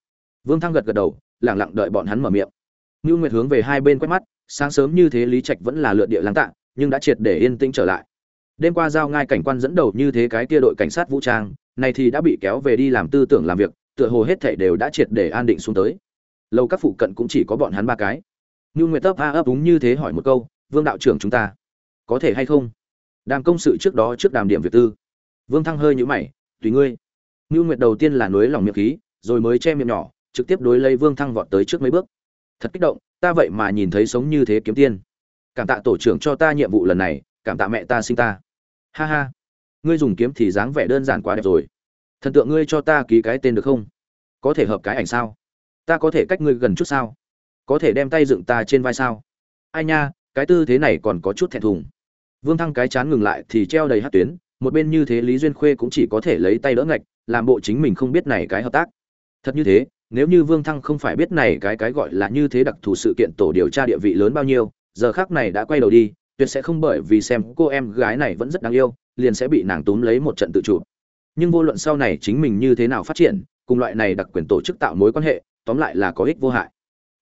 vương thăng gật gật đầu lẳng lặng đợi bọn hắn mở miệng mưu nguyệt hướng về hai bên quét mắt sáng sớm như thế lý trạch vẫn là lượt địa lắng tạ nhưng đã triệt để yên tĩnh trở lại đêm qua giao ngai cảnh quan dẫn đầu như thế cái kia đội cảnh sát vũ trang này thì đã bị kéo về đi làm tư tưởng làm việc tựa hồ hết thảy đều đã triệt để an định xuống tới lâu các phụ cận cũng chỉ có bọn hắn ba cái Nưu Nguyệt Tấp a ấp đúng như thế hỏi một câu, "Vương đạo trưởng chúng ta, có thể hay không?" Đàm công sự trước đó trước đàm điểm việc tư. Vương Thăng hơi nhíu mày, "Tùy ngươi." Nưu Nguyệt đầu tiên là nuối lòng miệng khí, rồi mới che miệng nhỏ, trực tiếp đối lấy Vương Thăng vọt tới trước mấy bước. Thật kích động, ta vậy mà nhìn thấy sống như thế kiếm tiên. Cảm tạ tổ trưởng cho ta nhiệm vụ lần này, cảm tạ mẹ ta sinh ta. Ha ha, ngươi dùng kiếm thì dáng vẻ đơn giản quá đẹp rồi. Thần tượng ngươi cho ta ký cái tên được không? Có thể hợp cái ảnh sao? Ta có thể cách ngươi gần chút sao? có thể đem tay dựng ta trên vai sao ai nha cái tư thế này còn có chút thẹn thùng vương thăng cái chán ngừng lại thì treo đầy hát tuyến một bên như thế lý duyên khuê cũng chỉ có thể lấy tay đỡ ngạch làm bộ chính mình không biết này cái hợp tác. Thật như thế, nếu như vương thăng không phải biết này cái cái gọi là như thế đặc thù sự kiện tổ điều tra địa vị lớn bao nhiêu, giờ khác này đã quay đầu đi, tuyệt sẽ không bởi vì xem cô em gái này vẫn rất đáng yêu, liền sẽ bị nàng túm lấy một trận tự chủ. Nhưng vô luận sau này chính mình như thế nào phát triển, cùng loại này đặc quyền tổ chức tạo mối quan hệ, tóm lại là có ích vô hại.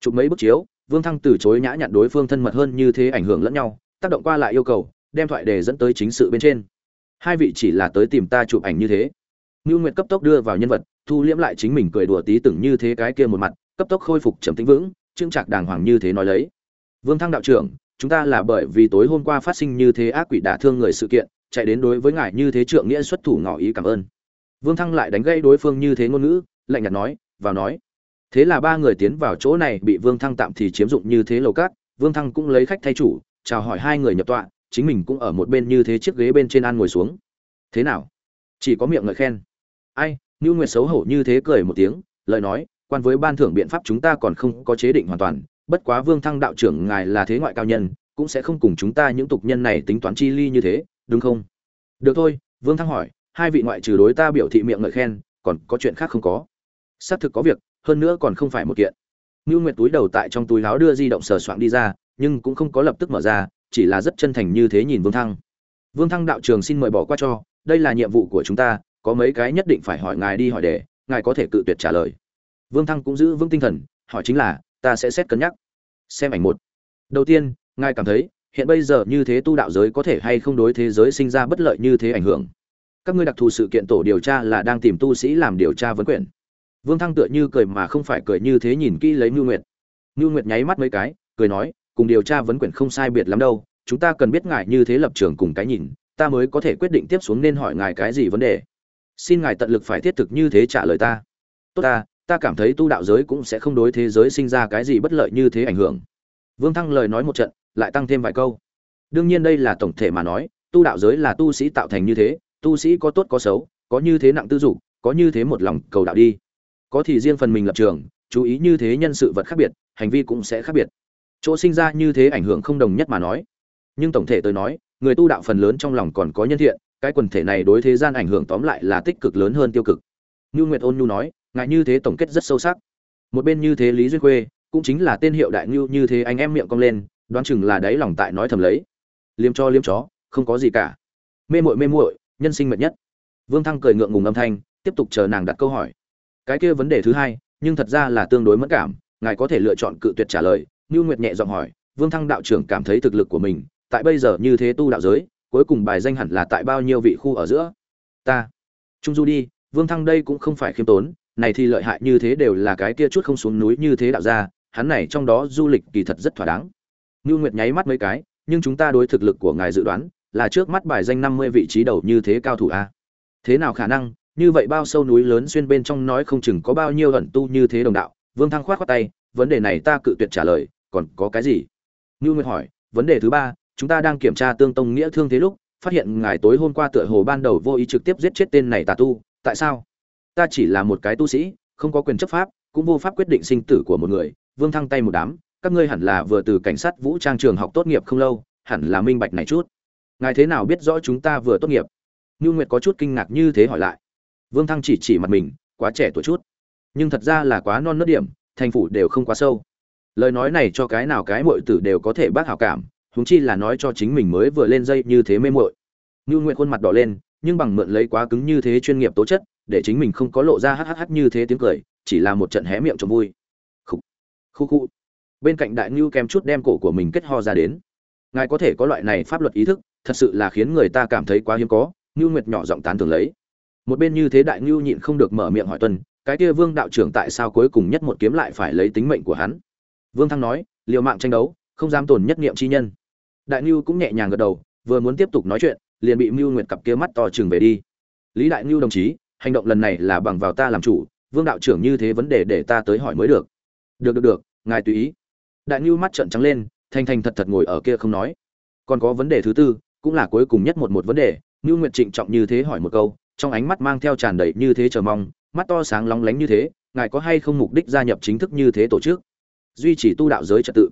Chụp mấy bức chiếu, vương thăng từ chối nhã nhặn đối phương thân mật hơn như thế ảnh hưởng lẫn nhau, tác động qua lại yêu cầu, đem thoại đề dẫn tới chính sự bên trên. Hai vị chỉ là tới tìm ta chụp ảnh như thế. Nưu nguyệt cấp tốc đưa vào nhân vật, thu liễm lại chính mình cười đùa tí từng như thế cái kia một mặt, cấp tốc khôi phục trầm tĩnh vững, trương trạc đàng hoàng như thế nói lấy. Vương thăng đạo trưởng, chúng ta là bởi vì tối hôm qua phát sinh như thế ác quỷ đả thương người sự kiện, chạy đến đối với ngài như thế trượng nghĩa xuất thủ ngỏ ý cảm ơn. Vương thăng lại đánh gây đối phương như thế ngôn ngữ, lạnh nhạt nói, vào nói. Thế là ba người tiến vào chỗ này, bị vương thăng tạm thì chiếm dụng như thế lầu cát, vương thăng cũng lấy khách thay chủ, chào hỏi hai người nhập tọa, chính mình cũng ở một bên như thế chiếc ghế bên trên ăn ngồi xuống. Thế nào? Chỉ có miệng ngợi khen ai ngưu nguyệt xấu hổ như thế cười một tiếng lời nói quan với ban thưởng biện pháp chúng ta còn không có chế định hoàn toàn bất quá vương thăng đạo trưởng ngài là thế ngoại cao nhân cũng sẽ không cùng chúng ta những tục nhân này tính toán chi ly như thế đúng không? Được thôi vương thăng hỏi hai vị ngoại trừ đối ta biểu thị miệng ngợi khen còn có chuyện khác không có? Xác thực có việc hơn nữa còn không phải một kiện. Ngưu Nguyệt túi đầu tại trong túi áo đưa di động sờ soạng đi ra, nhưng cũng không có lập tức mở ra, chỉ là rất chân thành như thế nhìn Vương Thăng. Vương Thăng đạo trường xin mời bỏ qua cho, đây là nhiệm vụ của chúng ta, có mấy cái nhất định phải hỏi ngài đi hỏi để, ngài có thể cự tuyệt trả lời. Vương Thăng cũng giữ vững tinh thần, hỏi chính là, ta sẽ xét cân nhắc. Xem ảnh một. Đầu tiên, ngài cảm thấy, hiện bây giờ như thế tu đạo giới có thể hay không đối thế giới sinh ra bất lợi như thế ảnh hưởng. Các ngươi đặc thù sự kiện tổ điều tra là đang tìm tu sĩ làm điều tra vấn quyền Vương Thăng tựa như cười mà không phải cười như thế nhìn kỹ lấy Nưu Nguyệt. Nưu Nguyệt nháy mắt mấy cái, cười nói, cùng điều tra vấn quyền không sai biệt lắm đâu, chúng ta cần biết ngài như thế lập trường cùng cái nhìn, ta mới có thể quyết định tiếp xuống nên hỏi ngài cái gì vấn đề. Xin ngài tận lực phải thiết thực như thế trả lời ta. Tốt ta, ta cảm thấy tu đạo giới cũng sẽ không đối thế giới sinh ra cái gì bất lợi như thế ảnh hưởng. Vương Thăng lời nói một trận, lại tăng thêm vài câu. Đương nhiên đây là tổng thể mà nói, tu đạo giới là tu sĩ tạo thành như thế, tu sĩ có tốt có xấu, có như thế nặng tư dục, có như thế một lòng cầu đạo đi có thì riêng phần mình lập trường chú ý như thế nhân sự vật khác biệt hành vi cũng sẽ khác biệt chỗ sinh ra như thế ảnh hưởng không đồng nhất mà nói nhưng tổng thể tôi nói người tu đạo phần lớn trong lòng còn có nhân thiện cái quần thể này đối thế gian ảnh hưởng tóm lại là tích cực lớn hơn tiêu cực. Như nguyệt ôn nhu nói ngại như thế tổng kết rất sâu sắc. Một bên như thế lý duyên khuê, cũng chính là tên hiệu đại ngưu như thế anh em miệng cong lên, đoán chừng là đáy lòng tại nói thầm lấy. Liêm cho liêm chó, không có gì cả. Mê muội mê muội, nhân sinh mệt nhất. Vương thăng cười ngượng ngùng âm thanh, tiếp tục chờ nàng đặt câu hỏi. Cái kia vấn đề thứ hai, nhưng thật ra là tương đối mất cảm, ngài có thể lựa chọn cự tuyệt trả lời. Như nguyệt nhẹ giọng hỏi, vương thăng đạo trưởng cảm thấy thực lực của mình, tại bây giờ như thế tu đạo giới cuối cùng bài danh hẳn là tại bao nhiêu vị khu ở giữa? Ta. Trung du đi, vương thăng đây cũng không phải khiêm tốn, này thì lợi hại như thế đều là cái kia chút không xuống núi như thế đạo ra hắn này trong đó du lịch kỳ thật rất thỏa đáng. Ngưu nguyệt nháy mắt mấy cái, nhưng chúng ta đối thực lực của ngài dự đoán, là trước mắt bài danh năm mươi vị trí đầu như thế cao thủ a. Thế nào khả năng, như vậy bao sâu núi lớn xuyên bên trong nói không chừng có bao nhiêu ẩn tu như thế đồng đạo? Vương thăng khoát khoát tay, vấn đề này ta cự tuyệt trả lời, còn có cái gì? Ngưu nguyệt hỏi, vấn đề thứ ba chúng ta đang kiểm tra tương tông nghĩa thương thế lúc, phát hiện ngài tối hôm qua tựa hồ ban đầu vô ý trực tiếp giết chết tên này tà tu, tại sao? Ta chỉ là một cái tu sĩ, không có quyền chấp pháp, cũng vô pháp quyết định sinh tử của một người, vương thăng tay một đám, các ngươi hẳn là vừa từ cảnh sát vũ trang trường học tốt nghiệp không lâu, hẳn là minh bạch này chút. Ngài thế nào biết rõ chúng ta vừa tốt nghiệp? Nhu nguyệt có chút kinh ngạc như thế hỏi lại. Vương thăng chỉ chỉ mặt mình, quá trẻ tuổi chút. Nhưng thật ra là quá non nớt điểm, thành phủ đều không quá sâu. Lời nói này cho cái nào cái muội tử đều có thể bác hảo cảm huống chi là nói cho chính mình mới vừa lên dây như thế mê muội. Nưu nguyệt khuôn mặt đỏ lên, nhưng bằng mượn lấy quá cứng như thế chuyên nghiệp tố chất, để chính mình không có lộ ra hắc như thế tiếng cười, chỉ là một trận hé miệng cho vui. Khu Khụ khụ. bên cạnh đại Nưu kèm chút đem cổ của mình kết ho ra đến. Ngài có thể có loại này pháp luật ý thức, thật sự là khiến người ta cảm thấy quá hiếm có, Nưu nguyệt nhỏ giọng tán thưởng lấy. Một bên như thế đại Nưu nhịn không được mở miệng hỏi tuân, cái kia vương đạo trưởng tại sao cuối cùng nhất một kiếm lại phải lấy tính mệnh của hắn? Vương thăng nói, liều mạng tranh đấu, không dám tổn nhất niệm chi nhân đại ngưu cũng nhẹ nhàng gật đầu, vừa muốn tiếp tục nói chuyện, liền bị mưu nguyệt cặp kia mắt to chừng về đi. Lý đại ngưu đồng chí, hành động lần này là bằng vào ta làm chủ, vương đạo trưởng như thế vấn đề để ta tới hỏi mới được. Được được được, ngài tùy ý. Đại ngưu mắt trợn trắng lên thanh thanh thật thật ngồi ở kia không nói. Còn có vấn đề thứ tư, cũng là cuối cùng nhất một một vấn đề ngưu nguyệt trịnh trọng như thế hỏi một câu, trong ánh mắt mang theo tràn đầy như thế chờ mong, mắt to sáng lóng lánh như thế, ngài có hay không mục đích gia nhập chính thức như thế tổ chức? Duy trì tu đạo giới trật tự.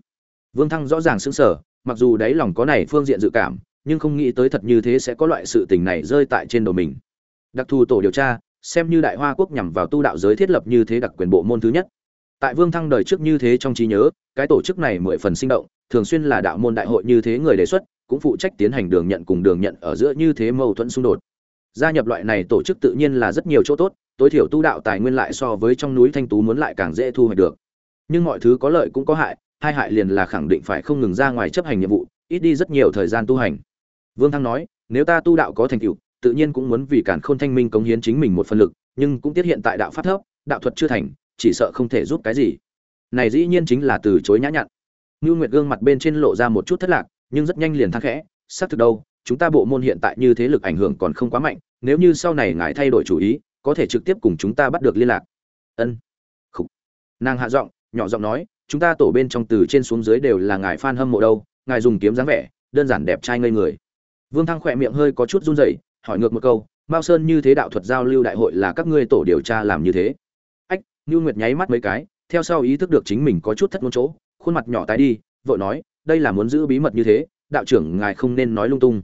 Vương thăng rõ ràng sững sờ mặc dù đáy lòng có này phương diện dự cảm, nhưng không nghĩ tới thật như thế sẽ có loại sự tình này rơi tại trên đầu mình. Đặc thù tổ điều tra, xem như đại hoa quốc nhằm vào tu đạo giới thiết lập như thế đặc quyền bộ môn thứ nhất. Tại vương thăng đời trước như thế trong trí nhớ, cái tổ chức này mười phần sinh động, thường xuyên là đạo môn đại hội như thế người đề xuất, cũng phụ trách tiến hành đường nhận cùng đường nhận ở giữa như thế mâu thuẫn xung đột. Gia nhập loại này tổ chức tự nhiên là rất nhiều chỗ tốt, tối thiểu tu đạo tài nguyên lại so với trong núi thanh tú muốn lại càng dễ thu hoạch được. Nhưng mọi thứ có lợi cũng có hại hai hại liền là khẳng định phải không ngừng ra ngoài chấp hành nhiệm vụ, ít đi rất nhiều thời gian tu hành. Vương thăng nói, nếu ta tu đạo có thành tựu, tự nhiên cũng muốn vì cản khôn thanh minh cống hiến chính mình một phần lực, nhưng cũng tiết hiện tại đạo pháp thấp, đạo thuật chưa thành, chỉ sợ không thể giúp cái gì. Này dĩ nhiên chính là từ chối nhã nhặn. Ngưu nguyệt gương mặt bên trên lộ ra một chút thất lạc, nhưng rất nhanh liền thắc khẽ, xác thực đâu, chúng ta bộ môn hiện tại như thế lực ảnh hưởng còn không quá mạnh, nếu như sau này ngài thay đổi chủ ý, có thể trực tiếp cùng chúng ta bắt được liên lạc. Ân. Khủ. nàng hạ giọng, nhỏ giọng nói chúng ta tổ bên trong từ trên xuống dưới đều là ngài fan hâm mộ đâu, ngài dùng kiếm dáng vẻ, đơn giản đẹp trai ngây người. Vương thăng khỏe miệng hơi có chút run rẩy, hỏi ngược một câu, mao sơn như thế đạo thuật giao lưu đại hội là các ngươi tổ điều tra làm như thế? Ách, Nưu nguyệt nháy mắt mấy cái, theo sau ý thức được chính mình có chút thất ngôn chỗ, khuôn mặt nhỏ tái đi, vội nói, đây là muốn giữ bí mật như thế, đạo trưởng ngài không nên nói lung tung.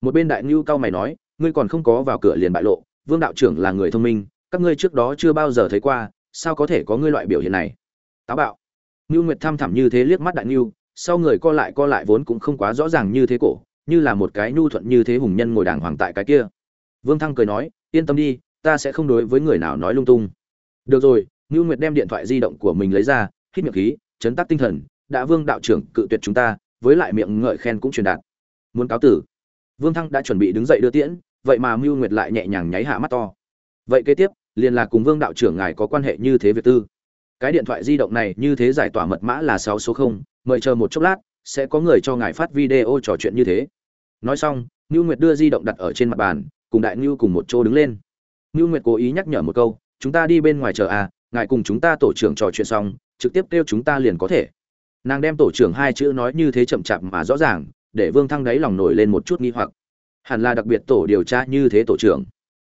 Một bên đại Nưu cao mày nói, ngươi còn không có vào cửa liền bại lộ, vương đạo trưởng là người thông minh, các ngươi trước đó chưa bao giờ thấy qua, sao có thể có ngươi loại biểu hiện này? Táo bạo. Nưu nguyệt tham thẳm như thế liếc mắt đại Nưu, sau người co lại co lại vốn cũng không quá rõ ràng như thế cổ như là một cái nhu thuận như thế hùng nhân ngồi đàng hoàng tại cái kia. Vương thăng cười nói yên tâm đi ta sẽ không đối với người nào nói lung tung. Được rồi. Nưu nguyệt đem điện thoại di động của mình lấy ra hít miệng khí chấn tác tinh thần đã vương đạo trưởng cự tuyệt chúng ta với lại miệng ngợi khen cũng truyền đạt. Muốn cáo tử. Vương thăng đã chuẩn bị đứng dậy đưa tiễn vậy mà mưu nguyệt lại nhẹ nhàng nháy hạ mắt to. Vậy kế tiếp liền là cùng vương đạo trưởng ngài có quan hệ như thế việc tư cái điện thoại di động này như thế giải tỏa mật mã là sáu số không, mời chờ một chốc lát, sẽ có người cho ngài phát video trò chuyện như thế. Nói xong ngưu nguyệt đưa di động đặt ở trên mặt bàn, cùng đại ngưu cùng một chỗ đứng lên. Ngưu nguyệt cố ý nhắc nhở một câu, chúng ta đi bên ngoài chờ à ngài cùng chúng ta tổ trưởng trò chuyện xong, trực tiếp kêu chúng ta liền có thể. Nàng đem tổ trưởng hai chữ nói như thế chậm chạp mà rõ ràng, để vương thăng đáy lòng nổi lên một chút nghi hoặc. Hẳn là đặc biệt tổ điều tra như thế tổ trưởng.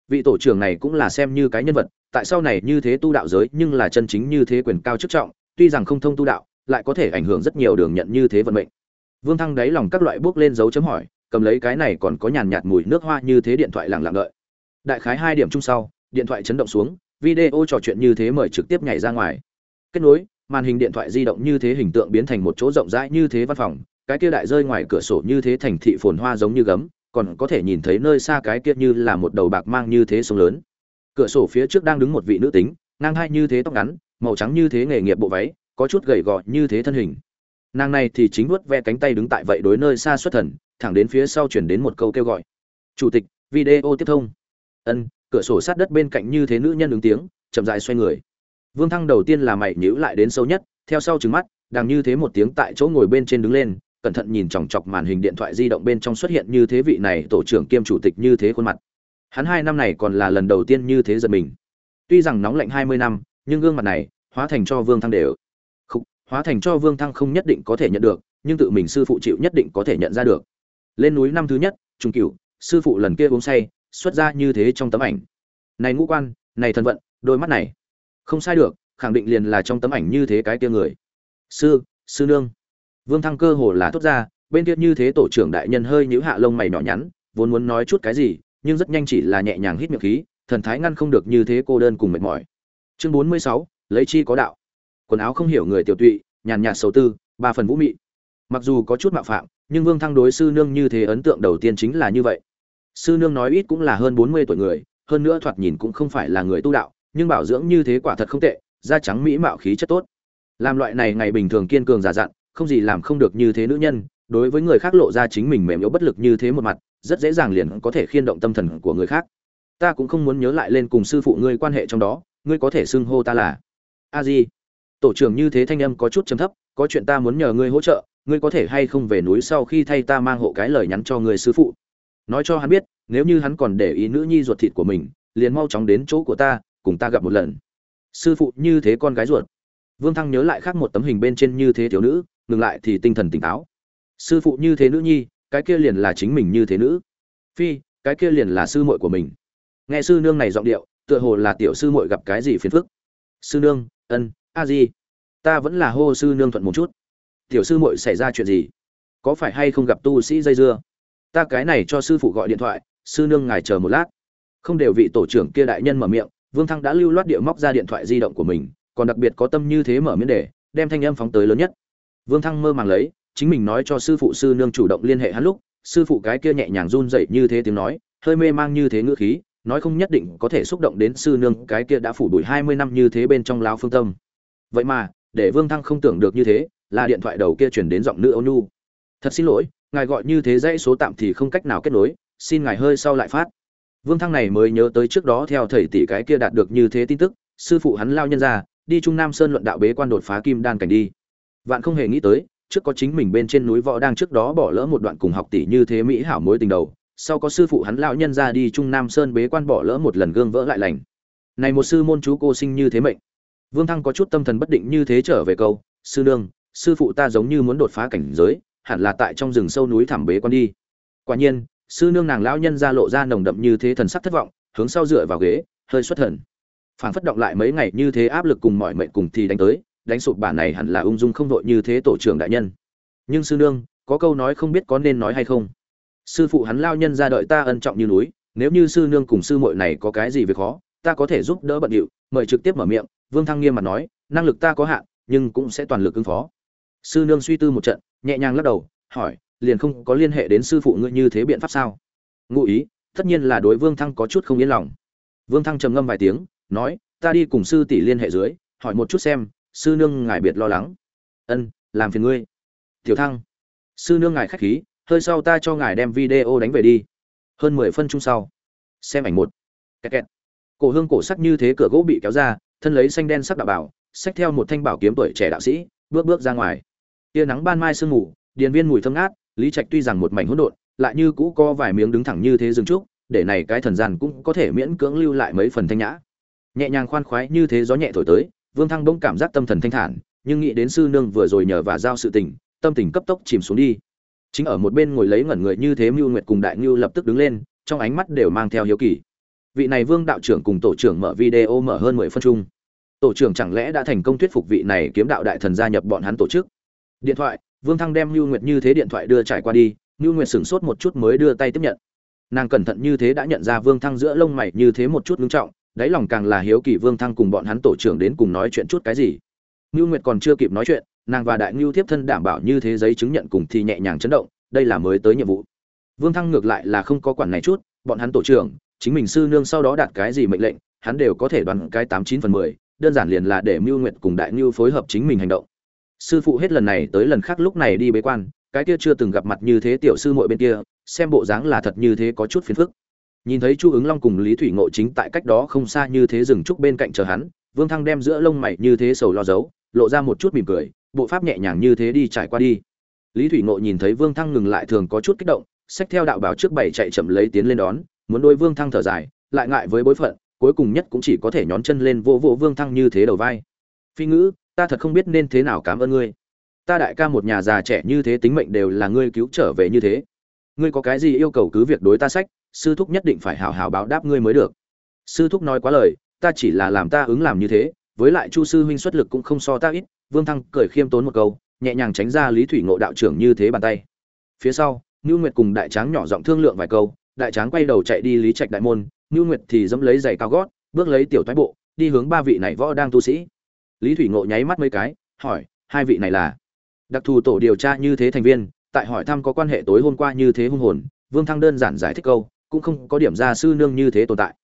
Vị tổ trưởng này cũng là xem như cái nhân vật tại sau này như thế tu đạo giới nhưng là chân chính như thế quyền cao chức trọng, tuy rằng không thông tu đạo, lại có thể ảnh hưởng rất nhiều đường nhận như thế vận mệnh. Vương thăng đáy lòng các loại bước lên dấu chấm hỏi, cầm lấy cái này còn có nhàn nhạt mùi nước hoa như thế điện thoại lặng lặng đợi. Đại khái hai điểm chung sau, điện thoại chấn động xuống, video trò chuyện như thế mời trực tiếp nhảy ra ngoài. Kết nối, màn hình điện thoại di động như thế hình tượng biến thành một chỗ rộng rãi như thế văn phòng, cái kia đại rơi ngoài cửa sổ như thế thành thị phồn hoa giống như gấm, còn có thể nhìn thấy nơi xa cái kia như là một đầu bạc mang như thế sông lớn cửa sổ phía trước đang đứng một vị nữ tính, ngang hai như thế tóc ngắn, màu trắng như thế nghề nghiệp bộ váy, có chút gầy gò như thế thân hình. Nàng này thì chính vuốt ve cánh tay đứng tại vậy đối nơi xa xuất thần, thẳng đến phía sau chuyển đến một câu kêu gọi. Chủ tịch, video tiếp thông. Ân, cửa sổ sát đất bên cạnh như thế nữ nhân ứng tiếng, chậm dại xoay người. Vương thăng đầu tiên là mày nhữ lại đến sâu nhất, theo sau trừng mắt, đằng như thế một tiếng tại chỗ ngồi bên trên đứng lên, cẩn thận nhìn chòng chọc màn hình điện thoại di động bên trong xuất hiện như thế vị này tổ trưởng kiêm chủ tịch như thế khuôn mặt hắn hai năm này còn là lần đầu tiên như thế giật mình. Tuy rằng nóng lạnh hai mươi năm, nhưng gương mặt này, hóa thành cho vương thăng đều. Không hóa thành cho vương thăng không nhất định có thể nhận được, nhưng tự mình sư phụ chịu nhất định có thể nhận ra được. Lên núi năm thứ nhất trung cửu, sư phụ lần kia uống say, xuất ra như thế trong tấm ảnh. Này ngũ quan, này thần vận, đôi mắt này. Không sai được, khẳng định liền là trong tấm ảnh như thế cái kia người. Sư sư nương. Vương thăng cơ hồ là thốt ra, bên kia như thế tổ trưởng đại nhân hơi nhíu hạ lông mày nhỏ nhắn, vốn muốn nói chút cái gì nhưng rất nhanh chỉ là nhẹ nhàng hít miệng khí, thần thái ngăn không được như thế cô đơn cùng mệt mỏi. Chương bốn mươi sáu, lấy chi có đạo. Quần áo không hiểu người tiểu tụy, nhàn nhạt sầu tư, ba phần vũ mị. Mặc dù có chút mạo phạm, nhưng vương thăng đối sư nương như thế ấn tượng đầu tiên chính là như vậy. Sư nương nói ít cũng là hơn bốn mươi tuổi người, hơn nữa thoạt nhìn cũng không phải là người tu đạo, nhưng bảo dưỡng như thế quả thật không tệ, da trắng mỹ mạo khí chất tốt. Làm loại này ngày bình thường kiên cường giả dặn, không gì làm không được như thế nữ nhân, đối với người khác lộ ra chính mình mềm yếu bất lực như thế một mặt rất dễ dàng liền có thể khiên động tâm thần của người khác. Ta cũng không muốn nhớ lại lên cùng sư phụ ngươi quan hệ trong đó, ngươi có thể xưng hô ta là a di. Tổ trưởng như thế thanh âm có chút trầm thấp, có chuyện ta muốn nhờ ngươi hỗ trợ, ngươi có thể hay không về núi sau khi thay ta mang hộ cái lời nhắn cho người sư phụ. Nói cho hắn biết, nếu như hắn còn để ý nữ nhi ruột thịt của mình, liền mau chóng đến chỗ của ta, cùng ta gặp một lần. Sư phụ như thế con gái ruột. Vương thăng nhớ lại khác một tấm hình bên trên như thế thiếu nữ, ngừng lại thì tinh thần tỉnh táo. Sư phụ như thế nữ nhi cái kia liền là chính mình như thế nữ. Phi, cái kia liền là sư muội của mình. Nghe sư nương này giọng điệu, tựa hồ là tiểu sư muội gặp cái gì phiền phức. Sư nương, ân, a di. Ta vẫn là hô sư nương thuận một chút. Tiểu sư muội xảy ra chuyện gì? Có phải hay không gặp tu sĩ dây dưa? Ta cái này cho sư phụ gọi điện thoại, sư nương ngài chờ một lát. Không đều vị tổ trưởng kia đại nhân mở miệng, vương thăng đã lưu loát địa móc ra điện thoại di động của mình, còn đặc biệt có tâm như thế mở miễn đề đem thanh âm phóng tới lớn nhất. Vương thăng mơ màng lấy chính mình nói cho sư phụ sư nương chủ động liên hệ hắn lúc, sư phụ cái kia nhẹ nhàng run dậy như thế tiếng nói, hơi mê mang như thế ngữ khí, nói không nhất định có thể xúc động đến sư nương cái kia đã phủ đuổi hai mươi năm như thế bên trong lão phương tâm. Vậy mà, để vương thăng không tưởng được như thế, là điện thoại đầu kia chuyển đến giọng nữ ôn nhu thật xin lỗi, ngài gọi như thế dãy số tạm thì không cách nào kết nối, xin ngài hơi sau lại phát. Vương thăng này mới nhớ tới trước đó theo thầy tỷ cái kia đạt được như thế tin tức, sư phụ hắn lao nhân ra, đi trung nam sơn luận đạo bế quan đột phá kim đan cảnh đi. Vạn không hề nghĩ tới trước có chính mình bên trên núi võ đang trước đó bỏ lỡ một đoạn cùng học tỷ như thế mỹ hảo mối tình đầu, sau có sư phụ hắn lão nhân ra đi trung nam sơn bế quan bỏ lỡ một lần gương vỡ lại lành. Này một sư môn chú cô sinh như thế mệnh. Vương thăng có chút tâm thần bất định như thế trở về câu, sư nương, sư phụ ta giống như muốn đột phá cảnh giới, hẳn là tại trong rừng sâu núi thẳm bế quan đi. Quả nhiên, sư nương nàng lão nhân ra lộ ra nồng đậm như thế thần sắc thất vọng, hướng sau dựa vào ghế, hơi xuất thần. Phản phất động lại mấy ngày như thế áp lực cùng mọi mệnh cùng thì đánh tới đánh sụp bản này hẳn là ung dung không đội như thế tổ trưởng đại nhân. Nhưng sư nương, có câu nói không biết có nên nói hay không. Sư phụ hắn lao nhân ra đợi ta ân trọng như núi, nếu như sư nương cùng sư muội này có cái gì việc khó, ta có thể giúp đỡ bận điệu, mời trực tiếp mở miệng, vương thăng nghiêm mặt nói, năng lực ta có hạn, nhưng cũng sẽ toàn lực ứng phó. Sư nương suy tư một trận, nhẹ nhàng lắc đầu, hỏi, liền không có liên hệ đến sư phụ ngươi như thế biện pháp sao? Ngụ ý, tất nhiên là đối vương thăng có chút không yên lòng. Vương thăng trầm ngâm vài tiếng, nói, ta đi cùng sư tỷ liên hệ dưới, hỏi một chút xem sư nương ngài biệt lo lắng. Ân, làm phiền ngươi. Tiểu thăng, sư nương ngài khách khí, hơi sau ta cho ngài đem video đánh về đi. Hơn mười phân chung sau. Xem ảnh một. Kẹt kẹt. Cổ hương cổ sắc như thế cửa gỗ bị kéo ra, thân lấy xanh đen sắc đạo bảo, xách theo một thanh bảo kiếm tuổi trẻ đạo sĩ, bước bước ra ngoài. Tia nắng ban mai sương mù, điền viên mùi thơm ngát, lý trạch tuy rằng một mảnh hỗn độn, lại như cũ có vài miếng đứng thẳng như thế dừng trúc, để này cái thần gian cũng có thể miễn cưỡng lưu lại mấy phần thanh nhã. Nhẹ nhàng khoan khoái như thế gió nhẹ thổi tới vương thăng bỗng cảm giác tâm thần thanh thản, nhưng nghĩ đến sư nương vừa rồi nhờ và giao sự tình, tâm tình cấp tốc chìm xuống đi. Chính ở một bên ngồi lấy ngẩn người như thế mưu nguyệt cùng đại Nưu lập tức đứng lên, trong ánh mắt đều mang theo hiếu kỳ. Vị này vương đạo trưởng cùng tổ trưởng mở video mở hơn mười phân chung. Tổ trưởng chẳng lẽ đã thành công thuyết phục vị này kiếm đạo đại thần gia nhập bọn hắn tổ chức? Điện thoại, vương thăng đem Nưu nguyệt như thế điện thoại đưa trải qua đi Nưu nguyệt sửng sốt một chút mới đưa tay tiếp nhận. Nàng cẩn thận như thế đã nhận ra vương thăng giữa lông mày như thế một chút ngưng trọng đáy lòng càng là hiếu kỳ vương thăng cùng bọn hắn tổ trưởng đến cùng nói chuyện chút cái gì. Mưu nguyệt còn chưa kịp nói chuyện, nàng và đại ngưu tiếp thân đảm bảo như thế giấy chứng nhận cùng thì nhẹ nhàng chấn động, đây là mới tới nhiệm vụ. Vương thăng ngược lại là không có quản này chút, bọn hắn tổ trưởng, chính mình sư nương sau đó đạt cái gì mệnh lệnh, hắn đều có thể đoán cái tám chín phần mười, đơn giản liền là để mưu nguyệt cùng đại ngưu phối hợp chính mình hành động. Sư phụ hết lần này tới lần khác lúc này đi bế quan, cái kia chưa từng gặp mặt như thế tiểu sư muội bên kia, xem bộ dáng là thật như thế có chút phiền phức nhìn thấy chu ứng long cùng lý thủy ngộ chính tại cách đó không xa như thế dừng trúc bên cạnh chờ hắn, vương thăng đem giữa lông mày như thế sầu lo giấu, lộ ra một chút mỉm cười, bộ pháp nhẹ nhàng như thế đi trải qua đi. Lý thủy ngộ nhìn thấy vương thăng ngừng lại thường có chút kích động, xách theo đạo bảo trước bảy chạy chậm lấy tiến lên đón, muốn đối vương thăng thở dài, lại ngại với bối phận, cuối cùng nhất cũng chỉ có thể nhón chân lên vô vô vương thăng như thế đầu vai. Phi ngữ, ta thật không biết nên thế nào cảm ơn ngươi. Ta đại ca một nhà già trẻ như thế tính mệnh đều là ngươi cứu trở về như thế. Ngươi có cái gì yêu cầu cứ việc đối ta sách? Sư thúc nhất định phải hào hào báo đáp ngươi mới được. Sư thúc nói quá lời, ta chỉ là làm ta ứng làm như thế, với lại chu sư huynh xuất lực cũng không so ta ít, vương thăng cười khiêm tốn một câu, nhẹ nhàng tránh ra lý thủy ngộ đạo trưởng như thế bàn tay. Phía sau ngưu nguyệt cùng đại tráng nhỏ giọng thương lượng vài câu, đại tráng quay đầu chạy đi lý trạch đại môn ngưu nguyệt thì dẫm lấy giày cao gót, bước lấy tiểu thoái bộ, đi hướng ba vị này võ đang tu sĩ. Lý thủy ngộ nháy mắt mấy cái, hỏi, hai vị này là? Đặc thù tổ điều tra như thế thành viên, tại hỏi thăm có quan hệ tối hôm qua như thế hung hồn, vương thăng đơn giản giải thích câu cũng không có điểm ra sư nương như thế tồn tại.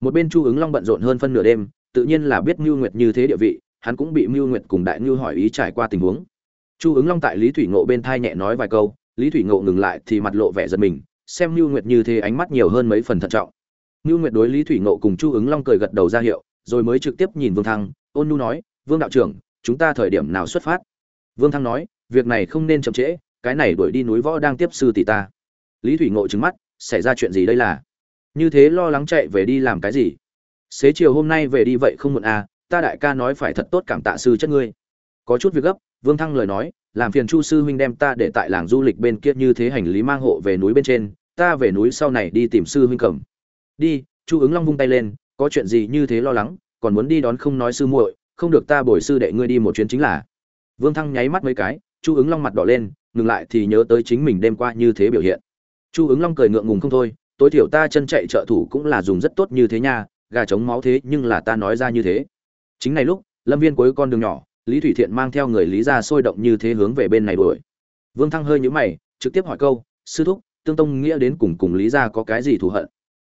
Một bên chu ứng long bận rộn hơn phân nửa đêm, tự nhiên là biết mưu nguyệt như thế địa vị, hắn cũng bị mưu nguyệt cùng đại ngưu hỏi ý trải qua tình huống. Chu ứng long tại lý thủy ngộ bên thai nhẹ nói vài câu, lý thủy ngộ ngừng lại thì mặt lộ vẻ giật mình, xem mưu nguyệt như thế ánh mắt nhiều hơn mấy phần thận trọng. Mưu nguyệt đối lý thủy ngộ cùng chu ứng long cười gật đầu ra hiệu, rồi mới trực tiếp nhìn vương thăng, ôn nhu nói, vương đạo trưởng, chúng ta thời điểm nào xuất phát? Vương thăng nói, việc này không nên chậm trễ, cái này đuổi đi núi võ đang tiếp sư tỷ ta. Lý thủy ngộ trứng mắt xảy ra chuyện gì đây là? Như thế lo lắng chạy về đi làm cái gì? Xế chiều hôm nay về đi vậy không muộn à ta đại ca nói phải thật tốt cảm tạ sư chất ngươi. Có chút việc gấp, vương thăng lời nói, làm phiền chu sư huynh đem ta để tại làng du lịch bên kia như thế hành lý mang hộ về núi bên trên, ta về núi sau này đi tìm sư huynh cầm. Đi, chu ứng long vung tay lên, có chuyện gì như thế lo lắng, còn muốn đi đón không nói sư muội, không được ta bồi sư đệ ngươi đi một chuyến chính là. Vương thăng nháy mắt mấy cái, chu ứng long mặt đỏ lên, ngừng lại thì nhớ tới chính mình đêm qua như thế biểu hiện chu ứng long cười ngượng ngùng không thôi, tối thiểu ta chân chạy trợ thủ cũng là dùng rất tốt như thế nha, gà chống máu thế nhưng là ta nói ra như thế. Chính này lúc, lâm viên cuối con đường nhỏ, lý thủy thiện mang theo người lý ra sôi động như thế hướng về bên này đuổi. Vương thăng hơi nhũ mày, trực tiếp hỏi câu, sư thúc, tương tông nghĩa đến cùng cùng lý ra có cái gì thù hận?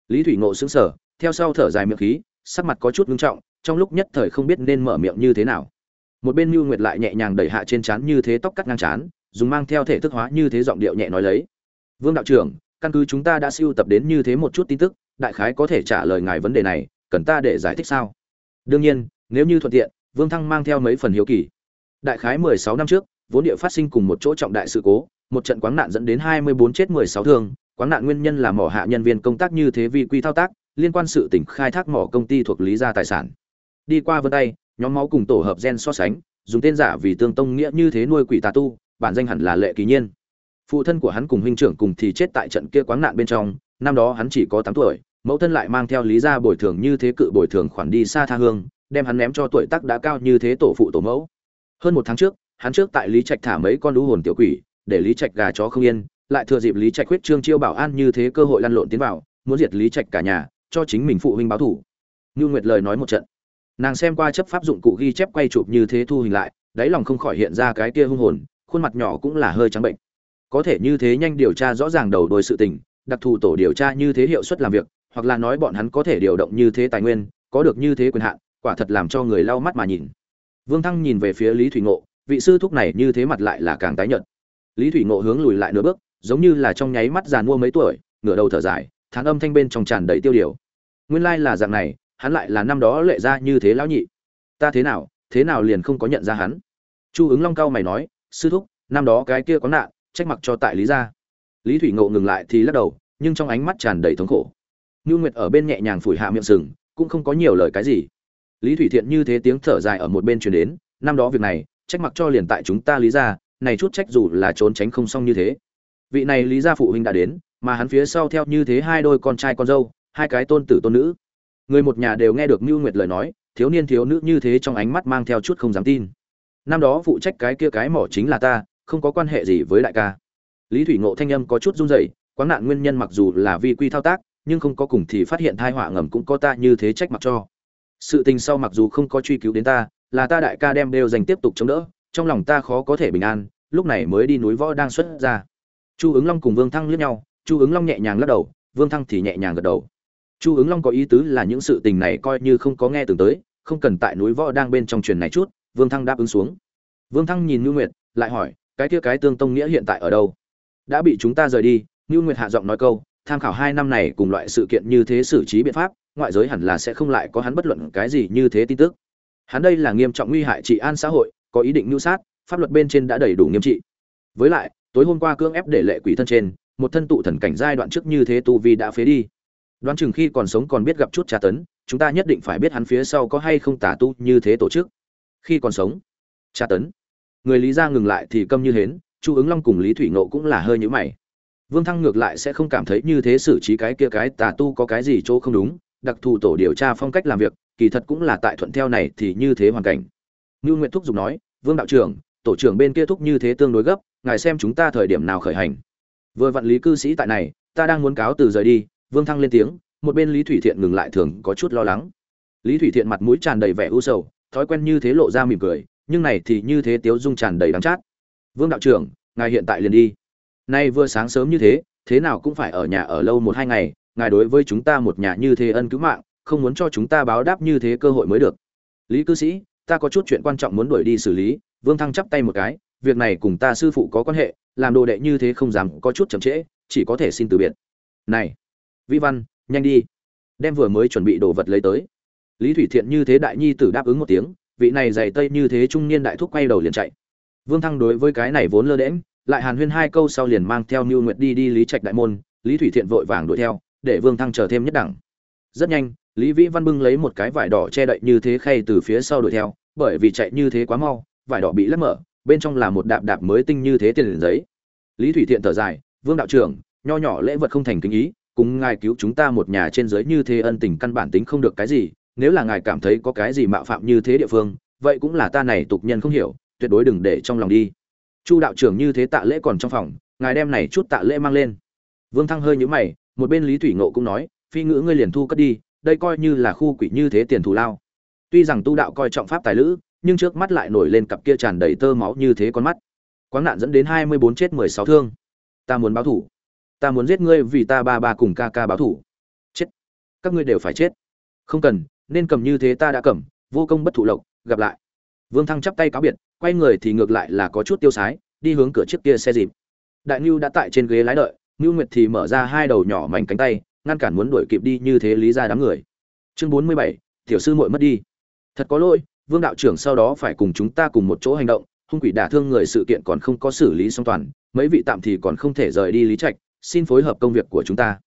Lý thủy ngộ xứng sở theo sau thở dài miệng khí, sắc mặt có chút ngưng trọng, trong lúc nhất thời không biết nên mở miệng như thế nào. Một bên mưu nguyệt lại nhẹ nhàng đẩy hạ trên trán như thế tóc cắt ngang trán, dùng mang theo thể thức hóa như thế giọng điệu nhẹ nói lấy vương đạo trưởng, căn cứ chúng ta đã siêu tập đến như thế một chút tin tức, đại khái có thể trả lời ngài vấn đề này, cần ta để giải thích sao? Đương nhiên, nếu như thuận tiện, vương thăng mang theo mấy phần hiếu kỳ. Đại khái mười sáu năm trước, vốn địa phát sinh cùng một chỗ trọng đại sự cố, một trận quáng nạn dẫn đến hai mươi bốn chết mười sáu thương, quáng nạn nguyên nhân là mỏ hạ nhân viên công tác như thế vi quy thao tác, liên quan sự tỉnh khai thác mỏ công ty thuộc lý gia tài sản. Đi qua vân tay, nhóm máu cùng tổ hợp gen so sánh, dùng tên giả vì tương tông nghĩa như thế nuôi quỷ tà tu, bản danh hẳn là lệ kỳ nhiên phụ thân của hắn cùng huynh trưởng cùng thì chết tại trận kia quáng nạn bên trong, năm đó hắn chỉ có tám tuổi, mẫu thân lại mang theo lý gia bồi thường như thế cự bồi thường khoản đi xa tha hương, đem hắn ném cho tuổi tác đã cao như thế tổ phụ tổ mẫu. Hơn một tháng trước, hắn trước tại lý trạch thả mấy con lũ hồn tiểu quỷ, để lý trạch gà chó không yên, lại thừa dịp lý trạch huyết trương chiêu bảo an như thế cơ hội lăn lộn tiến vào, muốn diệt lý trạch cả nhà, cho chính mình phụ huynh báo thủ như nguyệt lời nói một trận. Nàng xem qua chấp pháp dụng cụ ghi chép quay chụp như thế thu hình lại, đáy lòng không khỏi hiện ra cái kia hung hồn, khuôn mặt nhỏ cũng là hơi trắng bệnh có thể như thế nhanh điều tra rõ ràng đầu đuôi sự tình, đặc thù tổ điều tra như thế hiệu suất làm việc, hoặc là nói bọn hắn có thể điều động như thế tài nguyên, có được như thế quyền hạn, quả thật làm cho người lau mắt mà nhìn. Vương thăng nhìn về phía lý thủy ngộ, vị sư thúc này như thế mặt lại là càng tái nhợt. Lý thủy ngộ hướng lùi lại nửa bước, giống như là trong nháy mắt già mua mấy tuổi, ngửa đầu thở dài, thán âm thanh bên trong tràn đầy tiêu điều. Nguyên lai là dạng này, hắn lại là năm đó lệ ra như thế lão nhị. Ta thế nào thế nào liền không có nhận ra hắn? Chu ứng long cao mày nói, sư thúc, năm đó cái kia có nạn trách mặc cho tại lý gia lý thủy ngộ ngừng lại thì lắc đầu nhưng trong ánh mắt tràn đầy thống khổ như Nguyệt ở bên nhẹ nhàng phủi hạ miệng sừng, cũng không có nhiều lời cái gì. Lý Thủy Thiện như thế tiếng thở dài ở một bên truyền đến, năm đó việc này, trách mặc cho liền tại chúng ta lý gia, này chút trách dù là trốn tránh không xong như thế. Vị này lý gia phụ huynh đã đến, mà hắn phía sau theo như thế hai đôi con trai con dâu, hai cái tôn tử tôn nữ. Người một nhà đều nghe được Nưu Nguyệt lời nói, thiếu niên thiếu nữ như thế trong ánh mắt mang theo chút không dám tin. Năm đó phụ trách cái kia cái mỏ chính là ta, không có quan hệ gì với đại ca. Lý Thủy Ngộ thanh âm có chút run rẩy, quáng nạn nguyên nhân mặc dù là vi quy thao tác, nhưng không có cùng thì phát hiện thai họa ngầm cũng có ta như thế trách mặc cho. Sự tình sau mặc dù không có truy cứu đến ta là ta đại ca đem đều dành tiếp tục chống đỡ trong lòng ta khó có thể bình an lúc này mới đi núi võ đang xuất ra. Chu ứng long cùng vương thăng liếc nhau chu ứng long nhẹ nhàng lắc đầu vương thăng thì nhẹ nhàng gật đầu. Chu ứng long có ý tứ là những sự tình này coi như không có nghe từng tới không cần tại núi võ đang bên trong truyền này chút vương thăng đáp ứng xuống. Vương thăng nhìn ngưu nguyệt lại hỏi cái kia cái tương tông nghĩa hiện tại ở đâu? Đã bị chúng ta rời đi như nguyệt hạ giọng nói câu, tham khảo hai năm này cùng loại sự kiện như thế xử trí biện pháp, ngoại giới hẳn là sẽ không lại có hắn bất luận cái gì như thế tin tức. Hắn đây là nghiêm trọng nguy hại trị an xã hội, có ý định mưu sát, pháp luật bên trên đã đầy đủ nghiêm trị. Với lại, tối hôm qua cưỡng ép để lệ quỷ thân trên, một thân tụ thần cảnh giai đoạn trước như thế tu vi đã phế đi. Đoán chừng khi còn sống còn biết gặp chút tra tấn, chúng ta nhất định phải biết hắn phía sau có hay không tả tu như thế tổ chức. Khi còn sống, tra tấn người lý gia ngừng lại thì câm như hến, chu ứng long cùng lý thủy nộ cũng là hơi nhữ mày. Vương thăng ngược lại sẽ không cảm thấy như thế xử trí cái kia cái tà tu có cái gì chỗ không đúng, đặc thù tổ điều tra phong cách làm việc, kỳ thật cũng là tại thuận theo này thì như thế hoàn cảnh. Như nguyện thúc giục nói, vương đạo trưởng, tổ trưởng bên kia thúc như thế tương đối gấp, ngài xem chúng ta thời điểm nào khởi hành. Vừa vạn lý cư sĩ tại này, ta đang muốn cáo từ rời đi. Vương thăng lên tiếng, một bên lý thủy thiện ngừng lại thường có chút lo lắng. Lý thủy thiện mặt mũi tràn đầy vẻ u sầu, thói quen như thế lộ ra mỉm cười nhưng này thì như thế tiếu dung tràn đầy đắng chát. Vương đạo trưởng, ngài hiện tại liền đi. Nay vừa sáng sớm như thế thế nào cũng phải ở nhà ở lâu một hai ngày, ngài đối với chúng ta một nhà như thế ân cứu mạng, không muốn cho chúng ta báo đáp như thế cơ hội mới được. Lý cư sĩ, ta có chút chuyện quan trọng muốn đuổi đi xử lý, vương thăng chắp tay một cái, việc này cùng ta sư phụ có quan hệ, làm đồ đệ như thế không dám có chút chậm trễ, chỉ có thể xin từ biệt. Này vi văn, nhanh đi. Đem vừa mới chuẩn bị đồ vật lấy tới. Lý thủy thiện như thế đại nhi tử đáp ứng một tiếng vị này dày tây như thế trung niên đại thúc quay đầu liền chạy vương thăng đối với cái này vốn lơ đễm lại hàn huyên hai câu sau liền mang theo Nưu Nguyệt đi đi Lý Trạch đại môn, Lý Thủy Thiện vội vàng đuổi theo, để Vương Thăng chờ thêm nhất đẳng. Rất nhanh, Lý Vĩ Văn bưng lấy một cái vải đỏ che đậy như thế khay từ phía sau đuổi theo, bởi vì chạy như thế quá mau, vải đỏ bị lấp mở, bên trong là một đạp đạp mới tinh như thế tiền giấy. Lý Thủy Thiện thở dài, "Vương đạo trưởng, nho nhỏ lễ vật không thành kính ý, cùng ngài cứu chúng ta một nhà trên dưới như thế ân tình căn bản tính không được cái gì, nếu là ngài cảm thấy có cái gì mạo phạm như thế địa phương, vậy cũng là ta này tục nhân không hiểu, tuyệt đối đừng để trong lòng đi." chu đạo trưởng như thế tạ lễ còn trong phòng ngài đem này chút tạ lễ mang lên. Vương thăng hơi nhũ mày một bên lý thủy ngộ cũng nói phi ngữ ngươi liền thu cất đi đây coi như là khu quỷ như thế tiền thù lao. Tuy rằng tu đạo coi trọng pháp tài lữ nhưng trước mắt lại nổi lên cặp kia tràn đầy tơ máu như thế con mắt. Quáng nạn dẫn đến hai mươi bốn chết mười sáu thương. Ta muốn báo thủ. Ta muốn giết ngươi vì ta ba ba cùng ca ca báo thủ. Chết. Các ngươi đều phải chết. Không cần nên cầm như thế ta đã cầm, vô công bất thụ lộc, gặp lại. Vương thăng chắp tay cáo biệt, quay người thì ngược lại là có chút tiêu sái, đi hướng cửa trước kia xe dịp. Đại ngưu đã tại trên ghế lái đợi ngưu nguyệt thì mở ra hai đầu nhỏ mảnh cánh tay, ngăn cản muốn đuổi kịp đi như thế lý ra đám người. Chương bốn mươi bảy, tiểu sư muội mất đi. Thật có lỗi, vương đạo trưởng sau đó phải cùng chúng ta cùng một chỗ hành động, hung quỷ đả thương người sự kiện còn không có xử lý xong toàn, mấy vị tạm thì còn không thể rời đi lý trạch, xin phối hợp công việc của chúng ta.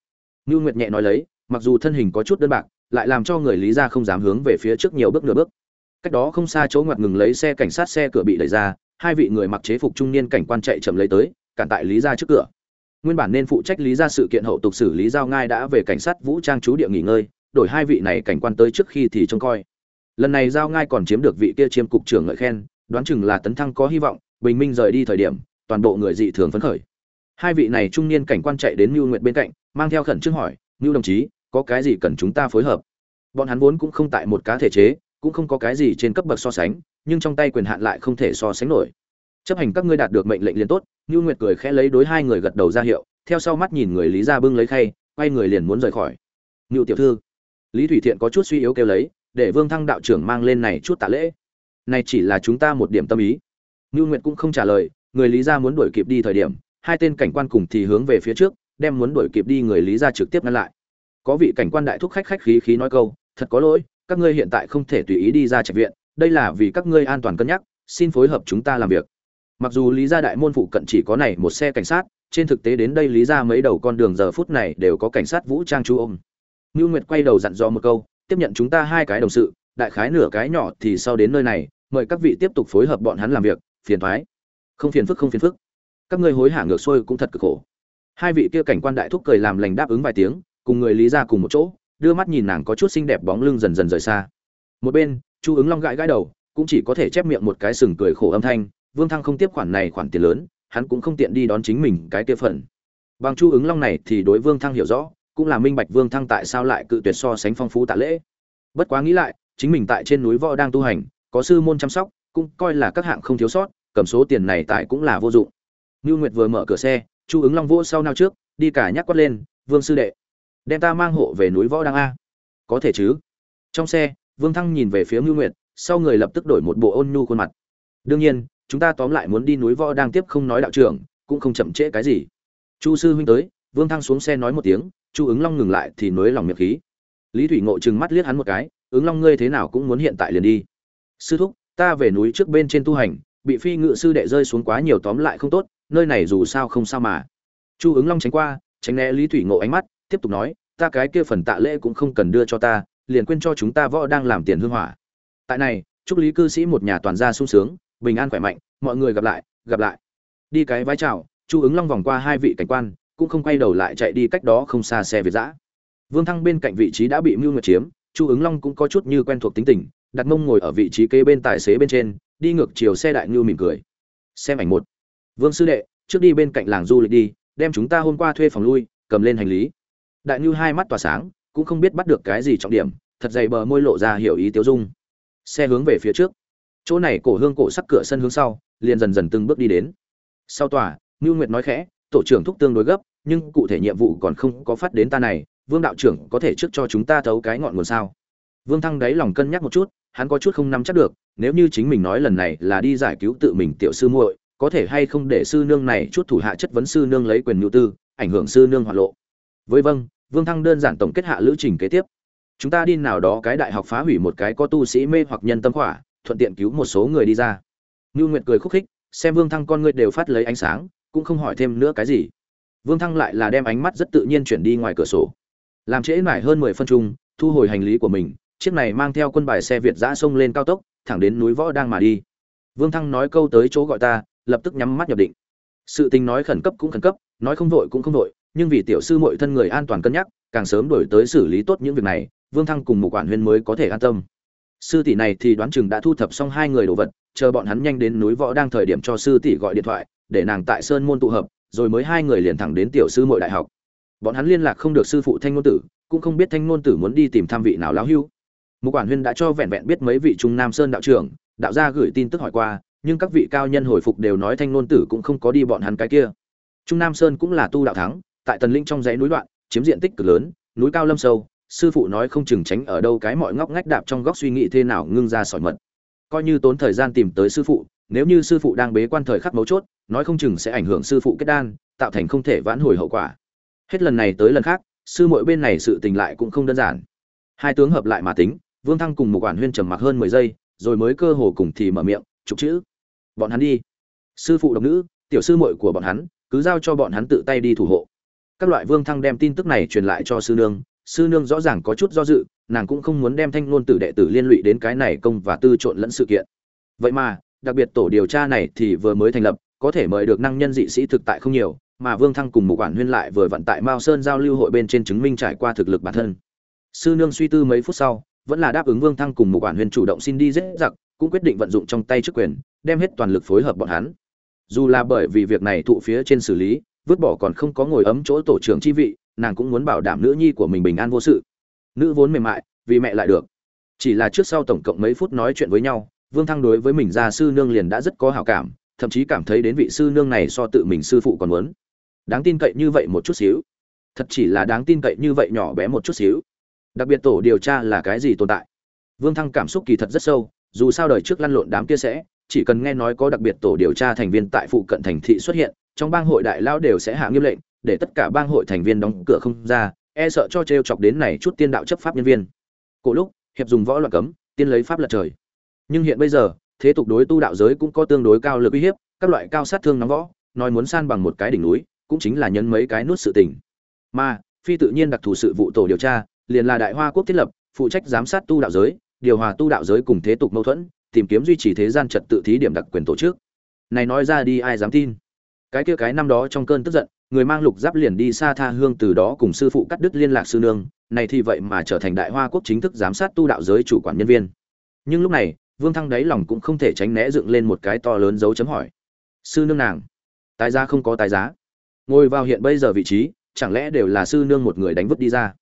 Ngưu nguyệt nhẹ nói lấy, mặc dù thân hình có chút đơn bạc lại làm cho người lý ra không dám hướng về phía trước nhiều bước nửa bước. Cách đó không xa chỗ ngoặt ngừng lấy xe cảnh sát xe cửa bị đẩy ra, hai vị người mặc chế phục trung niên cảnh quan chạy chậm lấy tới, cản tại lý ra trước cửa. Nguyên bản nên phụ trách lý ra sự kiện hậu tục xử lý giao ngai đã về cảnh sát vũ trang chú địa nghỉ ngơi, đổi hai vị này cảnh quan tới trước khi thì trông coi. Lần này giao ngai còn chiếm được vị kia chiêm cục trưởng ngợi khen, đoán chừng là tấn thăng có hy vọng, bình minh rời đi thời điểm, toàn bộ người dị thường phấn khởi. Hai vị này trung niên cảnh quan chạy đến mưu nguyện bên cạnh, mang theo khẩn trương hỏi mưu đồng chí có cái gì cần chúng ta phối hợp? Bọn hắn vốn cũng không tại một cá thể chế, cũng không có cái gì trên cấp bậc so sánh, nhưng trong tay quyền hạn lại không thể so sánh nổi. Chấp hành các ngươi đạt được mệnh lệnh liền tốt, như nguyệt cười khẽ lấy đối hai người gật đầu ra hiệu, theo sau mắt nhìn người lý ra bưng lấy khay, quay người liền muốn rời khỏi. Ngự tiểu thư, lý thủy thiện có chút suy yếu kêu lấy, để vương thăng đạo trưởng mang lên này chút tạ lễ. Này chỉ là chúng ta một điểm tâm ý. Ngưu nguyệt cũng không trả lời, người lý ra muốn đuổi kịp đi thời điểm, hai tên cảnh quan cùng thì hướng về phía trước, đem muốn đuổi kịp đi người lý ra trực tiếp ngăn lại có vị cảnh quan đại thúc khách khách khí khí nói câu, thật có lỗi, các ngươi hiện tại không thể tùy ý đi ra trạch viện, đây là vì các ngươi an toàn cân nhắc, xin phối hợp chúng ta làm việc. Mặc dù lý gia đại môn phụ cận chỉ có này một xe cảnh sát, trên thực tế đến đây lý gia mấy đầu con đường giờ phút này đều có cảnh sát vũ trang chú ôm. Ngưu nguyệt quay đầu dặn dò một câu, tiếp nhận chúng ta hai cái đồng sự, đại khái nửa cái nhỏ thì sau đến nơi này, mời các vị tiếp tục phối hợp bọn hắn làm việc, phiền thoái. Không phiền phức, không phiền phức. Các ngươi hối hả ngược xuôi cũng thật cực khổ. Hai vị kia cảnh quan đại thúc cười làm lành đáp ứng vài tiếng cùng người lý gia cùng một chỗ đưa mắt nhìn nàng có chút xinh đẹp bóng lưng dần dần rời xa. Một bên chu ứng long gãi gãi đầu cũng chỉ có thể chép miệng một cái sừng cười khổ âm thanh vương thăng không tiếp khoản này khoản tiền lớn hắn cũng không tiện đi đón chính mình cái tiêu phần bằng chu ứng long này thì đối vương thăng hiểu rõ cũng là minh bạch vương thăng tại sao lại cự tuyệt so sánh phong phú tạ lễ. Bất quá nghĩ lại chính mình tại trên núi võ đang tu hành có sư môn chăm sóc cũng coi là các hạng không thiếu sót cầm số tiền này tại cũng là vô dụng. Như Nguyệt vừa mở cửa xe, Chu ứng Long vỗ sau nào trước, đi cả nhắc quát lên, "Vương sư đệ, đem ta mang hộ về núi võ đăng a. Có thể chứ? Trong xe, vương thăng nhìn về phía ngưu nguyệt, sau người lập tức đổi một bộ ôn nhu khuôn mặt. Đương nhiên, chúng ta tóm lại muốn đi núi võ đang tiếp không nói đạo trưởng, cũng không chậm trễ cái gì. Chu sư huynh tới, vương thăng xuống xe nói một tiếng, chu ứng long ngừng lại thì nối lòng miệng khí. Lý thủy ngộ chừng mắt liếc hắn một cái, ứng long ngươi thế nào cũng muốn hiện tại liền đi. Sư thúc, ta về núi trước bên trên tu hành, bị phi ngự sư đệ rơi xuống quá nhiều tóm lại không tốt, nơi này dù sao không sao mà. Chu ứng long tránh qua, tránh né lý thủy ngộ ánh mắt, tiếp tục nói ta cái kia phần tạ lễ cũng không cần đưa cho ta, liền quên cho chúng ta võ đang làm tiền hương hỏa. Tại này, chúc lý cư sĩ một nhà toàn gia sung sướng, bình an khỏe mạnh, mọi người gặp lại gặp lại. Đi cái vái chào, chu ứng long vòng qua hai vị cảnh quan, cũng không quay đầu lại chạy đi cách đó không xa xe việt giã. Vương thăng bên cạnh vị trí đã bị mưu ngược chiếm, chu ứng long cũng có chút như quen thuộc tính tình, đặt mông ngồi ở vị trí kế bên tài xế bên trên, đi ngược chiều xe đại ngưu mỉm cười. Xem ảnh một. Vương sư đệ, trước đi bên cạnh làng du lịch đi, đem chúng ta hôm qua thuê phòng lui, cầm lên hành lý đại ngư hai mắt tỏa sáng, cũng không biết bắt được cái gì trọng điểm, thật dày bờ môi lộ ra hiểu ý tiêu dung. Xe hướng về phía trước. Chỗ này cổ hương cổ sắc cửa sân hướng sau, liền dần dần từng bước đi đến. Sau tòa, ngưu nguyệt nói khẽ, tổ trưởng thúc tương đối gấp, nhưng cụ thể nhiệm vụ còn không có phát đến ta này, vương đạo trưởng có thể trước cho chúng ta thấu cái ngọn nguồn sao? Vương thăng đáy lòng cân nhắc một chút, hắn có chút không nắm chắc được, nếu như chính mình nói lần này là đi giải cứu tự mình tiểu sư muội, có thể hay không để sư nương này chút thủ hạ chất vấn sư nương lấy quyền nhu tư, ảnh hưởng sư nương hoạt lộ với vâng vương thăng đơn giản tổng kết hạ lữ trình kế tiếp. Chúng ta đi nào đó cái đại học phá hủy một cái có tu sĩ mê hoặc nhân tâm khỏa, thuận tiện cứu một số người đi ra. Ngưu nguyệt cười khúc khích, xem vương thăng con người đều phát lấy ánh sáng, cũng không hỏi thêm nữa cái gì. Vương thăng lại là đem ánh mắt rất tự nhiên chuyển đi ngoài cửa sổ. Làm trễ mải hơn mười phân chung, thu hồi hành lý của mình, chiếc này mang theo quân bài xe việt giã sông lên cao tốc, thẳng đến núi võ đang mà đi. Vương thăng nói câu tới chỗ gọi ta, lập tức nhắm mắt nhập định. Sự tình nói khẩn cấp cũng khẩn cấp, nói không vội cũng không vội nhưng vì tiểu sư mọi thân người an toàn cân nhắc, càng sớm đổi tới xử lý tốt những việc này, vương thăng cùng một quản huyên mới có thể an tâm. Sư tỷ này thì đoán chừng đã thu thập xong hai người đồ vật, chờ bọn hắn nhanh đến núi võ đang thời điểm cho sư tỷ gọi điện thoại, để nàng tại sơn môn tụ hợp, rồi mới hai người liền thẳng đến tiểu sư muội đại học. Bọn hắn liên lạc không được sư phụ thanh ngôn tử, cũng không biết thanh ngôn tử muốn đi tìm tham vị nào lão hưu. Một quản huyên đã cho vẹn vẹn biết mấy vị trung nam sơn đạo trưởng, đạo gia gửi tin tức hỏi qua, nhưng các vị cao nhân hồi phục đều nói thanh ngôn tử cũng không có đi bọn hắn cái kia. Trung nam sơn cũng là tu đạo thắng tại tần linh trong dãy núi đoạn, chiếm diện tích cực lớn, núi cao lâm sâu, sư phụ nói không chừng tránh ở đâu cái mọi ngóc ngách đạp trong góc suy nghĩ thế nào ngưng ra sỏi mật. Coi như tốn thời gian tìm tới sư phụ, nếu như sư phụ đang bế quan thời khắc mấu chốt, nói không chừng sẽ ảnh hưởng sư phụ kết đan, tạo thành không thể vãn hồi hậu quả. Hết lần này tới lần khác, sư muội bên này sự tình lại cũng không đơn giản. Hai tướng hợp lại mà tính, vương thăng cùng một quản huyên trầm mặc hơn mười giây, rồi mới cơ hồ cùng thì mở miệng chục chữ. Bọn hắn đi. Sư phụ độc nữ, tiểu sư muội của bọn hắn, cứ giao cho bọn hắn tự tay đi thủ hộ các loại vương thăng đem tin tức này truyền lại cho sư nương sư nương rõ ràng có chút do dự, nàng cũng không muốn đem thanh ngôn tử đệ tử liên lụy đến cái này công và tư trộn lẫn sự kiện. Vậy mà, đặc biệt tổ điều tra này thì vừa mới thành lập, có thể mời được năng nhân dị sĩ thực tại không nhiều, mà vương thăng cùng một quản huyên lại vừa vận tại mao sơn giao lưu hội bên trên chứng minh trải qua thực lực bản thân. Sư nương suy tư mấy phút sau, vẫn là đáp ứng vương thăng cùng một quản huyên chủ động xin đi dễ giặc, cũng quyết định vận dụng trong tay chức quyền, đem hết toàn lực phối hợp bọn hắn. Dù là bởi vì việc này thụ phía trên xử lý vứt bỏ còn không có ngồi ấm chỗ tổ trưởng chi vị, nàng cũng muốn bảo đảm nữ nhi của mình bình an vô sự. Nữ vốn mềm mại, vì mẹ lại được. Chỉ là trước sau tổng cộng mấy phút nói chuyện với nhau, vương thăng đối với mình gia sư nương liền đã rất có hảo cảm, thậm chí cảm thấy đến vị sư nương này so tự mình sư phụ còn muốn. Đáng tin cậy như vậy một chút xíu. Thật chỉ là đáng tin cậy như vậy nhỏ bé một chút xíu. Đặc biệt tổ điều tra là cái gì tồn tại? Vương thăng cảm xúc kỳ thật rất sâu, dù sao đời trước lăn lộn đám kia sẽ, chỉ cần nghe nói có đặc biệt tổ điều tra thành viên tại phụ cận thành thị xuất hiện trong bang hội đại lao đều sẽ hạ nghiêm lệnh, để tất cả bang hội thành viên đóng cửa không ra e sợ cho t chọc đến này chút tiên đạo chấp pháp nhân viên. Cổ lúc, hiệp dùng võ loạn cấm, tiên lấy pháp lật trời. Nhưng hiện bây giờ, thế tục đối tu đạo giới cũng có tương đối cao lực uy hiếp, các loại cao sát thương nóng võ, nói muốn san bằng một cái đỉnh núi, cũng chính là nhấn mấy cái nút sự tình. Mà, phi tự nhiên đặc thù sự vụ tổ điều tra, liền là đại hoa quốc thiết lập, phụ trách giám sát tu đạo giới, điều hòa tu đạo giới cùng thế tục mâu thuẫn, tìm kiếm duy trì thế gian trật tự thí điểm đặc quyền tổ chức. Này nói ra đi ai dám tin? Cái kia cái năm đó trong cơn tức giận, người mang lục giáp liền đi xa tha hương từ đó cùng sư phụ cắt đứt liên lạc sư nương, này thì vậy mà trở thành đại hoa quốc chính thức giám sát tu đạo giới chủ quản nhân viên. Nhưng lúc này, vương thăng đáy lòng cũng không thể tránh né dựng lên một cái to lớn dấu chấm hỏi. Sư nương nàng, tái giá không có tái giá. Ngồi vào hiện bây giờ vị trí, chẳng lẽ đều là sư nương một người đánh vứt đi ra?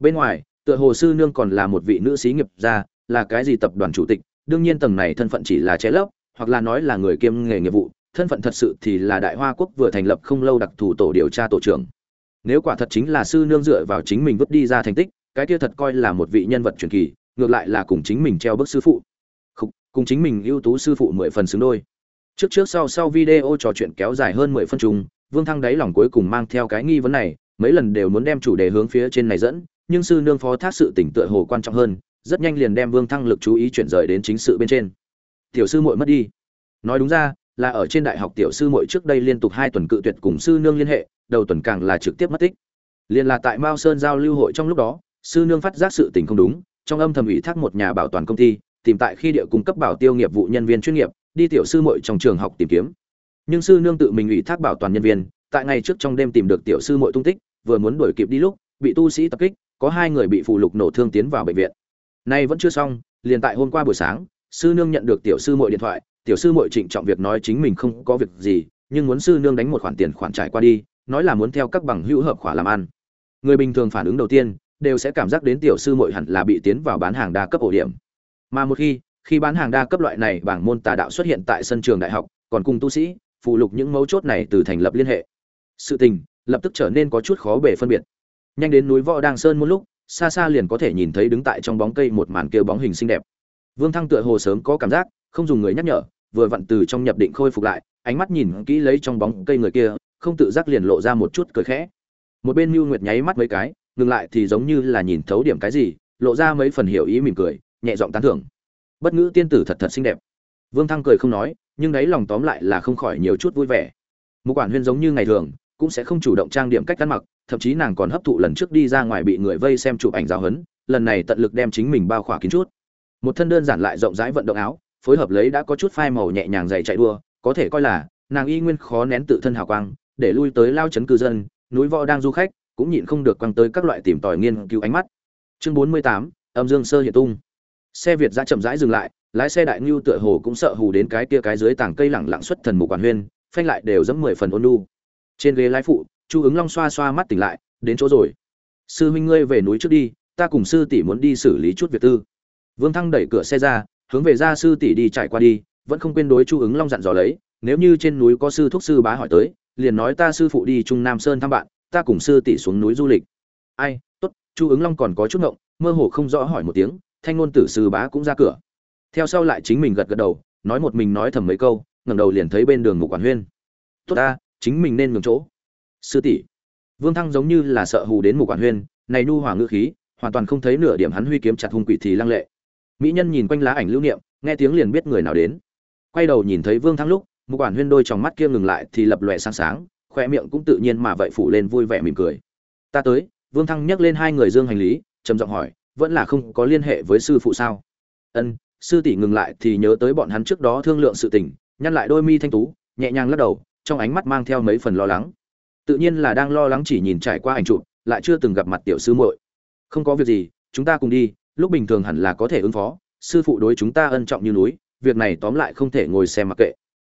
Bên ngoài, tựa hồ sư nương còn là một vị nữ sĩ nghiệp gia, là cái gì tập đoàn chủ tịch, đương nhiên tầng này thân phận chỉ là che lấp, hoặc là nói là người kiêm nghề nghiệp vụ thân phận thật sự thì là đại hoa quốc vừa thành lập không lâu đặc thù tổ điều tra tổ trưởng. Nếu quả thật chính là sư nương dựa vào chính mình vứt đi ra thành tích cái kia thật coi là một vị nhân vật truyền kỳ ngược lại là cùng chính mình treo bức sư phụ. Khúc, cùng chính mình ưu tú sư phụ mười phần xứng đôi. Trước trước sau sau video trò chuyện kéo dài hơn mười phân chung vương thăng đáy lòng cuối cùng mang theo cái nghi vấn này mấy lần đều muốn đem chủ đề hướng phía trên này dẫn nhưng sư nương phó thác sự tỉnh tựa hồ quan trọng hơn rất nhanh liền đem vương thăng lực chú ý chuyển rời đến chính sự bên trên. Tiểu sư muội mất đi. Nói đúng ra là ở trên đại học tiểu sư muội trước đây liên tục hai tuần cự tuyệt cùng sư nương liên hệ, đầu tuần càng là trực tiếp mất tích. Liền là tại mao sơn giao lưu hội trong lúc đó, sư nương phát giác sự tình không đúng, trong âm thầm ủy thác một nhà bảo toàn công ty, tìm tại khi địa cung cấp bảo tiêu nghiệp vụ nhân viên chuyên nghiệp, đi tiểu sư muội trong trường học tìm kiếm. Nhưng sư nương tự mình ủy thác bảo toàn nhân viên, tại ngày trước trong đêm tìm được tiểu sư muội tung tích, vừa muốn đuổi kịp đi lúc, bị tu sĩ tập kích, có hai người bị phụ lục nổ thương tiến vào bệnh viện. Nay vẫn chưa xong, liền tại hôm qua buổi sáng, sư nương nhận được tiểu sư muội điện thoại tiểu sư muội trịnh trọng việc nói chính mình không có việc gì, nhưng muốn sư nương đánh một khoản tiền khoản trải qua đi, nói là muốn theo các bằng hữu hợp khỏa làm ăn. Người bình thường phản ứng đầu tiên, đều sẽ cảm giác đến tiểu sư muội hẳn là bị tiến vào bán hàng đa cấp ổ điểm. Mà một khi khi bán hàng đa cấp loại này bảng môn tà đạo xuất hiện tại sân trường đại học, còn cùng tu sĩ, phụ lục những mấu chốt này từ thành lập liên hệ. Sự tình, lập tức trở nên có chút khó bề phân biệt. Nhanh đến núi võ đang sơn một lúc, xa xa liền có thể nhìn thấy đứng tại trong bóng cây một màn kia bóng hình xinh đẹp. Vương thăng tựa hồ sớm có cảm giác không dùng người nhắc nhở, vừa vặn từ trong nhập định khôi phục lại, ánh mắt nhìn kỹ lấy trong bóng cây người kia, không tự giác liền lộ ra một chút cười khẽ. Một bên mưu nguyệt nháy mắt mấy cái, ngừng lại thì giống như là nhìn thấu điểm cái gì, lộ ra mấy phần hiểu ý mỉm cười, nhẹ giọng tán thưởng. Bất ngữ tiên tử thật thật xinh đẹp. Vương thăng cười không nói, nhưng đấy lòng tóm lại là không khỏi nhiều chút vui vẻ. Một quản huyên giống như ngày thường, cũng sẽ không chủ động trang điểm cách ăn mặc, thậm chí nàng còn hấp thụ lần trước đi ra ngoài bị người vây xem chụp ảnh giáo hấn lần này tận lực đem chính mình bao khỏa kín chút. Một thân đơn giản lại rộng rãi vận động áo phối hợp lấy đã có chút phai màu nhẹ nhàng dày chạy đua, có thể coi là, nàng y nguyên khó nén tự thân hào quang, để lui tới lao chấn cư dân, núi võ đang du khách, cũng nhịn không được quăng tới các loại tìm tòi nghiên cứu ánh mắt. Chương bốn mươi tám, âm dương sơ hiện tung. Xe việt ra chậm rãi dừng lại, lái xe đại ngưu tựa hồ cũng sợ hù đến cái kia cái dưới tảng cây lẳng lặng xuất thần mục quản huyên, phanh lại đều dẫm mười phần ôn nu trên ghế lái phụ, chu ứng long xoa xoa mắt tỉnh lại, đến chỗ rồi. Sư huynh ngươi về núi trước đi, ta cùng sư tỷ muốn đi xử lý chút việc tư. Vương thăng đẩy cửa xe ra hướng về gia sư tỷ đi trải qua đi, vẫn không quên đối chu ứng long dặn dò lấy, nếu như trên núi có sư thúc sư bá hỏi tới, liền nói ta sư phụ đi trung nam sơn thăm bạn, ta cùng sư tỷ xuống núi du lịch. Ai, tốt, chu ứng long còn có chút ngộng, mơ hồ không rõ hỏi một tiếng, thanh ngôn tử sư bá cũng ra cửa. Theo sau lại chính mình gật gật đầu, nói một mình nói thầm mấy câu, ngẩng đầu liền thấy bên đường ngục quản huyên. Tốt ta, chính mình nên ngừng chỗ. Sư tỷ. Vương thăng giống như là sợ hù đến mục quản huyên, này nu hòa ngữ khí, hoàn toàn không thấy nửa điểm hắn huy kiếm chặt hung quỷ thì lăng lệ mỹ nhân nhìn quanh lá ảnh lưu niệm, nghe tiếng liền biết người nào đến. Quay đầu nhìn thấy vương thăng lúc một quản huyên đôi trong mắt kia ngừng lại thì lập lòe sáng sáng khoe miệng cũng tự nhiên mà vậy phủ lên vui vẻ mỉm cười. Ta tới. Vương thăng nhắc lên hai người dương hành lý, trầm giọng hỏi, vẫn là không có liên hệ với sư phụ sao? Ân, sư tỷ ngừng lại thì nhớ tới bọn hắn trước đó thương lượng sự tình, nhăn lại đôi mi thanh tú, nhẹ nhàng lắc đầu, trong ánh mắt mang theo mấy phần lo lắng. Tự nhiên là đang lo lắng chỉ nhìn trải qua ảnh chụp, lại chưa từng gặp mặt tiểu sư muội. Không có việc gì, chúng ta cùng đi lúc bình thường hẳn là có thể ứng phó, sư phụ đối chúng ta ân trọng như núi, việc này tóm lại không thể ngồi xem mặc kệ.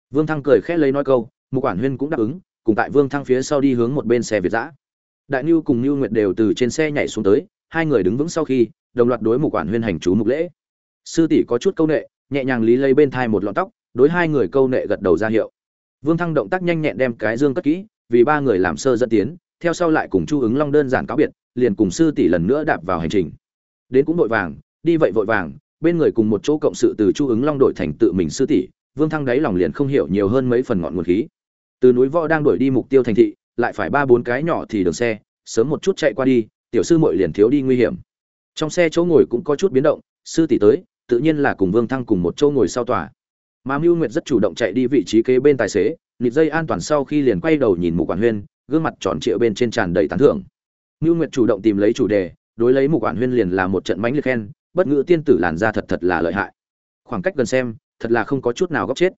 Vương thăng cười khẽ lấy nói câu, mục quản huyên cũng đáp ứng, cùng tại vương thăng phía sau đi hướng một bên xe việt giã. Đại nhu cùng nhu nguyệt đều từ trên xe nhảy xuống tới, hai người đứng vững sau khi, đồng loạt đối mục quản huyên hành chú mục lễ. Sư tỷ có chút câu nệ, nhẹ nhàng lý lấy bên thai một lọn tóc, đối hai người câu nệ gật đầu ra hiệu. Vương thăng động tác nhanh nhẹn đem cái dương cất kỹ, vì ba người làm sơ dẫn tiến, theo sau lại cùng chu ứng long đơn giản cáo biệt, liền cùng sư tỷ lần nữa đạp vào hành trình đến cũng vội vàng, đi vậy vội vàng, bên người cùng một chỗ cộng sự từ chu ứng long đổi thành tự mình sư tỷ, vương thăng đáy lòng liền không hiểu nhiều hơn mấy phần ngọn nguồn khí. Từ núi võ đang đổi đi mục tiêu thành thị, lại phải ba bốn cái nhỏ thì đường xe, sớm một chút chạy qua đi, tiểu sư muội liền thiếu đi nguy hiểm. Trong xe chỗ ngồi cũng có chút biến động, sư tỷ tới, tự nhiên là cùng vương thăng cùng một chỗ ngồi sau tòa. Mà mưu nguyệt rất chủ động chạy đi vị trí kế bên tài xế, nịt dây an toàn sau khi liền quay đầu nhìn mục quản huyên, gương mặt tròn trịa bên trên tràn đầy tán thưởng. Mưu nguyệt chủ động tìm lấy chủ đề đối lấy mục quản huyên liền là một trận mánh liệt khen bất ngữ tiên tử làn ra thật thật là lợi hại. Khoảng cách gần xem thật là không có chút nào góc chết.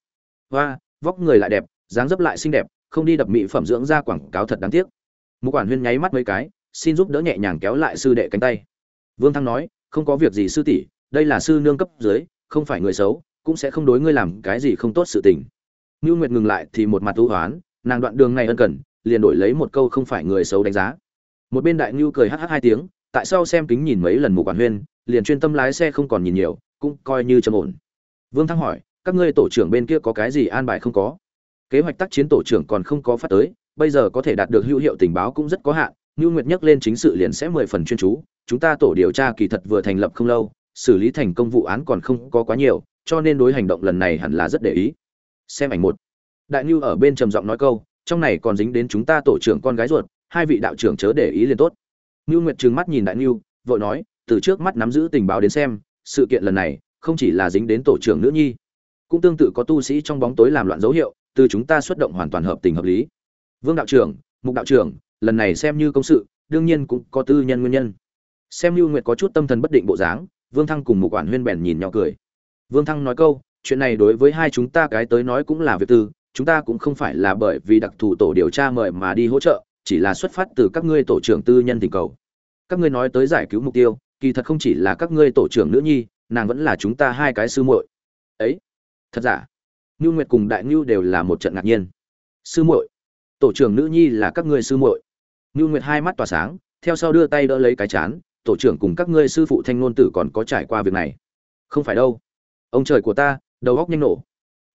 Hoa vóc người lại đẹp dáng dấp lại xinh đẹp không đi đập mỹ phẩm dưỡng ra quảng cáo thật đáng tiếc. Mục quản huyên nháy mắt mấy cái xin giúp đỡ nhẹ nhàng kéo lại sư đệ cánh tay. Vương thăng nói không có việc gì sư tỷ đây là sư nương cấp dưới không phải người xấu cũng sẽ không đối ngươi làm cái gì không tốt sự tình. Nưu Nguyệt ngừng lại thì một mặt thú hoán, nàng đoạn đường này ân cần, liền đổi lấy một câu không phải người xấu đánh giá. Một bên đại ngưu cười hh hai tiếng, tại sao xem kính nhìn mấy lần mù quản huyên, liền chuyên tâm lái xe không còn nhìn nhiều, cũng coi như trầm ổn. Vương Thăng hỏi, các ngươi tổ trưởng bên kia có cái gì an bài không có? Kế hoạch tác chiến tổ trưởng còn không có phát tới, bây giờ có thể đạt được hữu hiệu tình báo cũng rất có hạn. ngưu Nguyệt nhắc lên chính sự liền sẽ mười phần chuyên chú, chúng ta tổ điều tra kỳ thật vừa thành lập không lâu, xử lý thành công vụ án còn không có quá nhiều, cho nên đối hành động lần này hẳn là rất để ý xem ảnh một đại ngưu ở bên trầm giọng nói câu trong này còn dính đến chúng ta tổ trưởng con gái ruột hai vị đạo trưởng chớ để ý liền tốt Nưu nguyệt trừng mắt nhìn đại Nưu, vội nói từ trước mắt nắm giữ tình báo đến xem sự kiện lần này không chỉ là dính đến tổ trưởng nữ nhi cũng tương tự có tu sĩ trong bóng tối làm loạn dấu hiệu từ chúng ta xuất động hoàn toàn hợp tình hợp lý. Vương đạo trưởng mục đạo trưởng lần này xem như công sự đương nhiên cũng có tư nhân nguyên nhân. Xem Nưu nguyệt có chút tâm thần bất định bộ dáng vương thăng cùng một quản huyên bèn nhìn nhỏ cười. Vương thăng nói câu chuyện này đối với hai chúng ta cái tới nói cũng là việc tư chúng ta cũng không phải là bởi vì đặc thù tổ điều tra mời mà đi hỗ trợ chỉ là xuất phát từ các ngươi tổ trưởng tư nhân tình cầu. Các ngươi nói tới giải cứu mục tiêu, kỳ thật không chỉ là các ngươi tổ trưởng nữ nhi, nàng vẫn là chúng ta hai cái sư muội. Ấy, thật giả? Ngưu nguyệt cùng đại ngưu đều là một trận ngạc nhiên. Sư muội? Tổ trưởng nữ nhi là các ngươi sư muội. Ngưu nguyệt hai mắt tỏa sáng, theo sau đưa tay đỡ lấy cái chán, tổ trưởng cùng các ngươi sư phụ thanh ngôn tử còn có trải qua việc này. Không phải đâu. Ông trời của ta, đầu góc nhanh nổ.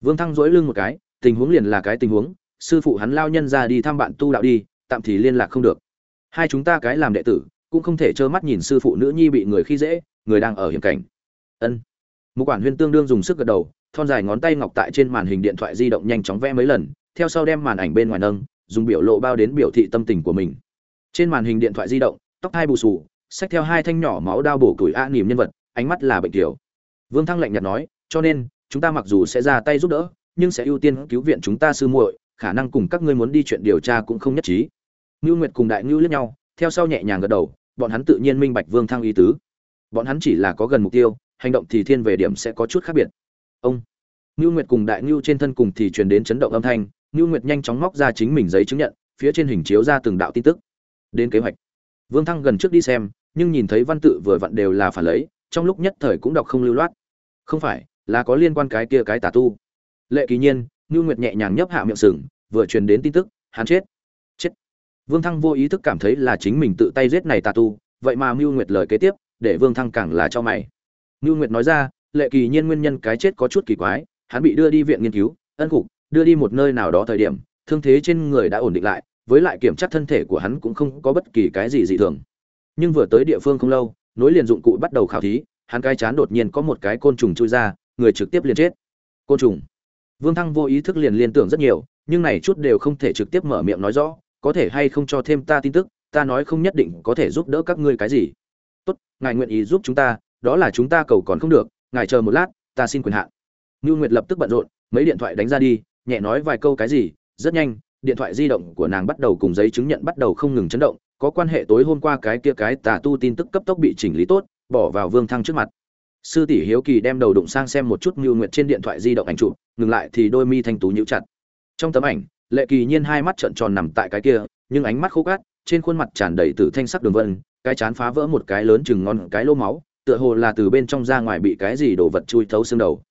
Vương thăng dỗi lưng một cái, tình huống liền là cái tình huống, sư phụ hắn lao nhân ra đi thăm bạn tu đạo đi tạm thì liên lạc không được. Hai chúng ta cái làm đệ tử, cũng không thể trơ mắt nhìn sư phụ nữ nhi bị người khi dễ, người đang ở hiểm cảnh. Ân. Một quản huyên tương đương dùng sức gật đầu, thon dài ngón tay ngọc tại trên màn hình điện thoại di động nhanh chóng vẽ mấy lần, theo sau đem màn ảnh bên ngoài nâng, dùng biểu lộ bao đến biểu thị tâm tình của mình. Trên màn hình điện thoại di động, tóc hai bù sù xách theo hai thanh nhỏ máu đao bổ củi a nỉm nhân vật, ánh mắt là bệnh tiểu. Vương thăng lạnh nhạt nói, cho nên, chúng ta mặc dù sẽ ra tay giúp đỡ, nhưng sẽ ưu tiên cứu viện chúng ta sư muội, khả năng cùng các ngươi muốn đi chuyện điều tra cũng không nhất trí ngưu nguyệt cùng đại ngưu liếc nhau, theo sau nhẹ nhàng gật đầu, bọn hắn tự nhiên minh bạch vương thăng ý tứ. Bọn hắn chỉ là có gần mục tiêu, hành động thì thiên về điểm sẽ có chút khác biệt. Ông. Ngưu nguyệt cùng đại ngưu trên thân cùng thì truyền đến chấn động âm thanh, ngưu nguyệt nhanh chóng móc ra chính mình giấy chứng nhận, phía trên hình chiếu ra từng đạo tin tức. Đến kế hoạch. Vương thăng gần trước đi xem, nhưng nhìn thấy văn tự vừa vặn đều là phản lấy, trong lúc nhất thời cũng đọc không lưu loát. Không phải, là có liên quan cái kia cái tà tu. Lệ kỳ nhiên, ngưu nguyệt nhẹ nhàng nhấp hạ miệng sừng, vừa truyền đến tin tức, hắn chết vương thăng vô ý thức cảm thấy là chính mình tự tay giết này tà tu, vậy mà Mưu nguyệt lời kế tiếp, để vương thăng càng là cho mày. Mưu nguyệt nói ra, lệ kỳ nhiên nguyên nhân cái chết có chút kỳ quái, hắn bị đưa đi viện nghiên cứu, ân cục đưa đi một nơi nào đó thời điểm, thương thế trên người đã ổn định lại, với lại kiểm tra thân thể của hắn cũng không có bất kỳ cái gì dị thường. Nhưng vừa tới địa phương không lâu, nối liền dụng cụ bắt đầu khảo thí, hắn cái chán đột nhiên có một cái côn trùng chui ra, người trực tiếp liền chết. Côn trùng. Vương thăng vô ý thức liền liên tưởng rất nhiều, nhưng này chút đều không thể trực tiếp mở miệng nói rõ có thể hay không cho thêm ta tin tức, ta nói không nhất định có thể giúp đỡ các ngươi cái gì. Tốt, ngài nguyện ý giúp chúng ta, đó là chúng ta cầu còn không được, ngài chờ một lát, ta xin quyền hạn. Ngưu nguyệt lập tức bận rộn, mấy điện thoại đánh ra đi, nhẹ nói vài câu cái gì, rất nhanh, điện thoại di động của nàng bắt đầu cùng giấy chứng nhận bắt đầu không ngừng chấn động, có quan hệ tối hôm qua cái kia cái tà tu tin tức cấp tốc bị chỉnh lý tốt, bỏ vào vương thăng trước mặt. Sư tỷ hiếu kỳ đem đầu đụng sang xem một chút mưu nguyệt trên điện thoại di động ảnh chụp, ngừng lại thì đôi mi thanh tú nhíu chặt. Trong tấm ảnh lệ kỳ nhiên hai mắt trợn tròn nằm tại cái kia, nhưng ánh mắt khô cát, trên khuôn mặt tràn đầy tử thanh sắc đường vân, cái chán phá vỡ một cái lớn chừng ngon cái lô máu, tựa hồ là từ bên trong ra ngoài bị cái gì đổ vật chui thấu xương đầu.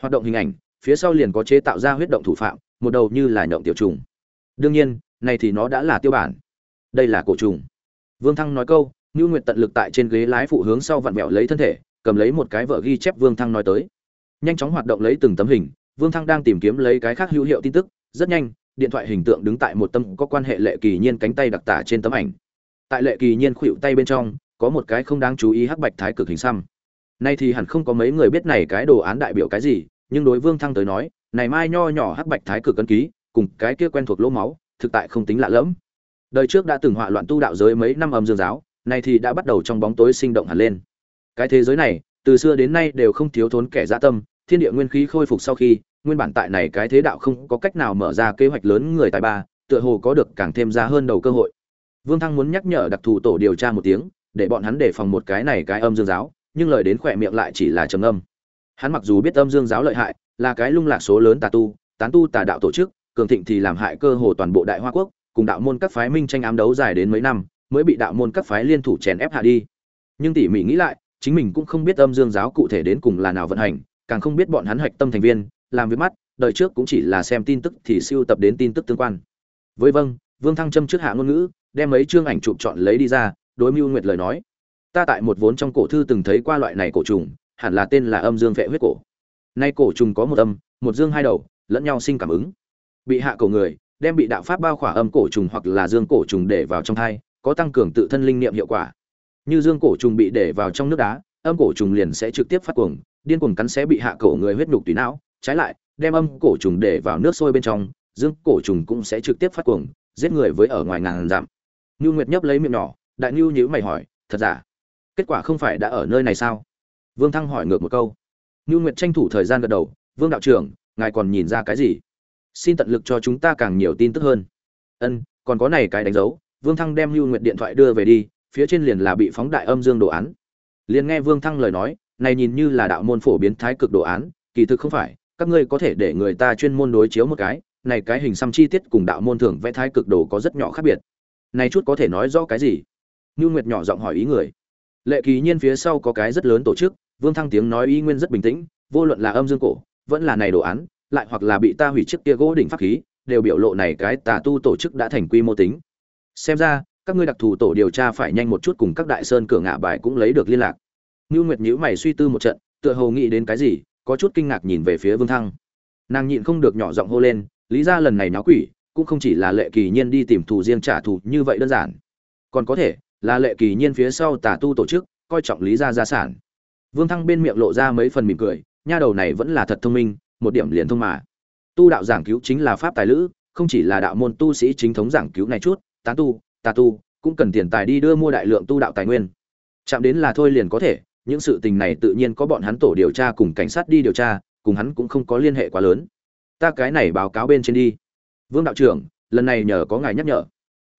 Hoạt động hình ảnh, phía sau liền có chế tạo ra huyết động thủ phạm, một đầu như là nhộng tiểu trùng. Đương nhiên, này thì nó đã là tiêu bản. Đây là cổ trùng. Vương thăng nói câu, ngưu nguyệt tận lực tại trên ghế lái phụ hướng sau vặn vẹo lấy thân thể, cầm lấy một cái vợ ghi chép vương thăng nói tới. Nhanh chóng hoạt động lấy từng tấm hình, vương thăng đang tìm kiếm lấy cái khác hữu hiệu tin tức, rất nhanh điện thoại hình tượng đứng tại một tâm có quan hệ lệ kỳ nhiên cánh tay đặc tả trên tấm ảnh. Tại lệ kỳ nhiên khuỵu tay bên trong, có một cái không đáng chú ý hắc bạch thái cực hình xăm. Nay thì hẳn không có mấy người biết này cái đồ án đại biểu cái gì, nhưng đối vương thăng tới nói, này mai nho nhỏ hắc bạch thái cực cân ký, cùng cái kia quen thuộc lỗ máu, thực tại không tính lạ lẫm. Đời trước đã từng họa loạn tu đạo giới mấy năm âm dương giáo, nay thì đã bắt đầu trong bóng tối sinh động hẳn lên. Cái thế giới này, từ xưa đến nay đều không thiếu thốn kẻ dạ tâm, thiên địa nguyên khí khôi phục sau khi nguyên bản tại này cái thế đạo không có cách nào mở ra kế hoạch lớn người tài ba, tựa hồ có được càng thêm ra hơn đầu cơ hội. Vương thăng muốn nhắc nhở đặc thù tổ điều tra một tiếng, để bọn hắn đề phòng một cái này cái âm dương giáo, nhưng lời đến khỏe miệng lại chỉ là trầm âm hắn mặc dù biết âm dương giáo lợi hại, là cái lung lạc số lớn tà tu, tán tu tà đạo tổ chức, cường thịnh thì làm hại cơ hồ toàn bộ đại hoa quốc, cùng đạo môn các phái minh tranh ám đấu dài đến mấy năm, mới bị đạo môn các phái liên thủ chèn ép hạ đi. Nhưng tỉ mỉ nghĩ lại, chính mình cũng không biết âm dương giáo cụ thể đến cùng là nào vận hành, càng không biết bọn hắn hạch tâm thành viên làm với mắt, đời trước cũng chỉ là xem tin tức thì siêu tập đến tin tức tương quan. Với vâng vương thăng châm trước hạ ngôn ngữ, đem mấy chương ảnh chụp chọn lấy đi ra, đối mưu nguyệt lời nói. Ta tại một vốn trong cổ thư từng thấy qua loại này cổ trùng, hẳn là tên là âm dương vệ huyết cổ. Nay cổ trùng có một âm, một dương hai đầu, lẫn nhau sinh cảm ứng. Bị hạ cổ người, đem bị đạo pháp bao khỏa âm cổ trùng hoặc là dương cổ trùng để vào trong thai, có tăng cường tự thân linh niệm hiệu quả. Như dương cổ trùng bị để vào trong nước đá, âm cổ trùng liền sẽ trực tiếp phát cuồng, điên cuồng cắn sẽ bị hạ cổ người huyết nhục tùy não trái lại đem âm cổ trùng để vào nước sôi bên trong dương cổ trùng cũng sẽ trực tiếp phát cuồng giết người với ở ngoài ngàn dặm Nưu Nguyệt nhấp lấy miệng nhỏ, đại Nưu nhíu mày hỏi, thật giả? Kết quả không phải đã ở nơi này sao? Vương Thăng hỏi ngược một câu. Nưu Nguyệt tranh thủ thời gian gật đầu, Vương đạo trưởng, ngài còn nhìn ra cái gì? Xin tận lực cho chúng ta càng nhiều tin tức hơn. Ân, còn có này cái đánh dấu, vương thăng đem lưu nguyệt điện thoại đưa về đi phía trên liền là bị phóng đại âm dương đồ án liền nghe vương thăng lời nói này nhìn như là đạo môn phổ biến thái cực đồ án kỳ thực không phải các ngươi có thể để người ta chuyên môn đối chiếu một cái này cái hình xăm chi tiết cùng đạo môn thường vẽ thái cực đồ có rất nhỏ khác biệt này chút có thể nói rõ cái gì như Nguyệt nhỏ giọng hỏi ý người. Lệ Kỳ Nhiên phía sau có cái rất lớn tổ chức, Vương Thăng tiếng nói ý nguyên rất bình tĩnh, vô luận là âm dương cổ, vẫn là này đồ án, lại hoặc là bị ta hủy chiếc kia gỗ đỉnh pháp khí, đều biểu lộ này cái tà tu tổ chức đã thành quy mô tính. Xem ra, các ngươi đặc thù tổ điều tra phải nhanh một chút cùng các đại sơn cửa ngạ bài cũng lấy được liên lạc. như Nguyệt nhíu mày suy tư một trận, tựa hồ nghĩ đến cái gì, có chút kinh ngạc nhìn về phía Vương Thăng. Nàng nhịn không được nhỏ giọng hô lên, lý ra lần này náo quỷ, cũng không chỉ là Lệ Kỳ Nhiên đi tìm thù riêng trả thù như vậy đơn giản. Còn có thể, là lệ kỳ nhiên phía sau tà tu tổ chức coi trọng lý gia gia sản vương thăng bên miệng lộ ra mấy phần mỉm cười nha đầu này vẫn là thật thông minh một điểm liền thông mà tu đạo giảng cứu chính là pháp tài lữ không chỉ là đạo môn tu sĩ chính thống giảng cứu này chút tán tu tà tu cũng cần tiền tài đi đưa mua đại lượng tu đạo tài nguyên chạm đến là thôi liền có thể những sự tình này tự nhiên có bọn hắn tổ điều tra cùng cảnh sát đi điều tra cùng hắn cũng không có liên hệ quá lớn. Ta cái này báo cáo bên trên đi. Vương đạo trưởng lần này nhờ có ngài nhắc nhở.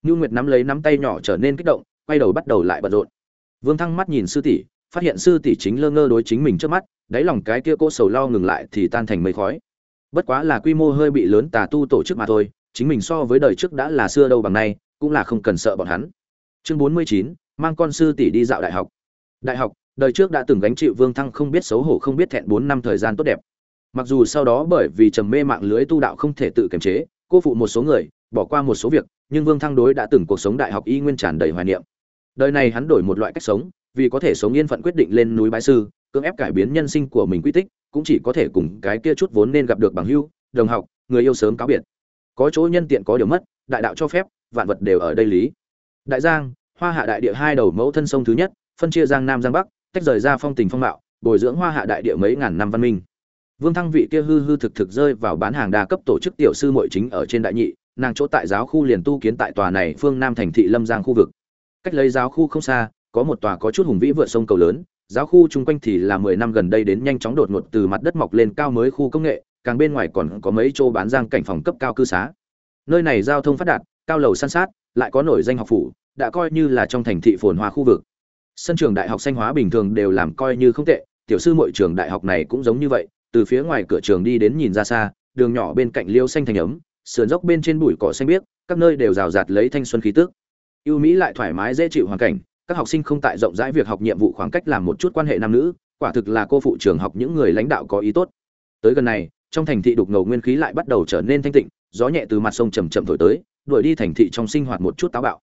Nưu Nguyệt nắm lấy nắm tay nhỏ trở nên kích động, quay đầu bắt đầu lại bận rộn. Vương thăng mắt nhìn sư tỷ phát hiện sư tỷ chính lơ ngơ đối chính mình trước mắt đáy lòng cái kia cô sầu lo ngừng lại thì tan thành mây khói. Bất quá là quy mô hơi bị lớn tà tu tổ chức mà thôi chính mình so với đời trước đã là xưa đâu bằng nay cũng là không cần sợ bọn hắn. Chương bốn mươi chín mang con sư tỷ đi dạo đại học. Đại học đời trước đã từng gánh chịu vương thăng không biết xấu hổ, không biết thẹn bốn năm thời gian tốt đẹp. Mặc dù sau đó bởi vì trầm mê mạng lưới tu đạo không thể tự kiềm chế, cô phụ một số người, bỏ qua một số việc, nhưng vương thăng đối đã từng cuộc sống đại học y nguyên tràn đầy hoài niệm. Đời này hắn đổi một loại cách sống, vì có thể sống yên phận quyết định lên núi bái sư, cưỡng ép cải biến nhân sinh của mình quy tích, cũng chỉ có thể cùng cái kia chút vốn nên gặp được bằng hưu đồng học, người yêu sớm cáo biệt. Có chỗ nhân tiện có điều mất, đại đạo cho phép, vạn vật đều ở đây lý. Đại giang, hoa hạ đại địa hai đầu mẫu thân sông thứ nhất, phân chia giang nam giang bắc tách rời ra phong tình phong mạo, bồi dưỡng hoa hạ đại địa mấy ngàn năm văn minh. Vương thăng vị kia hư hư thực thực rơi vào bán hàng đa cấp tổ chức tiểu sư muội chính ở trên đại nhị, nàng chỗ tại giáo khu liền tu kiến tại tòa này phương nam thành thị lâm giang khu vực. Cách lấy giáo khu không xa, có một tòa có chút hùng vĩ vượt sông cầu lớn, giáo khu chung quanh thì là mười năm gần đây đến nhanh chóng đột ngột từ mặt đất mọc lên cao mới khu công nghệ, càng bên ngoài còn có mấy chỗ bán giang cảnh phòng cấp cao cư xá. Nơi này giao thông phát đạt, cao lầu san sát, lại có nổi danh học phủ, đã coi như là trong thành thị phồn hoa khu vực sân trường đại học xanh hóa bình thường đều làm coi như không tệ, tiểu sư mọi trường đại học này cũng giống như vậy, từ phía ngoài cửa trường đi đến nhìn ra xa, đường nhỏ bên cạnh liêu xanh thành ấm, sườn dốc bên trên bụi cỏ xanh biếc, các nơi đều rào rạt lấy thanh xuân khí tước ưu mỹ lại thoải mái dễ chịu hoàn cảnh, các học sinh không tại rộng rãi việc học nhiệm vụ khoảng cách làm một chút quan hệ nam nữ, quả thực là cô phụ trường học những người lãnh đạo có ý tốt. Tới gần này, trong thành thị đục ngầu nguyên khí lại bắt đầu trở nên thanh tịnh, gió nhẹ từ mặt sông chầm chậm thổi tới, đuổi đi thành thị trong sinh hoạt một chút táo bạo.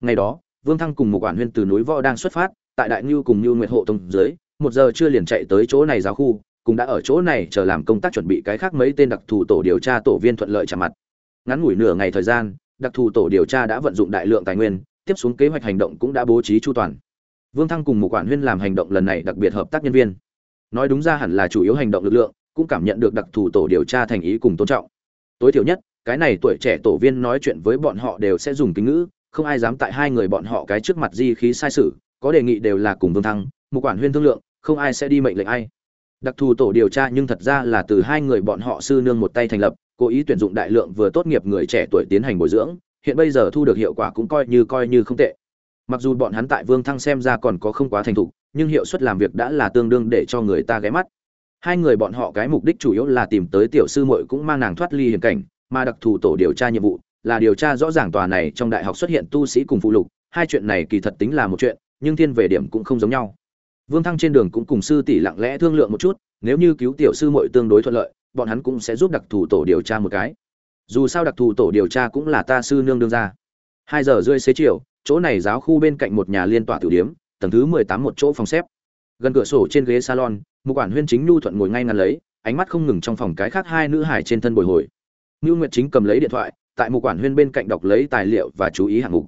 Ngày đó vương thăng cùng một quản huyên từ núi võ đang xuất phát, tại đại Nưu cùng Nưu nguyệt hộ tông dưới, một giờ chưa liền chạy tới chỗ này giáo khu, cũng đã ở chỗ này chờ làm công tác chuẩn bị cái khác mấy tên đặc thù tổ điều tra tổ viên thuận lợi chạm mặt. Ngắn ngủi nửa ngày thời gian, đặc thù tổ điều tra đã vận dụng đại lượng tài nguyên, tiếp xuống kế hoạch hành động cũng đã bố trí chu toàn. Vương thăng cùng một quản huyên làm hành động lần này đặc biệt hợp tác nhân viên. Nói đúng ra hẳn là chủ yếu hành động lực lượng, cũng cảm nhận được đặc thù tổ điều tra thành ý cùng tôn trọng. Tối thiểu nhất, cái này tuổi trẻ tổ viên nói chuyện với bọn họ đều sẽ dùng kính ngữ không ai dám tại hai người bọn họ cái trước mặt di khí sai sự, có đề nghị đều là cùng vương thăng, một quản huyên thương lượng, không ai sẽ đi mệnh lệnh ai. Đặc thù tổ điều tra nhưng thật ra là từ hai người bọn họ sư nương một tay thành lập, cố ý tuyển dụng đại lượng vừa tốt nghiệp người trẻ tuổi tiến hành bồi dưỡng, hiện bây giờ thu được hiệu quả cũng coi như coi như không tệ. Mặc dù bọn hắn tại vương thăng xem ra còn có không quá thành thục, nhưng hiệu suất làm việc đã là tương đương để cho người ta ghé mắt. Hai người bọn họ cái mục đích chủ yếu là tìm tới tiểu sư muội cũng mang nàng thoát ly hiểm cảnh, mà đặc thù tổ điều tra nhiệm vụ là điều tra rõ ràng tòa này trong đại học xuất hiện tu sĩ cùng phụ lục, hai chuyện này kỳ thật tính là một chuyện, nhưng thiên về điểm cũng không giống nhau. Vương thăng trên đường cũng cùng sư tỷ lặng lẽ thương lượng một chút, nếu như cứu tiểu sư muội tương đối thuận lợi, bọn hắn cũng sẽ giúp đặc thù tổ điều tra một cái. Dù sao đặc thù tổ điều tra cũng là ta sư nương đương ra. Hai giờ rưỡi xế chiều, chỗ này giáo khu bên cạnh một nhà liên tỏa tử điếm, tầng thứ mười tám một chỗ phòng xếp. Gần cửa sổ trên ghế salon một quản huyên chính nhu thuận ngồi ngay ngắn lấy, ánh mắt không ngừng trong phòng cái khác hai nữ hải trên thân bồi hồi. Ngưu nguyệt chính cầm lấy điện thoại tại mục quản huyên bên cạnh đọc lấy tài liệu và chú ý hạng mục.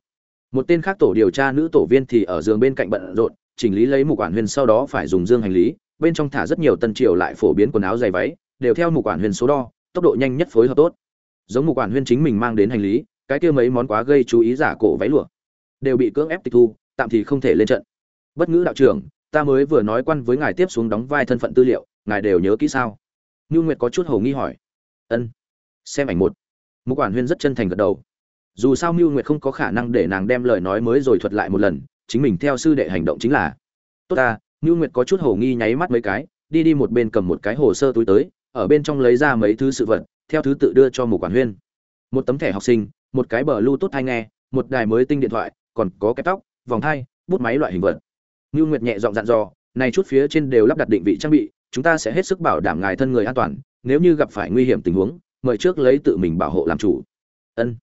Một tên khác tổ điều tra nữ tổ viên thì ở giường bên cạnh bận rộn, chỉnh lý lấy mục quản huyên sau đó phải dùng dương hành lý, bên trong thả rất nhiều tân triều lại phổ biến quần áo dày váy, đều theo mục quản huyên số đo, tốc độ nhanh nhất phối hợp tốt. Giống mục quản huyên chính mình mang đến hành lý, cái kia mấy món quá gây chú ý giả cổ váy lụa, đều bị cưỡng ép tịch thu, tạm thì không thể lên trận. Bất ngữ đạo trưởng, ta mới vừa nói quan với ngài tiếp xuống đóng vai thân phận tư liệu, ngài đều nhớ kỹ sao? Ngưu nguyệt có chút hầu nghi hỏi. Ân. Xem ảnh một. Mục quản huyên rất chân thành gật đầu. Dù sao mưu nguyệt không có khả năng để nàng đem lời nói mới rồi thuật lại một lần, chính mình theo sư đệ hành động chính là, tốt ta, mưu nguyệt có chút hồ nghi nháy mắt mấy cái, đi đi một bên cầm một cái hồ sơ túi tới, ở bên trong lấy ra mấy thứ sự vật, theo thứ tự đưa cho Mục quản huyên. Một tấm thẻ học sinh, một cái bờ lưu tốt hay nghe, một đài mới tinh điện thoại, còn có cái tóc, vòng thai bút máy loại hình vật. Ngưu nguyệt nhẹ dọn dặn dò, này chút phía trên đều lắp đặt định vị trang bị, chúng ta sẽ hết sức bảo đảm ngài thân người an toàn, nếu như gặp phải nguy hiểm tình huống mời trước lấy tự mình bảo hộ làm chủ. Ân.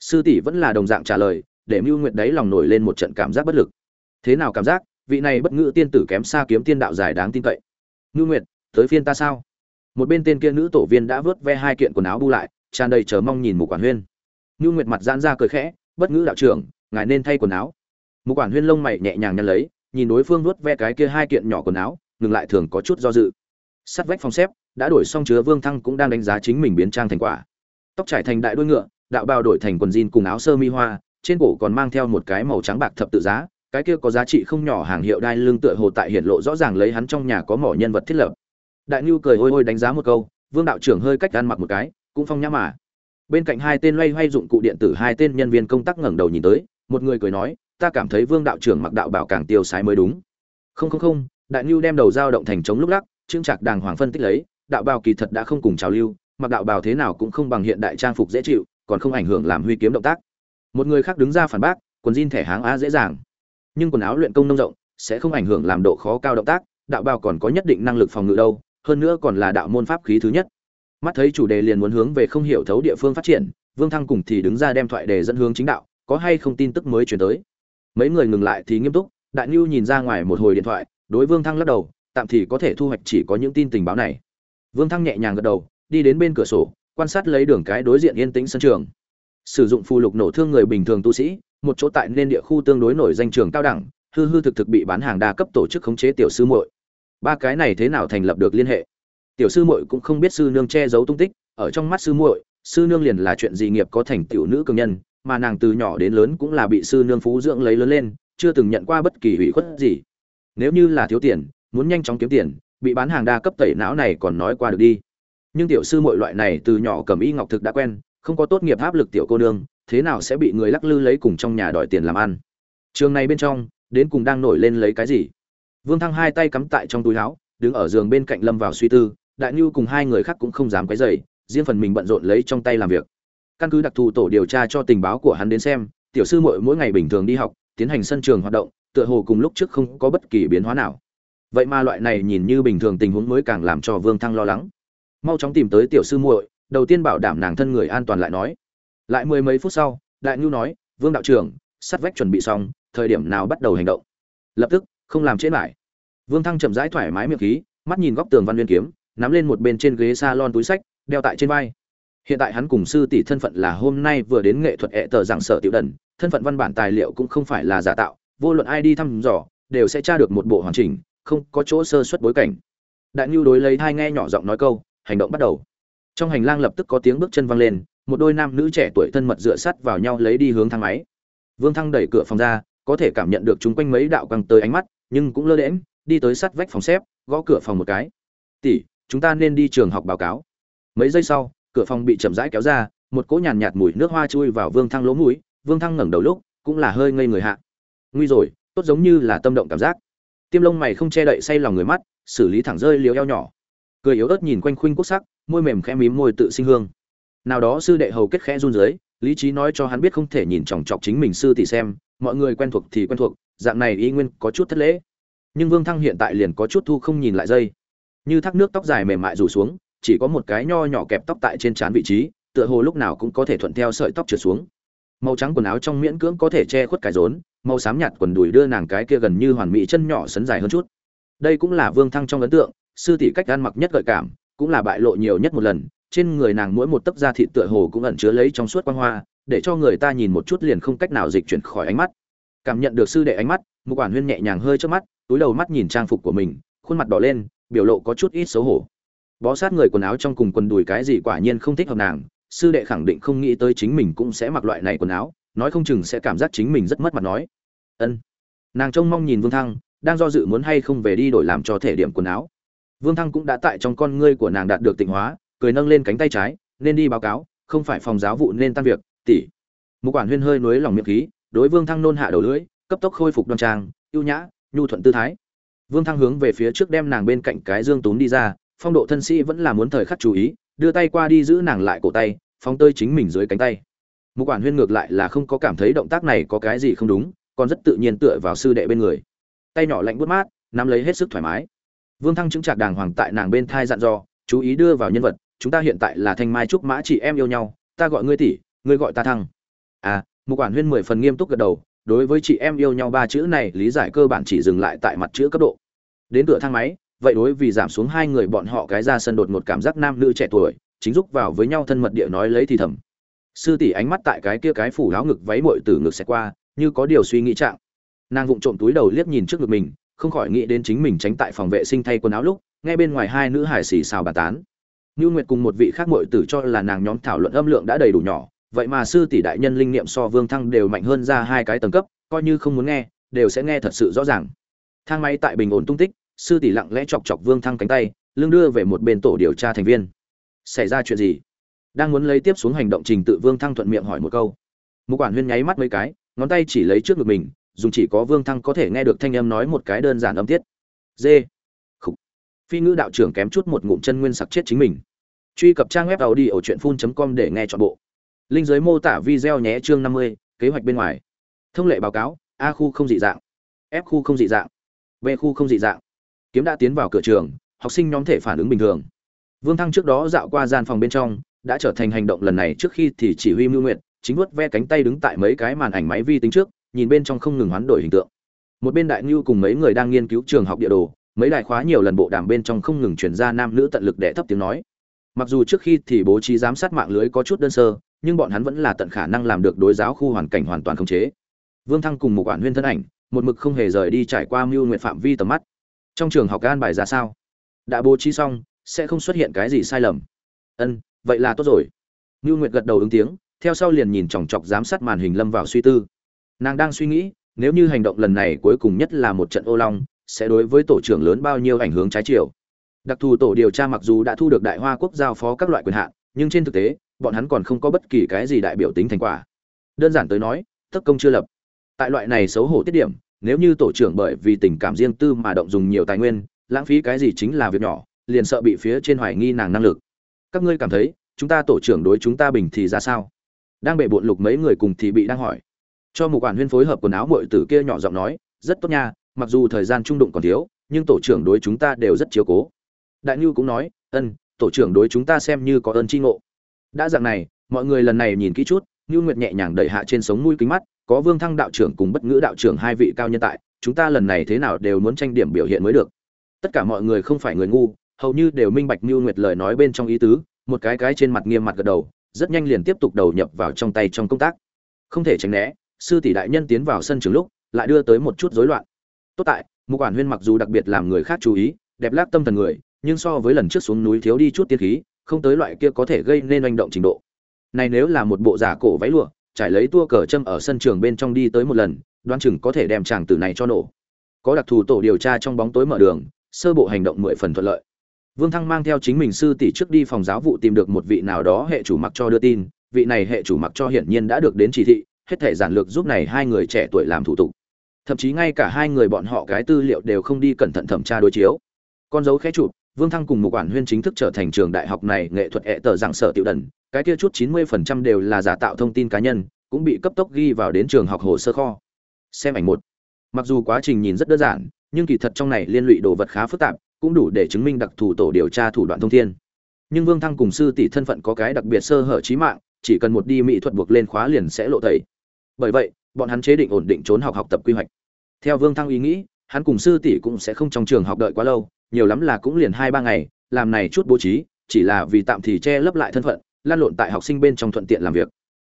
Sư tỷ vẫn là đồng dạng trả lời, để mưu nguyệt đấy lòng nổi lên một trận cảm giác bất lực. Thế nào cảm giác? Vị này bất ngữ tiên tử kém xa kiếm tiên đạo dài đáng tin cậy. Ngưu nguyệt, tới phiên ta sao? Một bên tên kia nữ tổ viên đã vớt ve hai kiện quần áo bu lại, tràn đầy chờ mong nhìn mục quản huyên. Ngưu nguyệt mặt giãn ra cười khẽ, bất ngữ đạo trưởng, ngài nên thay quần áo. Mục quản huyên lông mày nhẹ nhàng nhăn lấy, nhìn đối phương vớt ve cái kia hai kiện nhỏ quần áo, ngừng lại thường có chút do dự. Sắt vách phòng xếp đã đổi xong chứa vương thăng cũng đang đánh giá chính mình biến trang thành quả. Tóc trải thành đại đuôi ngựa, đạo bào đổi thành quần jean cùng áo sơ mi hoa, trên cổ còn mang theo một cái màu trắng bạc thập tự giá, cái kia có giá trị không nhỏ hàng hiệu đai lưng tựa hồ tại hiện lộ rõ ràng lấy hắn trong nhà có mỏ nhân vật thiết lập. Đại nhu cười hôi hôi đánh giá một câu, vương đạo trưởng hơi cách ăn mặc một cái, cũng phong nhã mà. Bên cạnh hai tên loay hoay dụng cụ điện tử hai tên nhân viên công tác ngẩng đầu nhìn tới, một người cười nói, ta cảm thấy vương đạo trưởng mặc đạo bảo càng tiêu sái mới đúng. Không không không. Đại nhu đem đầu dao động thành chống lúc lắc trưng trạc đàng hoàng phân tích lấy đạo bào kỳ thật đã không cùng trào lưu, mặc đạo bào thế nào cũng không bằng hiện đại trang phục dễ chịu, còn không ảnh hưởng làm huy kiếm động tác. Một người khác đứng ra phản bác, quần jean thẻ háng á dễ dàng. Nhưng quần áo luyện công nông rộng, sẽ không ảnh hưởng làm độ khó cao động tác, đạo bào còn có nhất định năng lực phòng ngự đâu, hơn nữa còn là đạo môn pháp khí thứ nhất. Mắt thấy chủ đề liền muốn hướng về không hiểu thấu địa phương phát triển, vương thăng cùng thì đứng ra đem thoại đề dẫn hướng chính đạo, có hay không tin tức mới chuyển tới. Mấy người ngừng lại thì nghiêm túc, đại nhu nhìn ra ngoài một hồi điện thoại, đối vương thăng lắc đầu, tạm thì có thể thu hoạch chỉ có những tin tình báo này vương thăng nhẹ nhàng gật đầu, đi đến bên cửa sổ, quan sát lấy đường cái đối diện yên tĩnh sân trường. Sử dụng phù lục nổ thương người bình thường tu sĩ, một chỗ tại nên địa khu tương đối nổi danh trường cao đẳng, hư hư thực thực bị bán hàng đa cấp tổ chức khống chế tiểu sư muội. Ba cái này thế nào thành lập được liên hệ? Tiểu sư muội cũng không biết sư nương che giấu tung tích, ở trong mắt sư muội, sư nương liền là chuyện gì nghiệp có thành tiểu nữ cường nhân, mà nàng từ nhỏ đến lớn cũng là bị sư nương phú dưỡng lấy lớn lên, chưa từng nhận qua bất kỳ hủy khuất gì. Nếu như là thiếu tiền, muốn nhanh chóng kiếm tiền bị bán hàng đa cấp tẩy não này còn nói qua được đi. Nhưng tiểu sư muội loại này từ nhỏ cầm y ngọc thực đã quen, không có tốt nghiệp áp lực tiểu cô nương, thế nào sẽ bị người lắc lư lấy cùng trong nhà đòi tiền làm ăn? Trường này bên trong, đến cùng đang nổi lên lấy cái gì? Vương thăng hai tay cắm tại trong túi áo, đứng ở giường bên cạnh lâm vào suy tư, đại nhu cùng hai người khác cũng không dám quấy rầy, riêng phần mình bận rộn lấy trong tay làm việc. Căn cứ đặc thù tổ điều tra cho tình báo của hắn đến xem, tiểu sư muội mỗi ngày bình thường đi học, tiến hành sân trường hoạt động, tựa hồ cùng lúc trước không có bất kỳ biến hóa nào vậy mà loại này nhìn như bình thường tình huống mới càng làm cho vương thăng lo lắng. Mau chóng tìm tới tiểu sư muội, đầu tiên bảo đảm nàng thân người an toàn lại nói. Lại mười mấy phút sau, đại nhu nói, vương đạo trưởng, sắt vách chuẩn bị xong, thời điểm nào bắt đầu hành động? Lập tức, không làm chết lại. Vương thăng chậm rãi thoải mái miệng khí, mắt nhìn góc tường văn liên kiếm, nắm lên một bên trên ghế salon túi sách, đeo tại trên vai. Hiện tại hắn cùng sư tỷ thân phận là hôm nay vừa đến nghệ thuật hệ tờ giảng sở tiểu đần, thân phận văn bản tài liệu cũng không phải là giả tạo, vô luận ai đi thăm dò, đều sẽ tra được một bộ hoàn chỉnh không có chỗ sơ xuất bối cảnh. Đại nhu đối lấy hai nghe nhỏ giọng nói câu hành động bắt đầu. Trong hành lang lập tức có tiếng bước chân vang lên một đôi nam nữ trẻ tuổi thân mật dựa sát vào nhau lấy đi hướng thang máy. Vương thăng đẩy cửa phòng ra có thể cảm nhận được chúng quanh mấy đạo căng tới ánh mắt nhưng cũng lơ đễm đi tới sát vách phòng xếp gõ cửa phòng một cái. Tỷ chúng ta nên đi trường học báo cáo. Mấy giây sau cửa phòng bị chậm rãi kéo ra một cỗ nhàn nhạt, mùi nước hoa chui vào vương thăng lỗ mũi vương thăng ngẩng đầu lúc cũng là hơi ngây người hạ. Nguy rồi tốt giống như là tâm động cảm giác tiêm lông mày không che đậy say lòng người mắt, xử lý thẳng rơi liều eo nhỏ. Cười yếu ớt nhìn quanh khuynh quốc sắc, môi mềm khẽ mím môi tự sinh hương. Nào đó sư đệ hầu kết khẽ run dưới lý trí nói cho hắn biết không thể nhìn chòng chọc chính mình sư tỷ xem, mọi người quen thuộc thì quen thuộc, dạng này y nguyên có chút thất lễ. Nhưng vương thăng hiện tại liền có chút thu không nhìn lại dây. Như thác nước tóc dài mềm mại rủ xuống, chỉ có một cái nho nhỏ kẹp tóc tại trên trán vị trí, tựa hồ lúc nào cũng có thể thuận theo sợi tóc trượt xuống. Màu trắng quần áo trong miễn cưỡng có thể che khuất cái rốn màu xám nhạt quần đùi đưa nàng cái kia gần như hoàn mỹ chân nhỏ sấn dài hơn chút. Đây cũng là vương thăng trong ấn tượng, sư tỷ cách ăn mặc nhất gợi cảm, cũng là bại lộ nhiều nhất một lần, trên người nàng mỗi một tấc da thịt tựa hồ cũng ẩn chứa lấy trong suốt quang hoa, để cho người ta nhìn một chút liền không cách nào dịch chuyển khỏi ánh mắt. Cảm nhận được sư đệ ánh mắt một quản huyên nhẹ nhàng hơi trước mắt, túi đầu mắt nhìn trang phục của mình, khuôn mặt đỏ lên, biểu lộ có chút ít xấu hổ. Bó sát người quần áo trong cùng quần đùi cái gì quả nhiên không thích hợp nàng, sư đệ khẳng định không nghĩ tới chính mình cũng sẽ mặc loại này quần áo, nói không chừng sẽ cảm giác chính mình rất mất mặt nói ân. Nàng trông mong nhìn vương thăng, đang do dự muốn hay không về đi đổi làm cho thể điểm quần áo. Vương thăng cũng đã tại trong con ngươi của nàng đạt được tịnh hóa, cười nâng lên cánh tay trái, nên đi báo cáo, không phải phòng giáo vụ nên tan việc, tỷ. Một quản huyên hơi nuối lòng miệng khí, đối vương thăng nôn hạ đầu lưỡi, cấp tốc khôi phục đoan trang, ưu nhã, nhu thuận tư thái. Vương thăng hướng về phía trước đem nàng bên cạnh cái dương túm đi ra, phong độ thân sĩ vẫn là muốn thời khắc chú ý, đưa tay qua đi giữ nàng lại cổ tay, phóng tơi chính mình dưới cánh tay. Một quản huyên ngược lại là không có cảm thấy động tác này có cái gì không đúng còn rất tự nhiên tựa vào sư đệ bên người. Tay nhỏ lạnh buốt mát, nắm lấy hết sức thoải mái. Vương thăng chứng trạc đàng hoàng tại nàng bên thai dặn dò, chú ý đưa vào nhân vật, chúng ta hiện tại là thanh mai trúc mã chị em yêu nhau, ta gọi ngươi tỷ, ngươi gọi ta thăng. À một quản huyên mười phần nghiêm túc gật đầu, đối với chị em yêu nhau ba chữ này, lý giải cơ bản chỉ dừng lại tại mặt chữ cấp độ. Đến cửa thang máy, vậy đối vì giảm xuống hai người bọn họ cái ra sân đột một cảm giác nam nữ trẻ tuổi, chính giúp vào với nhau thân mật địa nói lấy thì thầm. Sư tỷ ánh mắt tại cái kia cái phủ áo ngực váy mội từ ngực xẹt qua như có điều suy nghĩ trạng nàng vụng trộm túi đầu liếc nhìn trước ngực mình không khỏi nghĩ đến chính mình tránh tại phòng vệ sinh thay quần áo lúc nghe bên ngoài hai nữ hải xì xào bà tán như Nguyệt cùng một vị khác muội tử cho là nàng nhóm thảo luận âm lượng đã đầy đủ nhỏ, vậy mà sư tỷ đại nhân linh niệm so Vương Thăng đều mạnh hơn ra hai cái tầng cấp, coi như không muốn nghe, đều sẽ nghe thật sự rõ ràng. Thang máy tại bình ổn tung tích, sư tỷ lặng lẽ chọc chọc Vương Thăng cánh tay, lưng đưa về một bên tổ điều tra thành viên. Xảy ra chuyện gì? Đang muốn lấy tiếp xuống hành động trình tự Vương Thăng thuận miệng hỏi một câu. một quản huyên nháy mắt mấy cái, ngón tay chỉ lấy trước ngực mình, dùng chỉ có Vương Thăng có thể nghe được thanh âm nói một cái đơn giản âm tiết. Dê. Khục. Phi ngữ đạo trưởng kém chút một ngụm chân nguyên sặc chết chính mình. Truy cập trang web đầu đi ở truyệnfun.com để nghe trọn bộ. Linh dưới mô tả video nhé chương 50, kế hoạch bên ngoài. Thông lệ báo cáo, A khu không dị dạng, F khu không dị dạng, B khu không dị dạng. Kiếm đã tiến vào cửa trường, học sinh nhóm thể phản ứng bình thường. Vương Thăng trước đó dạo qua gian phòng bên trong, đã trở thành hành động lần này trước khi thì chỉ huy Mưu nguyện chính vuốt ve cánh tay đứng tại mấy cái màn ảnh máy vi tính trước, nhìn bên trong không ngừng hoán đổi hình tượng. Một bên Đại Nưu cùng mấy người đang nghiên cứu trường học địa đồ, mấy đại khóa nhiều lần bộ đàm bên trong không ngừng truyền ra nam nữ tận lực để thấp tiếng nói. Mặc dù trước khi thì bố trí giám sát mạng lưới có chút đơn sơ, nhưng bọn hắn vẫn là tận khả năng làm được đối giáo khu hoàn cảnh hoàn toàn khống chế. Vương Thăng cùng một quản huyên thân ảnh, một mực không hề rời đi trải qua Mưu Nguyệt phạm vi tầm mắt. Trong trường học gan bài ra sao? Đã bố trí xong, sẽ không xuất hiện cái gì sai lầm. Ân, vậy là tốt rồi. Mưu Nguyệt gật đầu ứng tiếng, theo sau liền nhìn chòng chọc giám sát màn hình lâm vào suy tư. Nàng đang suy nghĩ, nếu như hành động lần này cuối cùng nhất là một trận ô long, sẽ đối với tổ trưởng lớn bao nhiêu ảnh hưởng trái chiều. Đặc thù tổ điều tra mặc dù đã thu được Đại Hoa quốc giao phó các loại quyền hạn, nhưng trên thực tế, bọn hắn còn không có bất kỳ cái gì đại biểu tính thành quả. Đơn giản tới nói, tất công chưa lập. Tại loại này xấu hổ tiết điểm, nếu như tổ trưởng bởi vì tình cảm riêng tư mà động dùng nhiều tài nguyên, lãng phí cái gì chính là việc nhỏ, liền sợ bị phía trên hoài nghi nàng năng lực. Các ngươi cảm thấy, chúng ta tổ trưởng đối chúng ta bình thì ra sao? Đang bệ bộn lục mấy người cùng thì bị đang hỏi. Cho một quản huyên phối hợp quần áo muội tử kia nhỏ giọng nói, rất tốt nha, mặc dù thời gian trung đụng còn thiếu, nhưng tổ trưởng đối chúng ta đều rất chiếu cố. Đại nhu cũng nói ân tổ trưởng đối chúng ta xem như có ơn tri ngộ. Đã dạng này mọi người lần này nhìn kỹ chút nhu nguyệt nhẹ nhàng đẩy hạ trên sống mũi kính mắt có vương thăng đạo trưởng cùng bất ngữ đạo trưởng hai vị cao nhân tại chúng ta lần này thế nào đều muốn tranh điểm biểu hiện mới được. Tất cả mọi người không phải người ngu hầu như đều minh bạch nhu nguyệt lời nói bên trong ý tứ một cái cái trên mặt nghiêm mặt gật đầu rất nhanh liền tiếp tục đầu nhập vào trong tay trong công tác. Không thể tránh né, sư tỷ đại nhân tiến vào sân trường lúc, lại đưa tới một chút rối loạn. Tốt tại, mục quản huyên mặc dù đặc biệt làm người khác chú ý, đẹp lát tâm thần người, nhưng so với lần trước xuống núi thiếu đi chút tiên khí, không tới loại kia có thể gây nên hành động trình độ. Này nếu là một bộ giả cổ váy lụa, trải lấy tua cờ châm ở sân trường bên trong đi tới một lần, đoan chừng có thể đem chàng tử này cho nổ. Có đặc thù tổ điều tra trong bóng tối mở đường, sơ bộ hành động mười phần thuận lợi vương thăng mang theo chính mình sư tỷ trước đi phòng giáo vụ tìm được một vị nào đó hệ chủ mặc cho đưa tin vị này hệ chủ mặc cho hiển nhiên đã được đến chỉ thị hết thể giản lược giúp này hai người trẻ tuổi làm thủ tục thậm chí ngay cả hai người bọn họ cái tư liệu đều không đi cẩn thận thẩm tra đối chiếu con dấu khẽ chụp Vương Thăng cùng một quản huyên chính thức trở thành trường đại học này nghệ thuật hệ tờ dạng sở tiểu đần, cái kia chút 90% đều là giả tạo thông tin cá nhân, cũng bị cấp tốc ghi vào đến trường học hồ sơ kho. Xem ảnh một. Mặc dù quá trình nhìn rất đơn giản, nhưng kỳ thật trong này liên lụy đồ vật khá phức tạp, cũng đủ để chứng minh đặc thù tổ điều tra thủ đoạn thông thiên. Nhưng Vương Thăng cùng sư tỷ thân phận có cái đặc biệt sơ hở chí mạng, chỉ cần một đi mỹ thuật buộc lên khóa liền sẽ lộ tẩy. Bởi vậy, bọn hắn chế định ổn định trốn học học tập quy hoạch. Theo Vương Thăng ý nghĩ, hắn cùng sư tỷ cũng sẽ không trong trường học đợi quá lâu, nhiều lắm là cũng liền hai ba ngày làm này chút bố trí chỉ là vì tạm thì che lấp lại thân phận lan lộn tại học sinh bên trong thuận tiện làm việc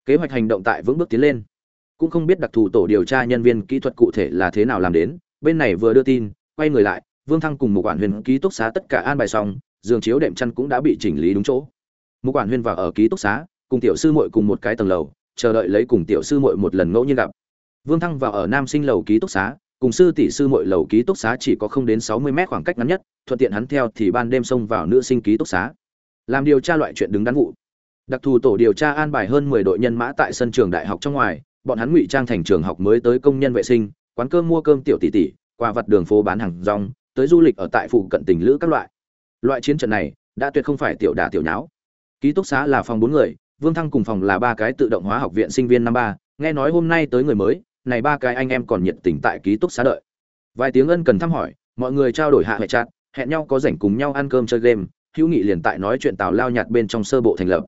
kế hoạch hành động tại vững bước tiến lên cũng không biết đặc thù tổ điều tra nhân viên kỹ thuật cụ thể là thế nào làm đến bên này vừa đưa tin quay người lại vương thăng cùng một quản huyền ký túc xá tất cả an bài xong giường chiếu đệm chăn cũng đã bị chỉnh lý đúng chỗ một quản huyền vào ở ký túc xá cùng tiểu sư muội cùng một cái tầng lầu chờ đợi lấy cùng tiểu sư muội một lần ngẫu nhiên gặp vương thăng vào ở nam sinh lầu ký túc xá cùng sư tỷ sư muội lầu ký túc xá chỉ có không đến sáu mươi mét khoảng cách ngắn nhất, thuận tiện hắn theo thì ban đêm xông vào nữ sinh ký túc xá. Làm điều tra loại chuyện đứng đắn vụ. đặc thù tổ điều tra an bài hơn mười đội nhân mã tại sân trường đại học trong ngoài bọn hắn ngụy trang thành trường học mới tới công nhân vệ sinh quán cơm mua cơm tiểu tỷ tỷ quà vặt đường phố bán hàng rong tới du lịch ở tại phụ cận tỉnh lữ các loại. Loại chiến trận này đã tuyệt không phải tiểu đả tiểu nháo. Ký túc xá là phòng bốn người, vương thăng cùng phòng là ba cái tự động hóa học viện sinh viên năm ba. Nghe nói hôm nay tới người mới, này ba cái anh em còn nhiệt tình tại ký túc xá đợi. Vài tiếng ân cần thăm hỏi, mọi người trao đổi hạ hệ chặt hẹn nhau có rảnh cùng nhau ăn cơm chơi game, hữu nghị liền tại nói chuyện tào lao nhạt bên trong sơ bộ thành lập.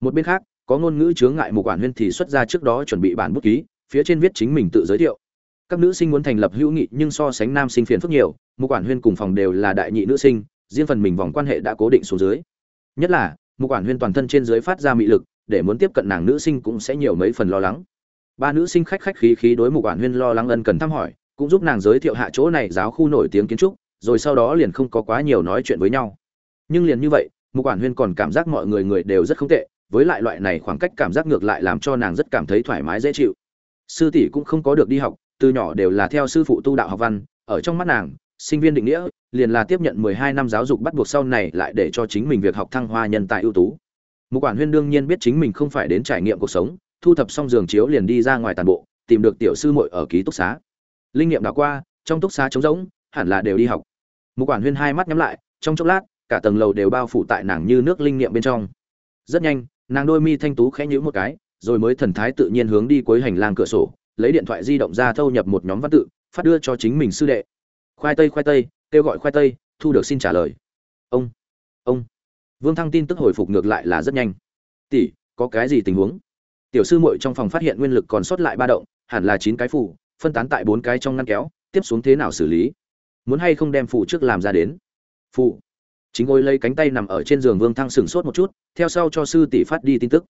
Một bên khác, có ngôn ngữ chướng ngại một quản huyên thì xuất ra trước đó chuẩn bị bản bút ký, phía trên viết chính mình tự giới thiệu. Các nữ sinh muốn thành lập hữu nghị nhưng so sánh nam sinh phiền phức nhiều một quản huyên cùng phòng đều là đại nhị nữ sinh, riêng phần mình vòng quan hệ đã cố định xuống dưới. Nhất là một quản huyên toàn thân trên dưới phát ra mị lực, để muốn tiếp cận nàng nữ sinh cũng sẽ nhiều mấy phần lo lắng. Ba nữ sinh khách khách khí khí đối một quản huyên lo lắng ân cần thăm hỏi, cũng giúp nàng giới thiệu hạ chỗ này giáo khu nổi tiếng kiến trúc, rồi sau đó liền không có quá nhiều nói chuyện với nhau. Nhưng liền như vậy một quản huyên còn cảm giác mọi người người đều rất không tệ, với lại loại này khoảng cách cảm giác ngược lại làm cho nàng rất cảm thấy thoải mái dễ chịu. Sư tỷ cũng không có được đi học, từ nhỏ đều là theo sư phụ tu đạo học văn, ở trong mắt nàng sinh viên định nghĩa, liền là tiếp nhận 12 năm giáo dục bắt buộc sau này lại để cho chính mình việc học thăng hoa nhân tài ưu tú. Một quản huyên đương nhiên biết chính mình không phải đến trải nghiệm cuộc sống, thu thập xong giường chiếu liền đi ra ngoài toàn bộ, tìm được tiểu sư muội ở ký túc xá. Linh nghiệm đã qua, trong túc xá trống rỗng, hẳn là đều đi học. Một quản huyên hai mắt nhắm lại, trong chốc lát, cả tầng lầu đều bao phủ tại nàng như nước linh nghiệm bên trong. Rất nhanh, nàng đôi mi thanh tú khẽ nhíu một cái, rồi mới thần thái tự nhiên hướng đi cuối hành lang cửa sổ, lấy điện thoại di động ra thâu nhập một nhóm văn tự, phát đưa cho chính mình sư đệ khoai tây khoai tây, kêu gọi khoai tây, thu được xin trả lời. Ông ông. Vương thăng tin tức hồi phục ngược lại là rất nhanh. Tỷ, có cái gì tình huống? Tiểu sư muội trong phòng phát hiện nguyên lực còn sót lại ba động, hẳn là chín cái phủ, phân tán tại bốn cái trong ngăn kéo, tiếp xuống thế nào xử lý? Muốn hay không đem phủ trước làm ra đến? Phụ chính ngồi lấy cánh tay nằm ở trên giường vương thăng sửng sốt một chút, theo sau cho sư tỷ phát đi tin tức.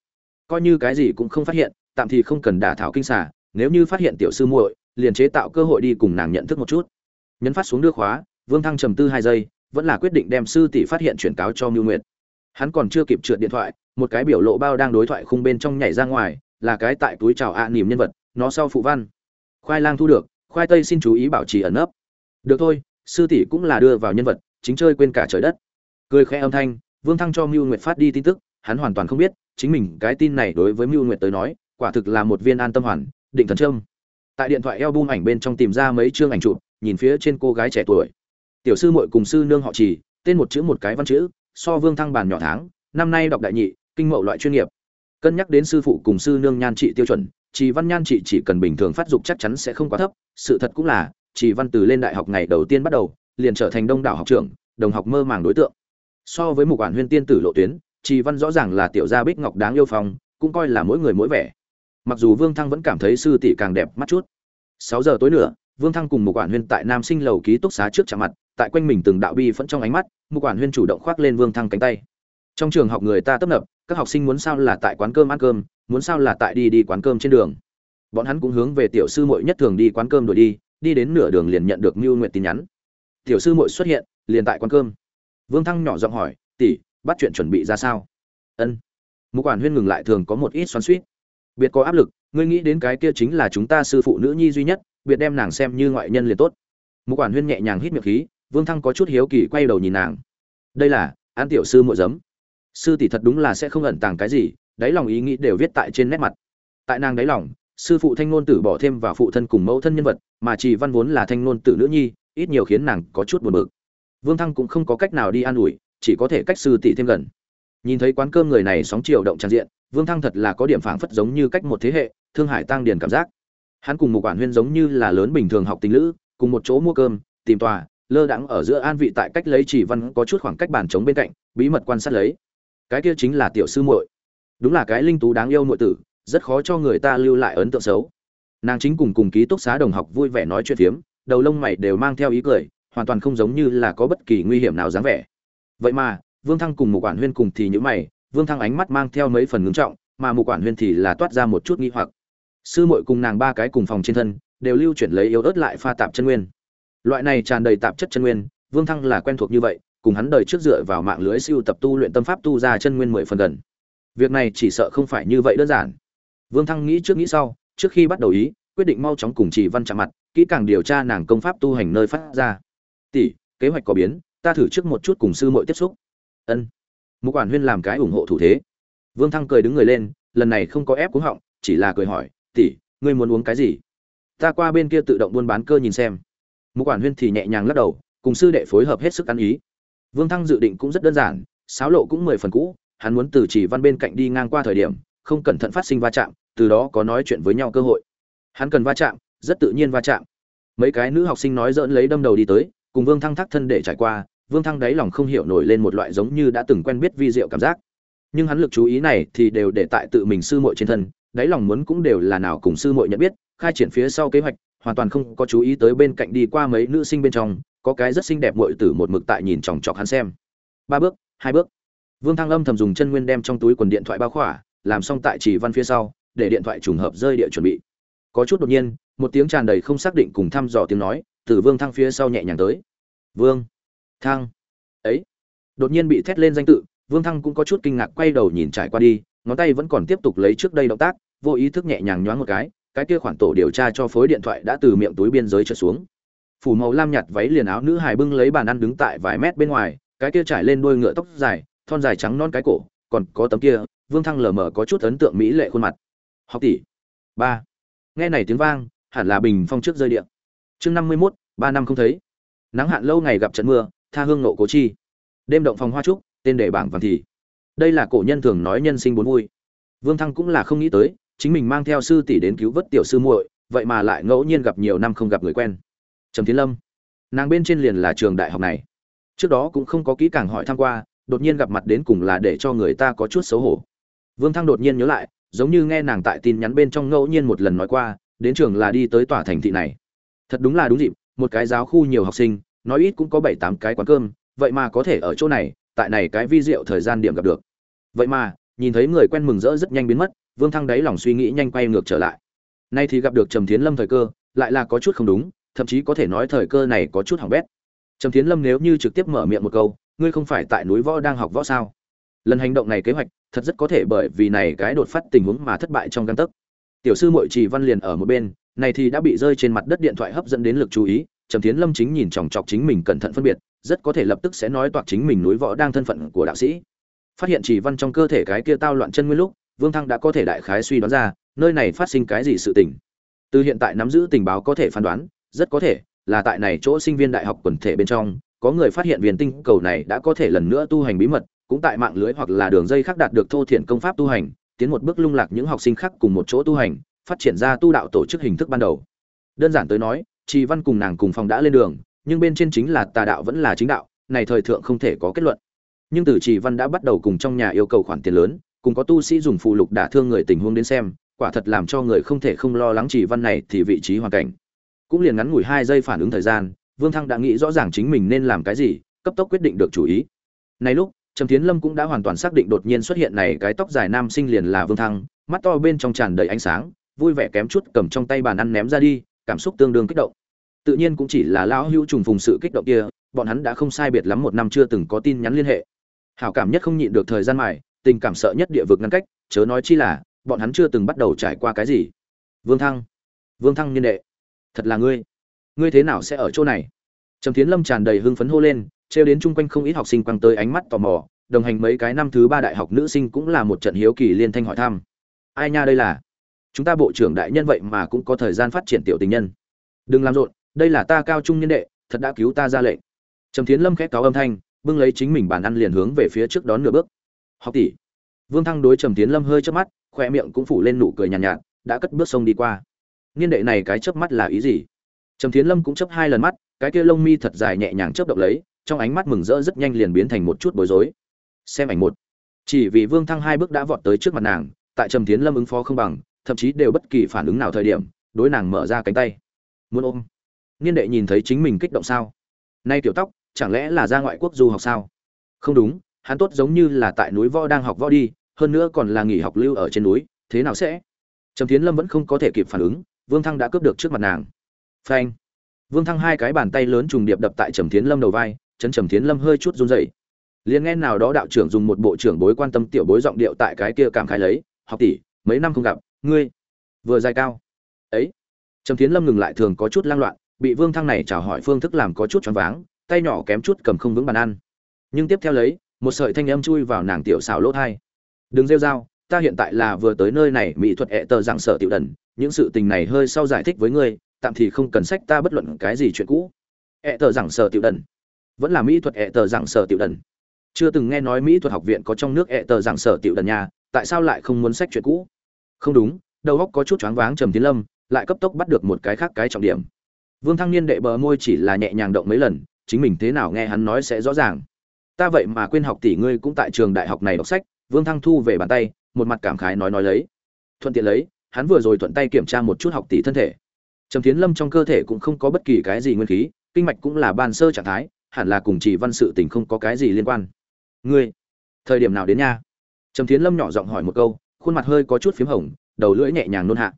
Coi như cái gì cũng không phát hiện, tạm thì không cần đả thảo kinh xả nếu như phát hiện tiểu sư muội, liền chế tạo cơ hội đi cùng nàng nhận thức một chút nhấn phát xuống đưa khóa, vương thăng trầm tư hai giây, vẫn là quyết định đem sư tỷ phát hiện chuyển cáo cho mưu nguyệt. Hắn còn chưa kịp trượt điện thoại, một cái biểu lộ bao đang đối thoại khung bên trong nhảy ra ngoài, là cái tại túi trào ạ à nỉm nhân vật, nó sau phụ văn. Khoai lang thu được, khoai tây xin chú ý bảo trì ẩn nấp. Được thôi, sư tỷ cũng là đưa vào nhân vật, chính chơi quên cả trời đất. Cười khẽ âm thanh, vương thăng cho mưu nguyệt phát đi tin tức, hắn hoàn toàn không biết, chính mình cái tin này đối với mưu nguyệt tới nói, quả thực là một viên an tâm hoàn, định thần trâm tại điện thoại eo bung ảnh bên trong tìm ra mấy chương ảnh chụp nhìn phía trên cô gái trẻ tuổi. Tiểu sư muội cùng sư nương họ trì, tên một chữ một cái văn chữ, so vương thăng bàn nhỏ tháng, năm nay đọc đại nhị, kinh mậu loại chuyên nghiệp. Cân nhắc đến sư phụ cùng sư nương nhan trị tiêu chuẩn, trì văn nhan trị chỉ cần bình thường phát dục chắc chắn sẽ không quá thấp, sự thật cũng là, trì văn từ lên đại học ngày đầu tiên bắt đầu, liền trở thành đông đảo học trưởng, đồng học mơ màng đối tượng. So với một quản huyên tiên tử lộ tuyến, trì văn rõ ràng là tiểu gia bích ngọc đáng yêu phong, cũng coi là mỗi người mỗi vẻ. Mặc dù vương thăng vẫn cảm thấy sư tỷ càng đẹp mắt chút. Sáu giờ tối nữa vương thăng cùng một quản huyên tại nam sinh lầu ký túc xá trước chạm mặt, tại quanh mình từng đạo bi phẫn trong ánh mắt một quản huyên chủ động khoác lên vương thăng cánh tay. Trong trường học người ta tấp nập, các học sinh muốn sao là tại quán cơm ăn cơm, muốn sao là tại đi đi quán cơm trên đường. Bọn hắn cũng hướng về tiểu sư muội nhất thường đi quán cơm đổi đi đi đến nửa đường liền nhận được mưu Nguyệt tin nhắn. Tiểu sư muội xuất hiện, liền tại quán cơm. Vương thăng nhỏ giọng hỏi, tỷ, bắt chuyện chuẩn bị ra sao? Ân. Một quản huyên ngừng lại thường có một ít xoắn xuýt. biệt có áp lực ngươi nghĩ đến cái kia chính là chúng ta sư phụ nữ nhi duy nhất, biệt đem nàng xem như ngoại nhân liền tốt. Một quản huyên nhẹ nhàng hít miệng khí, vương thăng có chút hiếu kỳ quay đầu nhìn nàng. Đây là, an tiểu sư muội giấm. Sư tỷ thật đúng là sẽ không ẩn tàng cái gì, đáy lòng ý nghĩ đều viết tại trên nét mặt. Tại nàng đáy lòng, sư phụ thanh ngôn tử bỏ thêm vào phụ thân cùng mẫu thân nhân vật, mà chỉ văn vốn là thanh ngôn tử nữ nhi, ít nhiều khiến nàng có chút buồn bực. Vương thăng cũng không có cách nào đi an ủi, chỉ có thể cách sư tỷ thêm gần. Nhìn thấy quán cơm người này sóng chiều động tràn diện, vương thăng thật là có điểm phảng phất giống như cách một thế hệ thương hải tăng điền cảm giác. Hắn cùng một quản huyên giống như là lớn bình thường học tình lữ, cùng một chỗ mua cơm, tìm tòa, lơ đãng ở giữa an vị tại cách lấy chỉ văn có chút khoảng cách bàn trống bên cạnh, bí mật quan sát lấy. Cái kia chính là tiểu sư muội. Đúng là cái linh tú đáng yêu muội tử, rất khó cho người ta lưu lại ấn tượng xấu. Nàng chính cùng cùng ký túc xá đồng học vui vẻ nói chuyện phiếm, đầu lông mày đều mang theo ý cười, hoàn toàn không giống như là có bất kỳ nguy hiểm nào dáng vẻ. Vậy mà, vương thăng cùng một quản huyên cùng thì những mày, vương thăng ánh mắt mang theo mấy phần ngưng trọng, mà một quản huyên thì là toát ra một chút nghi hoặc sư muội cùng nàng ba cái cùng phòng trên thân, đều lưu chuyển lấy yếu ớt lại pha tạp chân nguyên. Loại này tràn đầy tạp chất chân nguyên, vương thăng là quen thuộc như vậy, cùng hắn đời trước dựa vào mạng lưới siêu tập tu luyện tâm pháp tu ra chân nguyên mười phần gần. Việc này chỉ sợ không phải như vậy đơn giản. Vương thăng nghĩ trước nghĩ sau, trước khi bắt đầu ý, quyết định mau chóng cùng chỉ văn chạm mặt, kỹ càng điều tra nàng công pháp tu hành nơi phát ra. Tỷ, kế hoạch có biến, ta thử trước một chút cùng sư muội tiếp xúc. Ân. Một quản huyên làm cái ủng hộ thủ thế. Vương thăng cười đứng người lên, lần này không có ép cúng họng, chỉ là cười hỏi tỷ, ngươi muốn uống cái gì? Ta qua bên kia tự động buôn bán cơ nhìn xem. Mục quản huyên thì nhẹ nhàng lắc đầu, cùng sư đệ phối hợp hết sức ăn ý. Vương thăng dự định cũng rất đơn giản, sáo lộ cũng mười phần cũ, hắn muốn từ chỉ văn bên cạnh đi ngang qua thời điểm, không cẩn thận phát sinh va chạm, từ đó có nói chuyện với nhau cơ hội. Hắn cần va chạm, rất tự nhiên va chạm. Mấy cái nữ học sinh nói dỡn lấy đâm đầu đi tới, cùng vương thăng thắt thân để trải qua, vương thăng đáy lòng không hiểu nổi lên một loại giống như đã từng quen biết vi diệu cảm giác. Nhưng hắn lực chú ý này thì đều để tại tự mình sư muội trên thân đáy lòng muốn cũng đều là nào cùng sư muội nhận biết, khai triển phía sau kế hoạch, hoàn toàn không có chú ý tới bên cạnh đi qua mấy nữ sinh bên trong, có cái rất xinh đẹp muội tử một mực tại nhìn chòng chọc hắn xem. Ba bước, hai bước. Vương thăng âm thầm dùng chân nguyên đem trong túi quần điện thoại bao khỏa, làm xong tại chỉ văn phía sau, để điện thoại trùng hợp rơi địa chuẩn bị. Có chút đột nhiên, một tiếng tràn đầy không xác định cùng thăm dò tiếng nói, từ vương thăng phía sau nhẹ nhàng tới. Vương thăng. Ấy. Đột nhiên bị thét lên danh tự, vương thăng cũng có chút kinh ngạc quay đầu nhìn trải qua đi ngón tay vẫn còn tiếp tục lấy trước đây động tác, vô ý thức nhẹ nhàng nhoáng một cái cái kia khoản tổ điều tra cho phối điện thoại đã từ miệng túi biên giới trở xuống. Phủ màu lam nhạt váy liền áo nữ hài bưng lấy bàn ăn đứng tại vài mét bên ngoài, cái kia trải lên đuôi ngựa tóc dài, thon dài trắng non cái cổ, còn có tấm kia, vương thăng lờ mờ có chút ấn tượng mỹ lệ khuôn mặt. Học tỷ. Ba. Nghe này tiếng vang, hẳn là bình phong trước rơi điện chương năm mươi mốt, ba năm không thấy. Nắng hạn lâu ngày gặp trận mưa, tha hương nộ cố chi. Đêm động phòng hoa trúc, tên đề bảng vàng thì đây là cổ nhân thường nói nhân sinh bốn vui. Vương thăng cũng là không nghĩ tới, chính mình mang theo sư tỷ đến cứu vớt tiểu sư muội, vậy mà lại ngẫu nhiên gặp nhiều năm không gặp người quen. Trầm tiến lâm, nàng bên trên liền là trường đại học này. Trước đó cũng không có kỹ càng hỏi thăm qua, đột nhiên gặp mặt đến cùng là để cho người ta có chút xấu hổ. Vương thăng đột nhiên nhớ lại, giống như nghe nàng tại tin nhắn bên trong ngẫu nhiên một lần nói qua, đến trường là đi tới tòa thành thị này. Thật đúng là đúng dịp, một cái giáo khu nhiều học sinh, nói ít cũng có bảy tám cái quán cơm, vậy mà có thể ở chỗ này, tại này cái vi diệu thời gian điểm gặp được vậy mà, nhìn thấy người quen mừng rỡ rất nhanh biến mất, vương thăng đáy lòng suy nghĩ nhanh quay ngược trở lại. Nay thì gặp được trầm thiến lâm thời cơ, lại là có chút không đúng, thậm chí có thể nói thời cơ này có chút hỏng bét. Trầm thiến lâm nếu như trực tiếp mở miệng một câu, ngươi không phải tại núi võ đang học võ sao? Lần hành động này kế hoạch, thật rất có thể bởi vì này cái đột phát tình huống mà thất bại trong căn tấc. Tiểu sư muội trì văn liền ở một bên, này thì đã bị rơi trên mặt đất điện thoại hấp dẫn đến lực chú ý, trầm thiến lâm chính nhìn chòng chọc chính mình cẩn thận phân biệt, rất có thể lập tức sẽ nói toạc chính mình núi võ đang thân phận của đạo sĩ phát hiện chỉ văn trong cơ thể cái kia tao loạn chân nguyên lúc, vương thăng đã có thể đại khái suy đoán ra, nơi này phát sinh cái gì sự tình. Từ hiện tại nắm giữ tình báo có thể phán đoán, rất có thể là tại này chỗ sinh viên đại học quần thể bên trong, có người phát hiện viên tinh cầu này đã có thể lần nữa tu hành bí mật, cũng tại mạng lưới hoặc là đường dây khác đạt được thô thiện công pháp tu hành, tiến một bước lung lạc những học sinh khác cùng một chỗ tu hành, phát triển ra tu đạo tổ chức hình thức ban đầu. Đơn giản tới nói chị văn cùng nàng cùng phòng đã lên đường, nhưng bên trên chính là tà đạo vẫn là chính đạo, này thời thượng không thể có kết luận nhưng từ trì văn đã bắt đầu cùng trong nhà yêu cầu khoản tiền lớn, cùng có tu sĩ dùng phụ lục đả thương người tình huống đến xem, quả thật làm cho người không thể không lo lắng trì văn này thì vị trí hoàn cảnh. Cũng liền ngắn ngủi hai giây phản ứng thời gian, vương thăng đã nghĩ rõ ràng chính mình nên làm cái gì, cấp tốc quyết định được chủ ý. Này lúc, trầm tiến lâm cũng đã hoàn toàn xác định đột nhiên xuất hiện này cái tóc dài nam sinh liền là vương thăng, mắt to bên trong tràn đầy ánh sáng, vui vẻ kém chút cầm trong tay bàn ăn ném ra đi, cảm xúc tương đương kích động. Tự nhiên cũng chỉ là lão hữu trùng phùng sự kích động kia, bọn hắn đã không sai biệt lắm một năm chưa từng có tin nhắn liên hệ hảo cảm nhất không nhịn được thời gian mài, tình cảm sợ nhất địa vực ngăn cách, chớ nói chi là, bọn hắn chưa từng bắt đầu trải qua cái gì. Vương thăng vương thăng nhân đệ, thật là ngươi. Ngươi thế nào sẽ ở chỗ này? Trầm tiến lâm tràn đầy hưng phấn hô lên, trêu đến chung quanh không ít học sinh quăng tới ánh mắt tò mò, đồng hành mấy cái năm thứ ba đại học nữ sinh cũng là một trận hiếu kỳ liên thanh hỏi thăm. Ai nha đây là? Chúng ta bộ trưởng đại nhân vậy mà cũng có thời gian phát triển tiểu tình nhân. Đừng làm rộn, đây là ta cao trung nhân đệ, thật đã cứu ta ra lệnh. Trầm tiến lâm khét cáo âm thanh bưng lấy chính mình bàn ăn liền hướng về phía trước đón nửa bước. Học tỷ. Vương thăng đối trầm tiến lâm hơi chớp mắt khoe miệng cũng phủ lên nụ cười nhàn nhạt, nhạt đã cất bước sông đi qua. Niên đệ này cái chớp mắt là ý gì? Trầm tiến lâm cũng chớp hai lần mắt cái kia lông mi thật dài nhẹ nhàng chớp động lấy trong ánh mắt mừng rỡ rất nhanh liền biến thành một chút bối rối. Xem ảnh một. Chỉ vì vương thăng hai bước đã vọt tới trước mặt nàng tại trầm tiến lâm ứng phó không bằng thậm chí đều bất kỳ phản ứng nào thời điểm đối nàng mở ra cánh tay. Muốn ôm. Niên đệ nhìn thấy chính mình kích động sao? Nay tiểu tóc chẳng lẽ là ra ngoại quốc du học sao? Không đúng, hắn tốt giống như là tại núi võ đang học võ đi, hơn nữa còn là nghỉ học lưu ở trên núi, thế nào sẽ? Trầm tiến lâm vẫn không có thể kịp phản ứng, vương thăng đã cướp được trước mặt nàng. Phanh! Vương thăng hai cái bàn tay lớn trùng điệp đập tại trầm tiến lâm đầu vai, chấn trầm tiến lâm hơi chút run rẩy. Liền nghe nào đó đạo trưởng dùng một bộ trưởng bối quan tâm tiểu bối giọng điệu tại cái kia cảm khai lấy, học tỷ, mấy năm không gặp, ngươi vừa dài cao. Ấy. Trầm tiến lâm ngừng lại thường có chút lang loạn, bị vương thăng này chào hỏi phương thức làm có chút choáng váng tay nhỏ kém chút cầm không vững bàn ăn. Nhưng tiếp theo lấy, một sợi thanh âm chui vào nàng tiểu xảo lỗ thai. Đừng rêu rao, ta hiện tại là vừa tới nơi này mỹ thuật ẹ tờ giảng sở tiểu đần, những sự tình này hơi sau giải thích với ngươi, tạm thì không cần sách ta bất luận cái gì chuyện cũ. Ẹ tờ giảng sở tiểu đần? Vẫn là mỹ thuật ẹ tờ giảng sở tiểu đần? Chưa từng nghe nói mỹ thuật học viện có trong nước ẹ tờ giảng sở tiểu đần nhà tại sao lại không muốn sách chuyện cũ? Không đúng, đầu óc có chút choáng váng trầm tiến lâm, lại cấp tốc bắt được một cái khác cái trọng điểm. Vương thăng niên đệ bờ môi chỉ là nhẹ nhàng động mấy lần chính mình thế nào nghe hắn nói sẽ rõ ràng. Ta vậy mà quên học tỷ ngươi cũng tại trường đại học này đọc sách, vương thăng thu về bàn tay, một mặt cảm khái nói nói lấy. Thuận tiện lấy, hắn vừa rồi thuận tay kiểm tra một chút học tỷ thân thể. Trầm tiến lâm trong cơ thể cũng không có bất kỳ cái gì nguyên khí, kinh mạch cũng là ban sơ trạng thái, hẳn là cùng chỉ văn sự tình không có cái gì liên quan. Ngươi, thời điểm nào đến nha? Trầm tiến lâm nhỏ giọng hỏi một câu, khuôn mặt hơi có chút p h í m hồng, đầu lưỡi nhẹ nhàng nôn hạ.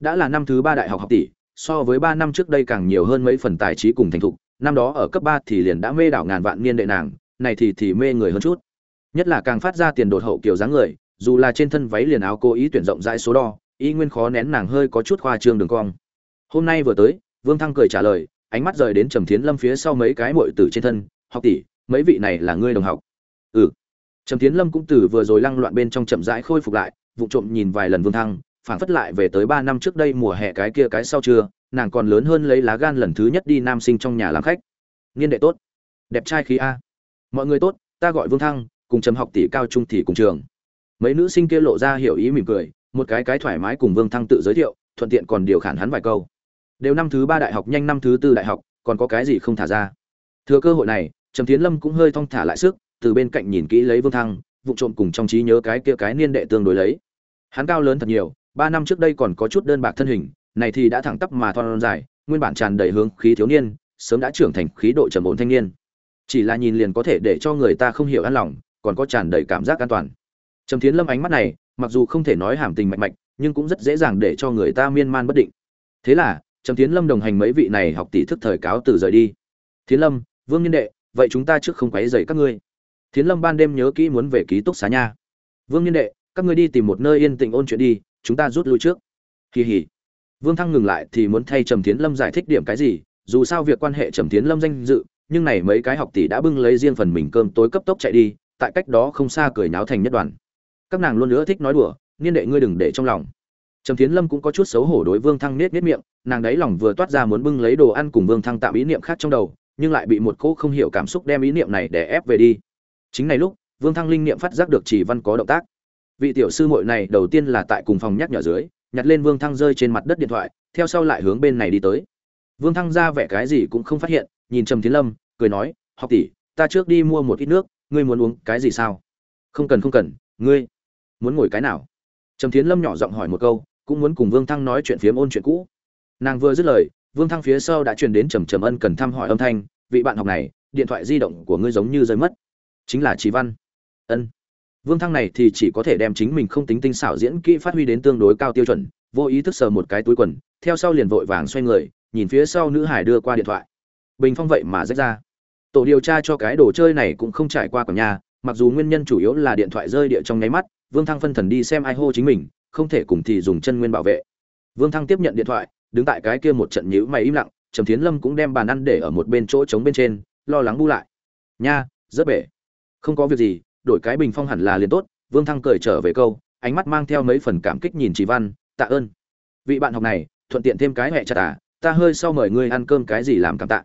Đã là năm thứ ba đại học học tỷ, so với ba năm trước đây càng nhiều hơn mấy phần tài trí cùng thành thục năm đó ở cấp ba thì liền đã mê đảo ngàn vạn niên đệ nàng, này thì thì mê người hơn chút. Nhất là càng phát ra tiền đột hậu kiểu dáng người, dù là trên thân váy liền áo cố ý tuyển rộng rãi số đo, y nguyên khó nén nàng hơi có chút khoa trương đường cong. Hôm nay vừa tới, vương thăng cười trả lời, ánh mắt rời đến trầm thiến lâm phía sau mấy cái muội tử trên thân, học tỷ, mấy vị này là ngươi đồng học? Ừ. Trầm thiến lâm cũng từ vừa rồi lăng loạn bên trong chậm rãi khôi phục lại, vụ trộm nhìn vài lần vương thăng phản phất lại về tới ba năm trước đây mùa hè cái kia cái sau trưa nàng còn lớn hơn lấy lá gan lần thứ nhất đi nam sinh trong nhà làm khách. Niên đệ tốt. Đẹp trai khí a. Mọi người tốt, ta gọi vương thăng, cùng trầm học tỷ cao trung thì cùng trường. Mấy nữ sinh kia lộ ra hiểu ý mỉm cười, một cái cái thoải mái cùng vương thăng tự giới thiệu, thuận tiện còn điều khản hắn vài câu. Đều năm thứ ba đại học nhanh năm thứ tư đại học, còn có cái gì không thả ra? Thừa cơ hội này, trầm tiến lâm cũng hơi thong thả lại sức, từ bên cạnh nhìn kỹ lấy vương thăng, vụ trộm cùng trong trí nhớ cái kia cái niên đệ tương đối lấy. Hắn cao lớn thật nhiều, ba năm trước đây còn có chút đơn bạc thân hình này thì đã thẳng tắp mà thon dài, nguyên bản tràn đầy hướng khí thiếu niên, sớm đã trưởng thành khí độ trầm ổn thanh niên. Chỉ là nhìn liền có thể để cho người ta không hiểu an lòng, còn có tràn đầy cảm giác an toàn. Trầm thiến lâm ánh mắt này, mặc dù không thể nói hàm tình mạnh mạnh nhưng cũng rất dễ dàng để cho người ta miên man bất định. Thế là, trầm thiến lâm đồng hành mấy vị này học tỷ thức thời cáo từ rời đi. Thiến lâm, vương nhân đệ, vậy chúng ta trước không quấy dày các ngươi. Thiến lâm ban đêm nhớ kỹ muốn về ký túc xá nha. Vương nhân đệ, các ngươi đi tìm một nơi yên tĩnh ôn chuyện đi, chúng ta rút lui trước. Kỳ hỉ vương thăng ngừng lại thì muốn thay trầm thiến lâm giải thích điểm cái gì, dù sao việc quan hệ trầm thiến lâm danh dự, nhưng này mấy cái học tỷ đã bưng lấy riêng phần mình cơm tối cấp tốc chạy đi, tại cách đó không xa cười náo thành nhất đoàn. Các nàng luôn nữa thích nói đùa, niên đệ ngươi đừng để trong lòng. Trầm tiến lâm cũng có chút xấu hổ đối vương thăng nết nết miệng, nàng đấy lòng vừa toát ra muốn bưng lấy đồ ăn cùng vương thăng tạm ý niệm khác trong đầu, nhưng lại bị một cô không hiểu cảm xúc đem ý niệm này để ép về đi. Chính này lúc, vương thăng linh niệm phát giác được chỉ văn có động tác. Vị tiểu sư muội này đầu tiên là tại cùng phòng nhắc nhở dưới nhặt lên vương thăng rơi trên mặt đất điện thoại, theo sau lại hướng bên này đi tới. Vương thăng ra vẻ cái gì cũng không phát hiện, nhìn trầm Thiến lâm, cười nói, học tỷ, ta trước đi mua một ít nước, ngươi muốn uống cái gì sao? Không cần không cần, ngươi muốn ngồi cái nào? Trầm thiến lâm nhỏ giọng hỏi một câu, cũng muốn cùng vương thăng nói chuyện phiếm ôn chuyện cũ. Nàng vừa dứt lời, vương thăng phía sau đã truyền đến trầm trầm ân cần thăm hỏi âm thanh, vị bạn học này, điện thoại di động của ngươi giống như rơi mất, chính là trí văn. Ân vương thăng này thì chỉ có thể đem chính mình không tính tinh xảo diễn kỹ phát huy đến tương đối cao tiêu chuẩn vô ý thức sờ một cái túi quần theo sau liền vội vàng xoay người nhìn phía sau nữ hải đưa qua điện thoại bình phong vậy mà rách ra tổ điều tra cho cái đồ chơi này cũng không trải qua cả nhà mặc dù nguyên nhân chủ yếu là điện thoại rơi địa trong nháy mắt Vương Thăng phân thần đi xem ai hô chính mình, không thể cùng thì dùng chân nguyên bảo vệ. Vương Thăng tiếp nhận điện thoại, đứng tại cái kia một trận nhữ mày im lặng, Trầm Thiến Lâm cũng đem bàn ăn để ở một bên chỗ trống bên trên, lo lắng bu lại. "Nha, rất bể." "Không có việc gì, đổi cái bình phong hẳn là liền tốt." Vương Thăng cười trở về câu, ánh mắt mang theo mấy phần cảm kích nhìn chị Văn, "Tạ ơn." Vị bạn học này, thuận tiện thêm cái hệ chặt à, ta hơi sau mời ngươi ăn cơm cái gì làm cảm tạ.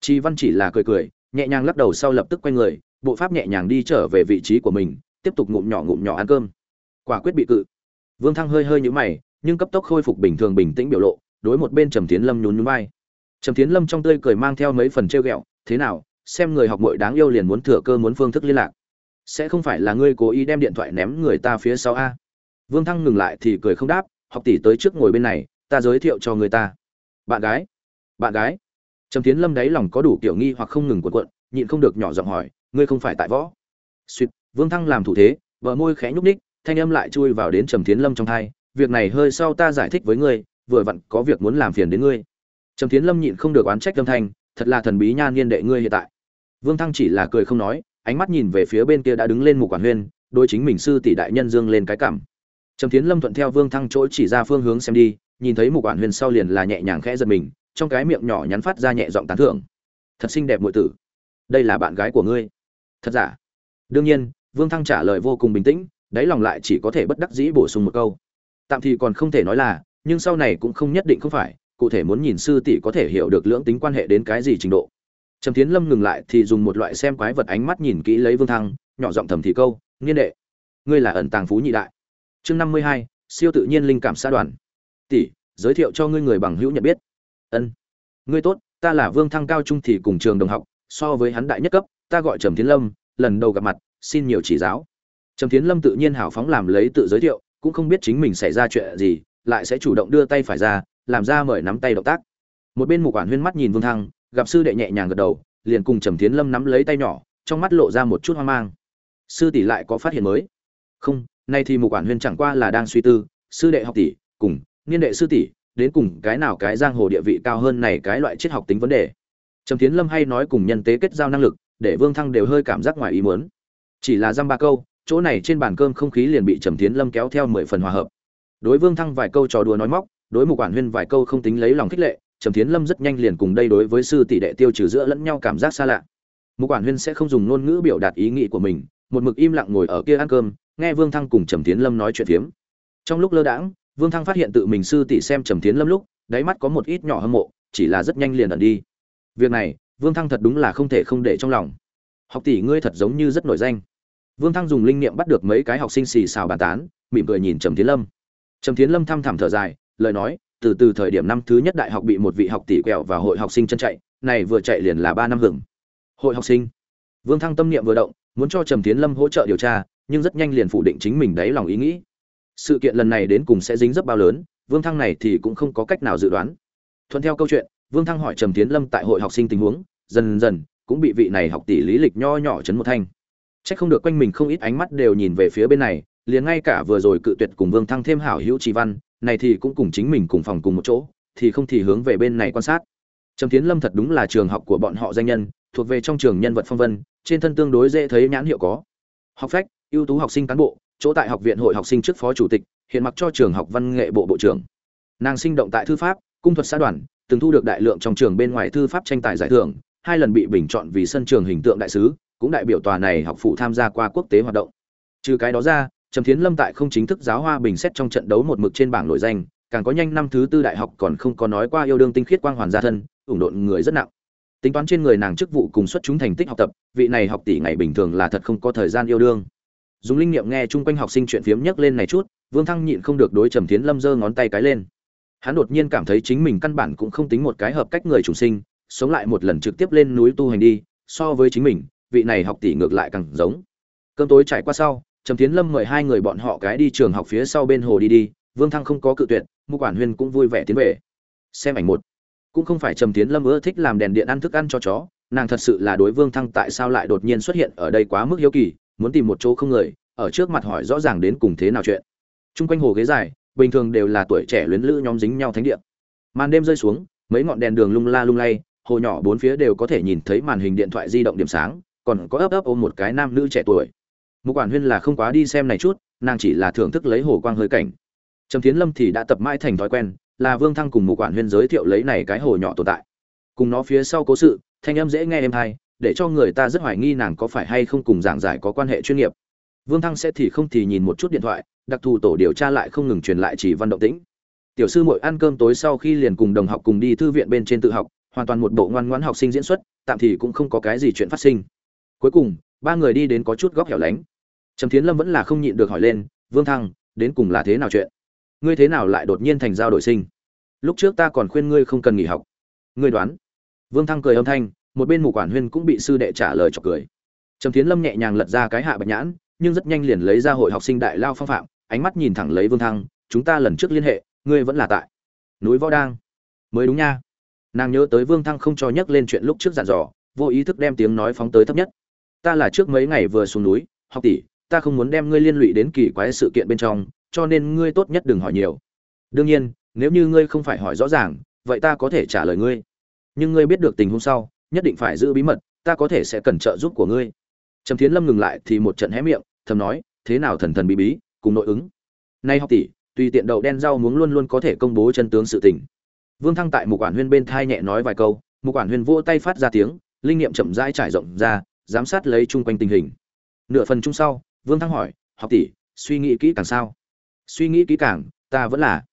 chị Văn chỉ là cười cười, nhẹ nhàng lắc đầu sau lập tức quay người, bộ pháp nhẹ nhàng đi trở về vị trí của mình, tiếp tục ngụm nhỏ ngụm nhỏ ăn cơm quả quyết bị cự vương thăng hơi hơi nhũ mày nhưng cấp tốc khôi phục bình thường bình tĩnh biểu lộ đối một bên trầm tiến lâm nhún nhún vai trầm tiến lâm trong tươi cười mang theo mấy phần trêu ghẹo thế nào xem người học mội đáng yêu liền muốn thừa cơ muốn phương thức liên lạc sẽ không phải là ngươi cố ý đem điện thoại ném người ta phía sau a vương thăng ngừng lại thì cười không đáp học tỷ tới trước ngồi bên này ta giới thiệu cho người ta bạn gái bạn gái trầm tiến lâm đáy lòng có đủ kiểu nghi hoặc không ngừng cuộn cuộn nhịn không được nhỏ giọng hỏi ngươi không phải tại võ suýt Vương Thăng làm thủ thế, vợ môi khẽ nhúc ních thanh âm lại chui vào đến Trầm Thiến Lâm trong tai, "Việc này hơi sau ta giải thích với ngươi, vừa vặn có việc muốn làm phiền đến ngươi." Trầm Thiến Lâm nhịn không được oán trách âm thanh, "Thật là thần bí nha niên đệ ngươi hiện tại." Vương Thăng chỉ là cười không nói, ánh mắt nhìn về phía bên kia đã đứng lên mục quản huyên, đôi chính mình sư tỷ đại nhân dương lên cái cảm. Trầm Thiến Lâm thuận theo Vương Thăng chỗ chỉ ra phương hướng xem đi, nhìn thấy mục quản huyên sau liền là nhẹ nhàng khẽ giật mình, trong cái miệng nhỏ nhắn phát ra nhẹ giọng tán thưởng. "Thật xinh đẹp muội tử. Đây là bạn gái của ngươi?" "Thật giả?" Đương nhiên, Vương Thăng trả lời vô cùng bình tĩnh, đáy lòng lại chỉ có thể bất đắc dĩ bổ sung một câu tạm thì còn không thể nói là nhưng sau này cũng không nhất định không phải cụ thể muốn nhìn sư tỷ có thể hiểu được lưỡng tính quan hệ đến cái gì trình độ trầm tiến lâm ngừng lại thì dùng một loại xem quái vật ánh mắt nhìn kỹ lấy vương thăng, nhỏ giọng thầm thì câu, nghiên đệ, ngươi là ẩn tàng phú nhị đại. Chương năm mươi hai, siêu tự nhiên linh cảm xã đoàn. Tỷ, giới thiệu cho ngươi người bằng hữu nhận biết. Ân, ngươi tốt, ta là vương thăng cao trung thì cùng trường đồng học, so với hắn đại nhất cấp, ta gọi trầm tiến lâm, lần đầu gặp mặt, xin nhiều chỉ giáo. Trầm tiến lâm tự nhiên hào phóng làm lấy tự giới thiệu, cũng không biết chính mình xảy ra chuyện gì, lại sẽ chủ động đưa tay phải ra, làm ra mời nắm tay động tác. Một bên mục quản huyên mắt nhìn vương thăng gặp sư đệ nhẹ nhàng gật đầu, liền cùng trầm tiến lâm nắm lấy tay nhỏ, trong mắt lộ ra một chút hoang mang. Sư tỷ lại có phát hiện mới? Không, nay thì mục quản huyên chẳng qua là đang suy tư, sư đệ học tỷ, cùng niên đệ sư tỷ, đến cùng cái nào cái giang hồ địa vị cao hơn này cái loại triết học tính vấn đề? Trầm tiến lâm hay nói cùng nhân tế kết giao năng lực, để vương thăng đều hơi cảm giác ngoài ý muốn. Chỉ là dăm ba câu, chỗ này trên bàn cơm không khí liền bị trầm tiến lâm kéo theo mười phần hòa hợp. Đối vương thăng vài câu trò đùa nói móc, đối mục quản huyên vài câu không tính lấy lòng khích lệ trầm Thiến lâm rất nhanh liền cùng đây đối với sư tỷ đệ tiêu trừ giữa lẫn nhau cảm giác xa lạ. Mục quản huyên sẽ không dùng ngôn ngữ biểu đạt ý nghĩ của mình, một mực im lặng ngồi ở kia ăn cơm, nghe vương thăng cùng trầm Thiến lâm nói chuyện phiếm. Trong lúc lơ đãng, vương thăng phát hiện tự mình sư tỷ xem trầm Thiến lâm lúc, đáy mắt có một ít nhỏ hâm mộ, chỉ là rất nhanh liền ẩn đi. Việc này, vương thăng thật đúng là không thể không để trong lòng. Học tỷ ngươi thật giống như rất nổi danh. Vương thăng dùng linh niệm bắt được mấy cái học sinh xì xào bàn tán, mỉm cười nhìn trầm Thiến lâm. Trầm Thiến lâm thăm thẳm thở dài, lời nói từ từ thời điểm năm thứ nhất đại học bị một vị học tỷ quẹo và hội học sinh chân chạy này vừa chạy liền là ba năm hưởng. Hội học sinh. Vương thăng tâm niệm vừa động muốn cho trầm tiến lâm hỗ trợ điều tra nhưng rất nhanh liền phủ định chính mình đáy lòng ý nghĩ. Sự kiện lần này đến cùng sẽ dính dấp bao lớn vương thăng này thì cũng không có cách nào dự đoán. Thuận theo câu chuyện vương thăng hỏi trầm tiến lâm tại hội học sinh tình huống dần dần cũng bị vị này học tỷ lý lịch nho nhỏ chấn một thanh. Chắc không được quanh mình không ít ánh mắt đều nhìn về phía bên này, liền ngay cả vừa rồi cự tuyệt cùng Vương Thăng thêm hảo hữu Trì Văn, này thì cũng cùng chính mình cùng phòng cùng một chỗ, thì không thì hướng về bên này quan sát. Trầm Tiến Lâm thật đúng là trường học của bọn họ danh nhân, thuộc về trong trường nhân vật phong vân, trên thân tương đối dễ thấy nhãn hiệu có. Học phách, ưu tú học sinh cán bộ, chỗ tại học viện hội học sinh trước phó chủ tịch, hiện mặc cho trường học văn nghệ bộ bộ trưởng. Nàng sinh động tại thư pháp, cung thuật xã đoàn, từng thu được đại lượng trong trường bên ngoài thư pháp tranh tài giải thưởng, hai lần bị bình chọn vì sân trường hình tượng đại sứ, cũng đại biểu tòa này học phụ tham gia qua quốc tế hoạt động. Trừ cái đó ra, Trầm Thiến Lâm tại không chính thức giáo hoa bình xét trong trận đấu một mực trên bảng nổi danh, càng có nhanh năm thứ tư đại học còn không có nói qua yêu đương tinh khiết quang hoàn gia thân, ủng độn người rất nặng. Tính toán trên người nàng chức vụ cùng xuất chúng thành tích học tập, vị này học tỷ ngày bình thường là thật không có thời gian yêu đương. Dùng linh nghiệm nghe chung quanh học sinh chuyện phiếm nhắc lên này chút, Vương Thăng nhịn không được đối Trầm Thiến Lâm giơ ngón tay cái lên. Hắn đột nhiên cảm thấy chính mình căn bản cũng không tính một cái hợp cách người chủ sinh, sống lại một lần trực tiếp lên núi tu hành đi, so với chính mình, vị này học tỷ ngược lại càng giống cơm tối trải qua sau trầm tiến lâm mời hai người bọn họ cái đi trường học phía sau bên hồ đi đi, vương thăng không có cự tuyệt, mục quản huyên cũng vui vẻ tiến về. Xem ảnh một. Cũng không phải trầm tiến lâm ưa thích làm đèn điện ăn thức ăn cho chó, nàng thật sự là đối vương thăng tại sao lại đột nhiên xuất hiện ở đây quá mức hiếu kỳ, muốn tìm một chỗ không người, ở trước mặt hỏi rõ ràng đến cùng thế nào chuyện. Trung quanh hồ ghế dài, bình thường đều là tuổi trẻ luyến lữ nhóm dính nhau thánh địa. Màn đêm rơi xuống, mấy ngọn đèn đường lung la lung lay, hồ nhỏ bốn phía đều có thể nhìn thấy màn hình điện thoại di động điểm sáng, còn có ấp ấp ôm một cái nam nữ trẻ tuổi mục quản huyên là không quá đi xem này chút, nàng chỉ là thưởng thức lấy hồ quang hơi cảnh. Trầm tiến lâm thì đã tập mãi thành thói quen, là vương thăng cùng mục quản huyên giới thiệu lấy này cái hồ nhỏ tồn tại. Cùng nó phía sau cố sự, thanh âm dễ nghe êm hay để cho người ta rất hoài nghi nàng có phải hay không cùng giảng giải có quan hệ chuyên nghiệp. Vương thăng sẽ thì không thì nhìn một chút điện thoại, đặc thù tổ điều tra lại không ngừng truyền lại chỉ văn động tĩnh. Tiểu sư mỗi ăn cơm tối sau khi liền cùng đồng học cùng đi thư viện bên trên tự học, hoàn toàn một bộ ngoan ngoãn học sinh diễn xuất, tạm thì cũng không có cái gì chuyện phát sinh. Cuối cùng, ba người đi đến có chút góc hẻo lánh trầm thiến lâm vẫn là không nhịn được hỏi lên, vương thăng, đến cùng là thế nào chuyện? Ngươi thế nào lại đột nhiên thành giao đổi sinh? Lúc trước ta còn khuyên ngươi không cần nghỉ học. Ngươi đoán? Vương thăng cười âm thanh, một bên mù quản huyên cũng bị sư đệ trả lời chọc cười. Trầm thiến lâm nhẹ nhàng lật ra cái hạ bạch nhãn, nhưng rất nhanh liền lấy ra hội học sinh đại lao phong phạm, ánh mắt nhìn thẳng lấy vương thăng, chúng ta lần trước liên hệ, ngươi vẫn là tại. Núi võ đang. Mới đúng nha. Nàng nhớ tới vương thăng không cho nhắc lên chuyện lúc trước dặn dò, vô ý thức đem tiếng nói phóng tới thấp nhất. Ta là trước mấy ngày vừa xuống núi, học tỷ ta không muốn đem ngươi liên lụy đến kỳ quái sự kiện bên trong, cho nên ngươi tốt nhất đừng hỏi nhiều. Đương nhiên, nếu như ngươi không phải hỏi rõ ràng, vậy ta có thể trả lời ngươi. Nhưng ngươi biết được tình huống sau, nhất định phải giữ bí mật, ta có thể sẽ cần trợ giúp của ngươi. Trầm thiến lâm ngừng lại thì một trận hé miệng, thầm nói, thế nào thần thần bí bí, cùng nội ứng. Nay học tỷ, tùy tiện đậu đen rau muống luôn luôn có thể công bố chân tướng sự tình. Vương thăng tại một quản huyên bên thai nhẹ nói vài câu một quản huyên vỗ tay phát ra tiếng, linh nghiệm chậm rãi trải rộng ra, giám sát lấy chung quanh tình hình. Nửa phần chung sau vương thăng hỏi, học tỷ, suy nghĩ kỹ càng sao? Suy nghĩ kỹ càng, ta vẫn là.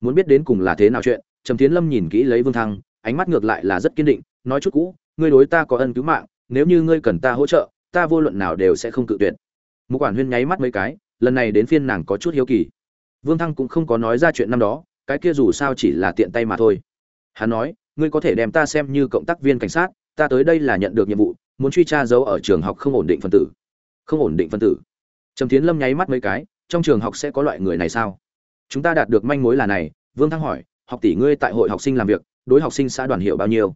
Muốn biết đến cùng là thế nào chuyện? Trầm tiến lâm nhìn kỹ lấy vương thăng, ánh mắt ngược lại là rất kiên định, nói chút cũ, ngươi đối ta có ân cứu mạng, nếu như ngươi cần ta hỗ trợ, ta vô luận nào đều sẽ không cự tuyệt. Một quản huyên nháy mắt mấy cái, lần này đến phiên nàng có chút hiếu kỳ. Vương thăng cũng không có nói ra chuyện năm đó, cái kia dù sao chỉ là tiện tay mà thôi. Hắn nói, ngươi có thể đem ta xem như cộng tác viên cảnh sát, ta tới đây là nhận được nhiệm vụ, muốn truy tra dấu ở trường học không ổn định phân tử. Không ổn định phân tử? Trầm tiến lâm nháy mắt mấy cái, trong trường học sẽ có loại người này sao? Chúng ta đạt được manh mối là này, vương thăng hỏi, học tỷ ngươi tại hội học sinh làm việc, đối học sinh xã đoàn hiệu bao nhiêu?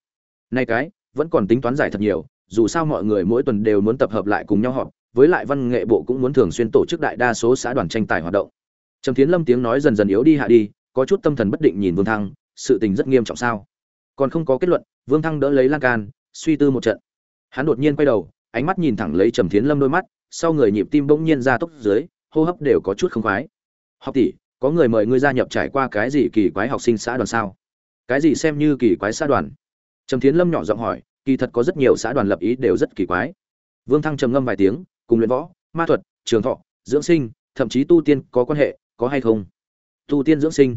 Nay cái, vẫn còn tính toán giải thật nhiều, dù sao mọi người mỗi tuần đều muốn tập hợp lại cùng nhau họp, với lại văn nghệ bộ cũng muốn thường xuyên tổ chức đại đa số xã đoàn tranh tài hoạt động. Trầm tiến lâm tiếng nói dần dần yếu đi hạ đi, có chút tâm thần bất định nhìn vương thăng, sự tình rất nghiêm trọng sao? Còn không có kết luận, vương thăng đỡ lấy lan can, suy tư một trận. Hắn đột nhiên quay đầu, ánh mắt nhìn thẳng lấy trầm tiến lâm đôi mắt sau người nhịp tim bỗng nhiên ra tốc dưới, hô hấp đều có chút không khoái. Học tỷ, có người mời ngươi gia nhập trải qua cái gì kỳ quái học sinh xã đoàn sao? Cái gì xem như kỳ quái xã đoàn? Trầm thiến lâm nhỏ giọng hỏi, kỳ thật có rất nhiều xã đoàn lập ý đều rất kỳ quái. Vương thăng trầm ngâm vài tiếng, cùng luyện võ, ma thuật, trường thọ, dưỡng sinh, thậm chí tu tiên có quan hệ, có hay không? Tu tiên dưỡng sinh.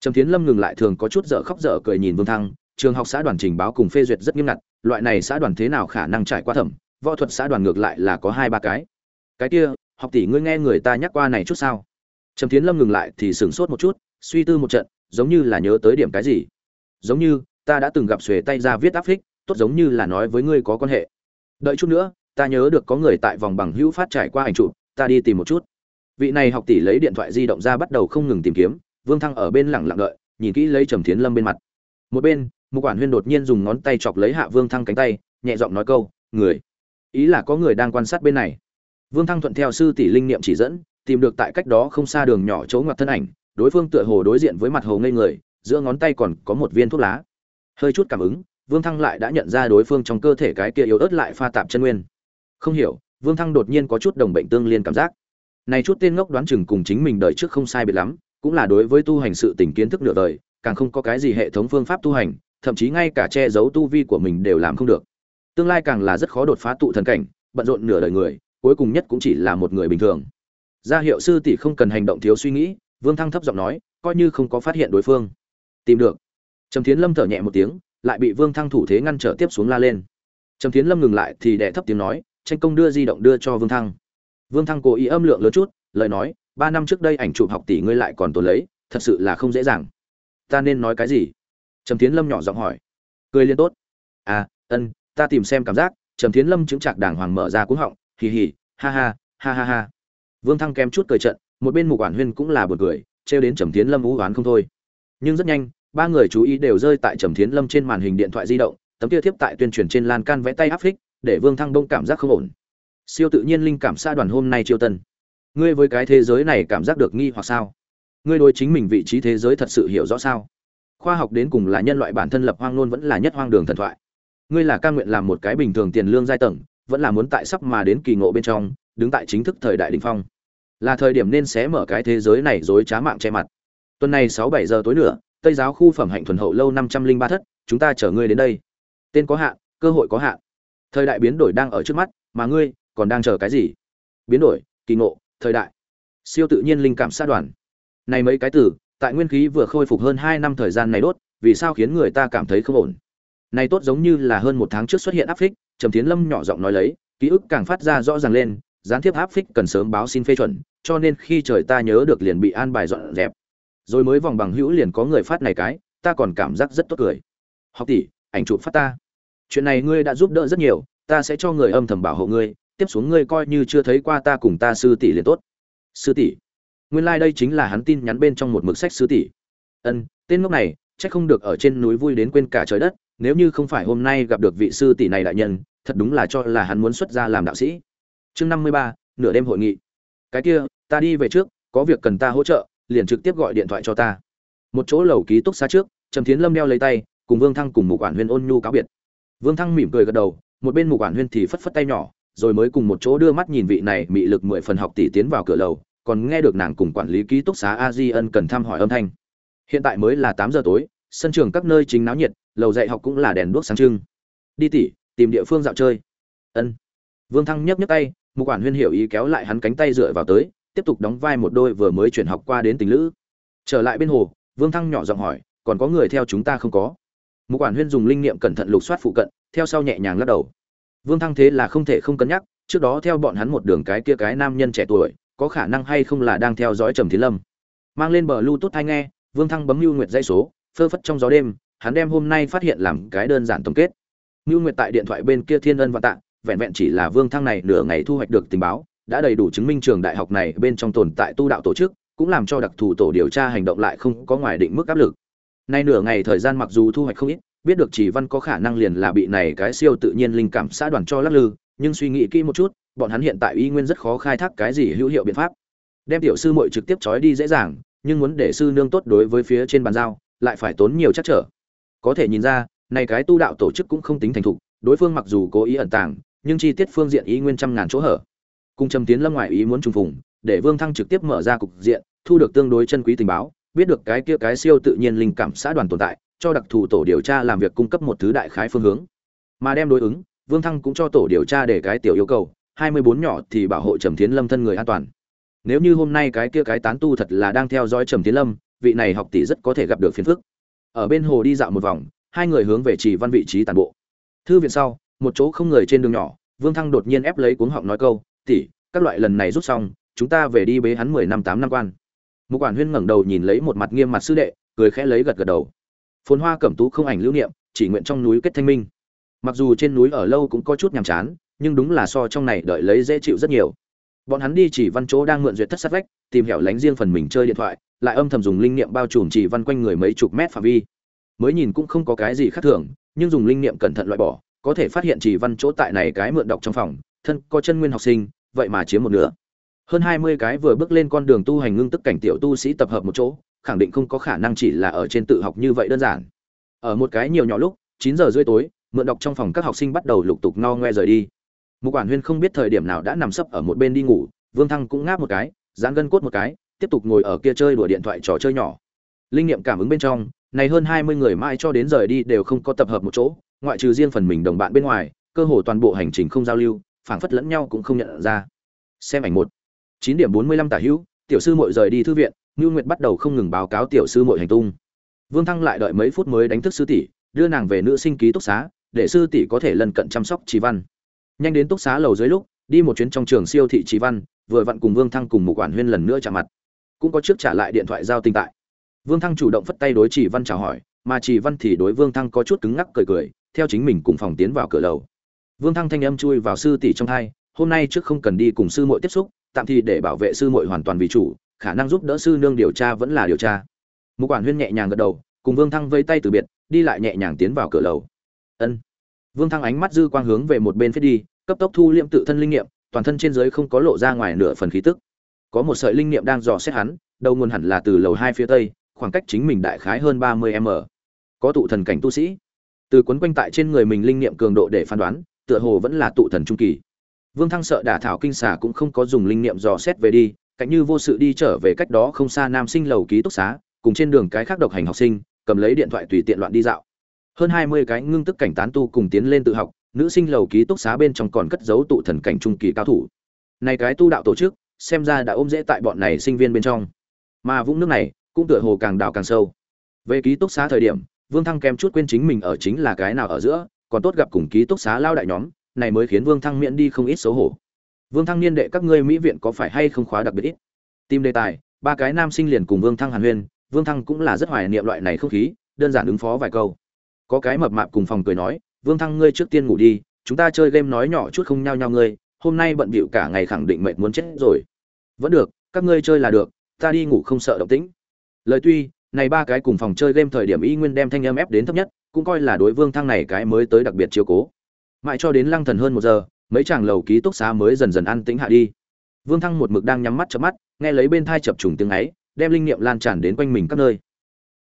Trầm thiến lâm ngừng lại thường có chút dở khóc dở cười nhìn vương thăng, trường học xã đoàn trình báo cùng phê duyệt rất nghiêm ngặt, loại này xã đoàn thế nào khả năng trải qua thẩm võ thuật xã đoàn ngược lại là có hai ba cái. Cái kia, học tỷ ngươi nghe người ta nhắc qua này chút sao? Trầm tiến lâm ngừng lại thì sửng sốt một chút, suy tư một trận, giống như là nhớ tới điểm cái gì. Giống như, ta đã từng gặp xuề tay ra viết áp phích, tốt giống như là nói với ngươi có quan hệ. Đợi chút nữa, ta nhớ được có người tại vòng bằng hữu phát trải qua ảnh chụp, ta đi tìm một chút. Vị này học tỷ lấy điện thoại di động ra bắt đầu không ngừng tìm kiếm, vương thăng ở bên lẳng lặng đợi, nhìn kỹ lấy trầm tiến lâm bên mặt. Một bên một quản huyên đột nhiên dùng ngón tay chọc lấy hạ vương thăng cánh tay, nhẹ giọng nói câu, người ý là có người đang quan sát bên này. Vương thăng thuận theo sư tỷ linh niệm chỉ dẫn, tìm được tại cách đó không xa đường nhỏ chỗ ngoặt thân ảnh, đối phương tựa hồ đối diện với mặt hồ ngây người, giữa ngón tay còn có một viên thuốc lá. Hơi chút cảm ứng, vương thăng lại đã nhận ra đối phương trong cơ thể cái kia yếu ớt lại pha tạp chân nguyên. Không hiểu, vương thăng đột nhiên có chút đồng bệnh tương liên cảm giác. Này chút tên ngốc đoán chừng cùng chính mình đời trước không sai biệt lắm, cũng là đối với tu hành sự tình kiến thức nửa đời, càng không có cái gì hệ thống phương pháp tu hành, thậm chí ngay cả che giấu tu vi của mình đều làm không được tương lai càng là rất khó đột phá tụ thần cảnh, bận rộn nửa đời người, cuối cùng nhất cũng chỉ là một người bình thường. Gia hiệu sư tỷ không cần hành động thiếu suy nghĩ, vương thăng thấp giọng nói, coi như không có phát hiện đối phương. Tìm được. Trầm thiến lâm thở nhẹ một tiếng, lại bị vương thăng thủ thế ngăn trở tiếp xuống la lên. Trầm thiến lâm ngừng lại thì đẻ thấp tiếng nói, tranh công đưa di động đưa cho vương thăng. Vương thăng cố ý âm lượng lớn chút, lời nói, ba năm trước đây ảnh chụp học tỷ ngươi lại còn tồn lấy, thật sự là không dễ dàng. Ta nên nói cái gì? Trầm thiến lâm nhỏ giọng hỏi. Cười liên tốt. À ân ta tìm xem cảm giác, trầm thiến lâm chứng chạc đàng hoàng mở ra cuống họng, hì hì, ha ha ha ha ha. Vương thăng kém chút cười trận một bên mục quản huyên cũng là buồn cười, trêu đến trầm thiến lâm vũ oán không thôi. Nhưng rất nhanh, ba người chú ý đều rơi tại trầm thiến lâm trên màn hình điện thoại di động, tấm kia thiếp tại tuyên truyền trên lan can vẽ tay áp phích, để vương thăng đông cảm giác không ổn. Siêu tự nhiên linh cảm xa đoàn hôm nay chiêu tân. Ngươi với cái thế giới này cảm giác được nghi hoặc sao? Ngươi đối chính mình vị trí thế giới thật sự hiểu rõ sao? Khoa học đến cùng là nhân loại bản thân lập hoang nôn vẫn là nhất hoang đường thần thoại ngươi là ca nguyện làm một cái bình thường tiền lương giai tầng, vẫn là muốn tại sắp mà đến kỳ ngộ bên trong, đứng tại chính thức thời đại đỉnh phong. Là thời điểm nên xé mở cái thế giới này dối trá mạng che mặt. Tuần này sáu bảy giờ tối nữa, tây giáo khu phẩm hạnh thuần hậu lâu năm trăm linh ba thất, chúng ta chở ngươi đến đây. Tên có hạn, cơ hội có hạn. Thời đại biến đổi đang ở trước mắt, mà ngươi còn đang chờ cái gì? Biến đổi, kỳ ngộ, thời đại. Siêu tự nhiên linh cảm sát đoàn. Này mấy cái từ, tại nguyên khí vừa khôi phục hơn hai năm thời gian này đốt, vì sao khiến người ta cảm thấy không ổn? Này tốt giống như là hơn một tháng trước xuất hiện áp phích, trầm tiến lâm nhỏ giọng nói lấy, ký ức càng phát ra rõ ràng lên, gián tiếp áp phích cần sớm báo xin phê chuẩn, cho nên khi trời ta nhớ được liền bị an bài dọn dẹp. Rồi mới vòng bằng hữu liền có người phát này cái, ta còn cảm giác rất tốt cười. Học tỷ, ảnh chụp phát ta. Chuyện này ngươi đã giúp đỡ rất nhiều, ta sẽ cho người âm thầm bảo hộ ngươi, tiếp xuống ngươi coi như chưa thấy qua ta cùng ta sư tỷ liền tốt. Sư tỷ, nguyên lai、like、đây chính là hắn tin nhắn bên trong một mực sách sư tỷ. Ân, tên ngốc này c h ắ c không được ở trên núi vui đến quên cả trời đất nếu như không phải hôm nay gặp được vị sư tỷ này đại nhân, thật đúng là cho là hắn muốn xuất gia làm đạo sĩ. Chương năm mươi ba, nửa đêm hội nghị. Cái kia, ta đi về trước, có việc cần ta hỗ trợ, liền trực tiếp gọi điện thoại cho ta. Một chỗ lầu ký túc xá trước, trầm thiến lâm đeo lấy tay, cùng vương thăng cùng Mục quản huyên ôn nhu cáo biệt. Vương thăng mỉm cười gật đầu, một bên Mục quản huyên thì phất phất tay nhỏ, rồi mới cùng một chỗ đưa mắt nhìn vị này mị lực mười phần học tỷ tiến vào cửa lầu, còn nghe được nàng cùng quản lý ký túc xá a di ân cần thăm hỏi âm thanh. Hiện tại mới là tám giờ tối sân trường các nơi chính náo nhiệt, lầu dạy học cũng là đèn đuốc sáng trưng. Đi tỉ, tìm địa phương dạo chơi. Ân. Vương thăng nhấc nhấc tay một quản huyên hiểu ý kéo lại hắn cánh tay dựa vào tới, tiếp tục đóng vai một đôi vừa mới chuyển học qua đến tình lữ. Trở lại bên hồ, vương thăng nhỏ giọng hỏi, còn có người theo chúng ta không có? Một quản huyên dùng linh niệm cẩn thận lục soát phụ cận, theo sau nhẹ nhàng lắc đầu. Vương thăng thế là không thể không cân nhắc, trước đó theo bọn hắn một đường cái kia cái nam nhân trẻ tuổi, có khả năng hay không là đang theo dõi trầm thiến lâm. Mang lên bờ lưu tốt hay nghe, vương thăng bấm lưu nguyệt dây số phơ phất trong gió đêm, hắn đem hôm nay phát hiện làm cái đơn giản tổng kết. Ngưu nguyệt tại điện thoại bên kia thiên ân và tạ, vẹn vẹn chỉ là vương thăng này nửa ngày thu hoạch được tình báo, đã đầy đủ chứng minh trường đại học này bên trong tồn tại tu đạo tổ chức, cũng làm cho đặc thù tổ điều tra hành động lại không có ngoài định mức áp lực. Nay nửa ngày thời gian mặc dù thu hoạch không ít, biết được chỉ văn có khả năng liền là bị này cái siêu tự nhiên linh cảm xã đoàn cho lắc lư, nhưng suy nghĩ kỹ một chút, bọn hắn hiện tại y nguyên rất khó khai thác cái gì hữu hiệu biện pháp. Đem tiểu sư muội trực tiếp trói đi dễ dàng, nhưng muốn để sư nương tốt đối với phía trên bàn giao lại phải tốn nhiều chắc trở. Có thể nhìn ra, này cái tu đạo tổ chức cũng không tính thành thục, đối phương mặc dù cố ý ẩn tàng, nhưng chi tiết phương diện ý nguyên trăm ngàn chỗ hở. Cùng trầm tiến lâm ngoại ý muốn trùng phùng, để vương thăng trực tiếp mở ra cục diện, thu được tương đối chân quý tình báo, biết được cái kia cái siêu tự nhiên linh cảm xã đoàn tồn tại, cho đặc thù tổ điều tra làm việc cung cấp một thứ đại khái phương hướng. Mà đem đối ứng, vương thăng cũng cho tổ điều tra để cái tiểu yêu cầu, hai mươi bốn nhỏ thì bảo hộ trầm tiến lâm thân người an toàn. Nếu như hôm nay cái kia cái tán tu thật là đang theo dõi trầm tiến lâm vị này học tỷ rất có thể gặp được phiền phức. Ở bên hồ đi dạo một vòng, hai người hướng về chỉ văn vị trí tàn bộ. Thư viện sau, một chỗ không người trên đường nhỏ, vương thăng đột nhiên ép lấy cuống họng nói câu, tỷ, các loại lần này rút xong, chúng ta về đi bế hắn mười năm tám năm quan. Một quản huyên ngẩng đầu nhìn lấy một mặt nghiêm mặt sư đệ, cười khẽ lấy gật gật đầu. Phồn hoa cẩm tú không ảnh lưu niệm, chỉ nguyện trong núi kết thanh minh. Mặc dù trên núi ở lâu cũng có chút nhàm chán, nhưng đúng là so trong này đợi lấy dễ chịu rất nhiều. Bọn hắn đi chỉ văn chỗ đang mượn duyệt thất sát vách, tìm hiểu lánh riêng phần mình chơi điện thoại lại âm thầm dùng linh niệm bao trùm chỉ văn quanh người mấy chục mét phạm vi. Mới nhìn cũng không có cái gì khác thường, nhưng dùng linh niệm cẩn thận loại bỏ, có thể phát hiện chỉ văn chỗ tại này cái mượn đọc trong phòng, thân có chân nguyên học sinh, vậy mà chiếm một nửa. Hơn hai mươi cái vừa bước lên con đường tu hành ngưng tức cảnh tiểu tu sĩ tập hợp một chỗ, khẳng định không có khả năng chỉ là ở trên tự học như vậy đơn giản. Ở một cái nhiều nhỏ lúc, chín giờ rưỡi tối, mượn đọc trong phòng các học sinh bắt đầu lục tục no ngoe rời đi. Mục quản huyên không biết thời điểm nào đã nằm sấp ở một bên đi ngủ, vương thăng cũng ngáp một cái dán gân cốt một cái tiếp tục ngồi ở kia chơi đùa điện thoại trò chơi nhỏ. Linh nghiệm cảm ứng bên trong, này hơn hai mươi người mãi cho đến rời đi đều không có tập hợp một chỗ, ngoại trừ riêng phần mình đồng bạn bên ngoài, cơ hồ toàn bộ hành trình không giao lưu, phảng phất lẫn nhau cũng không nhận ra. Xem ảnh một. Chín điểm bốn mươi lăm tả hữu, tiểu sư muội rời đi thư viện, ngưu nguyệt bắt đầu không ngừng báo cáo tiểu sư muội hành tung. Vương thăng lại đợi mấy phút mới đánh thức sư tỷ, đưa nàng về nữ sinh ký túc xá, để sư tỷ có thể lần cận chăm sóc trì văn. Nhanh đến túc xá lầu dưới lúc, đi một chuyến trong trường siêu thị trì văn, vừa vặn cùng vương thăng cùng một quản huyên lần nữa chạm mặt cũng có trước trả lại điện thoại giao tình tại. Vương thăng chủ động phất tay đối chỉ văn chào hỏi, mà Chỉ văn thì đối vương thăng có chút cứng ngắc cười cười, theo chính mình cùng phòng tiến vào cửa lầu. Vương thăng thanh âm chui vào sư tỷ trong thai, hôm nay trước không cần đi cùng sư muội tiếp xúc, tạm thì để bảo vệ sư muội hoàn toàn vì chủ, khả năng giúp đỡ sư nương điều tra vẫn là điều tra. Mục quản huyên nhẹ nhàng gật đầu, cùng vương thăng vây tay từ biệt, đi lại nhẹ nhàng tiến vào cửa lầu. Ân. Vương thăng ánh mắt dư quang hướng về một bên phía đi, cấp tốc thu liệm tự thân linh nghiệm, toàn thân trên dưới không có lộ ra ngoài nửa phần khí tức có một sợi linh niệm đang dò xét hắn, đầu nguồn hẳn là từ lầu hai phía tây, khoảng cách chính mình đại khái hơn ba mươi m. Có tụ thần cảnh tu sĩ. Từ quấn quanh tại trên người mình linh niệm cường độ để phán đoán, tựa hồ vẫn là tụ thần trung kỳ. Vương thăng sợ đả thảo kinh xà cũng không có dùng linh niệm dò xét về đi, cạnh như vô sự đi trở về cách đó không xa nam sinh lầu ký túc xá, cùng trên đường cái khác độc hành học sinh, cầm lấy điện thoại tùy tiện loạn đi dạo. Hơn hai mươi cái ngưng tức cảnh tán tu cùng tiến lên tự học, nữ sinh lầu ký túc xá bên trong còn cất giấu tụ thần cảnh trung kỳ cao thủ. Này cái tu đạo tổ chức xem ra đã ôm dễ tại bọn này sinh viên bên trong. Mà vũng nước này cũng tựa hồ càng đào càng sâu. Về ký túc xá thời điểm, vương thăng kèm chút quên chính mình ở chính là cái nào ở giữa, còn tốt gặp cùng ký túc xá lao đại nhóm, này mới khiến vương thăng miễn đi không ít xấu hổ. Vương thăng niên đệ các ngươi mỹ viện có phải hay không khóa đặc biệt ít? Tìm đề tài, ba cái nam sinh liền cùng vương thăng hàn huyên, vương thăng cũng là rất hoài niệm loại này không khí, đơn giản ứng phó vài câu. Có cái mập mạp cùng phòng cười nói, vương thăng ngươi trước tiên ngủ đi, chúng ta chơi game nói nhỏ chút không nhao nhao ngươi hôm nay bận bịu cả ngày khẳng định mệt muốn chết rồi. Vẫn được, các ngươi chơi là được, ta đi ngủ không sợ động tĩnh. Lời tuy, này ba cái cùng phòng chơi game thời điểm y nguyên đem thanh âm ép đến thấp nhất, cũng coi là đối vương thăng này cái mới tới đặc biệt chiếu cố. Mãi cho đến lăng thần hơn một giờ, mấy chàng lầu ký túc xá mới dần dần ăn tĩnh hạ đi. Vương thăng một mực đang nhắm mắt chớp mắt, nghe lấy bên thai chập trùng tiếng ấy, đem linh niệm lan tràn đến quanh mình các nơi.